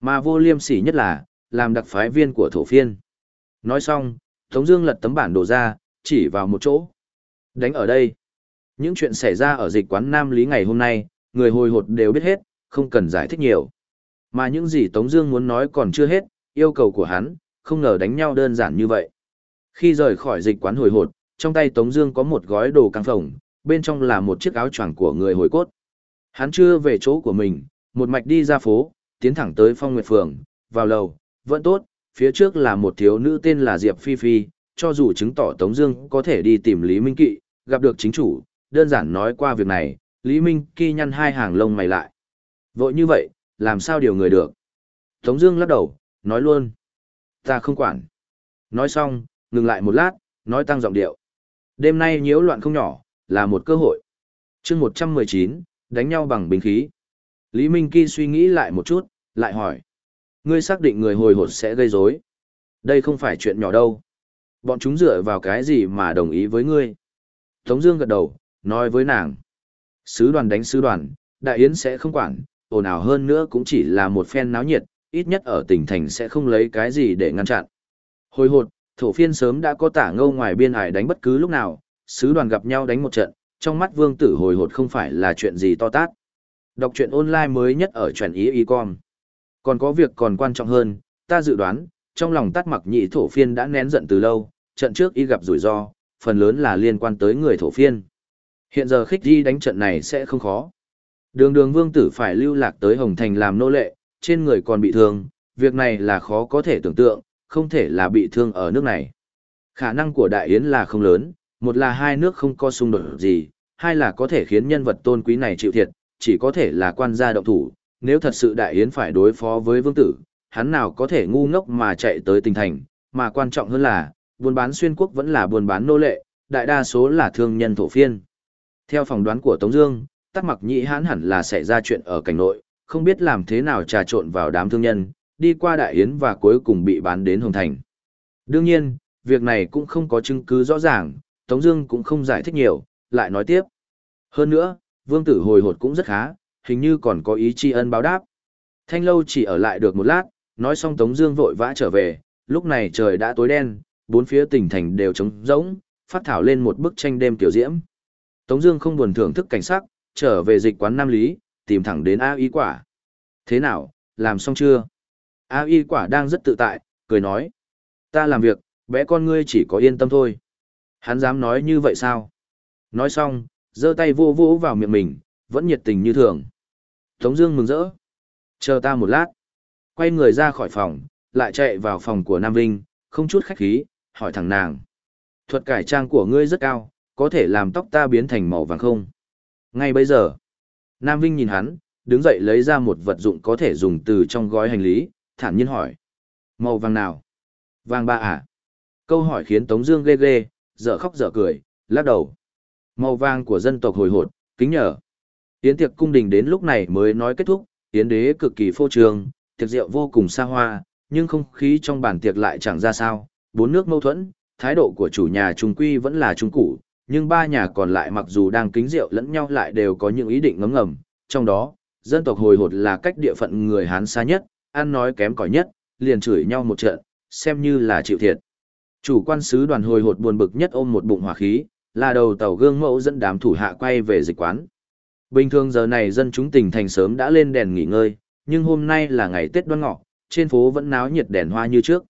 Mà vô liêm sỉ nhất là, làm đặc phái viên của thổ phiên. Nói xong, Tống Dương lật tấm bản đồ ra, chỉ vào một chỗ. Đánh ở đây. Những chuyện xảy ra ở dịch quán Nam Lý ngày hôm nay, người hồi hột đều biết hết, không cần giải thích nhiều. Mà những gì Tống Dương muốn nói còn chưa hết, yêu cầu của hắn, không ngờ đánh nhau đơn giản như vậy. Khi rời khỏi dịch quán hồi hột, trong tay Tống Dương có một gói đồ căng phồng, bên trong là một chiếc áo choàng của người hồi cốt. Hắn chưa về chỗ của mình, một mạch đi ra phố, tiến thẳng tới Phong Nguyệt Phường, vào lầu, vẫn tốt, phía trước là một thiếu nữ tên là Diệp Phi Phi, cho dù chứng tỏ Tống Dương có thể đi tìm Lý Minh Kỵ, gặp được chính chủ, đơn giản nói qua việc này, Lý Minh Kỵ nhăn hai hàng lông mày lại. Vội như vậy, làm sao điều người được? Tống Dương lắc đầu, nói luôn, ta không quản. Nói xong, ngừng lại một lát, nói tăng giọng điệu. Đêm nay nhiễu loạn không nhỏ, là một cơ hội. Chương 119, đánh nhau bằng binh khí. Lý Minh Kỳ suy nghĩ lại một chút, lại hỏi. Ngươi xác định người hồi hột sẽ gây rối. Đây không phải chuyện nhỏ đâu. Bọn chúng dựa vào cái gì mà đồng ý với ngươi? Tống Dương gật đầu, nói với nàng. Sứ đoàn đánh sứ đoàn, đại yến sẽ không quản, ồn ào hơn nữa cũng chỉ là một phen náo nhiệt, ít nhất ở tỉnh thành sẽ không lấy cái gì để ngăn chặn. Hồi hột, thổ phiên sớm đã có tả ngâu ngoài biên hải đánh bất cứ lúc nào, sứ đoàn gặp nhau đánh một trận, trong mắt vương tử hồi hột không phải là chuyện gì to tát. Đọc truyện online mới nhất ở truyện ý y con. Còn có việc còn quan trọng hơn, ta dự đoán, trong lòng tắt mặc nhị thổ phiên đã nén giận từ lâu, trận trước y gặp rủi ro, phần lớn là liên quan tới người thổ phiên. Hiện giờ khích di đánh trận này sẽ không khó. Đường đường vương tử phải lưu lạc tới Hồng Thành làm nô lệ, trên người còn bị thương, việc này là khó có thể tưởng tượng, không thể là bị thương ở nước này. Khả năng của Đại Yến là không lớn, một là hai nước không có xung đột gì, hai là có thể khiến nhân vật tôn quý này chịu thiệt, chỉ có thể là quan gia động thủ, nếu thật sự Đại Yến phải đối phó với vương tử, hắn nào có thể ngu ngốc mà chạy tới tỉnh thành, mà quan trọng hơn là, buôn bán xuyên quốc vẫn là buôn bán nô lệ, đại đa số là thương nhân thổ phiên. Theo phỏng đoán của Tống Dương, tắc mặc nhị hãn hẳn là xảy ra chuyện ở cảnh nội, không biết làm thế nào trà trộn vào đám thương nhân, đi qua Đại Yến và cuối cùng bị bán đến Hồng Thành. Đương nhiên, việc này cũng không có chứng cứ rõ ràng, Tống Dương cũng không giải thích nhiều, lại nói tiếp. Hơn nữa, Vương Tử hồi hột cũng rất khá, hình như còn có ý tri ân báo đáp. Thanh Lâu chỉ ở lại được một lát, nói xong Tống Dương vội vã trở về. Lúc này trời đã tối đen, bốn phía tỉnh thành đều trống rỗng, phát thảo lên một bức tranh đêm tiểu diễm. Tống Dương không buồn thưởng thức cảnh sắc, trở về dịch quán Nam Lý, tìm thẳng đến A Y quả. Thế nào, làm xong chưa? A Y quả đang rất tự tại, cười nói. Ta làm việc, bé con ngươi chỉ có yên tâm thôi. Hắn dám nói như vậy sao? Nói xong, giơ tay vô vỗ vào miệng mình, vẫn nhiệt tình như thường. Tống Dương mừng rỡ. Chờ ta một lát. Quay người ra khỏi phòng, lại chạy vào phòng của Nam Vinh, không chút khách khí, hỏi thẳng nàng. Thuật cải trang của ngươi rất cao, có thể làm tóc ta biến thành màu vàng không? Ngay bây giờ, Nam Vinh nhìn hắn, đứng dậy lấy ra một vật dụng có thể dùng từ trong gói hành lý, thản nhiên hỏi. Màu vàng nào? Vàng ba à? Câu hỏi khiến Tống Dương ghê ghê, dở khóc dở cười, lắc đầu. Màu vàng của dân tộc hồi hột, kính nhờ. Yến tiệc cung đình đến lúc này mới nói kết thúc, Yến đế cực kỳ phô trương, tiệc rượu vô cùng xa hoa, nhưng không khí trong bàn tiệc lại chẳng ra sao. Bốn nước mâu thuẫn, thái độ của chủ nhà trung quy vẫn là trung cũ, nhưng ba nhà còn lại mặc dù đang kính rượu lẫn nhau lại đều có những ý định ngấm ngầm. Trong đó, dân tộc hồi hột là cách địa phận người Hán xa nhất, ăn nói kém cỏi nhất, liền chửi nhau một trận, xem như là chịu thiệt. Chủ quan sứ đoàn hồi hột buồn bực nhất ôm một bụng hỏa khí, là đầu tàu gương mẫu dẫn đám thủ hạ quay về dịch quán. Bình thường giờ này dân chúng tỉnh thành sớm đã lên đèn nghỉ ngơi, nhưng hôm nay là ngày Tết đoan ngọ, trên phố vẫn náo nhiệt đèn hoa như trước.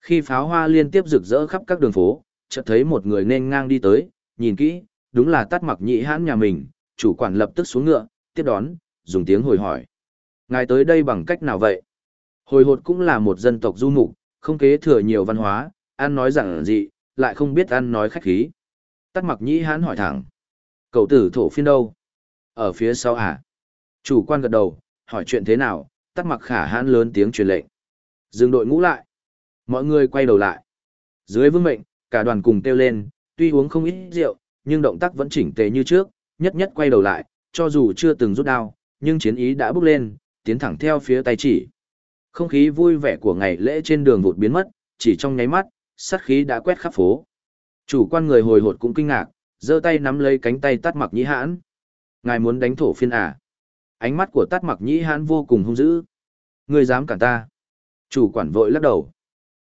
Khi pháo hoa liên tiếp rực rỡ khắp các đường phố, chợt thấy một người nên ngang đi tới, nhìn kỹ, đúng là tắt mặc nhị hãn nhà mình, chủ quản lập tức xuống ngựa, tiếp đón, dùng tiếng hồi hỏi. Ngài tới đây bằng cách nào vậy? Hồi hột cũng là một dân tộc du mục, không kế thừa nhiều văn hóa, ăn nói rằng gì, lại không biết ăn nói khách khí. Tắt mặc nhĩ hán hỏi thẳng. Cậu tử thổ phiên đâu? Ở phía sau à? Chủ quan gật đầu, hỏi chuyện thế nào, tắt mặc khả hãn lớn tiếng truyền lệnh. Dừng đội ngũ lại. Mọi người quay đầu lại. Dưới vương mệnh, cả đoàn cùng kêu lên, tuy uống không ít rượu, nhưng động tác vẫn chỉnh tề như trước, nhất nhất quay đầu lại, cho dù chưa từng rút đao, nhưng chiến ý đã bước lên, tiến thẳng theo phía tay chỉ. Không khí vui vẻ của ngày lễ trên đường vụt biến mất, chỉ trong nháy mắt, sát khí đã quét khắp phố. Chủ quan người hồi hột cũng kinh ngạc, giơ tay nắm lấy cánh tay tắt mặc nhĩ hãn. Ngài muốn đánh thổ phiên à? Ánh mắt của Tát mặc nhĩ hãn vô cùng hung dữ. Người dám cản ta. Chủ quản vội lắc đầu.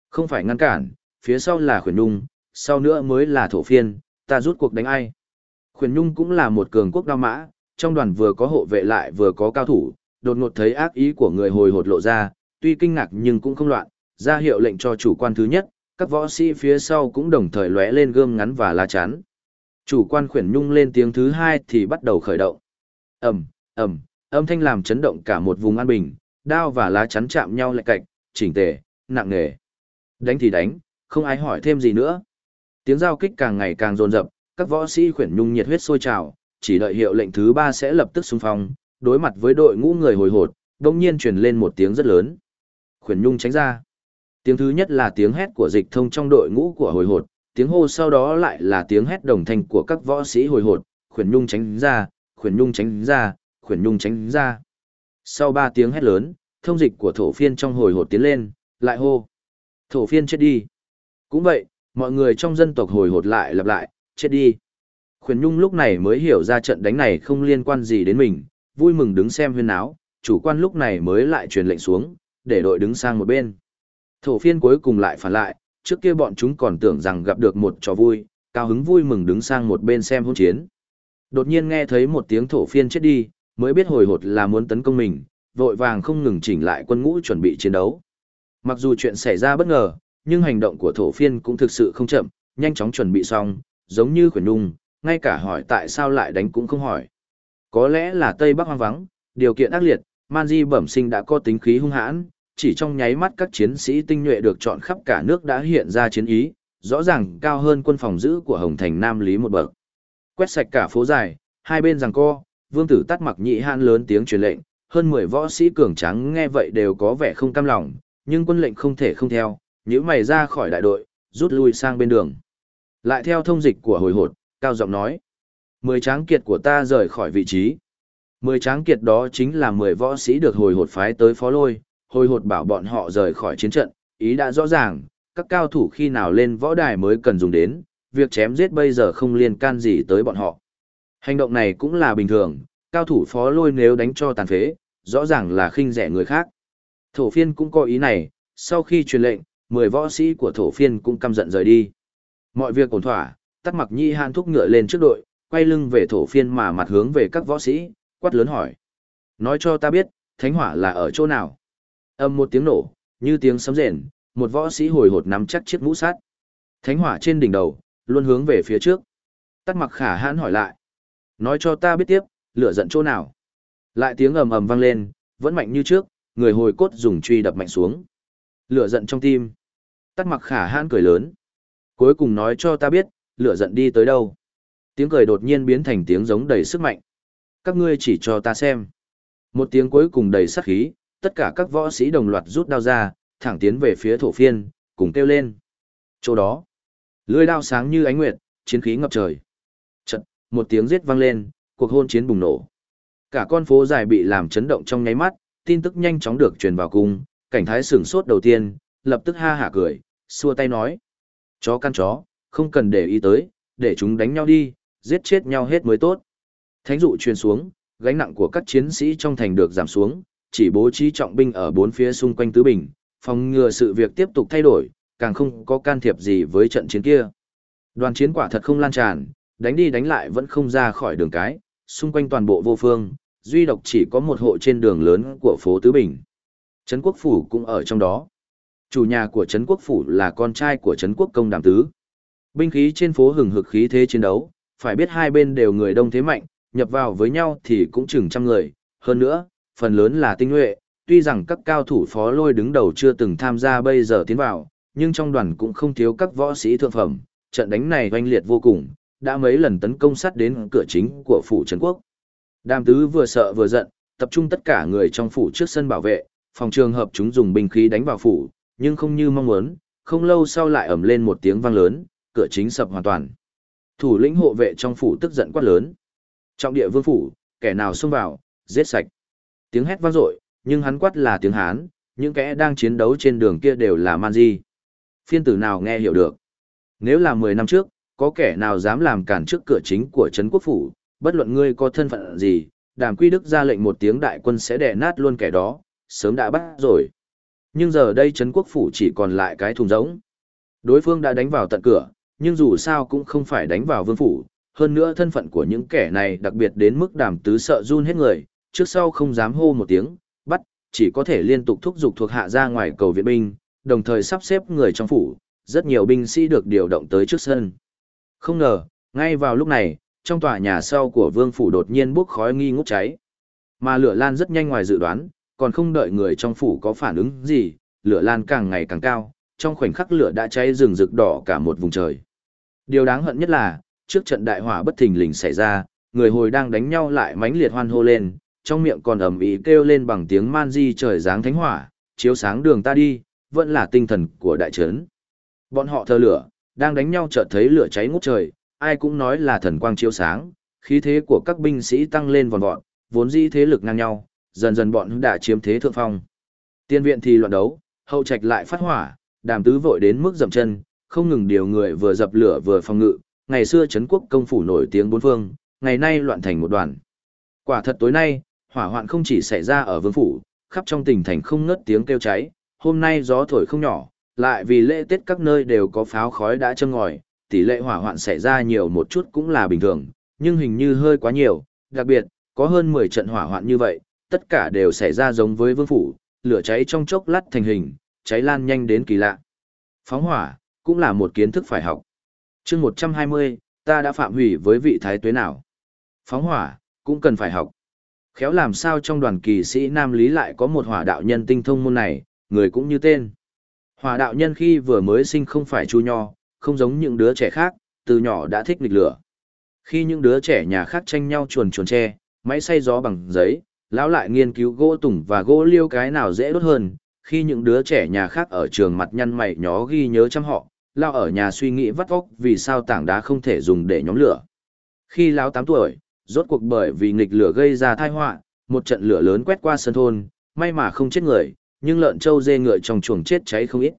Không phải ngăn cản, phía sau là khuyển nhung, sau nữa mới là thổ phiên, ta rút cuộc đánh ai. Khuyển nhung cũng là một cường quốc đao mã, trong đoàn vừa có hộ vệ lại vừa có cao thủ, đột ngột thấy ác ý của người hồi hột lộ ra, tuy kinh ngạc nhưng cũng không loạn, ra hiệu lệnh cho chủ quan thứ nhất, các võ sĩ phía sau cũng đồng thời lóe lên gươm ngắn và lá chắn. Chủ quan khuyển nhung lên tiếng thứ hai thì bắt đầu khởi động. ầm ầm, âm thanh làm chấn động cả một vùng an bình, đao và lá chắn chạm nhau lại cạch, chỉnh tề, nặng nề. Đánh thì đánh, không ai hỏi thêm gì nữa. Tiếng giao kích càng ngày càng dồn dập, các võ sĩ khuyển nhung nhiệt huyết sôi trào, chỉ đợi hiệu lệnh thứ ba sẽ lập tức xung phong, đối mặt với đội ngũ người hồi hột, đột nhiên truyền lên một tiếng rất lớn. Khuyển nhung tránh ra. Tiếng thứ nhất là tiếng hét của dịch thông trong đội ngũ của hồi hột, tiếng hô sau đó lại là tiếng hét đồng thanh của các võ sĩ hồi hột, khuyển nhung tránh ra, khuyển nhung tránh ra, khuyển nhung tránh ra. Sau ba tiếng hét lớn, thông dịch của thổ phiên trong hồi hột tiến lên, lại hô. Thổ phiên chết đi. Cũng vậy, mọi người trong dân tộc hồi hột lại lặp lại, chết đi. Khuyển nhung lúc này mới hiểu ra trận đánh này không liên quan gì đến mình, vui mừng đứng xem huyên áo, chủ quan lúc này mới lại truyền lệnh xuống, để đội đứng sang một bên. Thổ phiên cuối cùng lại phản lại, trước kia bọn chúng còn tưởng rằng gặp được một trò vui, cao hứng vui mừng đứng sang một bên xem hôn chiến. Đột nhiên nghe thấy một tiếng thổ phiên chết đi, mới biết hồi hột là muốn tấn công mình, vội vàng không ngừng chỉnh lại quân ngũ chuẩn bị chiến đấu. Mặc dù chuyện xảy ra bất ngờ, nhưng hành động của thổ phiên cũng thực sự không chậm, nhanh chóng chuẩn bị xong, giống như khuyển nung, ngay cả hỏi tại sao lại đánh cũng không hỏi. Có lẽ là Tây Bắc hoang vắng, điều kiện ác liệt, Man Di bẩm sinh đã có tính khí hung hãn, chỉ trong nháy mắt các chiến sĩ tinh nhuệ được chọn khắp cả nước đã hiện ra chiến ý, rõ ràng cao hơn quân phòng giữ của Hồng Thành Nam Lý một bậc. Quét sạch cả phố dài, hai bên giằng co, vương tử tắt mặc nhị han lớn tiếng truyền lệnh, hơn 10 võ sĩ cường tráng nghe vậy đều có vẻ không cam lòng, nhưng quân lệnh không thể không theo, nhíu mày ra khỏi đại đội, rút lui sang bên đường. Lại theo thông dịch của hồi hột, cao giọng nói. Mười tráng kiệt của ta rời khỏi vị trí. Mười tráng kiệt đó chính là mười võ sĩ được hồi hột phái tới phó lôi, hồi hột bảo bọn họ rời khỏi chiến trận, ý đã rõ ràng, các cao thủ khi nào lên võ đài mới cần dùng đến, việc chém giết bây giờ không liên can gì tới bọn họ. Hành động này cũng là bình thường, cao thủ phó lôi nếu đánh cho tàn phế, rõ ràng là khinh rẻ người khác. Thổ phiên cũng có ý này, sau khi truyền lệnh, mười võ sĩ của thổ phiên cũng căm giận rời đi. Mọi việc ổn thỏa, tắt mặc nhi han thúc ngựa lên trước đội, quay lưng về thổ phiên mà mặt hướng về các võ sĩ, quát lớn hỏi. Nói cho ta biết, thánh hỏa là ở chỗ nào? Âm một tiếng nổ, như tiếng sấm rền, một võ sĩ hồi hột nắm chắc chiếc mũ sắt. Thánh hỏa trên đỉnh đầu, luôn hướng về phía trước. Tắt mặc khả hãn hỏi lại. Nói cho ta biết tiếp, lửa giận chỗ nào? Lại tiếng ầm ầm vang lên, vẫn mạnh như trước, người hồi cốt dùng truy đập mạnh xuống. Lửa giận trong tim. Tắt mặc khả hãn cười lớn. Cuối cùng nói cho ta biết, lửa giận đi tới đâu. Tiếng cười đột nhiên biến thành tiếng giống đầy sức mạnh. Các ngươi chỉ cho ta xem. Một tiếng cuối cùng đầy sắc khí, tất cả các võ sĩ đồng loạt rút đao ra, thẳng tiến về phía thổ phiên, cùng kêu lên. Chỗ đó, lưỡi đao sáng như ánh nguyệt, chiến khí ngập trời. Chật, một tiếng giết vang lên, cuộc hôn chiến bùng nổ. Cả con phố dài bị làm chấn động trong nháy mắt, tin tức nhanh chóng được truyền vào cung, cảnh thái sửng sốt đầu tiên, lập tức ha hả cười, xua tay nói. Chó căn chó, không cần để ý tới, để chúng đánh nhau đi, giết chết nhau hết mới tốt. Thánh dụ truyền xuống, gánh nặng của các chiến sĩ trong thành được giảm xuống, chỉ bố trí trọng binh ở bốn phía xung quanh tứ bình, phòng ngừa sự việc tiếp tục thay đổi, càng không có can thiệp gì với trận chiến kia. Đoàn chiến quả thật không lan tràn, đánh đi đánh lại vẫn không ra khỏi đường cái, xung quanh toàn bộ vô phương, duy độc chỉ có một hộ trên đường lớn của phố Tứ Bình. Trấn Quốc Phủ cũng ở trong đó. Chủ nhà của Trấn Quốc Phủ là con trai của Trấn Quốc Công Đàm Tứ. Binh khí trên phố hừng hực khí thế chiến đấu, phải biết hai bên đều người đông thế mạnh, nhập vào với nhau thì cũng chừng trăm người, hơn nữa, phần lớn là tinh nhuệ, tuy rằng các cao thủ phó lôi đứng đầu chưa từng tham gia bây giờ tiến vào, nhưng trong đoàn cũng không thiếu các võ sĩ thượng phẩm, trận đánh này oanh liệt vô cùng, đã mấy lần tấn công sát đến cửa chính của phủ Trấn Quốc. Đàm tứ vừa sợ vừa giận, tập trung tất cả người trong phủ trước sân bảo vệ, phòng trường hợp chúng dùng binh khí đánh vào phủ, nhưng không như mong muốn, không lâu sau lại ầm lên một tiếng vang lớn, cửa chính sập hoàn toàn. Thủ lĩnh hộ vệ trong phủ tức giận quát lớn. Trong địa vương phủ, kẻ nào xông vào, giết sạch. Tiếng hét vang dội, nhưng hắn quát là tiếng Hán, những kẻ đang chiến đấu trên đường kia đều là man di. Phiên tử nào nghe hiểu được. Nếu là 10 năm trước, có kẻ nào dám làm cản trước cửa chính của Trấn Quốc Phủ, bất luận ngươi có thân phận gì, đàm quy đức ra lệnh một tiếng đại quân sẽ đè nát luôn kẻ đó, sớm đã bắt rồi. Nhưng giờ đây Trấn Quốc Phủ chỉ còn lại cái thùng rỗng. Đối phương đã đánh vào tận cửa, nhưng dù sao cũng không phải đánh vào vương phủ, hơn nữa thân phận của những kẻ này đặc biệt đến mức đàm tứ sợ run hết người, trước sau không dám hô một tiếng, bắt, chỉ có thể liên tục thúc giục thuộc hạ ra ngoài cầu viện binh, đồng thời sắp xếp người trong phủ, rất nhiều binh sĩ được điều động tới trước sân. Không ngờ, ngay vào lúc này, trong tòa nhà sau của vương phủ đột nhiên bốc khói nghi ngút cháy. Mà lửa lan rất nhanh ngoài dự đoán, còn không đợi người trong phủ có phản ứng gì, lửa lan càng ngày càng cao, trong khoảnh khắc lửa đã cháy rừng rực đỏ cả một vùng trời. Điều đáng hận nhất là, trước trận đại hỏa bất thình lình xảy ra, người hồi đang đánh nhau lại mãnh liệt hoan hô lên, trong miệng còn ầm ĩ kêu lên bằng tiếng man di trời giáng thánh hỏa, chiếu sáng đường ta đi, vẫn là tinh thần của đại trấn. Bọn họ thờ lửa, đang đánh nhau chợt thấy lửa cháy ngút trời, ai cũng nói là thần quang chiếu sáng, khí thế của các binh sĩ tăng lên vòn vọt, vốn dĩ thế lực ngang nhau, dần dần bọn đã chiếm thế thượng phong. Tiên viện thì loạn đấu, hậu trạch lại phát hỏa, đàm tứ vội đến mức dậm chân, không ngừng điều người vừa dập lửa vừa phòng ngự, ngày xưa Trấn quốc công phủ nổi tiếng bốn phương, ngày nay loạn thành một đoàn. Quả thật tối nay, hỏa hoạn không chỉ xảy ra ở vương phủ, khắp trong tỉnh thành không ngớt tiếng kêu cháy, hôm nay gió thổi không nhỏ, lại vì lễ Tết các nơi đều có pháo khói đã châm ngòi, tỷ lệ hỏa hoạn xảy ra nhiều một chút cũng là bình thường, nhưng hình như hơi quá nhiều, đặc biệt, có hơn 10 trận hỏa hoạn như vậy, tất cả đều xảy ra giống với vương phủ, lửa cháy trong chốc lát thành hình, cháy lan nhanh đến kỳ lạ. Phóng hỏa, cũng là một kiến thức phải học. chương 120, ta đã phạm hủy với vị thái tuế nào. Phóng hỏa, cũng cần phải học. Khéo làm sao trong đoàn kỳ sĩ Nam Lý lại có một hỏa đạo nhân tinh thông môn này, người cũng như tên. Hỏa đạo nhân khi vừa mới sinh không phải chu nho, không giống những đứa trẻ khác, từ nhỏ đã thích nghịch lửa. Khi những đứa trẻ nhà khác tranh nhau chuồn chuồn tre, máy xay gió bằng giấy, lão lại nghiên cứu gỗ tùng và gỗ liêu cái nào dễ đốt hơn. Khi những đứa trẻ nhà khác ở trường mặt nhăn mày nhó ghi nhớ chăm họ, lão ở nhà suy nghĩ vắt óc vì sao tảng đá không thể dùng để nhóm lửa. Khi lão 8 tuổi, rốt cuộc bởi vì nghịch lửa gây ra tai họa, một trận lửa lớn quét qua sân thôn, may mà không chết người, nhưng lợn trâu dê ngựa trong chuồng chết cháy không ít.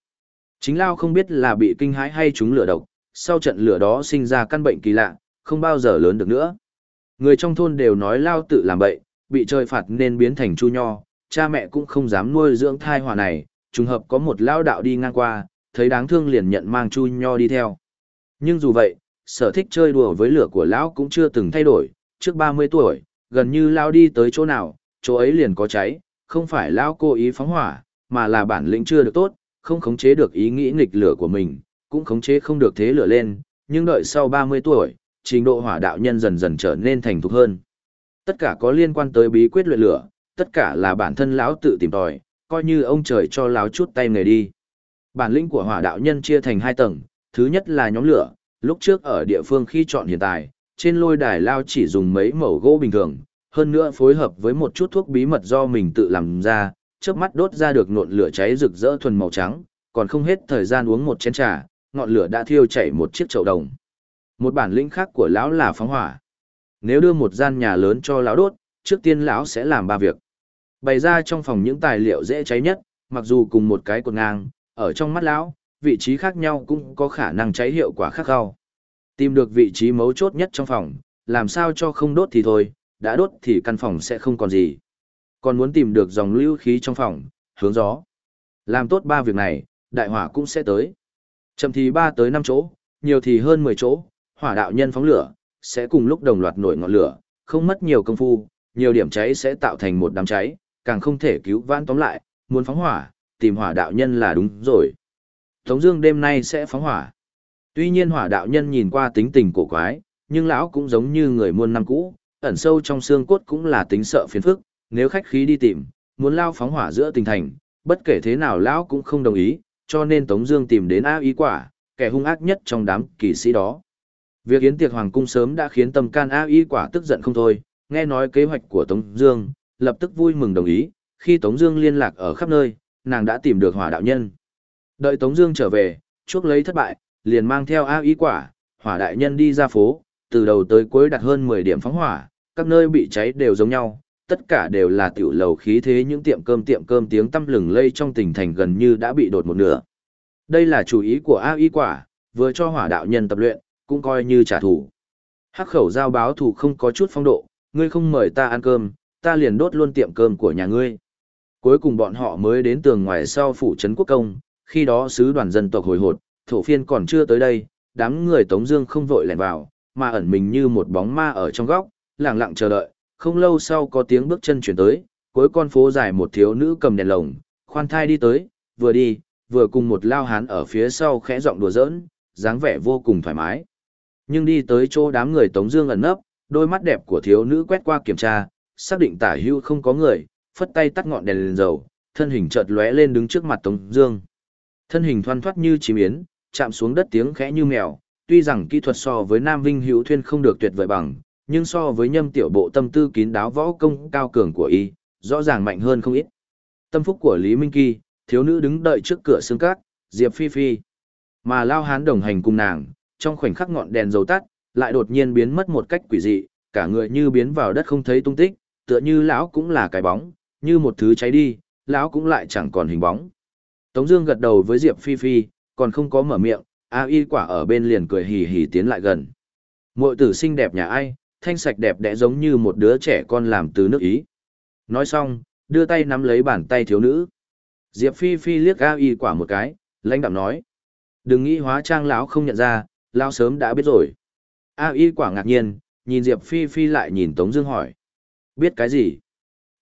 Chính Lao không biết là bị kinh hãi hay chúng lửa độc, sau trận lửa đó sinh ra căn bệnh kỳ lạ, không bao giờ lớn được nữa. Người trong thôn đều nói Lao tự làm bậy, bị trời phạt nên biến thành chu nho, cha mẹ cũng không dám nuôi dưỡng thai hỏa này, trùng hợp có một Lao đạo đi ngang qua, thấy đáng thương liền nhận mang chu nho đi theo. Nhưng dù vậy, sở thích chơi đùa với lửa của Lão cũng chưa từng thay đổi, trước 30 tuổi, gần như Lao đi tới chỗ nào, chỗ ấy liền có cháy, không phải Lao cố ý phóng hỏa, mà là bản lĩnh chưa được tốt, không khống chế được ý nghĩ nghịch lửa của mình, cũng khống chế không được thế lửa lên, nhưng đợi sau 30 tuổi, trình độ hỏa đạo nhân dần dần trở nên thành thục hơn. Tất cả có liên quan tới bí quyết luyện lửa, tất cả là bản thân lão tự tìm tòi, coi như ông trời cho lão chút tay nghề đi. Bản lĩnh của hỏa đạo nhân chia thành hai tầng, thứ nhất là nhóm lửa, lúc trước ở địa phương khi chọn hiện tại, trên lôi đài lao chỉ dùng mấy mẩu gỗ bình thường, hơn nữa phối hợp với một chút thuốc bí mật do mình tự làm ra, chớp mắt đốt ra được ngọn lửa cháy rực rỡ thuần màu trắng, còn không hết thời gian uống một chén trà, ngọn lửa đã thiêu chảy một chiếc chậu đồng. Một bản lĩnh khác của lão là phóng hỏa. Nếu đưa một gian nhà lớn cho lão đốt, trước tiên lão sẽ làm ba việc. Bày ra trong phòng những tài liệu dễ cháy nhất, mặc dù cùng một cái cột ngang, ở trong mắt lão, vị trí khác nhau cũng có khả năng cháy hiệu quả khác nhau. Tìm được vị trí mấu chốt nhất trong phòng, làm sao cho không đốt thì thôi, đã đốt thì căn phòng sẽ không còn gì còn muốn tìm được dòng lưu khí trong phòng, hướng gió. Làm tốt ba việc này, đại hỏa cũng sẽ tới. Chậm thì ba tới năm chỗ, nhiều thì hơn 10 chỗ, hỏa đạo nhân phóng lửa, sẽ cùng lúc đồng loạt nổi ngọn lửa, không mất nhiều công phu, nhiều điểm cháy sẽ tạo thành một đám cháy, càng không thể cứu vãn tóm lại, muốn phóng hỏa, tìm hỏa đạo nhân là đúng rồi. Tống Dương đêm nay sẽ phóng hỏa. Tuy nhiên hỏa đạo nhân nhìn qua tính tình cổ quái, nhưng lão cũng giống như người muôn năm cũ, ẩn sâu trong xương cốt cũng là tính sợ phiền phức, nếu khách khí đi tìm, muốn lao phóng hỏa giữa tình thành, bất kể thế nào lão cũng không đồng ý, cho nên Tống Dương tìm đến A Y Quả, kẻ hung ác nhất trong đám kỳ sĩ đó. Việc yến tiệc hoàng cung sớm đã khiến tâm can A Y Quả tức giận không thôi, nghe nói kế hoạch của Tống Dương, lập tức vui mừng đồng ý. Khi Tống Dương liên lạc ở khắp nơi, nàng đã tìm được hỏa đạo nhân. Đợi Tống Dương trở về, chuốc lấy thất bại, liền mang theo A Y Quả, hỏa đại nhân đi ra phố, từ đầu tới cuối đặt hơn 10 điểm phóng hỏa, các nơi bị cháy đều giống nhau, tất cả đều là tiểu lầu khí thế những tiệm cơm tiệm cơm tiếng tăm lừng lây trong tỉnh thành gần như đã bị đột một nửa. Đây là chủ ý của A Y quả, vừa cho hỏa đạo nhân tập luyện, cũng coi như trả thù. Hắc khẩu giao báo thù không có chút phong độ, ngươi không mời ta ăn cơm, ta liền đốt luôn tiệm cơm của nhà ngươi. Cuối cùng bọn họ mới đến tường ngoài sau phủ trấn quốc công, khi đó sứ đoàn dân tộc hồi hột, thổ phiên còn chưa tới đây, đám người Tống Dương không vội lẻn vào, mà ẩn mình như một bóng ma ở trong góc, lặng lặng chờ đợi. Không lâu sau có tiếng bước chân chuyển tới, cuối con phố dài một thiếu nữ cầm đèn lồng, khoan thai đi tới, vừa đi, vừa cùng một lao hán ở phía sau khẽ giọng đùa giỡn, dáng vẻ vô cùng thoải mái. Nhưng đi tới chỗ đám người Tống Dương ẩn nấp, đôi mắt đẹp của thiếu nữ quét qua kiểm tra, xác định tả hưu không có người, phất tay tắt ngọn đèn lên dầu, thân hình chợt lóe lên đứng trước mặt Tống Dương. Thân hình thoăn thoắt như chim yến, chạm xuống đất tiếng khẽ như mèo. Tuy rằng kỹ thuật so với Nam Vinh Hữu Thuyên không được tuyệt vời bằng, nhưng so với nhâm tiểu bộ tâm tư kín đáo võ công cao cường của y, rõ ràng mạnh hơn không ít. Tâm phúc của Lý Minh Kỳ, thiếu nữ đứng đợi trước cửa xương cát, Diệp Phi Phi. Mà Lao Hán đồng hành cùng nàng, trong khoảnh khắc ngọn đèn dầu tắt, lại đột nhiên biến mất một cách quỷ dị, cả người như biến vào đất không thấy tung tích, tựa như lão cũng là cái bóng, như một thứ cháy đi, lão cũng lại chẳng còn hình bóng. Tống Dương gật đầu với Diệp Phi Phi, còn không có mở miệng, A Y quả ở bên liền cười hì hì tiến lại gần. Muội tử xinh đẹp nhà ai, thanh sạch đẹp đẽ giống như một đứa trẻ con làm từ nước Ý. Nói xong, đưa tay nắm lấy bàn tay thiếu nữ. Diệp Phi Phi liếc A Y quả một cái, lãnh đạm nói. Đừng nghĩ hóa trang lão không nhận ra, lão sớm đã biết rồi. A Y quả ngạc nhiên, nhìn Diệp Phi Phi lại nhìn Tống Dương hỏi. Biết cái gì?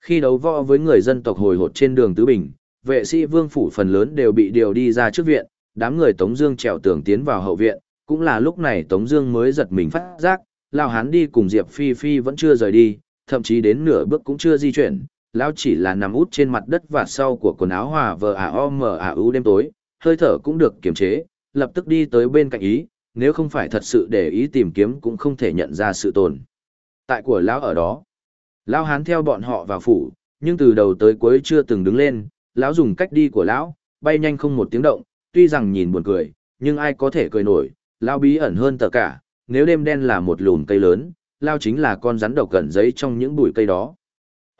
Khi đấu võ với người dân tộc hồi hột trên đường Tứ Bình, vệ sĩ vương phủ phần lớn đều bị điều đi ra trước viện, đám người Tống Dương trèo tường tiến vào hậu viện, cũng là lúc này Tống Dương mới giật mình phát giác, Lão Hán đi cùng Diệp Phi Phi vẫn chưa rời đi, thậm chí đến nửa bước cũng chưa di chuyển, Lão chỉ là nằm út trên mặt đất và sau của quần áo hòa vờ ả o mờ ả u đêm tối, hơi thở cũng được kiềm chế, lập tức đi tới bên cạnh ý, nếu không phải thật sự để ý tìm kiếm cũng không thể nhận ra sự tồn tại của lão ở đó. Lão Hán theo bọn họ vào phủ, nhưng từ đầu tới cuối chưa từng đứng lên, lão dùng cách đi của lão, bay nhanh không một tiếng động, tuy rằng nhìn buồn cười, nhưng ai có thể cười nổi, Lao bí ẩn hơn tờ cả, nếu đêm đen là một lùn cây lớn, Lao chính là con rắn độc gần giấy trong những bụi cây đó.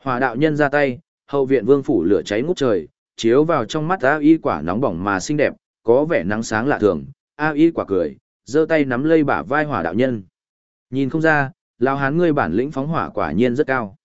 Hòa đạo nhân ra tay, hậu viện vương phủ lửa cháy ngút trời, chiếu vào trong mắt A Y quả nóng bỏng mà xinh đẹp, có vẻ nắng sáng lạ thường, A Y quả cười, giơ tay nắm lấy bả vai hỏa đạo nhân. Nhìn không ra, Lao hán ngươi bản lĩnh phóng hỏa quả nhiên rất cao.